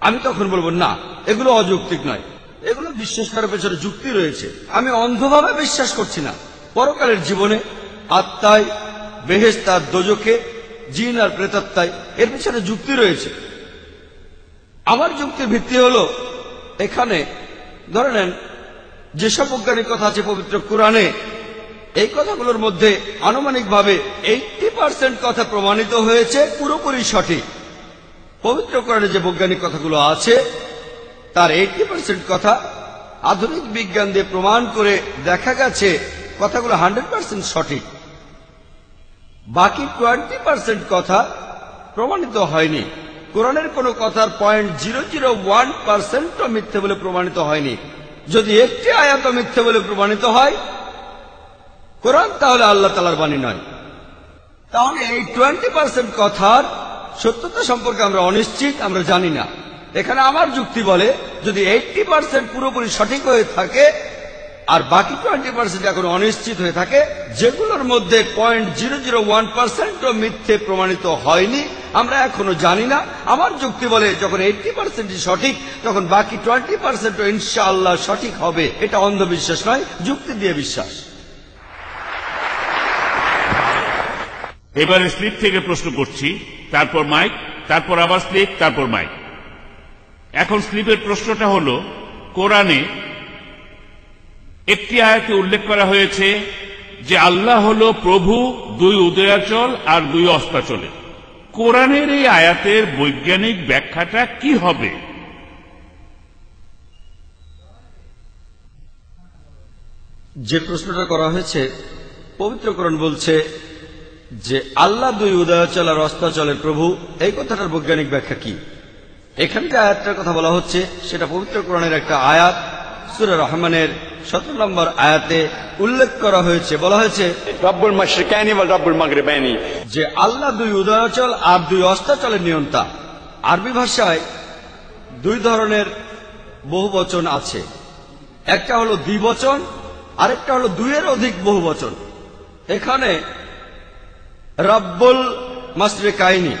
আমি তখন বলব, না, এগুলো অযৌক্তিক নয়। এগুলো বিশ্বাস করার পেছনে যুক্তি রয়েছে। আমি অন্ধভাবে বিশ্বাস করছি না। পরকালের জীবনে আত্মায় বেহেস্তার দোজকে জিন আর প্রেতাত্মায় এর পিছনে যুক্তি রয়েছে। আমার যুক্তির ভিত্তি হলো, এখানে, ধরে নেন যেসব বৈজ্ঞানিক কথা আছে পবিত্র কোরআনে, এই কথাগুলোর মধ্যে আনুমানিকভাবে এইটি পার্সেন্ট কথা প্রমাণিত হয়েছে, পুরোপুরি সঠিক। পবিত্র কোরআনে যে বৈজ্ঞানিক কথাগুলো আছে, তার এইটি পার্সেন্ট কথা আধুনিক বিজ্ঞান দিয়ে প্রমাণ করে দেখা গেছে, কথাগুলো হান্ড্রেড পার্সেন্ট সঠিক। বাকি টোয়েন্টি পার্সেন্ট কথা প্রমাণিত হয়নি। কোরআনের কোনো কথার পয়েন্ট জিরো জিরো ওয়ান পার্সেন্টও মিথ্যে বলে প্রমাণিত হয়নি। যদি একটি আয়াত মিথ্যে বলে প্রমাণিত হয়, কোরআন তাহলে আল্লাহ তালার বাণী নয়। তাহলে এই টোয়েন্টি পার্সেন্ট কথার সত্যতা সম্পর্কে আমরা অনিশ্চিত, আমরা জানি না। এখানে আমার যুক্তি বলে, যদি এইটটি পার্সেন্ট পুরোপুরি সঠিক হয়ে থাকে আর বাকি টোয়েন্টি পার্সেন্ট এখন অনিশ্চিত হয়ে থাকে, যেগুলোর মধ্যে পয়েন্ট জিরো জিরো ওয়ান পার্সেন্টও মিথ্যে প্রমাণিত হয়নি, আমরা এখনও জানি না। আমার যুক্তি বলে যখন এইটটি পার্সেন্টই সঠিক, তখন বাকি টোয়েন্টি পার্সেন্টও ইনশাআল্লাহ সঠিক হবে, এটা অন্ধবিশ্বাস নয়, যুক্তি দিয়ে বিশ্বাস। এবারে স্লিপ থেকে প্রশ্ন করছি, তারপর মাইক, তারপর আবার স্লিপ, তারপর মাইক। এখন স্লিপের প্রশ্নটা হল, কোরআনে একটি আয়াতে উল্লেখ করা হয়েছে যে আল্লাহ হল প্রভু, দুই উদয়াচল আর দুই অস্তাচলে। কোরআনের এই আয়াতের বৈজ্ঞানিক ব্যাখ্যাটা কি হবে? যে প্রশ্নটা করা হয়েছে পবিত্রকরণ বলছে যে আল্লাহ দুই উদয়াচল আর অস্তাচলের প্রভু, এই কথাটার বৈজ্ঞানিক ব্যাখ্যা কি? এখানকার আয়াতটার কথা বলা হচ্ছে, সেটা পবিত্রকরণের একটা আয়াত সুরে রহমানের সতেরো নম্বর আয়াতে উল্লেখ করা হয়েছে বলা হয়েছে রব্বুল মশরিকাইনি ওয়াল রব্বুল মাগরিবাইনি। যে আল্লাহ দুই উদয়াচল আর দুই অস্তাচলের নিয়ন্তা। আরবি ভাষায় দুই ধরনের বহু বচন আছে। একটা হলো দ্বিবচন আরেকটা হলো দুইয়ের অধিক বহু বচন এখানে রব্বুল মাসরে কাহিনী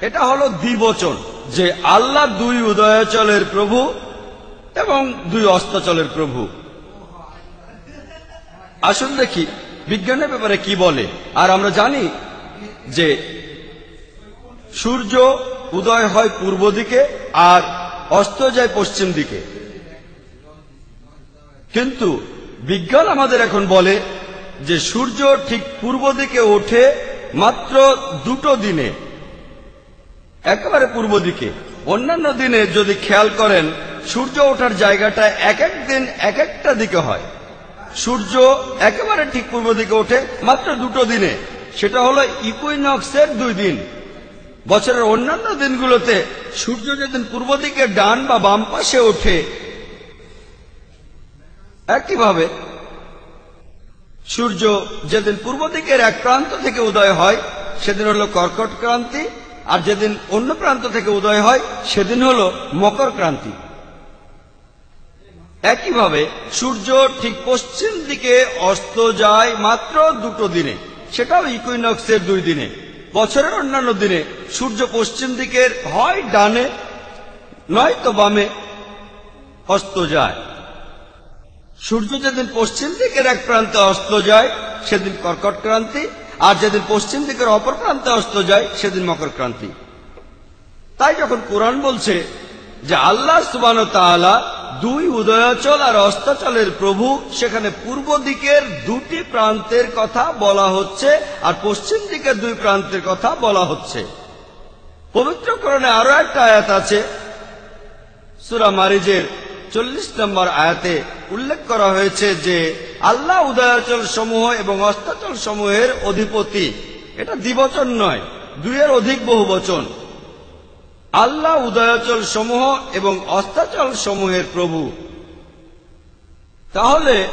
এটা হলো দ্বিবচন যে আল্লাহ দুই উদয়াচলের প্রভু এবং দুই অস্তাচলের প্রভু। আসুন দেখি, বিজ্ঞানের ব্যাপারে কি বলে? আর আমরা জানি যে সূর্য উদয় হয় পূর্ব দিকে আর অস্ত যায় পশ্চিম দিকে। কিন্তু বিজ্ঞান আমাদের এখন বলে যে সূর্য ঠিক পূর্ব দিকে ওঠে মাত্র দুটো দিনে। একেবারে পূর্ব দিকে। অন্যান্য দিনে যদি খেয়াল করেন সূর্য ওঠার জায়গাটা এক এক দিন এক একটা দিকে হয়। সূর্য একেবারে ঠিক পূর্ব দিকে ওঠে, মাত্র দুটো দিনে। সেটা হলো ইকুইনক্সের দুই দিন। বছরের অন্যান্য দিনগুলোতে সূর্য যেদিন পূর্ব দিকে ডান বা বাম পাশে ওঠে, একইভাবে সূর্য যেদিন পূর্ব দিকের এক প্রান্ত থেকে উদয় হয়, সেদিন হলো কর্কট ক্রান্তি, আর যেদিন অন্য প্রান্ত থেকে উদয় হয়, সেদিন হলো মকর ক্রান্তি। একইভাবে সূর্য ঠিক পশ্চিম দিকে অস্ত যায় মাত্র দুটো দিনে, সেটাও ইকুইনক্সের দুই দিনে। বছরের অন্যান্য দিনে সূর্য পশ্চিম দিকের হয় ডানে, নয়তো বামে অস্ত যায়। সূর্য যেদিন পশ্চিম দিকের এক প্রান্তে অস্ত যায়, সেদিন কর্কট ক্রান্তি, আর যেদিন পশ্চিম দিকের অপর প্রান্তে অস্ত যায়, সেদিন মকর ক্রান্তি। তাই যখন কোরআন বলছে যে আল্লাহ সুবান তাআলা দুই উদয়াচল আর অস্তাচলের প্রভু, সেখানে পূর্ব দিকের দুটি প্রান্তের কথা বলা হচ্ছে আর পশ্চিম দিকের দুই প্রান্তের কথা বলা হচ্ছে। পবিত্রকরণে আরও একটা আয়াত আছে। সুরা মারিজের চল্লিশ নম্বর আয়াতে উল্লেখ করা হয়েছে যে, আল্লাহ উদয়াচল সমূহ এবং অস্তাচল সমূহের অধিপতি। এটা দ্বিবচন নয়, দুইয়ের অধিক বহু বচন আল্লাহ উদয়াচল সমূহ এবং অস্তাচল সমূহের প্রভু। তাহলে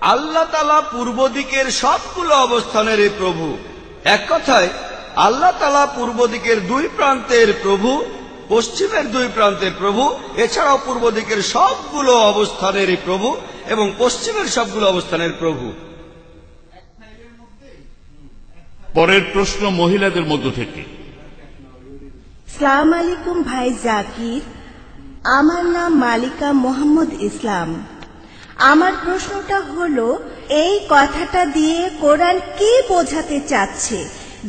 আল্লাহ তালা পূর্ব দিকের সবগুলো অবস্থানের এই প্রভু। এক কথায়, আল্লাহ তালা পূর্ব দিকের দুই প্রান্তের প্রভু, পশ্চিমের দুই প্রান্তের প্রভু, এছাড়াও পূর্ব দিকের সবগুলো অবস্থানের এই প্রভু এবং পশ্চিমের সবগুলো অবস্থানের প্রভু। পরের প্রশ্ন মহিলাদের মধ্য থেকে। সালাম আলাইকুম ভাই জাকির। আমার নাম মালিকা মোহাম্মদ ইসলাম। আমার প্রশ্নটা হলো, এই কথাটা দিয়ে কোরআন কি বোঝাতে চাচ্ছে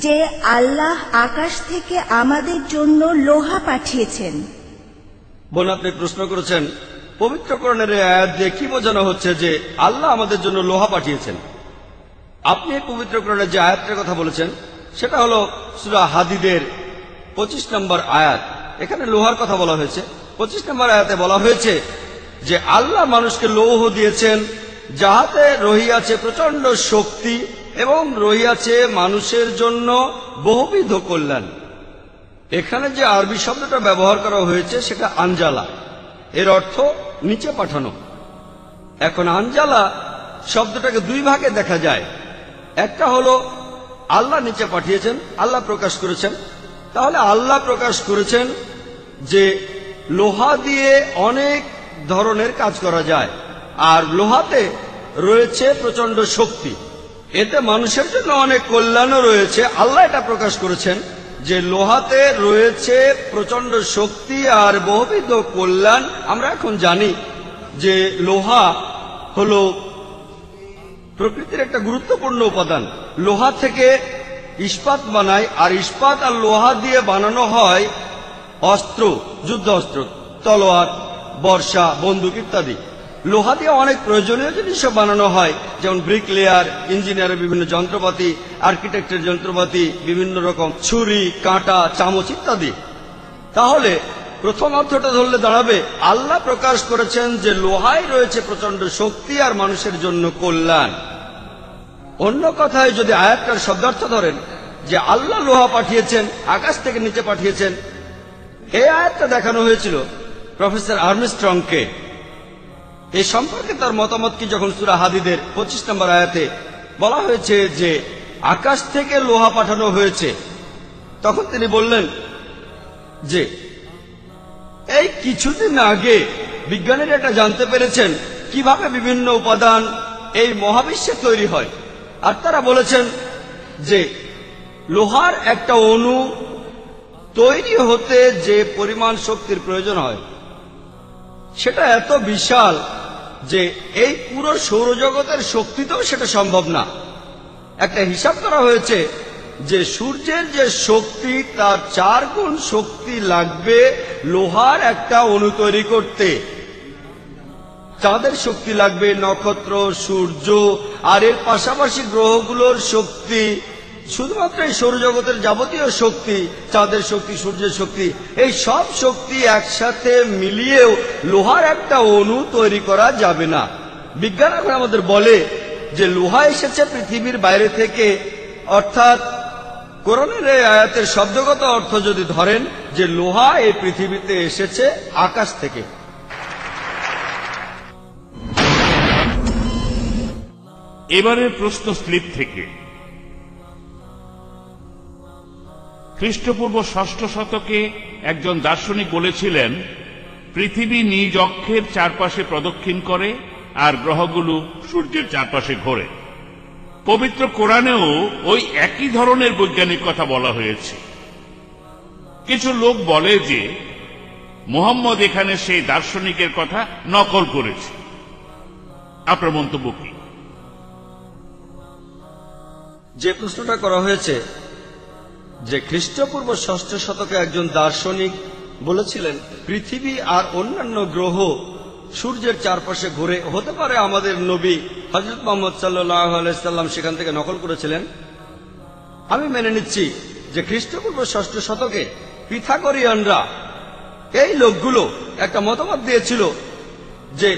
যে আল্লাহ আকাশ থেকে আমাদের জন্য লোহা পাঠিয়েছেন? বোন, আপনি প্রশ্ন করেছেন, পবিত্রকরণের এই আয়াত দিয়ে কি বোঝানো হচ্ছে যে আল্লাহ আমাদের জন্য লোহা পাঠিয়েছেন? আপনি এই পবিত্রকরণের যে আয়াতটার কথা বলেছেন, সেটা হলো সুরা হাদিদের পঁচিশ নম্বর আয়াত। এখানে লোহার কথা বলা হয়েছে। পঁচিশ নম্বর আয়াতে বলা হয়েছে যে, আল্লাহ মানুষকে লৌহ দিয়েছেন, যাহাতে রহিয়াছে প্রচণ্ড শক্তি এবং রহিয়াছে মানুষের জন্য বহুবিধ কল্যাণ। এখানে যে আরবি শব্দটা ব্যবহার করা হয়েছে, সেটা আঞ্জালা এর অর্থ নিচে পাঠানো। এখন আঞ্জালা শব্দটাকে দুই ভাগে দেখা যায়। একটা হলো, আল্লাহ নিচে পাঠিয়েছেন, আল্লাহ প্রকাশ করেছেন। তাহলে আল্লাহ প্রকাশ করেছেন যে লোহা দিয়ে অনেক ধরনের কাজ করা যায়। আর লোহাতে রয়েছে প্রচণ্ড শক্তি। এতে মানুষের জন্য অনেক কল্যাণও রয়েছে। আল্লাহ এটা প্রকাশ করেছেন যে লোহাতে রয়েছে প্রচণ্ড শক্তি আর বহুবিধ কল্যাণ। আমরা এখন জানি যে লোহা হলো প্রকৃতির একটা গুরুত্বপূর্ণ উপাদান। লোহা থেকে ইস্পাত বানায়, আর ইস্পাত আর লোহা দিয়ে বানানো হয় অস্ত্র যুদ্ধ অস্ত্র তলোয়ার, বর্ষা, বন্দুক ইত্যাদি। লোহা দিয়ে অনেক প্রয়োজনীয় জিনিসও বানানো হয়, যেমন ব্রিক লেয়ার ইঞ্জিনিয়ারের বিভিন্ন যন্ত্রপাতি, আর্কিটেক্টের যন্ত্রপাতি, বিভিন্ন রকম ছুরি, কাঁটা, চামচ ইত্যাদি। তাহলে প্রথম অর্থটা ধরলে দাঁড়াবে, আল্লাহ প্রকাশ করেছেন যে লোহায় রয়েছে প্রচণ্ড শক্তি আর মানুষের জন্য কল্যাণ। অন্য কথায় যদি আয়াতটার শব্দার্থ ধরেন যে আল্লাহ লোহা পাঠিয়েছেন, আকাশ থেকে নিচে পাঠিয়েছেন এই আয়াতটা দেখানো হয়েছিল প্রফেসর আর্মিস্ট্রংকে। এই সম্পর্কে তার মতামত কি যখন সুরা হাদিদের পঁচিশ নম্বর আয়াতে বলা হয়েছে যে আকাশ থেকে লোহা পাঠানো হয়েছে, তখন তিনি বললেন যে, এই কিছুদিন আগে বিজ্ঞানীরা এটা জানতে পেরেছেন কীভাবে বিভিন্ন উপাদান এই মহাবিশ্বে তৈরি হয়। আর তারা বলেছেন যে লোহার একটা অণু তৈরি হতে যে পরিমাণ শক্তির প্রয়োজন হয়, সেটা এত বিশাল যে এই পুরো সৌরজগতের শক্তিতেও সেটা সম্ভব না। একটা হিসাব করা হয়েছে যে সূর্যের যে শক্তি, তার চার গুণ শক্তি লাগবে লোহার একটা অণু তৈরি করতে। চাঁদের শক্তি লাগবে নক্ষত্র, সূর্য, আর এর পাশাপাশি গ্রহগুলোর শক্তি। শুধুমাত্র এই সৌরজগতের যাবতীয় শক্তি, চাঁদের শক্তি, সূর্যের শক্তি, এই সব শক্তি একসাথে মিলিয়েও লোহার একটা অণু তৈরি করা যাবে না। বিজ্ঞান এখন আমাদের বলে যে লোহা এসেছে পৃথিবীর বাইরে থেকে। অর্থাৎ কোরআনের এই আয়াতের শব্দগত অর্থ যদি ধরেন যে লোহা এই পৃথিবীতে এসেছে আকাশ থেকে। এবারের প্রশ্ন স্লিপ থেকে। খ্রিস্টপূর্ব ষষ্ঠ শতকে একজন দার্শনিক বলেছিলেন, পৃথিবী নিজ অক্ষের চারপাশে প্রদক্ষিণ করে আর গ্রহগুলো সূর্যের চারপাশে ঘোরে। পবিত্র কোরআনেও ওই একই ধরনের বৈজ্ঞানিক কথা বলা হয়েছে। কিছু লোক বলে যে, মোহাম্মদ এখানে সেই দার্শনিকের কথা নকল করেছে। আপনার মন্তব্য কি? যে প্রশ্নটা করা হয়েছে যে খ্রিস্টপূর্ব ষষ্ঠ শতকে একজন দার্শনিক বলেছিলেন, পৃথিবী আর অন্যান্য গ্রহ সূর্যের চারপাশে ঘুরে, হতে পারে আমাদের নবী হজরত মোহাম্মদ সাল্লাম সেখান থেকে নকল করেছিলেন? আমি মেনে নিচ্ছি যে খ্রিস্টপূর্ব ষষ্ঠ শতকে পিথাগরিয়ানরা এই লোকগুলো একটা মতামত দিয়েছিল যে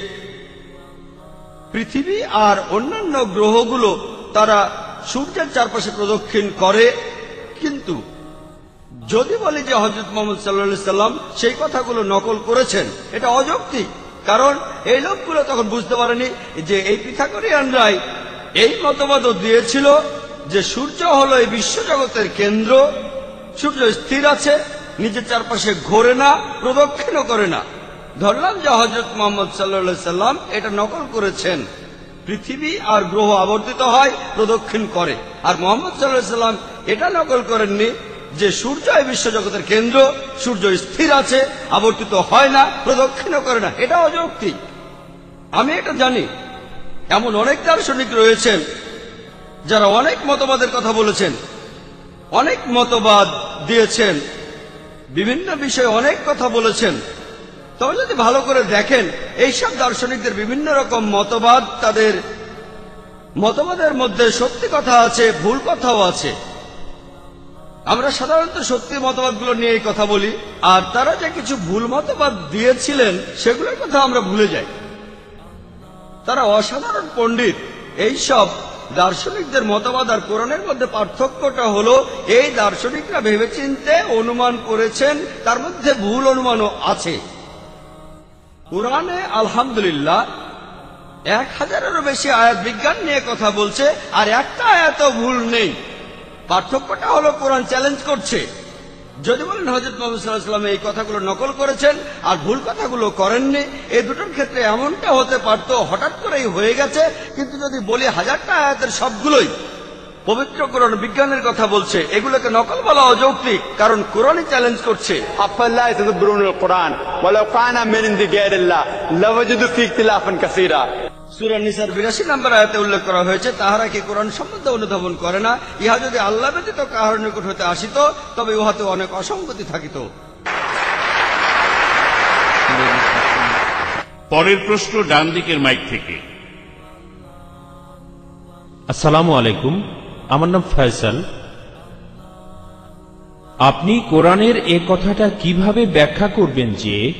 পৃথিবী আর অন্যান্য গ্রহগুলো তারা সূর্যের চারপাশে প্রদক্ষিণ করে, কিন্তু যদি বলি যে হজরত মোহাম্মদ সাল্লা সাল্লাম সেই কথাগুলো নকল করেছেন, এটা অযৌক্তিক। কারণ এই লোকগুলো তখন বুঝতে পারেনি যে এই পিথাগরিয়ানরাই এই মতবাদও দিয়েছিল যে সূর্য হলো এই বিশ্বজগতের কেন্দ্র, সূর্য স্থির আছে, নিজের চারপাশে ঘোরে না, প্রদক্ষিণও করে না। ধরলাম যে হজরত মোহাম্মদ সাল্লা সাল্লাম এটা নকল করেছেন। পৃথিবী আর গ্রহ আবর্তিত হয়, প্রদক্ষিণ করে। আর মোহাম্মদ সাল্লাম এটা নকল করেননি যে সূর্য এই বিশ্বজগতের কেন্দ্র, সূর্য স্থির আছে, আবর্তিত হয় না, প্রদক্ষিণও করে না। এটা অযৌক্তিক। আমি এটা জানি। এমন অনেক দার্শনিক রয়েছেন যারা অনেক মতবাদের কথা বলেছেন, অনেক মতবাদ দিয়েছেন, বিভিন্ন বিষয়ে অনেক কথা বলেছেন। তবে যদি ভালো করে দেখেন, এইসব দার্শনিকদের বিভিন্ন রকম মতবাদ তাদের, মতবাদের মধ্যে সত্যি কথা আছে, ভুল কথাও আছে। আমরা সাধারণত সত্যি মতবাদগুলো নিয়ে এই কথা বলি, আর তারা যে কিছু ভুল মতবাদ দিয়েছিলেন, সেগুলোর কথা আমরা ভুলে যাই। তারা অসাধারণ পণ্ডিত। এই সব দার্শনিকদের মতবাদ আর কোরআনের মধ্যে পার্থক্যটা হলো, এই দার্শনিকরা ভেবেচিন্তে অনুমান করেছেন, তার মধ্যে ভুল অনুমানও আছে। কোরআনে আলহামদুলিল্লাহ এক হাজারেরও বেশি আয়াত বিজ্ঞান নিয়ে কথা বলছে, আর একটা আয়াত ভুল নেই। পার্থক্যটা হলো কোরআন চ্যালেঞ্জ করছে। যদি বলেন হজরত মোহাম্মদ এই কথাগুলো নকল করেছেন, আর ভুল কথাগুলো করেননি, এই দুটোর ক্ষেত্রে এমনটা হতে পারত, হঠাৎ করেই হয়ে গেছে, কিন্তু যদি বলি হাজারটা আয়াতের সবগুলোই পবিত্র কোরআন বিজ্ঞানের কথা বলছে। এগুলোকে নকল বলা অযৌক্তিক কারণ কোরআনই চ্যালেঞ্জ করছে। আফাল্লাহ কোরআন নিসার উল্লেখ করা হয়েছে তাহারা কি কোরআন সম্বন্ধে অনুধাবন করে না? ইহা যদি আল্লাহ ব্যতীত হতে আসিত তবে উহাতে অনেক অসঙ্গতি থাকিত। পরের প্রশ্ন মাইক থেকে। আসসালামু আলাইকুম। আমার নাম ফয়সাল। আপনি কোরআনের এ কথাটা কীভাবে ব্যাখ্যা করবেন যে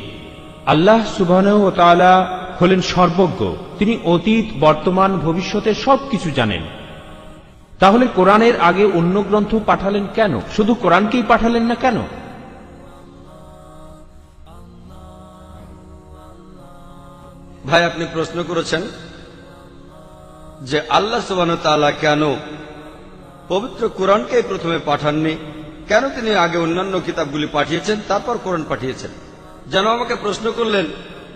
আল্লাহ সুবাহ তাআলা হলেন সর্বজ্ঞ, তিনি অতীত, বর্তমান ভবিষ্যতের সবকিছু জানেন। তাহলে কোরআনের আগে অন্য গ্রন্থ পাঠালেন কেন? শুধু কোরআনকেই পাঠালেন না কেন? ভাই, আপনি প্রশ্ন করেছেন যে আল্লাহ সুবান কেন পবিত্র কোরআনকে প্রথমে পাঠাননি। কেন তিনি আগে অন্যান্য কিতাবগুলি পাঠিয়েছেন, তারপর কোরআন পাঠিয়েছেন? যেন আমাকে প্রশ্ন করলেন,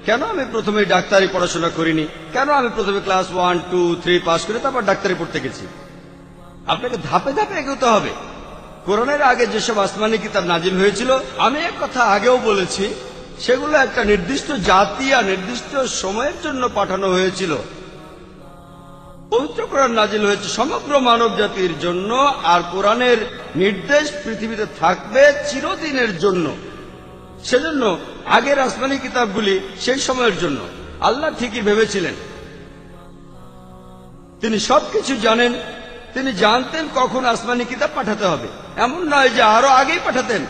কেন আমি প্রথমে ডাক্তারি পড়াশোনা করিনি? কেন আমি প্রথমে class one, two, three pass করে তারপর ডাক্তারি পড়তে গেছি? আপনাকে ধাপে ধাপে এগোতে হবে। কোরআনের আগে যেসব আসমানি কিতাব নাজিল হয়েছিল, আমি এক কথা আগেও বলেছি, সেগুলো একটা নির্দিষ্ট জাতি আর নির্দিষ্ট সময়ের জন্য পাঠানো হয়েছিল। পবিত্র কোরআন নাজিল হয়েছে সমগ্র মানব জাতির জন্য, আর কোরআনের নির্দেশ পৃথিবীতে থাকবে চিরদিনের জন্য। সেজন্য আগের আসমানি কিতাবগুলি সেই সময়ের জন্য। আল্লাহ ঠিকই ভেবেছিলেন। তিনি সবকিছু জানেন। তিনি জানতেন কখন আসমানি কিতাব পাঠাতে হবে। এমন নয় যে আরও আগেই পাঠাতেন।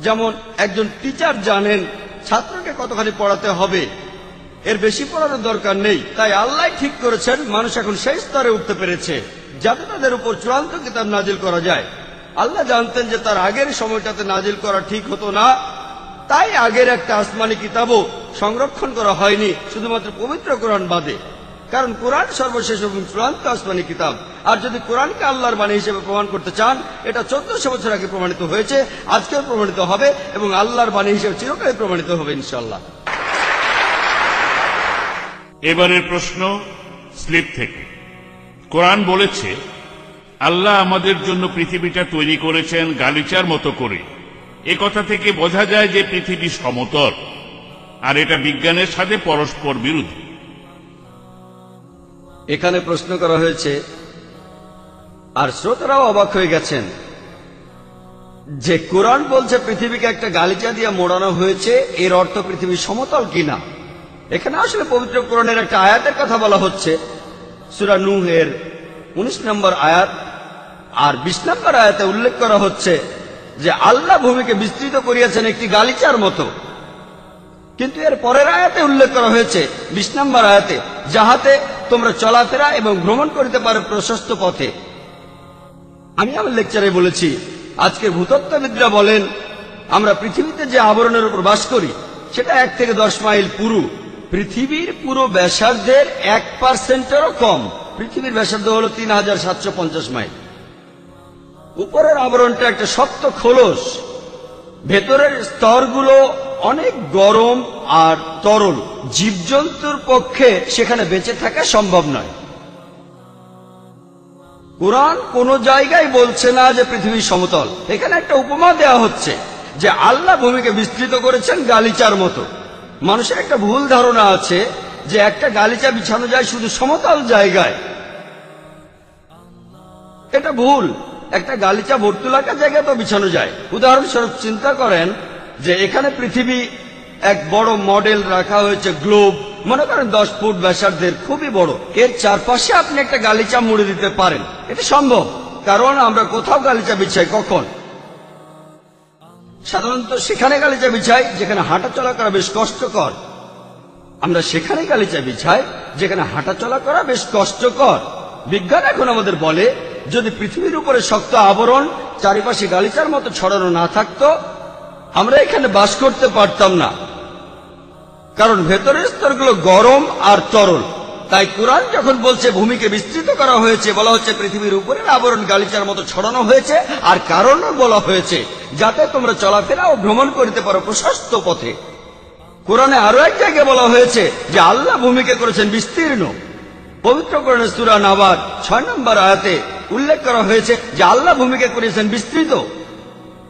যেমন একজন টিচার জানেন, ছাত্রকে কতখানি পড়াতে হবে। এর বেশি পড়ানোর দরকার নেই। তাই আল্লাহ ঠিক করেছেন, মানুষ এখন সেই স্তরে উঠতে পেরেছে, যাতে তাদের উপর চূড়ান্ত কিতাব নাজিল করা যায়। আল্লাহ জানতেন যে তার আগের সময়টাতে নাজিল করা ঠিক হতো না। তাই আগের একটা আসমানি কিতাবও সংরক্ষণ করা হয়নি, শুধুমাত্র পবিত্র কোরআন বাদে। কারণ কোরআন সর্বশেষ এবং চূড়ান্ত আসমানি কিতাব। আর যদি কোরআনকে আল্লাহর বাণী হিসেবে প্রমাণ করতে চান, এটা চোদ্দশো বছর আগে প্রমাণিত হয়েছে, আজকেও প্রমাণিত হবে এবং আল্লাহর বাণী হিসেবে চিরকালে প্রমাণিত হবে ইনশাল্লাহ এবারের প্রশ্ন স্লিপ থেকে। কোরআন বলেছে, আল্লাহ আমাদের জন্য পৃথিবীটা তৈরি করেছেন গালিচার মতো করে। এ কথা থেকে বোঝা যায় যে পৃথিবী সমতল, আর এটা বিজ্ঞানের সাথে পরস্পর বিরোধী। এখানে প্রশ্ন করা হয়েছে, আর শ্রোতারাও অবাক হয়ে গেছেন, যে কোরআন বলছে পৃথিবীকে একটা গালিচা দিয়ে মোড়ানো হয়েছে, এর অর্থ পৃথিবী সমতল কিনা? এখানে আসলে পবিত্র কোরআনের একটা আয়াতের কথা বলা হচ্ছে। সুরা নুহের উনিশ নম্বর আয়াত আর বিশ নম্বর আয়াতে উল্লেখ করা হচ্ছে যে আল্লাহ ভূমিকে বিস্তৃত করিয়াছেন একটি গালিচার মতো। কিন্তু এর পরের আয়াতে উল্লেখ করা হয়েছে, বিশ নম্বর আয়াতে, যাহাতে তোমরা চলাফেরা এবং ভ্রমণ করিতে পারো প্রশস্ত পথে। আমি আমার লেকচারে বলেছি আজকের ভূতত্ত্ববিদরা বলেন, আমরা পৃথিবীতে যে আবরণের উপর বাস করি, সেটা এক থেকে দশ মাইল পুরু। পৃথিবীর পুরো ব্যাসার্ধের এক পার্সেন্টেরও কম। পৃথিবীর ব্যাসার্ধ হল তিন হাজার সাতশো পঞ্চাশ মাইল। উপরের আবরণটা একটা শক্ত খোলস। ভেতরের স্তরগুলো অনেক গরম আর তরল। জীবজন্তুর পক্ষে সেখানে বেঁচে থাকা সম্ভব নয়। কোরআন কোন জায়গায় বলছে না যে পৃথিবী সমতল। এখানে একটা উপমা দেওয়া হচ্ছে যে আল্লাহ ভূমিকে বিস্তৃত করেছেন গালিচার মতো। মানুষের একটা ভুল ধারণা আছে যে একটা গালিচা বিছানো যায় শুধু সমতল জায়গায়। এটা ভুল। একটা গালিচা ভর্তুলাকার জায়গায় তো বিছানো যায়। উদাহরণস্বরূপ চিন্তা করেন যে এখানে পৃথিবী এক বড় মডেল রাখা হয়েছে গ্লোব। মনে করেন দশ ফুট ব্যাসার্ধের খুবই বড়। এর চারপাশে আপনি একটা গালিচা মুড়ে দিতে পারেন। এটা সম্ভব। কারণ আমরা কোথাও গালিচা বিছাই কখন? সাধারণত সেখানে গালিচা বিছাই যেখানে হাঁটা চলা করা বেশ কষ্টকর। আমরা সেখানে গালিচা বিছাই যেখানে হাঁটা চলা করা বেশ কষ্টকর। বিজ্ঞান এখন আমাদের বলে, যদি পৃথিবীর উপরে শক্ত আবরণ, চারিপাশে গালিচার মতো ছড়ানো না থাকতো, আমরা এখানে বাস করতে পারতাম না। কারণ ভেতরের স্তরগুলো গরম আর তরল। তাই কোরআন যখন বলছে ভূমিকে বিস্তৃত করা হয়েছে, বলা হচ্ছে পৃথিবীর উপরের আবরণ গালিচার মতো ছড়ানো হয়েছে, আর কারণও বলা হয়েছে, যাতে তোমরা চলাফেরা ও ভ্রমণ করতে পারো প্রশস্ত পথে। কোরআনে আরও এক জায়গায় বলা হয়েছে যে আল্লাহ ভূমিকে করেছেন বিস্তীর্ণ। পবিত্র কোরআনে সুরা নাবার ছয় নম্বর আয়াতে উল্লেখ করা হয়েছে যে আল্লাহ ভূমিকে করেছেন বিস্তৃত।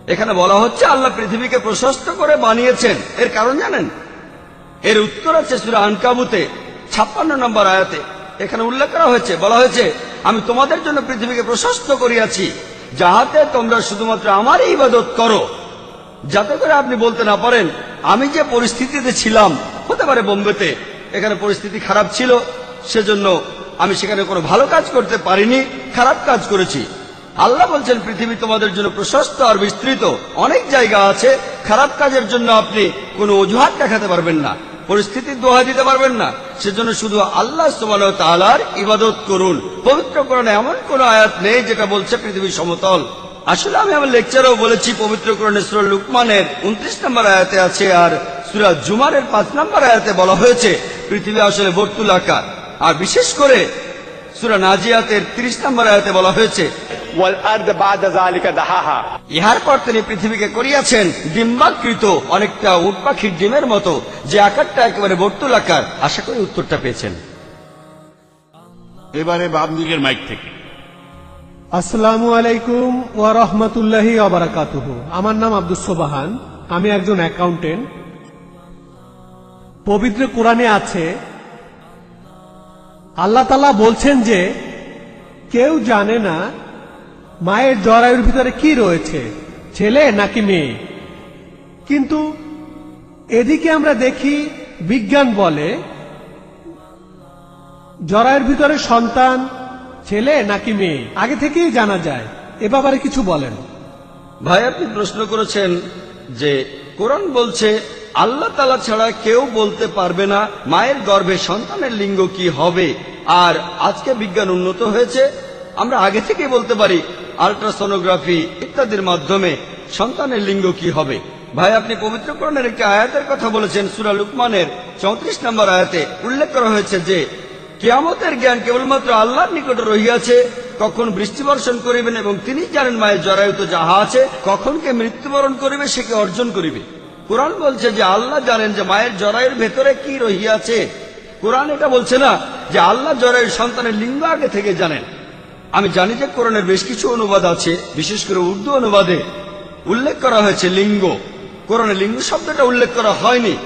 এখানে বলা হচ্ছে আল্লাহ পৃথিবীকে প্রশস্ত করে বানিয়েছেন। এর কারণ জানেন? এর উত্তর আছে সুরা আনকাবুতে। ছাপ্পান্ন নম্বর আয়াতে এখানে উল্লেখ করা হয়েছে, বলা হয়েছে, আমি তোমাদের জন্য পৃথিবীকে প্রশস্ত করিয়াছি, যাহাতে তোমরা শুধুমাত্র আমারই ইবাদত করো। যাতে করে আপনি বলতে না পারেন, আমি যে পরিস্থিতিতে ছিলাম, হতে পারে বোম্বেতে, এখানে পরিস্থিতি খারাপ ছিল, সেজন্য আমি সেখানে কোনো ভালো কাজ করতে পারিনি, খারাপ কাজ করেছি। আল্লাহ বলছেন, পৃথিবী তোমাদের জন্য প্রশস্ত আর বিস্তৃত, অনেক জায়গা আছে, খারাপ কাজের জন্য আপনি কোনো অজুহাত দেখাতে পারবেন না পরিস্থিতির দোহা দিতে পারবেন না সেজন্য শুধু আল্লাহ তাআলার ইবাদত করুন। পবিত্র কোরআনে এমন কোন আয়াত নেই যেটা বলছে পৃথিবী সমতল। আসলে আমি আমার লেকচারেও বলেছি, পবিত্র কোরআনে সূরা লুকমানের উনত্রিশ নম্বর আয়াতে আছে আর সুরা জুমারের পাঁচ নম্বর আয়াতে বলা হয়েছে, পৃথিবী আসলে বর্তুলাকার আর বিশেষ করে সুরা নাজিয়াতের তিরিশ নম্বর আয়াতে বলা হয়েছে ইহার পর তিনি পৃথিবীকে করিয়াছেন ডিম্বাকৃত অনেকটা উট পাখির ডিমের মতো যে আকারটা একেবারে বর্তুল আকার। আশা করি উত্তরটা পেয়েছেন। এবারে বাম দিকের মাইক থেকে। আসসালামু আলাইকুম ওয়া রাহমাতুল্লাহি ওয়া বারাকাতুহু। আমার নাম আব্দুস সোবাহান আমি একজন অ্যাকাউন্টেন্ট। পবিত্র কোরআনে আছে আল্লাহ তালা বলছেন যে কেউ জানে না মায়ের জরায়ুর ভিতরে কি রয়েছে? ছেলে নাকি মেয়ে? কিন্তু এদিকে আমরা দেখি বিজ্ঞান বলে জরায়ের ভিতরে সন্তান, ছেলে নাকি মেয়ে? আগে থেকেই জানা যায়, এ ব্যাপারে কিছু বলেন। ভাই, আপনি প্রশ্ন করেছেন যে কোরআন বলছে, আল্লাহ তালা ছাড়া কেউ বলতে পারবে না মায়ের গর্ভে সন্তানের লিঙ্গ কি হবে। আর আজকে বিজ্ঞান উন্নত হয়েছে, আমরা আগে থেকেই বলতে পারি আল্ট্রাসোনোগ্রাফি ইত্যাদির মাধ্যমে সন্তানের লিঙ্গ কি হবে? ভাই, আপনি পবিত্র কোরআনের একটি আয়াতের কথা বলেছেন, সুরা লুকমানের চৌত্রিশ নম্বর আয়াতে উল্লেখ করা হয়েছে যে, কেয়ামতের জ্ঞান কেবলমাত্র আল্লাহর নিকটে রহিয়াছে, কখন বৃষ্টি বর্ষণ করিবেন এবং তিনি জানেন মায়ের জরায়ুত যাহা আছে, কখন কে মৃত্যুবরণ করিবে, সে কে অর্জন করিবে। কোরআন বলছে যে, আল্লাহ জানেন যে মায়ের জরায়ুর ভেতরে কি রহিয়াছে। কোরআন এটা বলছে না যে, আল্লাহ জরায়ুর সন্তানের লিঙ্গ আগে থেকে জানেন। আমি জানি যে কোরআনের বেশ কিছু অনুবাদ আছে, বিশেষ করে উর্দু অনুবাদে উল্লেখ করা হয়েছে লিঙ্গ। কোরআনে লিঙ্গ শব্দটা উল্লেখ করা হয়নি।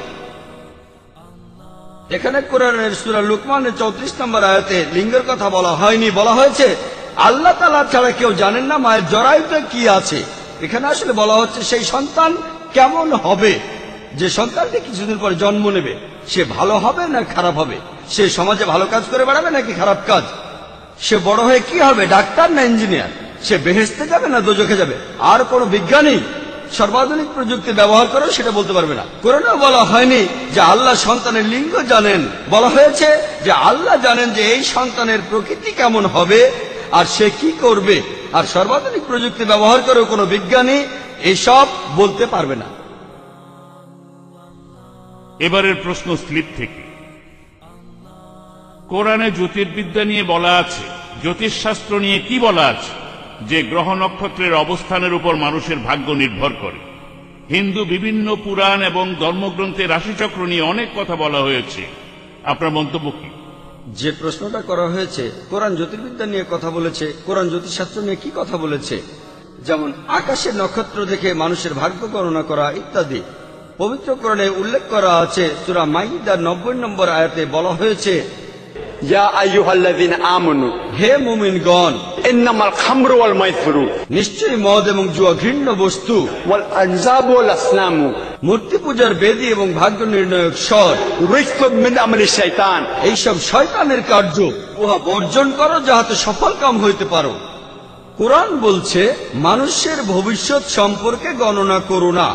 এখানে কোরআনের সুরা লুকমানের চৌত্রিশ নম্বর আয়াতে লিঙ্গের কথা বলা হয়নি, বলা হয়েছে, আল্লাহ তালা ছাড়া কেউ জানেন না মায়ের জরায়ুটা কি আছে। এখানে আসলে বলা হচ্ছে সেই সন্তান কেমন হবে? যে সন্তানটি কিছুদিন পরে জন্ম নেবে, সে ভালো হবে না খারাপ হবে? সে সমাজে ভালো কাজ করে বেড়াবে নাকি খারাপ কাজ? সে বড় হয়ে কি হবে? ডাক্তার না ইঞ্জিনিয়ার? সে বেহেস্তে যাবে না দোজখে যাবে? আর কোনো বিজ্ঞানী সর্বাধুনিক প্রযুক্তি ব্যবহার করে সেটা বলতে পারবে না। কোরআনেও বলা হয়নি যে আল্লাহ সন্তানের লিঙ্গ জানেন। বলা হয়েছে যে আল্লাহ জানেন যে এই সন্তানের প্রকৃতি কেমন হবে আর সে কি করবে। আর সর্বাধুনিক প্রযুক্তি ব্যবহার করেও কোনো বিজ্ঞানী এসব বলতে পারবে না। এবারের প্রশ্ন স্লিপ থেকে। কোরআনে জ্যোতির্বিদ্যা নিয়ে বলা আছে। জ্যোতিষশাস্ত্র নিয়ে কি বলা আছে? যে গ্রহ নক্ষত্রের অবস্থানের উপর মানুষের ভাগ্য নির্ভর করে। হিন্দু বিভিন্ন পুরাণ এবং ধর্মগ্রন্থে রাশিচক্র নিয়ে অনেক কথা বলা হয়েছে। আপনার মন্তব্য কি? যে প্রশ্নটা করা হয়েছে, কোরআন জ্যোতির্বিদ্যা নিয়ে কথা বলেছে, কোরআন জ্যোতিষশাস্ত্র নিয়ে কি কথা বলেছে? যেমন, আকাশের নক্ষত্র দেখে মানুষের ভাগ্য গণনা করা ইত্যাদি। পবিত্র কোরআনে উল্লেখ করা আছে, সুরা মাইদার নব্বই নম্বর আয়াতে বলা হয়েছে হে নিশ্চয়ই মদ এবং জুয়া ঘৃণ্য বস্তু। মূর্তি পূজার বেদি এবং ভাগ্য নির্ণায়ক স্বর। শৈতান এইসব শয়তানের কার্য। উহা বর্জন করো যাহাতে সফল কাম হইতে পারো। কোরআন বলছে মানুষের ভবিষ্যৎ সম্পর্কে গণনা করো না।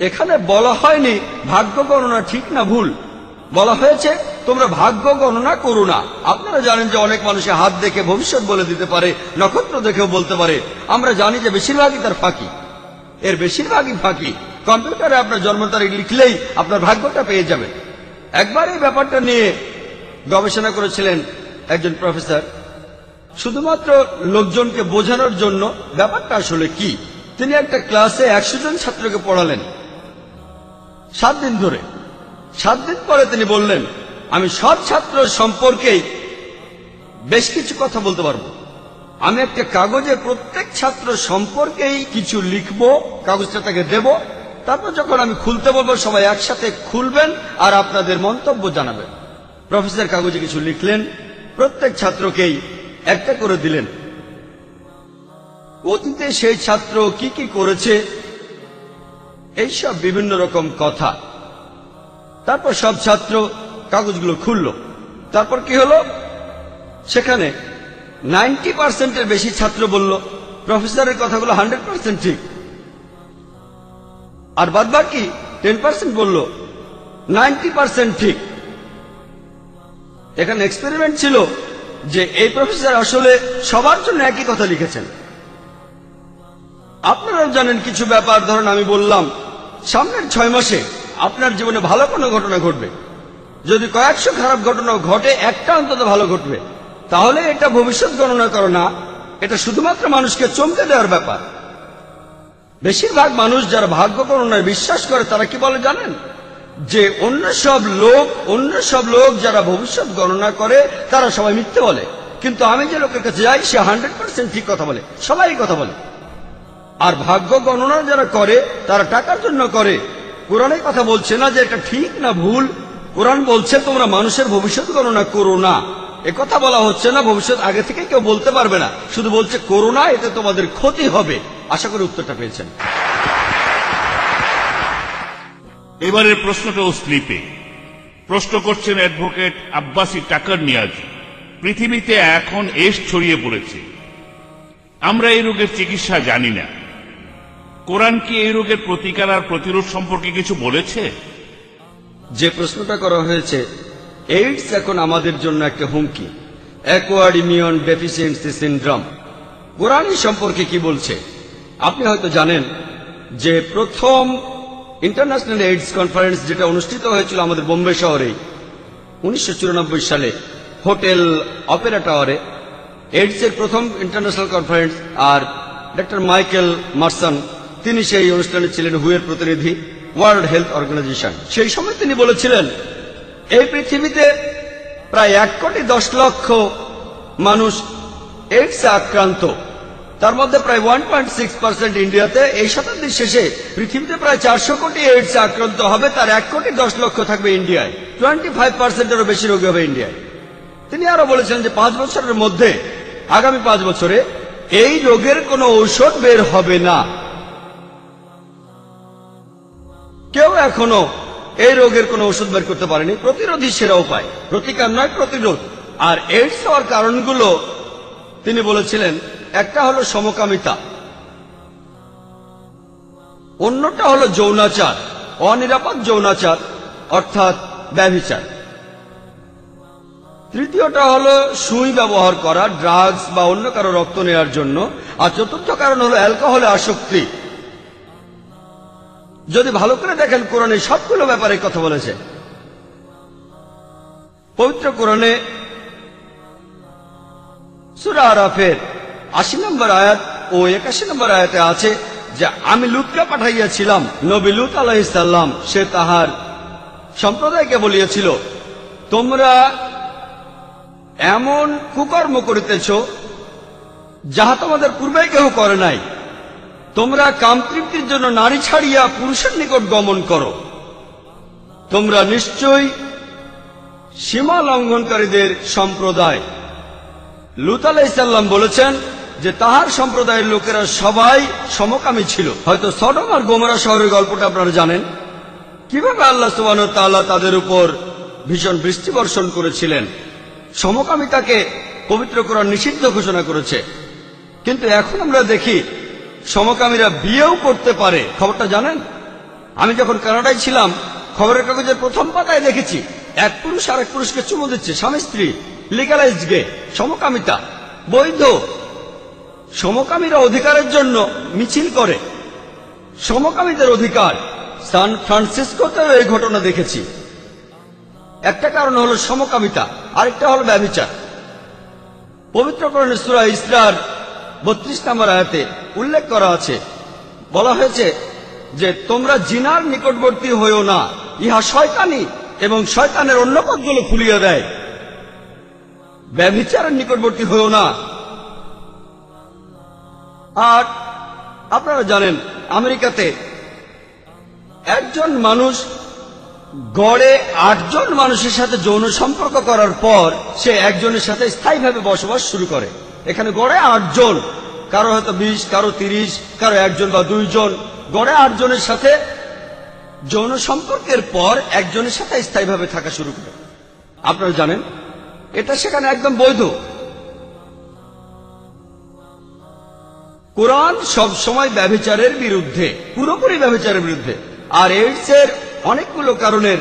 এখানে বলা হয়নি ভাগ্য গণনা ঠিক না ভুল। বলা হয়েছে তোমরা ভাগ্য গণনা করো না। আপনারা জানেন যে অনেক মানুষের হাত দেখে ভবিষ্যৎ বলে দিতে পারে, নক্ষত্র দেখেও বলতে পারে। আমরা জানি যে বেশিরভাগই তার ফাঁকি। এর বেশিরভাগই ফাঁকি। কম্পিউটারে আপনার জন্ম তারিখ লিখলেই আপনার ভাগ্যটা পেয়ে যাবেন। একবার এই ব্যাপারটা নিয়ে গবেষণা করেছিলেন একজন প্রফেসর। শুধুমাত্র লোকজনকে বোঝানোর জন্য ব্যাপারটা আসলে কি? তিনি একটা ক্লাসে একশো জন ছাত্রকে পড়ালেন। সাত দিন ধরে। সাত দিন পরে তিনি বললেন আমি সব ছাত্র সম্পর্কেই বেশ কিছু কথা বলতে পারব। আমি একটা কাগজে প্রত্যেক ছাত্র সম্পর্কেই কিছু লিখব, কাগজটা তাকে দেব, তারপর যখন আমি খুলতে বলব, সবাই একসাথে খুলবেন আর আপনাদের মন্তব্য জানাবেন। প্রফেসর কাগজে কিছু লিখলেন, প্রত্যেক ছাত্রকেই একটা করে দিলেন। অতীতে সেই ছাত্র কি কি করেছে, এইসব বিভিন্ন রকম কথা। তারপর সব ছাত্র কাগজগুলো খুলল। তারপর কি হলো? সেখানে নাইনটি পার্সেন্টের বেশি ছাত্র বলল, প্রফেসরের কথাগুলো হান্ড্রেড পার্সেন্ট ঠিক। আর বাদ বাকি টেন পার্সেন্ট বলল, নাইনটি পার্সেন্ট ঠিক। এখানে এক্সপেরিমেন্ট ছিল যে এই প্রফেসর আসলে সবার জন্য একই কথা লিখেছেন। আপনারাও জানেন কিছু ব্যাপার, ধরুন আমি বললাম, সামনের ছয় মাসে আপনার জীবনে ভালো কোনো ঘটনা ঘটবে। যদি কয়েকশো খারাপ ঘটনা ঘটে, একটা অন্তত ভালো ঘটবে। তাহলে এটা ভবিষ্যৎ গণনা করো না। এটা শুধুমাত্র মানুষকে চমকে দেওয়ার ব্যাপার। বেশিরভাগ মানুষ যারা ভাগ্য গণনায় বিশ্বাস করে, তারা কি বলে জানেন? যে অন্য সব লোক, অন্য সব লোক যারা ভবিষ্যৎ গণনা করে, তারা সবাই মিথ্যে বলে। কিন্তু আমি যে লোকের কাছে যাই, সে হান্ড্রেড পার্সেন্ট ঠিক কথা বলে। সবাই কথা বলে। আর ভাগ্য গণনা যারা করে, তারা টাকার জন্য করে। কোরআনে কথা বলছে না যে এটা ঠিক না ভুল। কোরআন বলছে, তোমরা মানুষের ভবিষ্যৎ গণনা করো না। কথা বলা হচ্ছে না, ভবিষ্যৎ আগে থেকে কেউ বলতে পারবে না। শুধু বলছে করোনা, এতে তোমাদের ক্ষতি হবে। আশা করি উত্তরটা পেয়েছেন। এবারের প্রশ্নটাও স্লিপে। প্রশ্ন করছেন অ্যাডভোকেট আব্বাসি টাকার নিয়াজ। পৃথিবীতে এখন এস ছড়িয়ে পড়েছে। আমরা এই রোগের চিকিৎসা জানি না। কোরআন কি এই রোগের প্রতিকার আর প্রতিরোধ সম্পর্কে কিছু বলেছে? প্রশ্নটা করা হয়েছে এইডস এখন আমাদের জন্য একটা হুমকি অ্যাকোয়ার্ড ইমিউন ডেফিসিয়েন্সি সিন্ড্রোম। কোরআন সম্পর্কে কি বলছে? আপনি হয়তো জানেন যে প্রথম ইন্টারন্যাশনাল এইডস কনফারেন্স যেটা অনুষ্ঠিত হয়েছিল আমাদের বোম্বে শহরে, উনিশশো চুরানব্বই সালে, হোটেল অপেরা টাওয়ারে এইডস এর প্রথম ইন্টারন্যাশনাল কনফারেন্স আর ডক্টর মাইকেল মার্সন, তিনি সেই অনুষ্ঠানে ছিলেন হুয়ের প্রতিনিধি। ওয়ার্ল্ড হেলথ অর্গানাইজেশন সেই সময় তিনি বলেছিলেন, এই পৃথিবীতে প্রায় এক কোটি দশ লক্ষ মানুষ এইডসে আক্রান্ত। তার মধ্যে প্রায় ওয়ান পয়েন্ট সিক্স পার্সেন্ট ইন্ডিয়াতে এই শতাব্দীর শেষে পৃথিবীতে প্রায় চারশো কোটি এইডসে আক্রান্ত হবে, তার এক কোটি দশ লক্ষ থাকবে ইন্ডিয়ায় টোয়েন্টি ফাইভ পার্সেন্টেরও বেশি রোগী হবে ইন্ডিয়ায় তিনি আরও বলেছেন যে পাঁচ বছরের মধ্যে, আগামী পাঁচ বছরে এই রোগের কোনো ঔষধ বের হবে না। কেউ এখনও এই রোগের কোনো ওষুধ বের করতে পারেনি। প্রতিরোধী সেরা উপায়। প্রতিকার নয়, প্রতিরোধ। আর এইডস হওয়ার কারণগুলো তিনি বলেছিলেন, একটা হলো সমকামিতা, অন্যটা হলো যৌনাচার, অনিরাপদ যৌনাচার, অর্থাৎ ব্যভিচার। তৃতীয়টা হলো সুই ব্যবহার করা ড্রাগস বা অন্য কারও রক্ত নেওয়ার জন্য। আর চতুর্থ কারণ হলো অ্যালকোহলে আসক্তি। যদি ভালো করে দেখেন কোরআনে সবগুলো ব্যাপারে কথা বলেছে। পবিত্র কোরআনে সুরা আরাফের আশি নম্বর আয়াত ও একাশি নম্বর আয়াতে আছে যে, আমি লুতকে পাঠাইয়াছিলাম, নবী লুত আলাহিসাল্লাম সে তাহার সম্প্রদায়কে বলিয়াছিল, তোমরা এমন কুকর্ম করিতেছ, যাহা তোমাদের পূর্বে কেউ করে নাই। তোমরা কামতৃপ্তির জন্য নারী ছাড়িয়া পুরুষের নিকট গমন করো। তোমরা নিশ্চয়ই সীমা লঙ্ঘনকারীদের সম্প্রদায়। লুত আলাইসাল্লাম বলেছেন যে তাহার সম্প্রদায়ের লোকেরা সবাই সমকামী ছিল। হয়তো সডম আর গোমরা শহরের গল্পটা আপনারা জানেন। কীভাবে আল্লাহ সুবান তাল্লাহ তাদের উপর ভীষণ বৃষ্টি বর্ষণ করেছিলেন। সমকামিতাকে পবিত্র করার নিষিদ্ধ ঘোষণা করেছে। কিন্তু এখন আমরা দেখি সমকামীরা বিয়েও করতে পারে। খবরটা জানেন? আমি যখন কানাডায় ছিলাম, খবরের কাগজের প্রথম পাতায় দেখেছি, এক পুরুষ আর এক পুরুষকে চুমু দিচ্ছে, স্বামী স্ত্রী লিগালাইজ গে, সমকামিতা, বৈধ। সমকামীরা অধিকারের জন্য মিছিল করে। সমকামীদের অধিকার, সান ফ্রান্সিসকোতেও এই ঘটনা দেখেছি। একটা কারণ হলো সমকামিতা, আরেকটা হলো ব্যভিচার। পবিত্রকরণের সুরা ইসরার বত্রিশ নম্বর আয়াতে উল্লেখ করা আছে, বলা হয়েছে যে তোমরা জিনার নিকটবর্তী হইও না, ইহা শয়তানি এবং শয়তানের অন্য পথগুলো খুলিয়ে দেয়। ব্যভিচারের নিকটবর্তী হইও না। আর আপনারা জানেন, আমেরিকাতে একজন মানুষ গড়ে আটজন মানুষের সাথে যৌন সম্পর্ক করার পর সে একজনের সাথে স্থায়ীভাবে বসবাস শুরু করে। এখানে গড়ে আটজন। কারও হয়তো বিশ, কারও তিরিশ, কারও একজন বা দুইজন। গড়ে আটজনের সাথে যৌন সম্পর্কের পর একজনের সাথে স্থায়ীভাবে থাকা শুরু করে। আপনারা জানেন? এটা সেখানে একদম বৈধ। কোরআন সব সময় ব্যভিচারের বিরুদ্ধে, পুরোপুরি ব্যভিচারের বিরুদ্ধে। আর এইডস এর অনেকগুলো কারণের,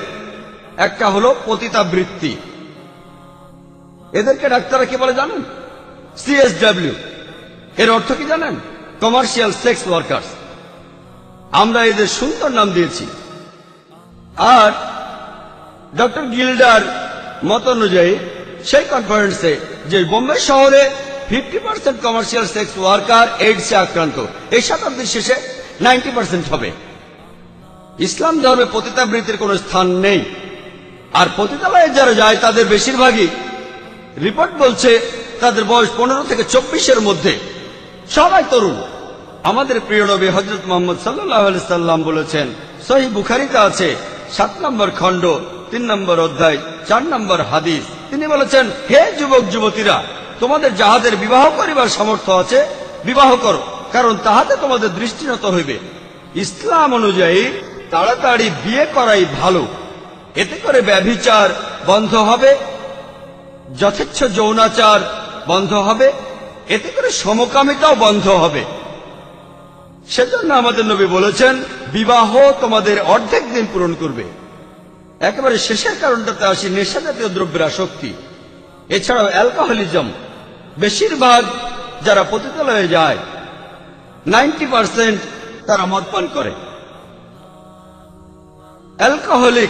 একটা হলো পতিতাবৃত্তি। এদেরকে ডাক্তাররা কি বলে জানেন? সিএসডব্লিউ এর অর্থ কি জানেন? কমার্শিয়াল সেক্স ওয়ার্কার্স আমরা এদের সুন্দর নাম দিয়েছি। আর ডক্টর গিল্ডার মত অনুযায়ী সেই কনফারেন্সে যে বোম্বে শহরে fifty percent commercial sex worker এইডসে আক্রান্ত, এই শতাব্দীর শেষে নাইনটি পার্সেন্ট হবে। ইসলাম ধর্মে পতিতাবৃত্তির কোনো স্থান নেই। আর পতিতালয়ে যারা যায়, তাদের বেশিরভাগই রিপোর্ট বলছে তাদের বয়স পনেরো থেকে চব্বিশের মধ্যে। সবাই তরুণ। আমাদের প্রিয় নবী হজরত মোহাম্মদ সাল্লাম বলেছেন সহি বুখারিতে আছে সাত নম্বর খণ্ড, তিন নম্বর অধ্যায়, চার নম্বর হাদিস। তিনি বলেছেন, হে যুবক, যুবতীরা, তোমাদের যাহাদের বিবাহ করিবার সামর্থ্য আছে, বিবাহ করো, কারণ তাহাতে তোমাদের দৃষ্টিনত হইবে। ইসলাম অনুযায়ী তাড়াতাড়ি বিয়ে করাই ভালো। এতে করে ব্যভিচার বন্ধ হবে, যথেচ্ছ যৌনাচার বন্ধ হবে। এতে করে সমকামিতাও বন্ধ হবে। সেজন্য আমাদের নবী বলেছেন, বিবাহ তোমাদের অর্ধেক দিন পূরণ করবে। একেবারে শেষের কারণটাতে আসি নেশা জাতীয় দ্রব্যের আসক্তি। এছাড়াও অ্যালকোহলিজম। বেশিরভাগ যারা পতিতালয়ে যায়, নাইনটি পার্সেন্ট তারা মদ পান করে। অ্যালকোহলিক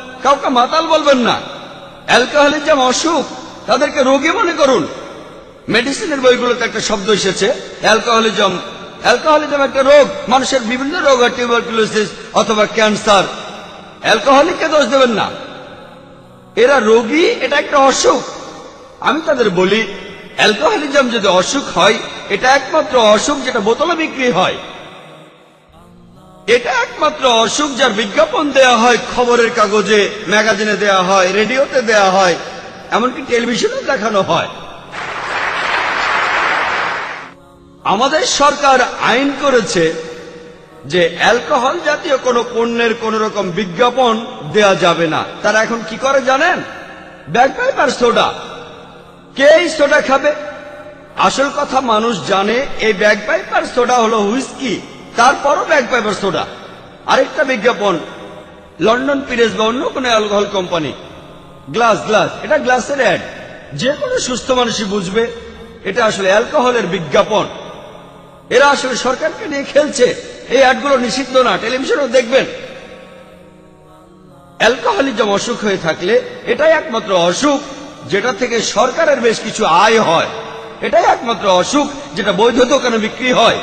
কাউকে মাতাল বলবেন না। অ্যালকোহলিজম অসুখ, তাদেরকে রোগী মনে করুন। মেডিসিনের বইগুলোতে একটা শব্দ এসেছে, অ্যালকোহলিজম। অ্যালকোহলিজম একটা রোগ, মানুষের বিভিন্ন রোগ হয় টিউবারকুলোসিস অথবা ক্যান্সার। অ্যালকোহলিককে দোষ দেবেন না। এরা রোগী, এটা একটা অসুখ। আমি তাদের বলি, অ্যালকোহলিজম যদি অসুখ হয়, এটা একমাত্র অসুখ যেটা বোতলে বিক্রি হয়। এটা একমাত্র অসুখ যার বিজ্ঞাপন দেয়া হয়, খবরের কাগজে, ম্যাগাজিনে দেয়া হয়, রেডিওতে দেয়া হয়, এমনকি টেলিভিশনে দেখানো হয়। আমাদের সরকার আইন করেছে যে অ্যালকোহল জাতীয় কোনো পণ্যের কোন রকম বিজ্ঞাপন দেয়া যাবে না। তারা এখন কি করে জানেন? Bag piper soda. কে এই সোডা খাবে? আসল কথা, মানুষ জানে, এই ব্যাগ পাইপার সোডা হলো হুইস্কি। তারপরও ব্যাগ পাইপার সোডা আরেকটা বিজ্ঞাপন, লন্ডন পিরেস বা অন্য কোনো অ্যালকোহল কোম্পানি। গ্লাস গ্লাস, এটা গ্লাসের অ্যাড। যে কোনো সুস্থ মানুষই বুঝবে, এটা আসলে অ্যালকোহলের বিজ্ঞাপন। এরা আসলে সরকারকে নিয়ে খেলছে। এই অ্যাডগুলো নিষিদ্ধ না, টেলিভিশনেও দেখবেন। অ্যালকোহলিজম অসুখ হয়ে থাকলে এটাই একমাত্র অসুখ, যেটা থেকে সরকারের বেশ কিছু আয় হয়। এটাই একমাত্র অসুখ, যেটা বৈধ দোকানে বিক্রি হয়।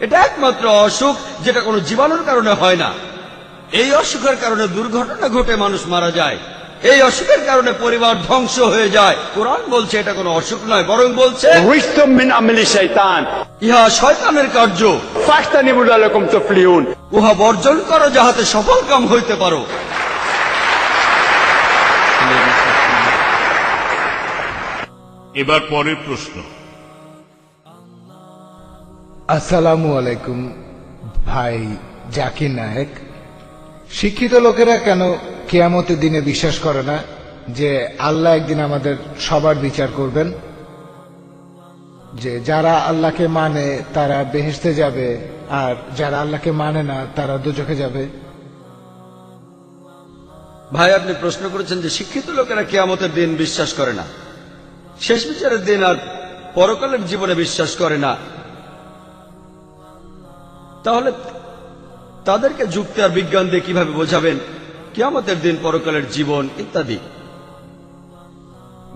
এটা একমাত্র অসুখ যেটা কোনো জীবাণুর কারণে হয় না। এই অসুখের কারণে দুর্ঘটনা ঘটে মানুষ মারা যায়। এই অসুখের কারণে পরিবার ধ্বংস হয়ে যায়। কোরআন বলছে এটা কোনো অসুখ নয় বরং বলছে ইহা শয়তানের কার্য। উহা বর্জন করো যাহাতে সফল কাম হইতে পারো। এবার পরের প্রশ্ন। আসসালামু আলাইকুম, ভাই জাকির নায়েক। শিক্ষিত লোকেরা কেন কেয়ামতের দিনে বিশ্বাস করে না যে আল্লাহ একদিন আমাদের সবার বিচার করবেন? যে যারা আল্লাহকে মানে তারা বেহেশতে যাবে, আর যারা আল্লাহকে মানে না, তারা দুচোখে যাবে। ভাই, আপনি প্রশ্ন করেছেন যে শিক্ষিত লোকেরা কেয়ামতের দিন বিশ্বাস করে না। শেষ বিচারের দিন আর পরকালের জীবনে বিশ্বাস করে না। তাহলে তাদেরকে যুক্তি আর বিজ্ঞান দিয়ে কীভাবে বোঝাবেন? কেয়ামতের দিন, পরকালের জীবন ইত্যাদি।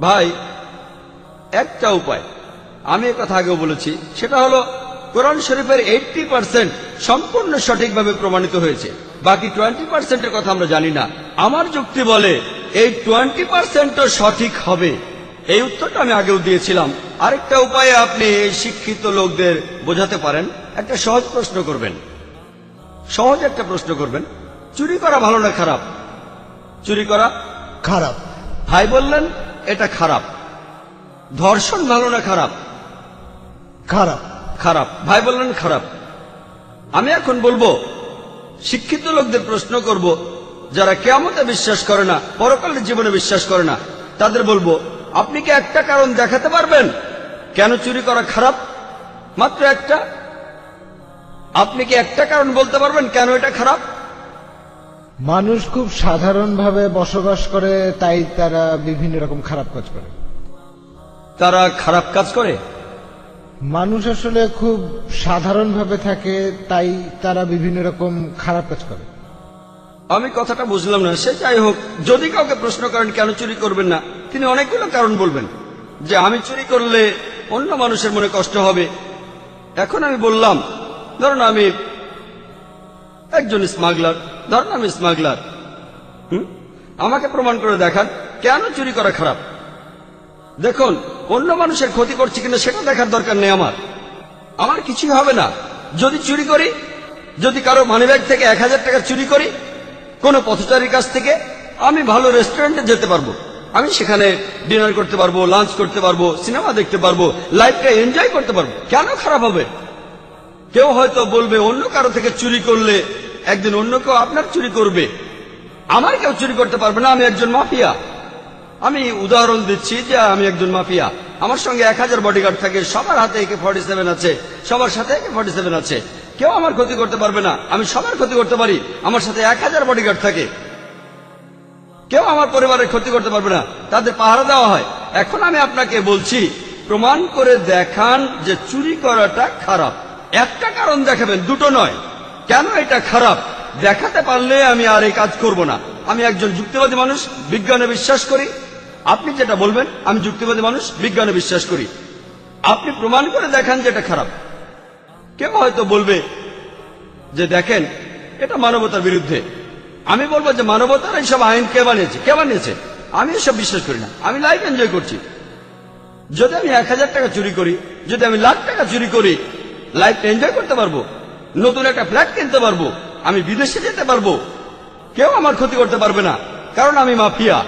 ভাই, একটা উপায়। আমি কথা আগেও বলেছি, সেটা হলো কোরআন শরীফের এইটটি পার্সেন্ট সম্পূর্ণ সঠিকভাবে প্রমাণিত হয়েছে। বাকি টোয়েন্টি পার্সেন্টের কথা আমরা জানি না। আমার যুক্তি বলে, এই টোয়েন্টি পার্সেন্টও সঠিক হবে। এই উত্তরটা আমি আগেও দিয়েছিলাম। আরেকটা উপায়ে আপনি এই শিক্ষিত লোকদের বোঝাতে পারেন একটা সহজ প্রশ্ন করবেন। সহজ একটা প্রশ্ন করবেন চুরি করা ভালো না খারাপ? চুরি করা খারাপ। ভাই বললেন এটা খারাপ। ধর্ষণ ভালো না খারাপ? খারাপ। খারাপ। ভাই বললেন খারাপ। আমি এখন বলব শিক্ষিত লোকদের প্রশ্ন করব যারা কেয়ামতে বিশ্বাস করে না পরকালের জীবনে বিশ্বাস করে না তাদের বলব আপনি কি একটা কারণ দেখাতে পারবেন? কেন চুরি করা খারাপ? মাত্র একটা। আপনি কি একটা কারণ বলতে পারবেন কেন এটা খারাপ? মানুষ খুব সাধারণভাবে বসবাস করে তাই তারা বিভিন্ন রকম খারাপ কাজ করে। তারা খারাপ কাজ করে? মানুষ আসলে খুব সাধারণভাবে থাকে তাই তারা বিভিন্ন রকম খারাপ কাজ করে। আমি কথাটা বুঝলাম না সে যাই হোক। যদি কাউকে প্রশ্ন করেন কেন চুরি করবেন না তিনি অনেকগুলো কারণ বলবেন। যে আমি চুরি করলে অন্য মানুষের মনে কষ্ট হবে। এখন আমি বললাম, ধরুন আমি একজন স্মাগলার ধরুন আমি স্মাগলার? আমাকে প্রমাণ করে দেখান, কেন চুরি করা খারাপ? দেখুন, অন্য মানুষের ক্ষতি করছে কিনা সেটা দেখার দরকার নেই আমার। আমার কিছুই হবে না। যদি চুরি করি, যদি কারও মানিব্যাগ থেকে এক হাজার টাকা চুরি করি, কোনো পথচারীর কাছ থেকে আমি ভালো রেস্টুরেন্টে যেতে পারব। আমি সেখানে ডিনার করতে পারব লাঞ্চ করতে পারব সিনেমা দেখতে পারব লাইফটা এনজয় করতে পারব। কেন খারাপ হবে? কেউ হয়তো বলবে, অন্য কারও থেকে চুরি করলে একদিন অন্য কেউ আপনার চুরি করবে। আমার কেউ চুরি করতে পারবে না, আমি একজন মাফিয়া। আমি উদাহরণ দিচ্ছি যে আমি একজন মাফিয়া। আমার সঙ্গে এক হাজার বডিগার্ড থাকে, সবার হাতে একে ফর্টি সেভেন আছে, সবার সাথে একে ফর্টি সেভেন আছে। কেউ আমার ক্ষতি করতে পারবে না, আমি সবার ক্ষতি করতে পারি, আমার সাথে এক হাজার বডিগার্ড থাকে। কেউ আমার পরিবারের ক্ষতি করতে পারবে না। তাদের পাহারা দেওয়া হয়। এখন আমি আপনাকে বলছি, প্রমাণ করে দেখান যে চুরি করাটা খারাপ। একটা কারণ দেখাবেন, দুটো নয়। কেন এটা খারাপ? দেখাতে পারলে আমি আর এই কাজ করব না। আমি একজন যুক্তিবাদী মানুষ, বিজ্ঞানে বিশ্বাস করি। আপনি যেটা বলবেন, আমি যুক্তিবাদী মানুষ, বিজ্ঞানে বিশ্বাস করি। আপনি প্রমাণ করে দেখান যে এটা খারাপ। কেউ হয়তো বলবে যে দেখেন, এটা মানবতার বিরুদ্ধে। আমি বলব যে মানবতার এইসব আইন কে বানিয়েছে? কে বানিয়েছে? আমি এসব বিশ্বাস করি না। আমি লাইফ এনজয় করছি। যদি আমি এক হাজার টাকা চুরি করি, যদি আমি লাখ টাকা চুরি করি, লাইফ এনজয় করতে পারব, নতুন একটা ফ্ল্যাট কিনতে পারব, আমি বিদেশে যেতে পারব, কেউ আমার ক্ষতি করতে পারবে না, কারণ আমি মাফিয়া।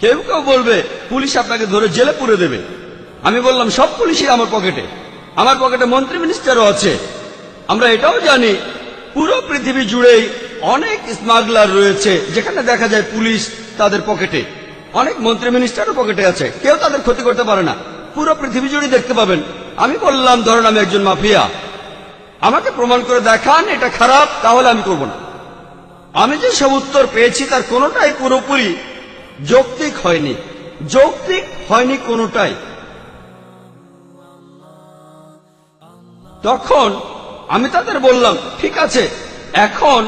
কেউ কেউ বলবে, পুলিশ আপনাকে ধরে জেলে পুরে দেবে। আমি বললাম, সব পুলিশই আমার পকেটে। আমার পকেটে মন্ত্রী মিনিস্টারও আছে। আমরা এটাও জানি পুরো পৃথিবী জুড়েই অনেক স্মাগলার রয়েছে, যেখানে দেখা যায় পুলিশ তাদের পকেটে। অনেক মন্ত্রী মিনিস্টারও পকেটে আছে, কেউ তাদের ক্ষতি করতে পারে না। পুরো পৃথিবী জুড়ে দেখতে পাবেন। আমি বললাম, ধরেন আমি একজন মাফিয়া। আমাকে প্রমাণ করে দেখান, এটা খারাপ, তাহলে আমি করব না। আমি যে সব উত্তর পেয়েছি, তার কোনোটাই পুরোপুরি যৌক্তিক হয়নি। যৌক্তিক হয়নি কোনোটাই। তখন আমি তাদের বললাম, ঠিক আছে, এখন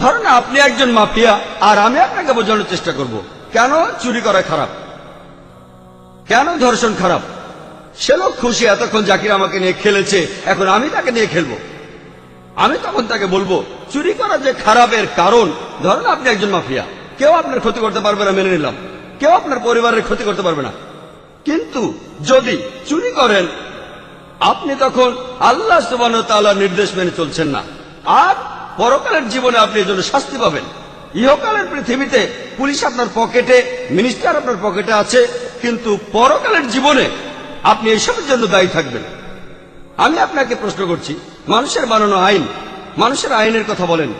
ধরেন আপনি একজন মাফিয়া, আর আমি আপনাকে বোঝানোর চেষ্টা করব। কেন চুরি করা খারাপ? কেন ধর্ষণ খারাপ? সে লোক খুশি, এতক্ষণ জাকির আমাকে নিয়ে খেলেছে, এখন আমি তাকে নিয়ে খেলব। আমি তখন তাকে বলব, চুরি করা যে খারাপের কারণ, ধরেন আপনি একজন মাফিয়া, কেউ আপনার ক্ষতি করতে পারবে না মেনে নিলাম, কেউ আপনার পরিবারের ক্ষতি করতে পারবে না। কিন্তু যদি চুরি করেন আপনি তখন আল্লাহ সুবান নির্দেশ মেনে চলছেন না। আর পরকালের জীবনে আপনি এর জন্য শাস্তি পাবেন। ইহকালের পৃথিবীতে পুলিশ আপনার পকেটে, মিনিস্টার আপনার পকেটে আছে, কিন্তু পরকালের জীবনে আপনি এসবের জন্য দায়ী থাকবেন। আমি আপনাকে প্রশ্ন করছি, মানুষের বানানো আইন, মানুষের আইনের কথা বলেন।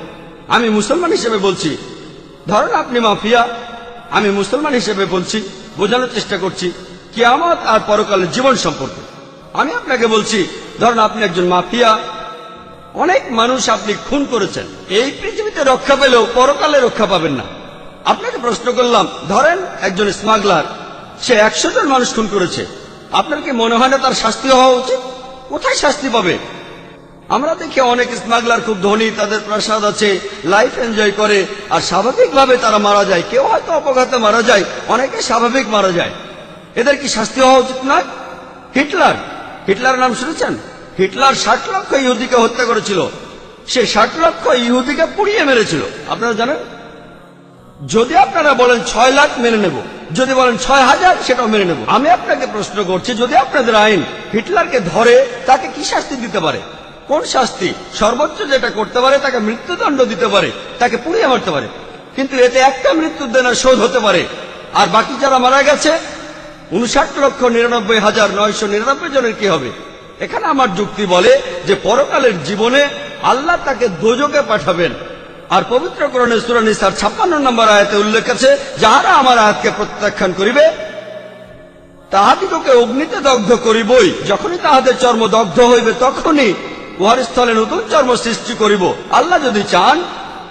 আমি মুসলমান হিসেবে বলছি, ধরেন আপনি মাফিয়া, আমি মুসলমান হিসেবে বলছি, বোঝানোর চেষ্টা করছি, কিয়ামত আর পরকালের জীবন সম্পর্কে। আমি আপনাকে বলছি, ধরেন আপনি একজন মাফিয়া, অনেক মানুষ আপনি খুন করেছেন। এই পৃথিবীতে রক্ষা পেলেও পরকালে রক্ষা পাবেন না। আপনাকে প্রশ্ন করলাম, ধরেন একজন স্মাগলার সে একশো জন মানুষ খুন করেছে। আপনার কি মনে হয় না তার শাস্তি হওয়া উচিত? কোথায় শাস্তি পাবে? আমরা দেখি অনেক স্মাগলার খুব ধনী, তাদের প্রাসাদ আছে লাইফ এনজয় করে, আর স্বাভাবিকভাবে তারা মারা যায়। কেউ হয়তো অপঘাতে মারা যায়, অনেকে স্বাভাবিক মারা যায়। এদের কি শাস্তি হওয়া উচিত নয়? হিটলার হিটলার নাম শুনেছেন? হিটলার ষাট লক্ষ ইহুদিকে হত্যা করেছিল। সে ষাট লক্ষ ইহুদিকে পুড়িয়ে মেরেছিল। আপনারা জানেন? যদি আপনারা বলেন ছয় লাখ মেনে নেব, যদি বলেন ছয় হাজার, সেটাও মেনে নেব। আমি আপনাকে প্রশ্ন করছি, যদি আপনাদের আইন হিটলারকে ধরে তাকে কি শাস্তি দিতে পারে? কোন শাস্তি? সর্বোচ্চ যেটা করতে পারে তাকে মৃত্যুদণ্ড দিতে পারে, তাকে পুড়িয়ে মারতে পারে। কিন্তু এতে একটা মৃত্যুদণ্ডের শোধ হতে পারে। আর বাকি যারা মারা গেছে উনষাট লক্ষ নিরানব্বই হাজার নয়শো নিরানব্বই জনের কি হবে? এখানে আমার যুক্তি বলে যে পরকালের জীবনে আল্লাহ তাকে দোজকে পাঠাবেন। আর পবিত্র করণের সুরানিসার ছাপ্পান্ন নম্বর আয়াতে উল্লেখ আছে, যাহারা আমার আয়াতকে প্রত্যাখ্যান করিবে, তাহাদিগকে অগ্নিতে দগ্ধ করিবই। যখনই তাহাদের চর্ম দগ্ধ হইবে, তখনই উহার স্থলে নতুন চর্ম সৃষ্টি করিব। আল্লাহ যদি চান,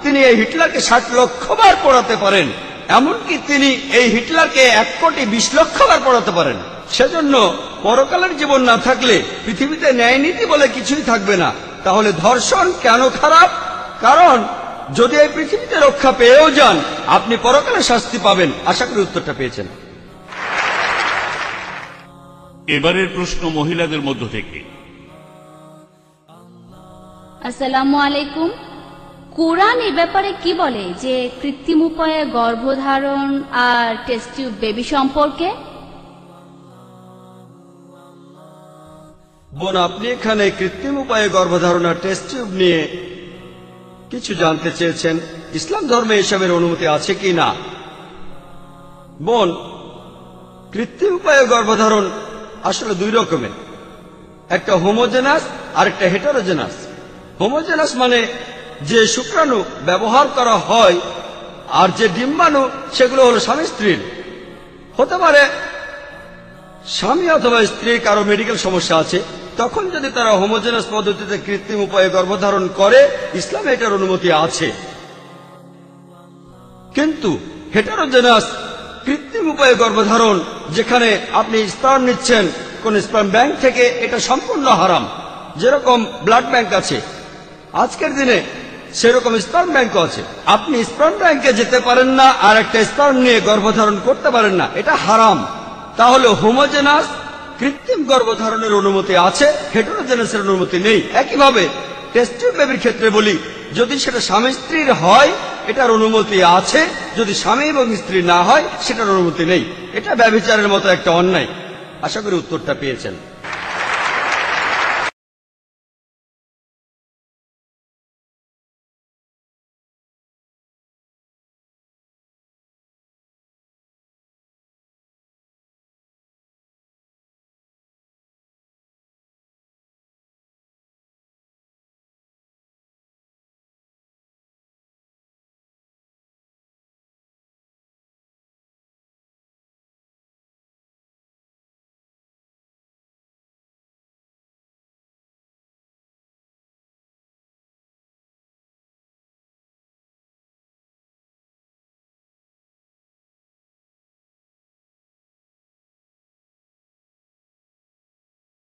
তিনি এই হিটলারকে ষাট লক্ষ বার পড়াতে পারেন। এমনকি তিনি এই হিটলারকে এক কোটি বিশ লক্ষ বার পড়াতে পারেন। সেজন্য পরকালের জীবন না থাকলে পৃথিবীতে ন্যায় নীতি বলে কিছুই থাকবে না। তাহলে ধর্ষণ কেন খারাপ? কারণ যদি এই পৃথিবীতে রক্ষা পেয়েও যান আপনি পরকালে শাস্তি পাবেন। আশা করি উত্তরটা পেয়েছেন। এবারের প্রশ্ন মহিলাদের মধ্য থেকে। আসসালামু আলাইকুম। কোরআন এ ব্যাপারে কি বলে? যে কৃত্রিম উপায়ে গর্ভধারণ আর টেস্ট টিউব বেবি সম্পর্কে? বোন, আপনি এখানে কৃত্রিম উপায়ে গর্ভধারণ আর টিউব নিয়ে কিছু জানতে চেয়েছেন? ইসলাম ধর্মে এসবের অনুমতি আছে কি না? বোন, কৃত্রিম উপায়ে গর্ভধারণ আসলে দুই রকমের। একটা হোমোজেনাস আর একটা হেটারোজেনাস হোমোজেনাস মানে যে শুক্রাণু ব্যবহার করা হয় আর যে ডিম্বাণু, সেগুলো হলো স্বামী স্ত্রীর। হতে পারে স্বামী অথবা স্ত্রী কারও মেডিকেল সমস্যা আছে, তখন যদি তারা হোমোজেনাস পদ্ধতিতে কৃত্রিম উপায়ে গর্ভধারণ করে, ইসলামে এটার অনুমতি আছে। কিন্তু হেটারোজেনাস কৃত্রিম উপায়ে গর্ভধারণ, যেখানে আপনি স্পার্ম নিচ্ছেন, কোন স্পার্ম ব্যাংক থেকে, এটা সম্পূর্ণ হারাম। যেরকম ব্লাড ব্যাংক আছে। আজকের দিনে সেরকম স্পার্ম ব্যাংকও আছে। আপনি স্পার্ম ব্যাংকে যেতে পারেন না, আর একটা স্পার্ম নিয়ে গর্ভধারণ করতে পারেন না। এটা হারাম। তাহলে হোমোজেনাস কৃত্রিম গর্ভধারণের অনুমতি আছে হেটেরোজেনাসের অনুমতি নেই। একইভাবে টেস্টিভ বেবির ক্ষেত্রে বলি, যদি সেটা স্বামী স্ত্রীর হয়, এটার অনুমতি আছে। যদি স্বামী এবং স্ত্রী না হয়, সেটার অনুমতি নেই। এটা ব্যভিচারের মতো একটা অন্যায়। আশা করি উত্তরটা পেয়েছেন।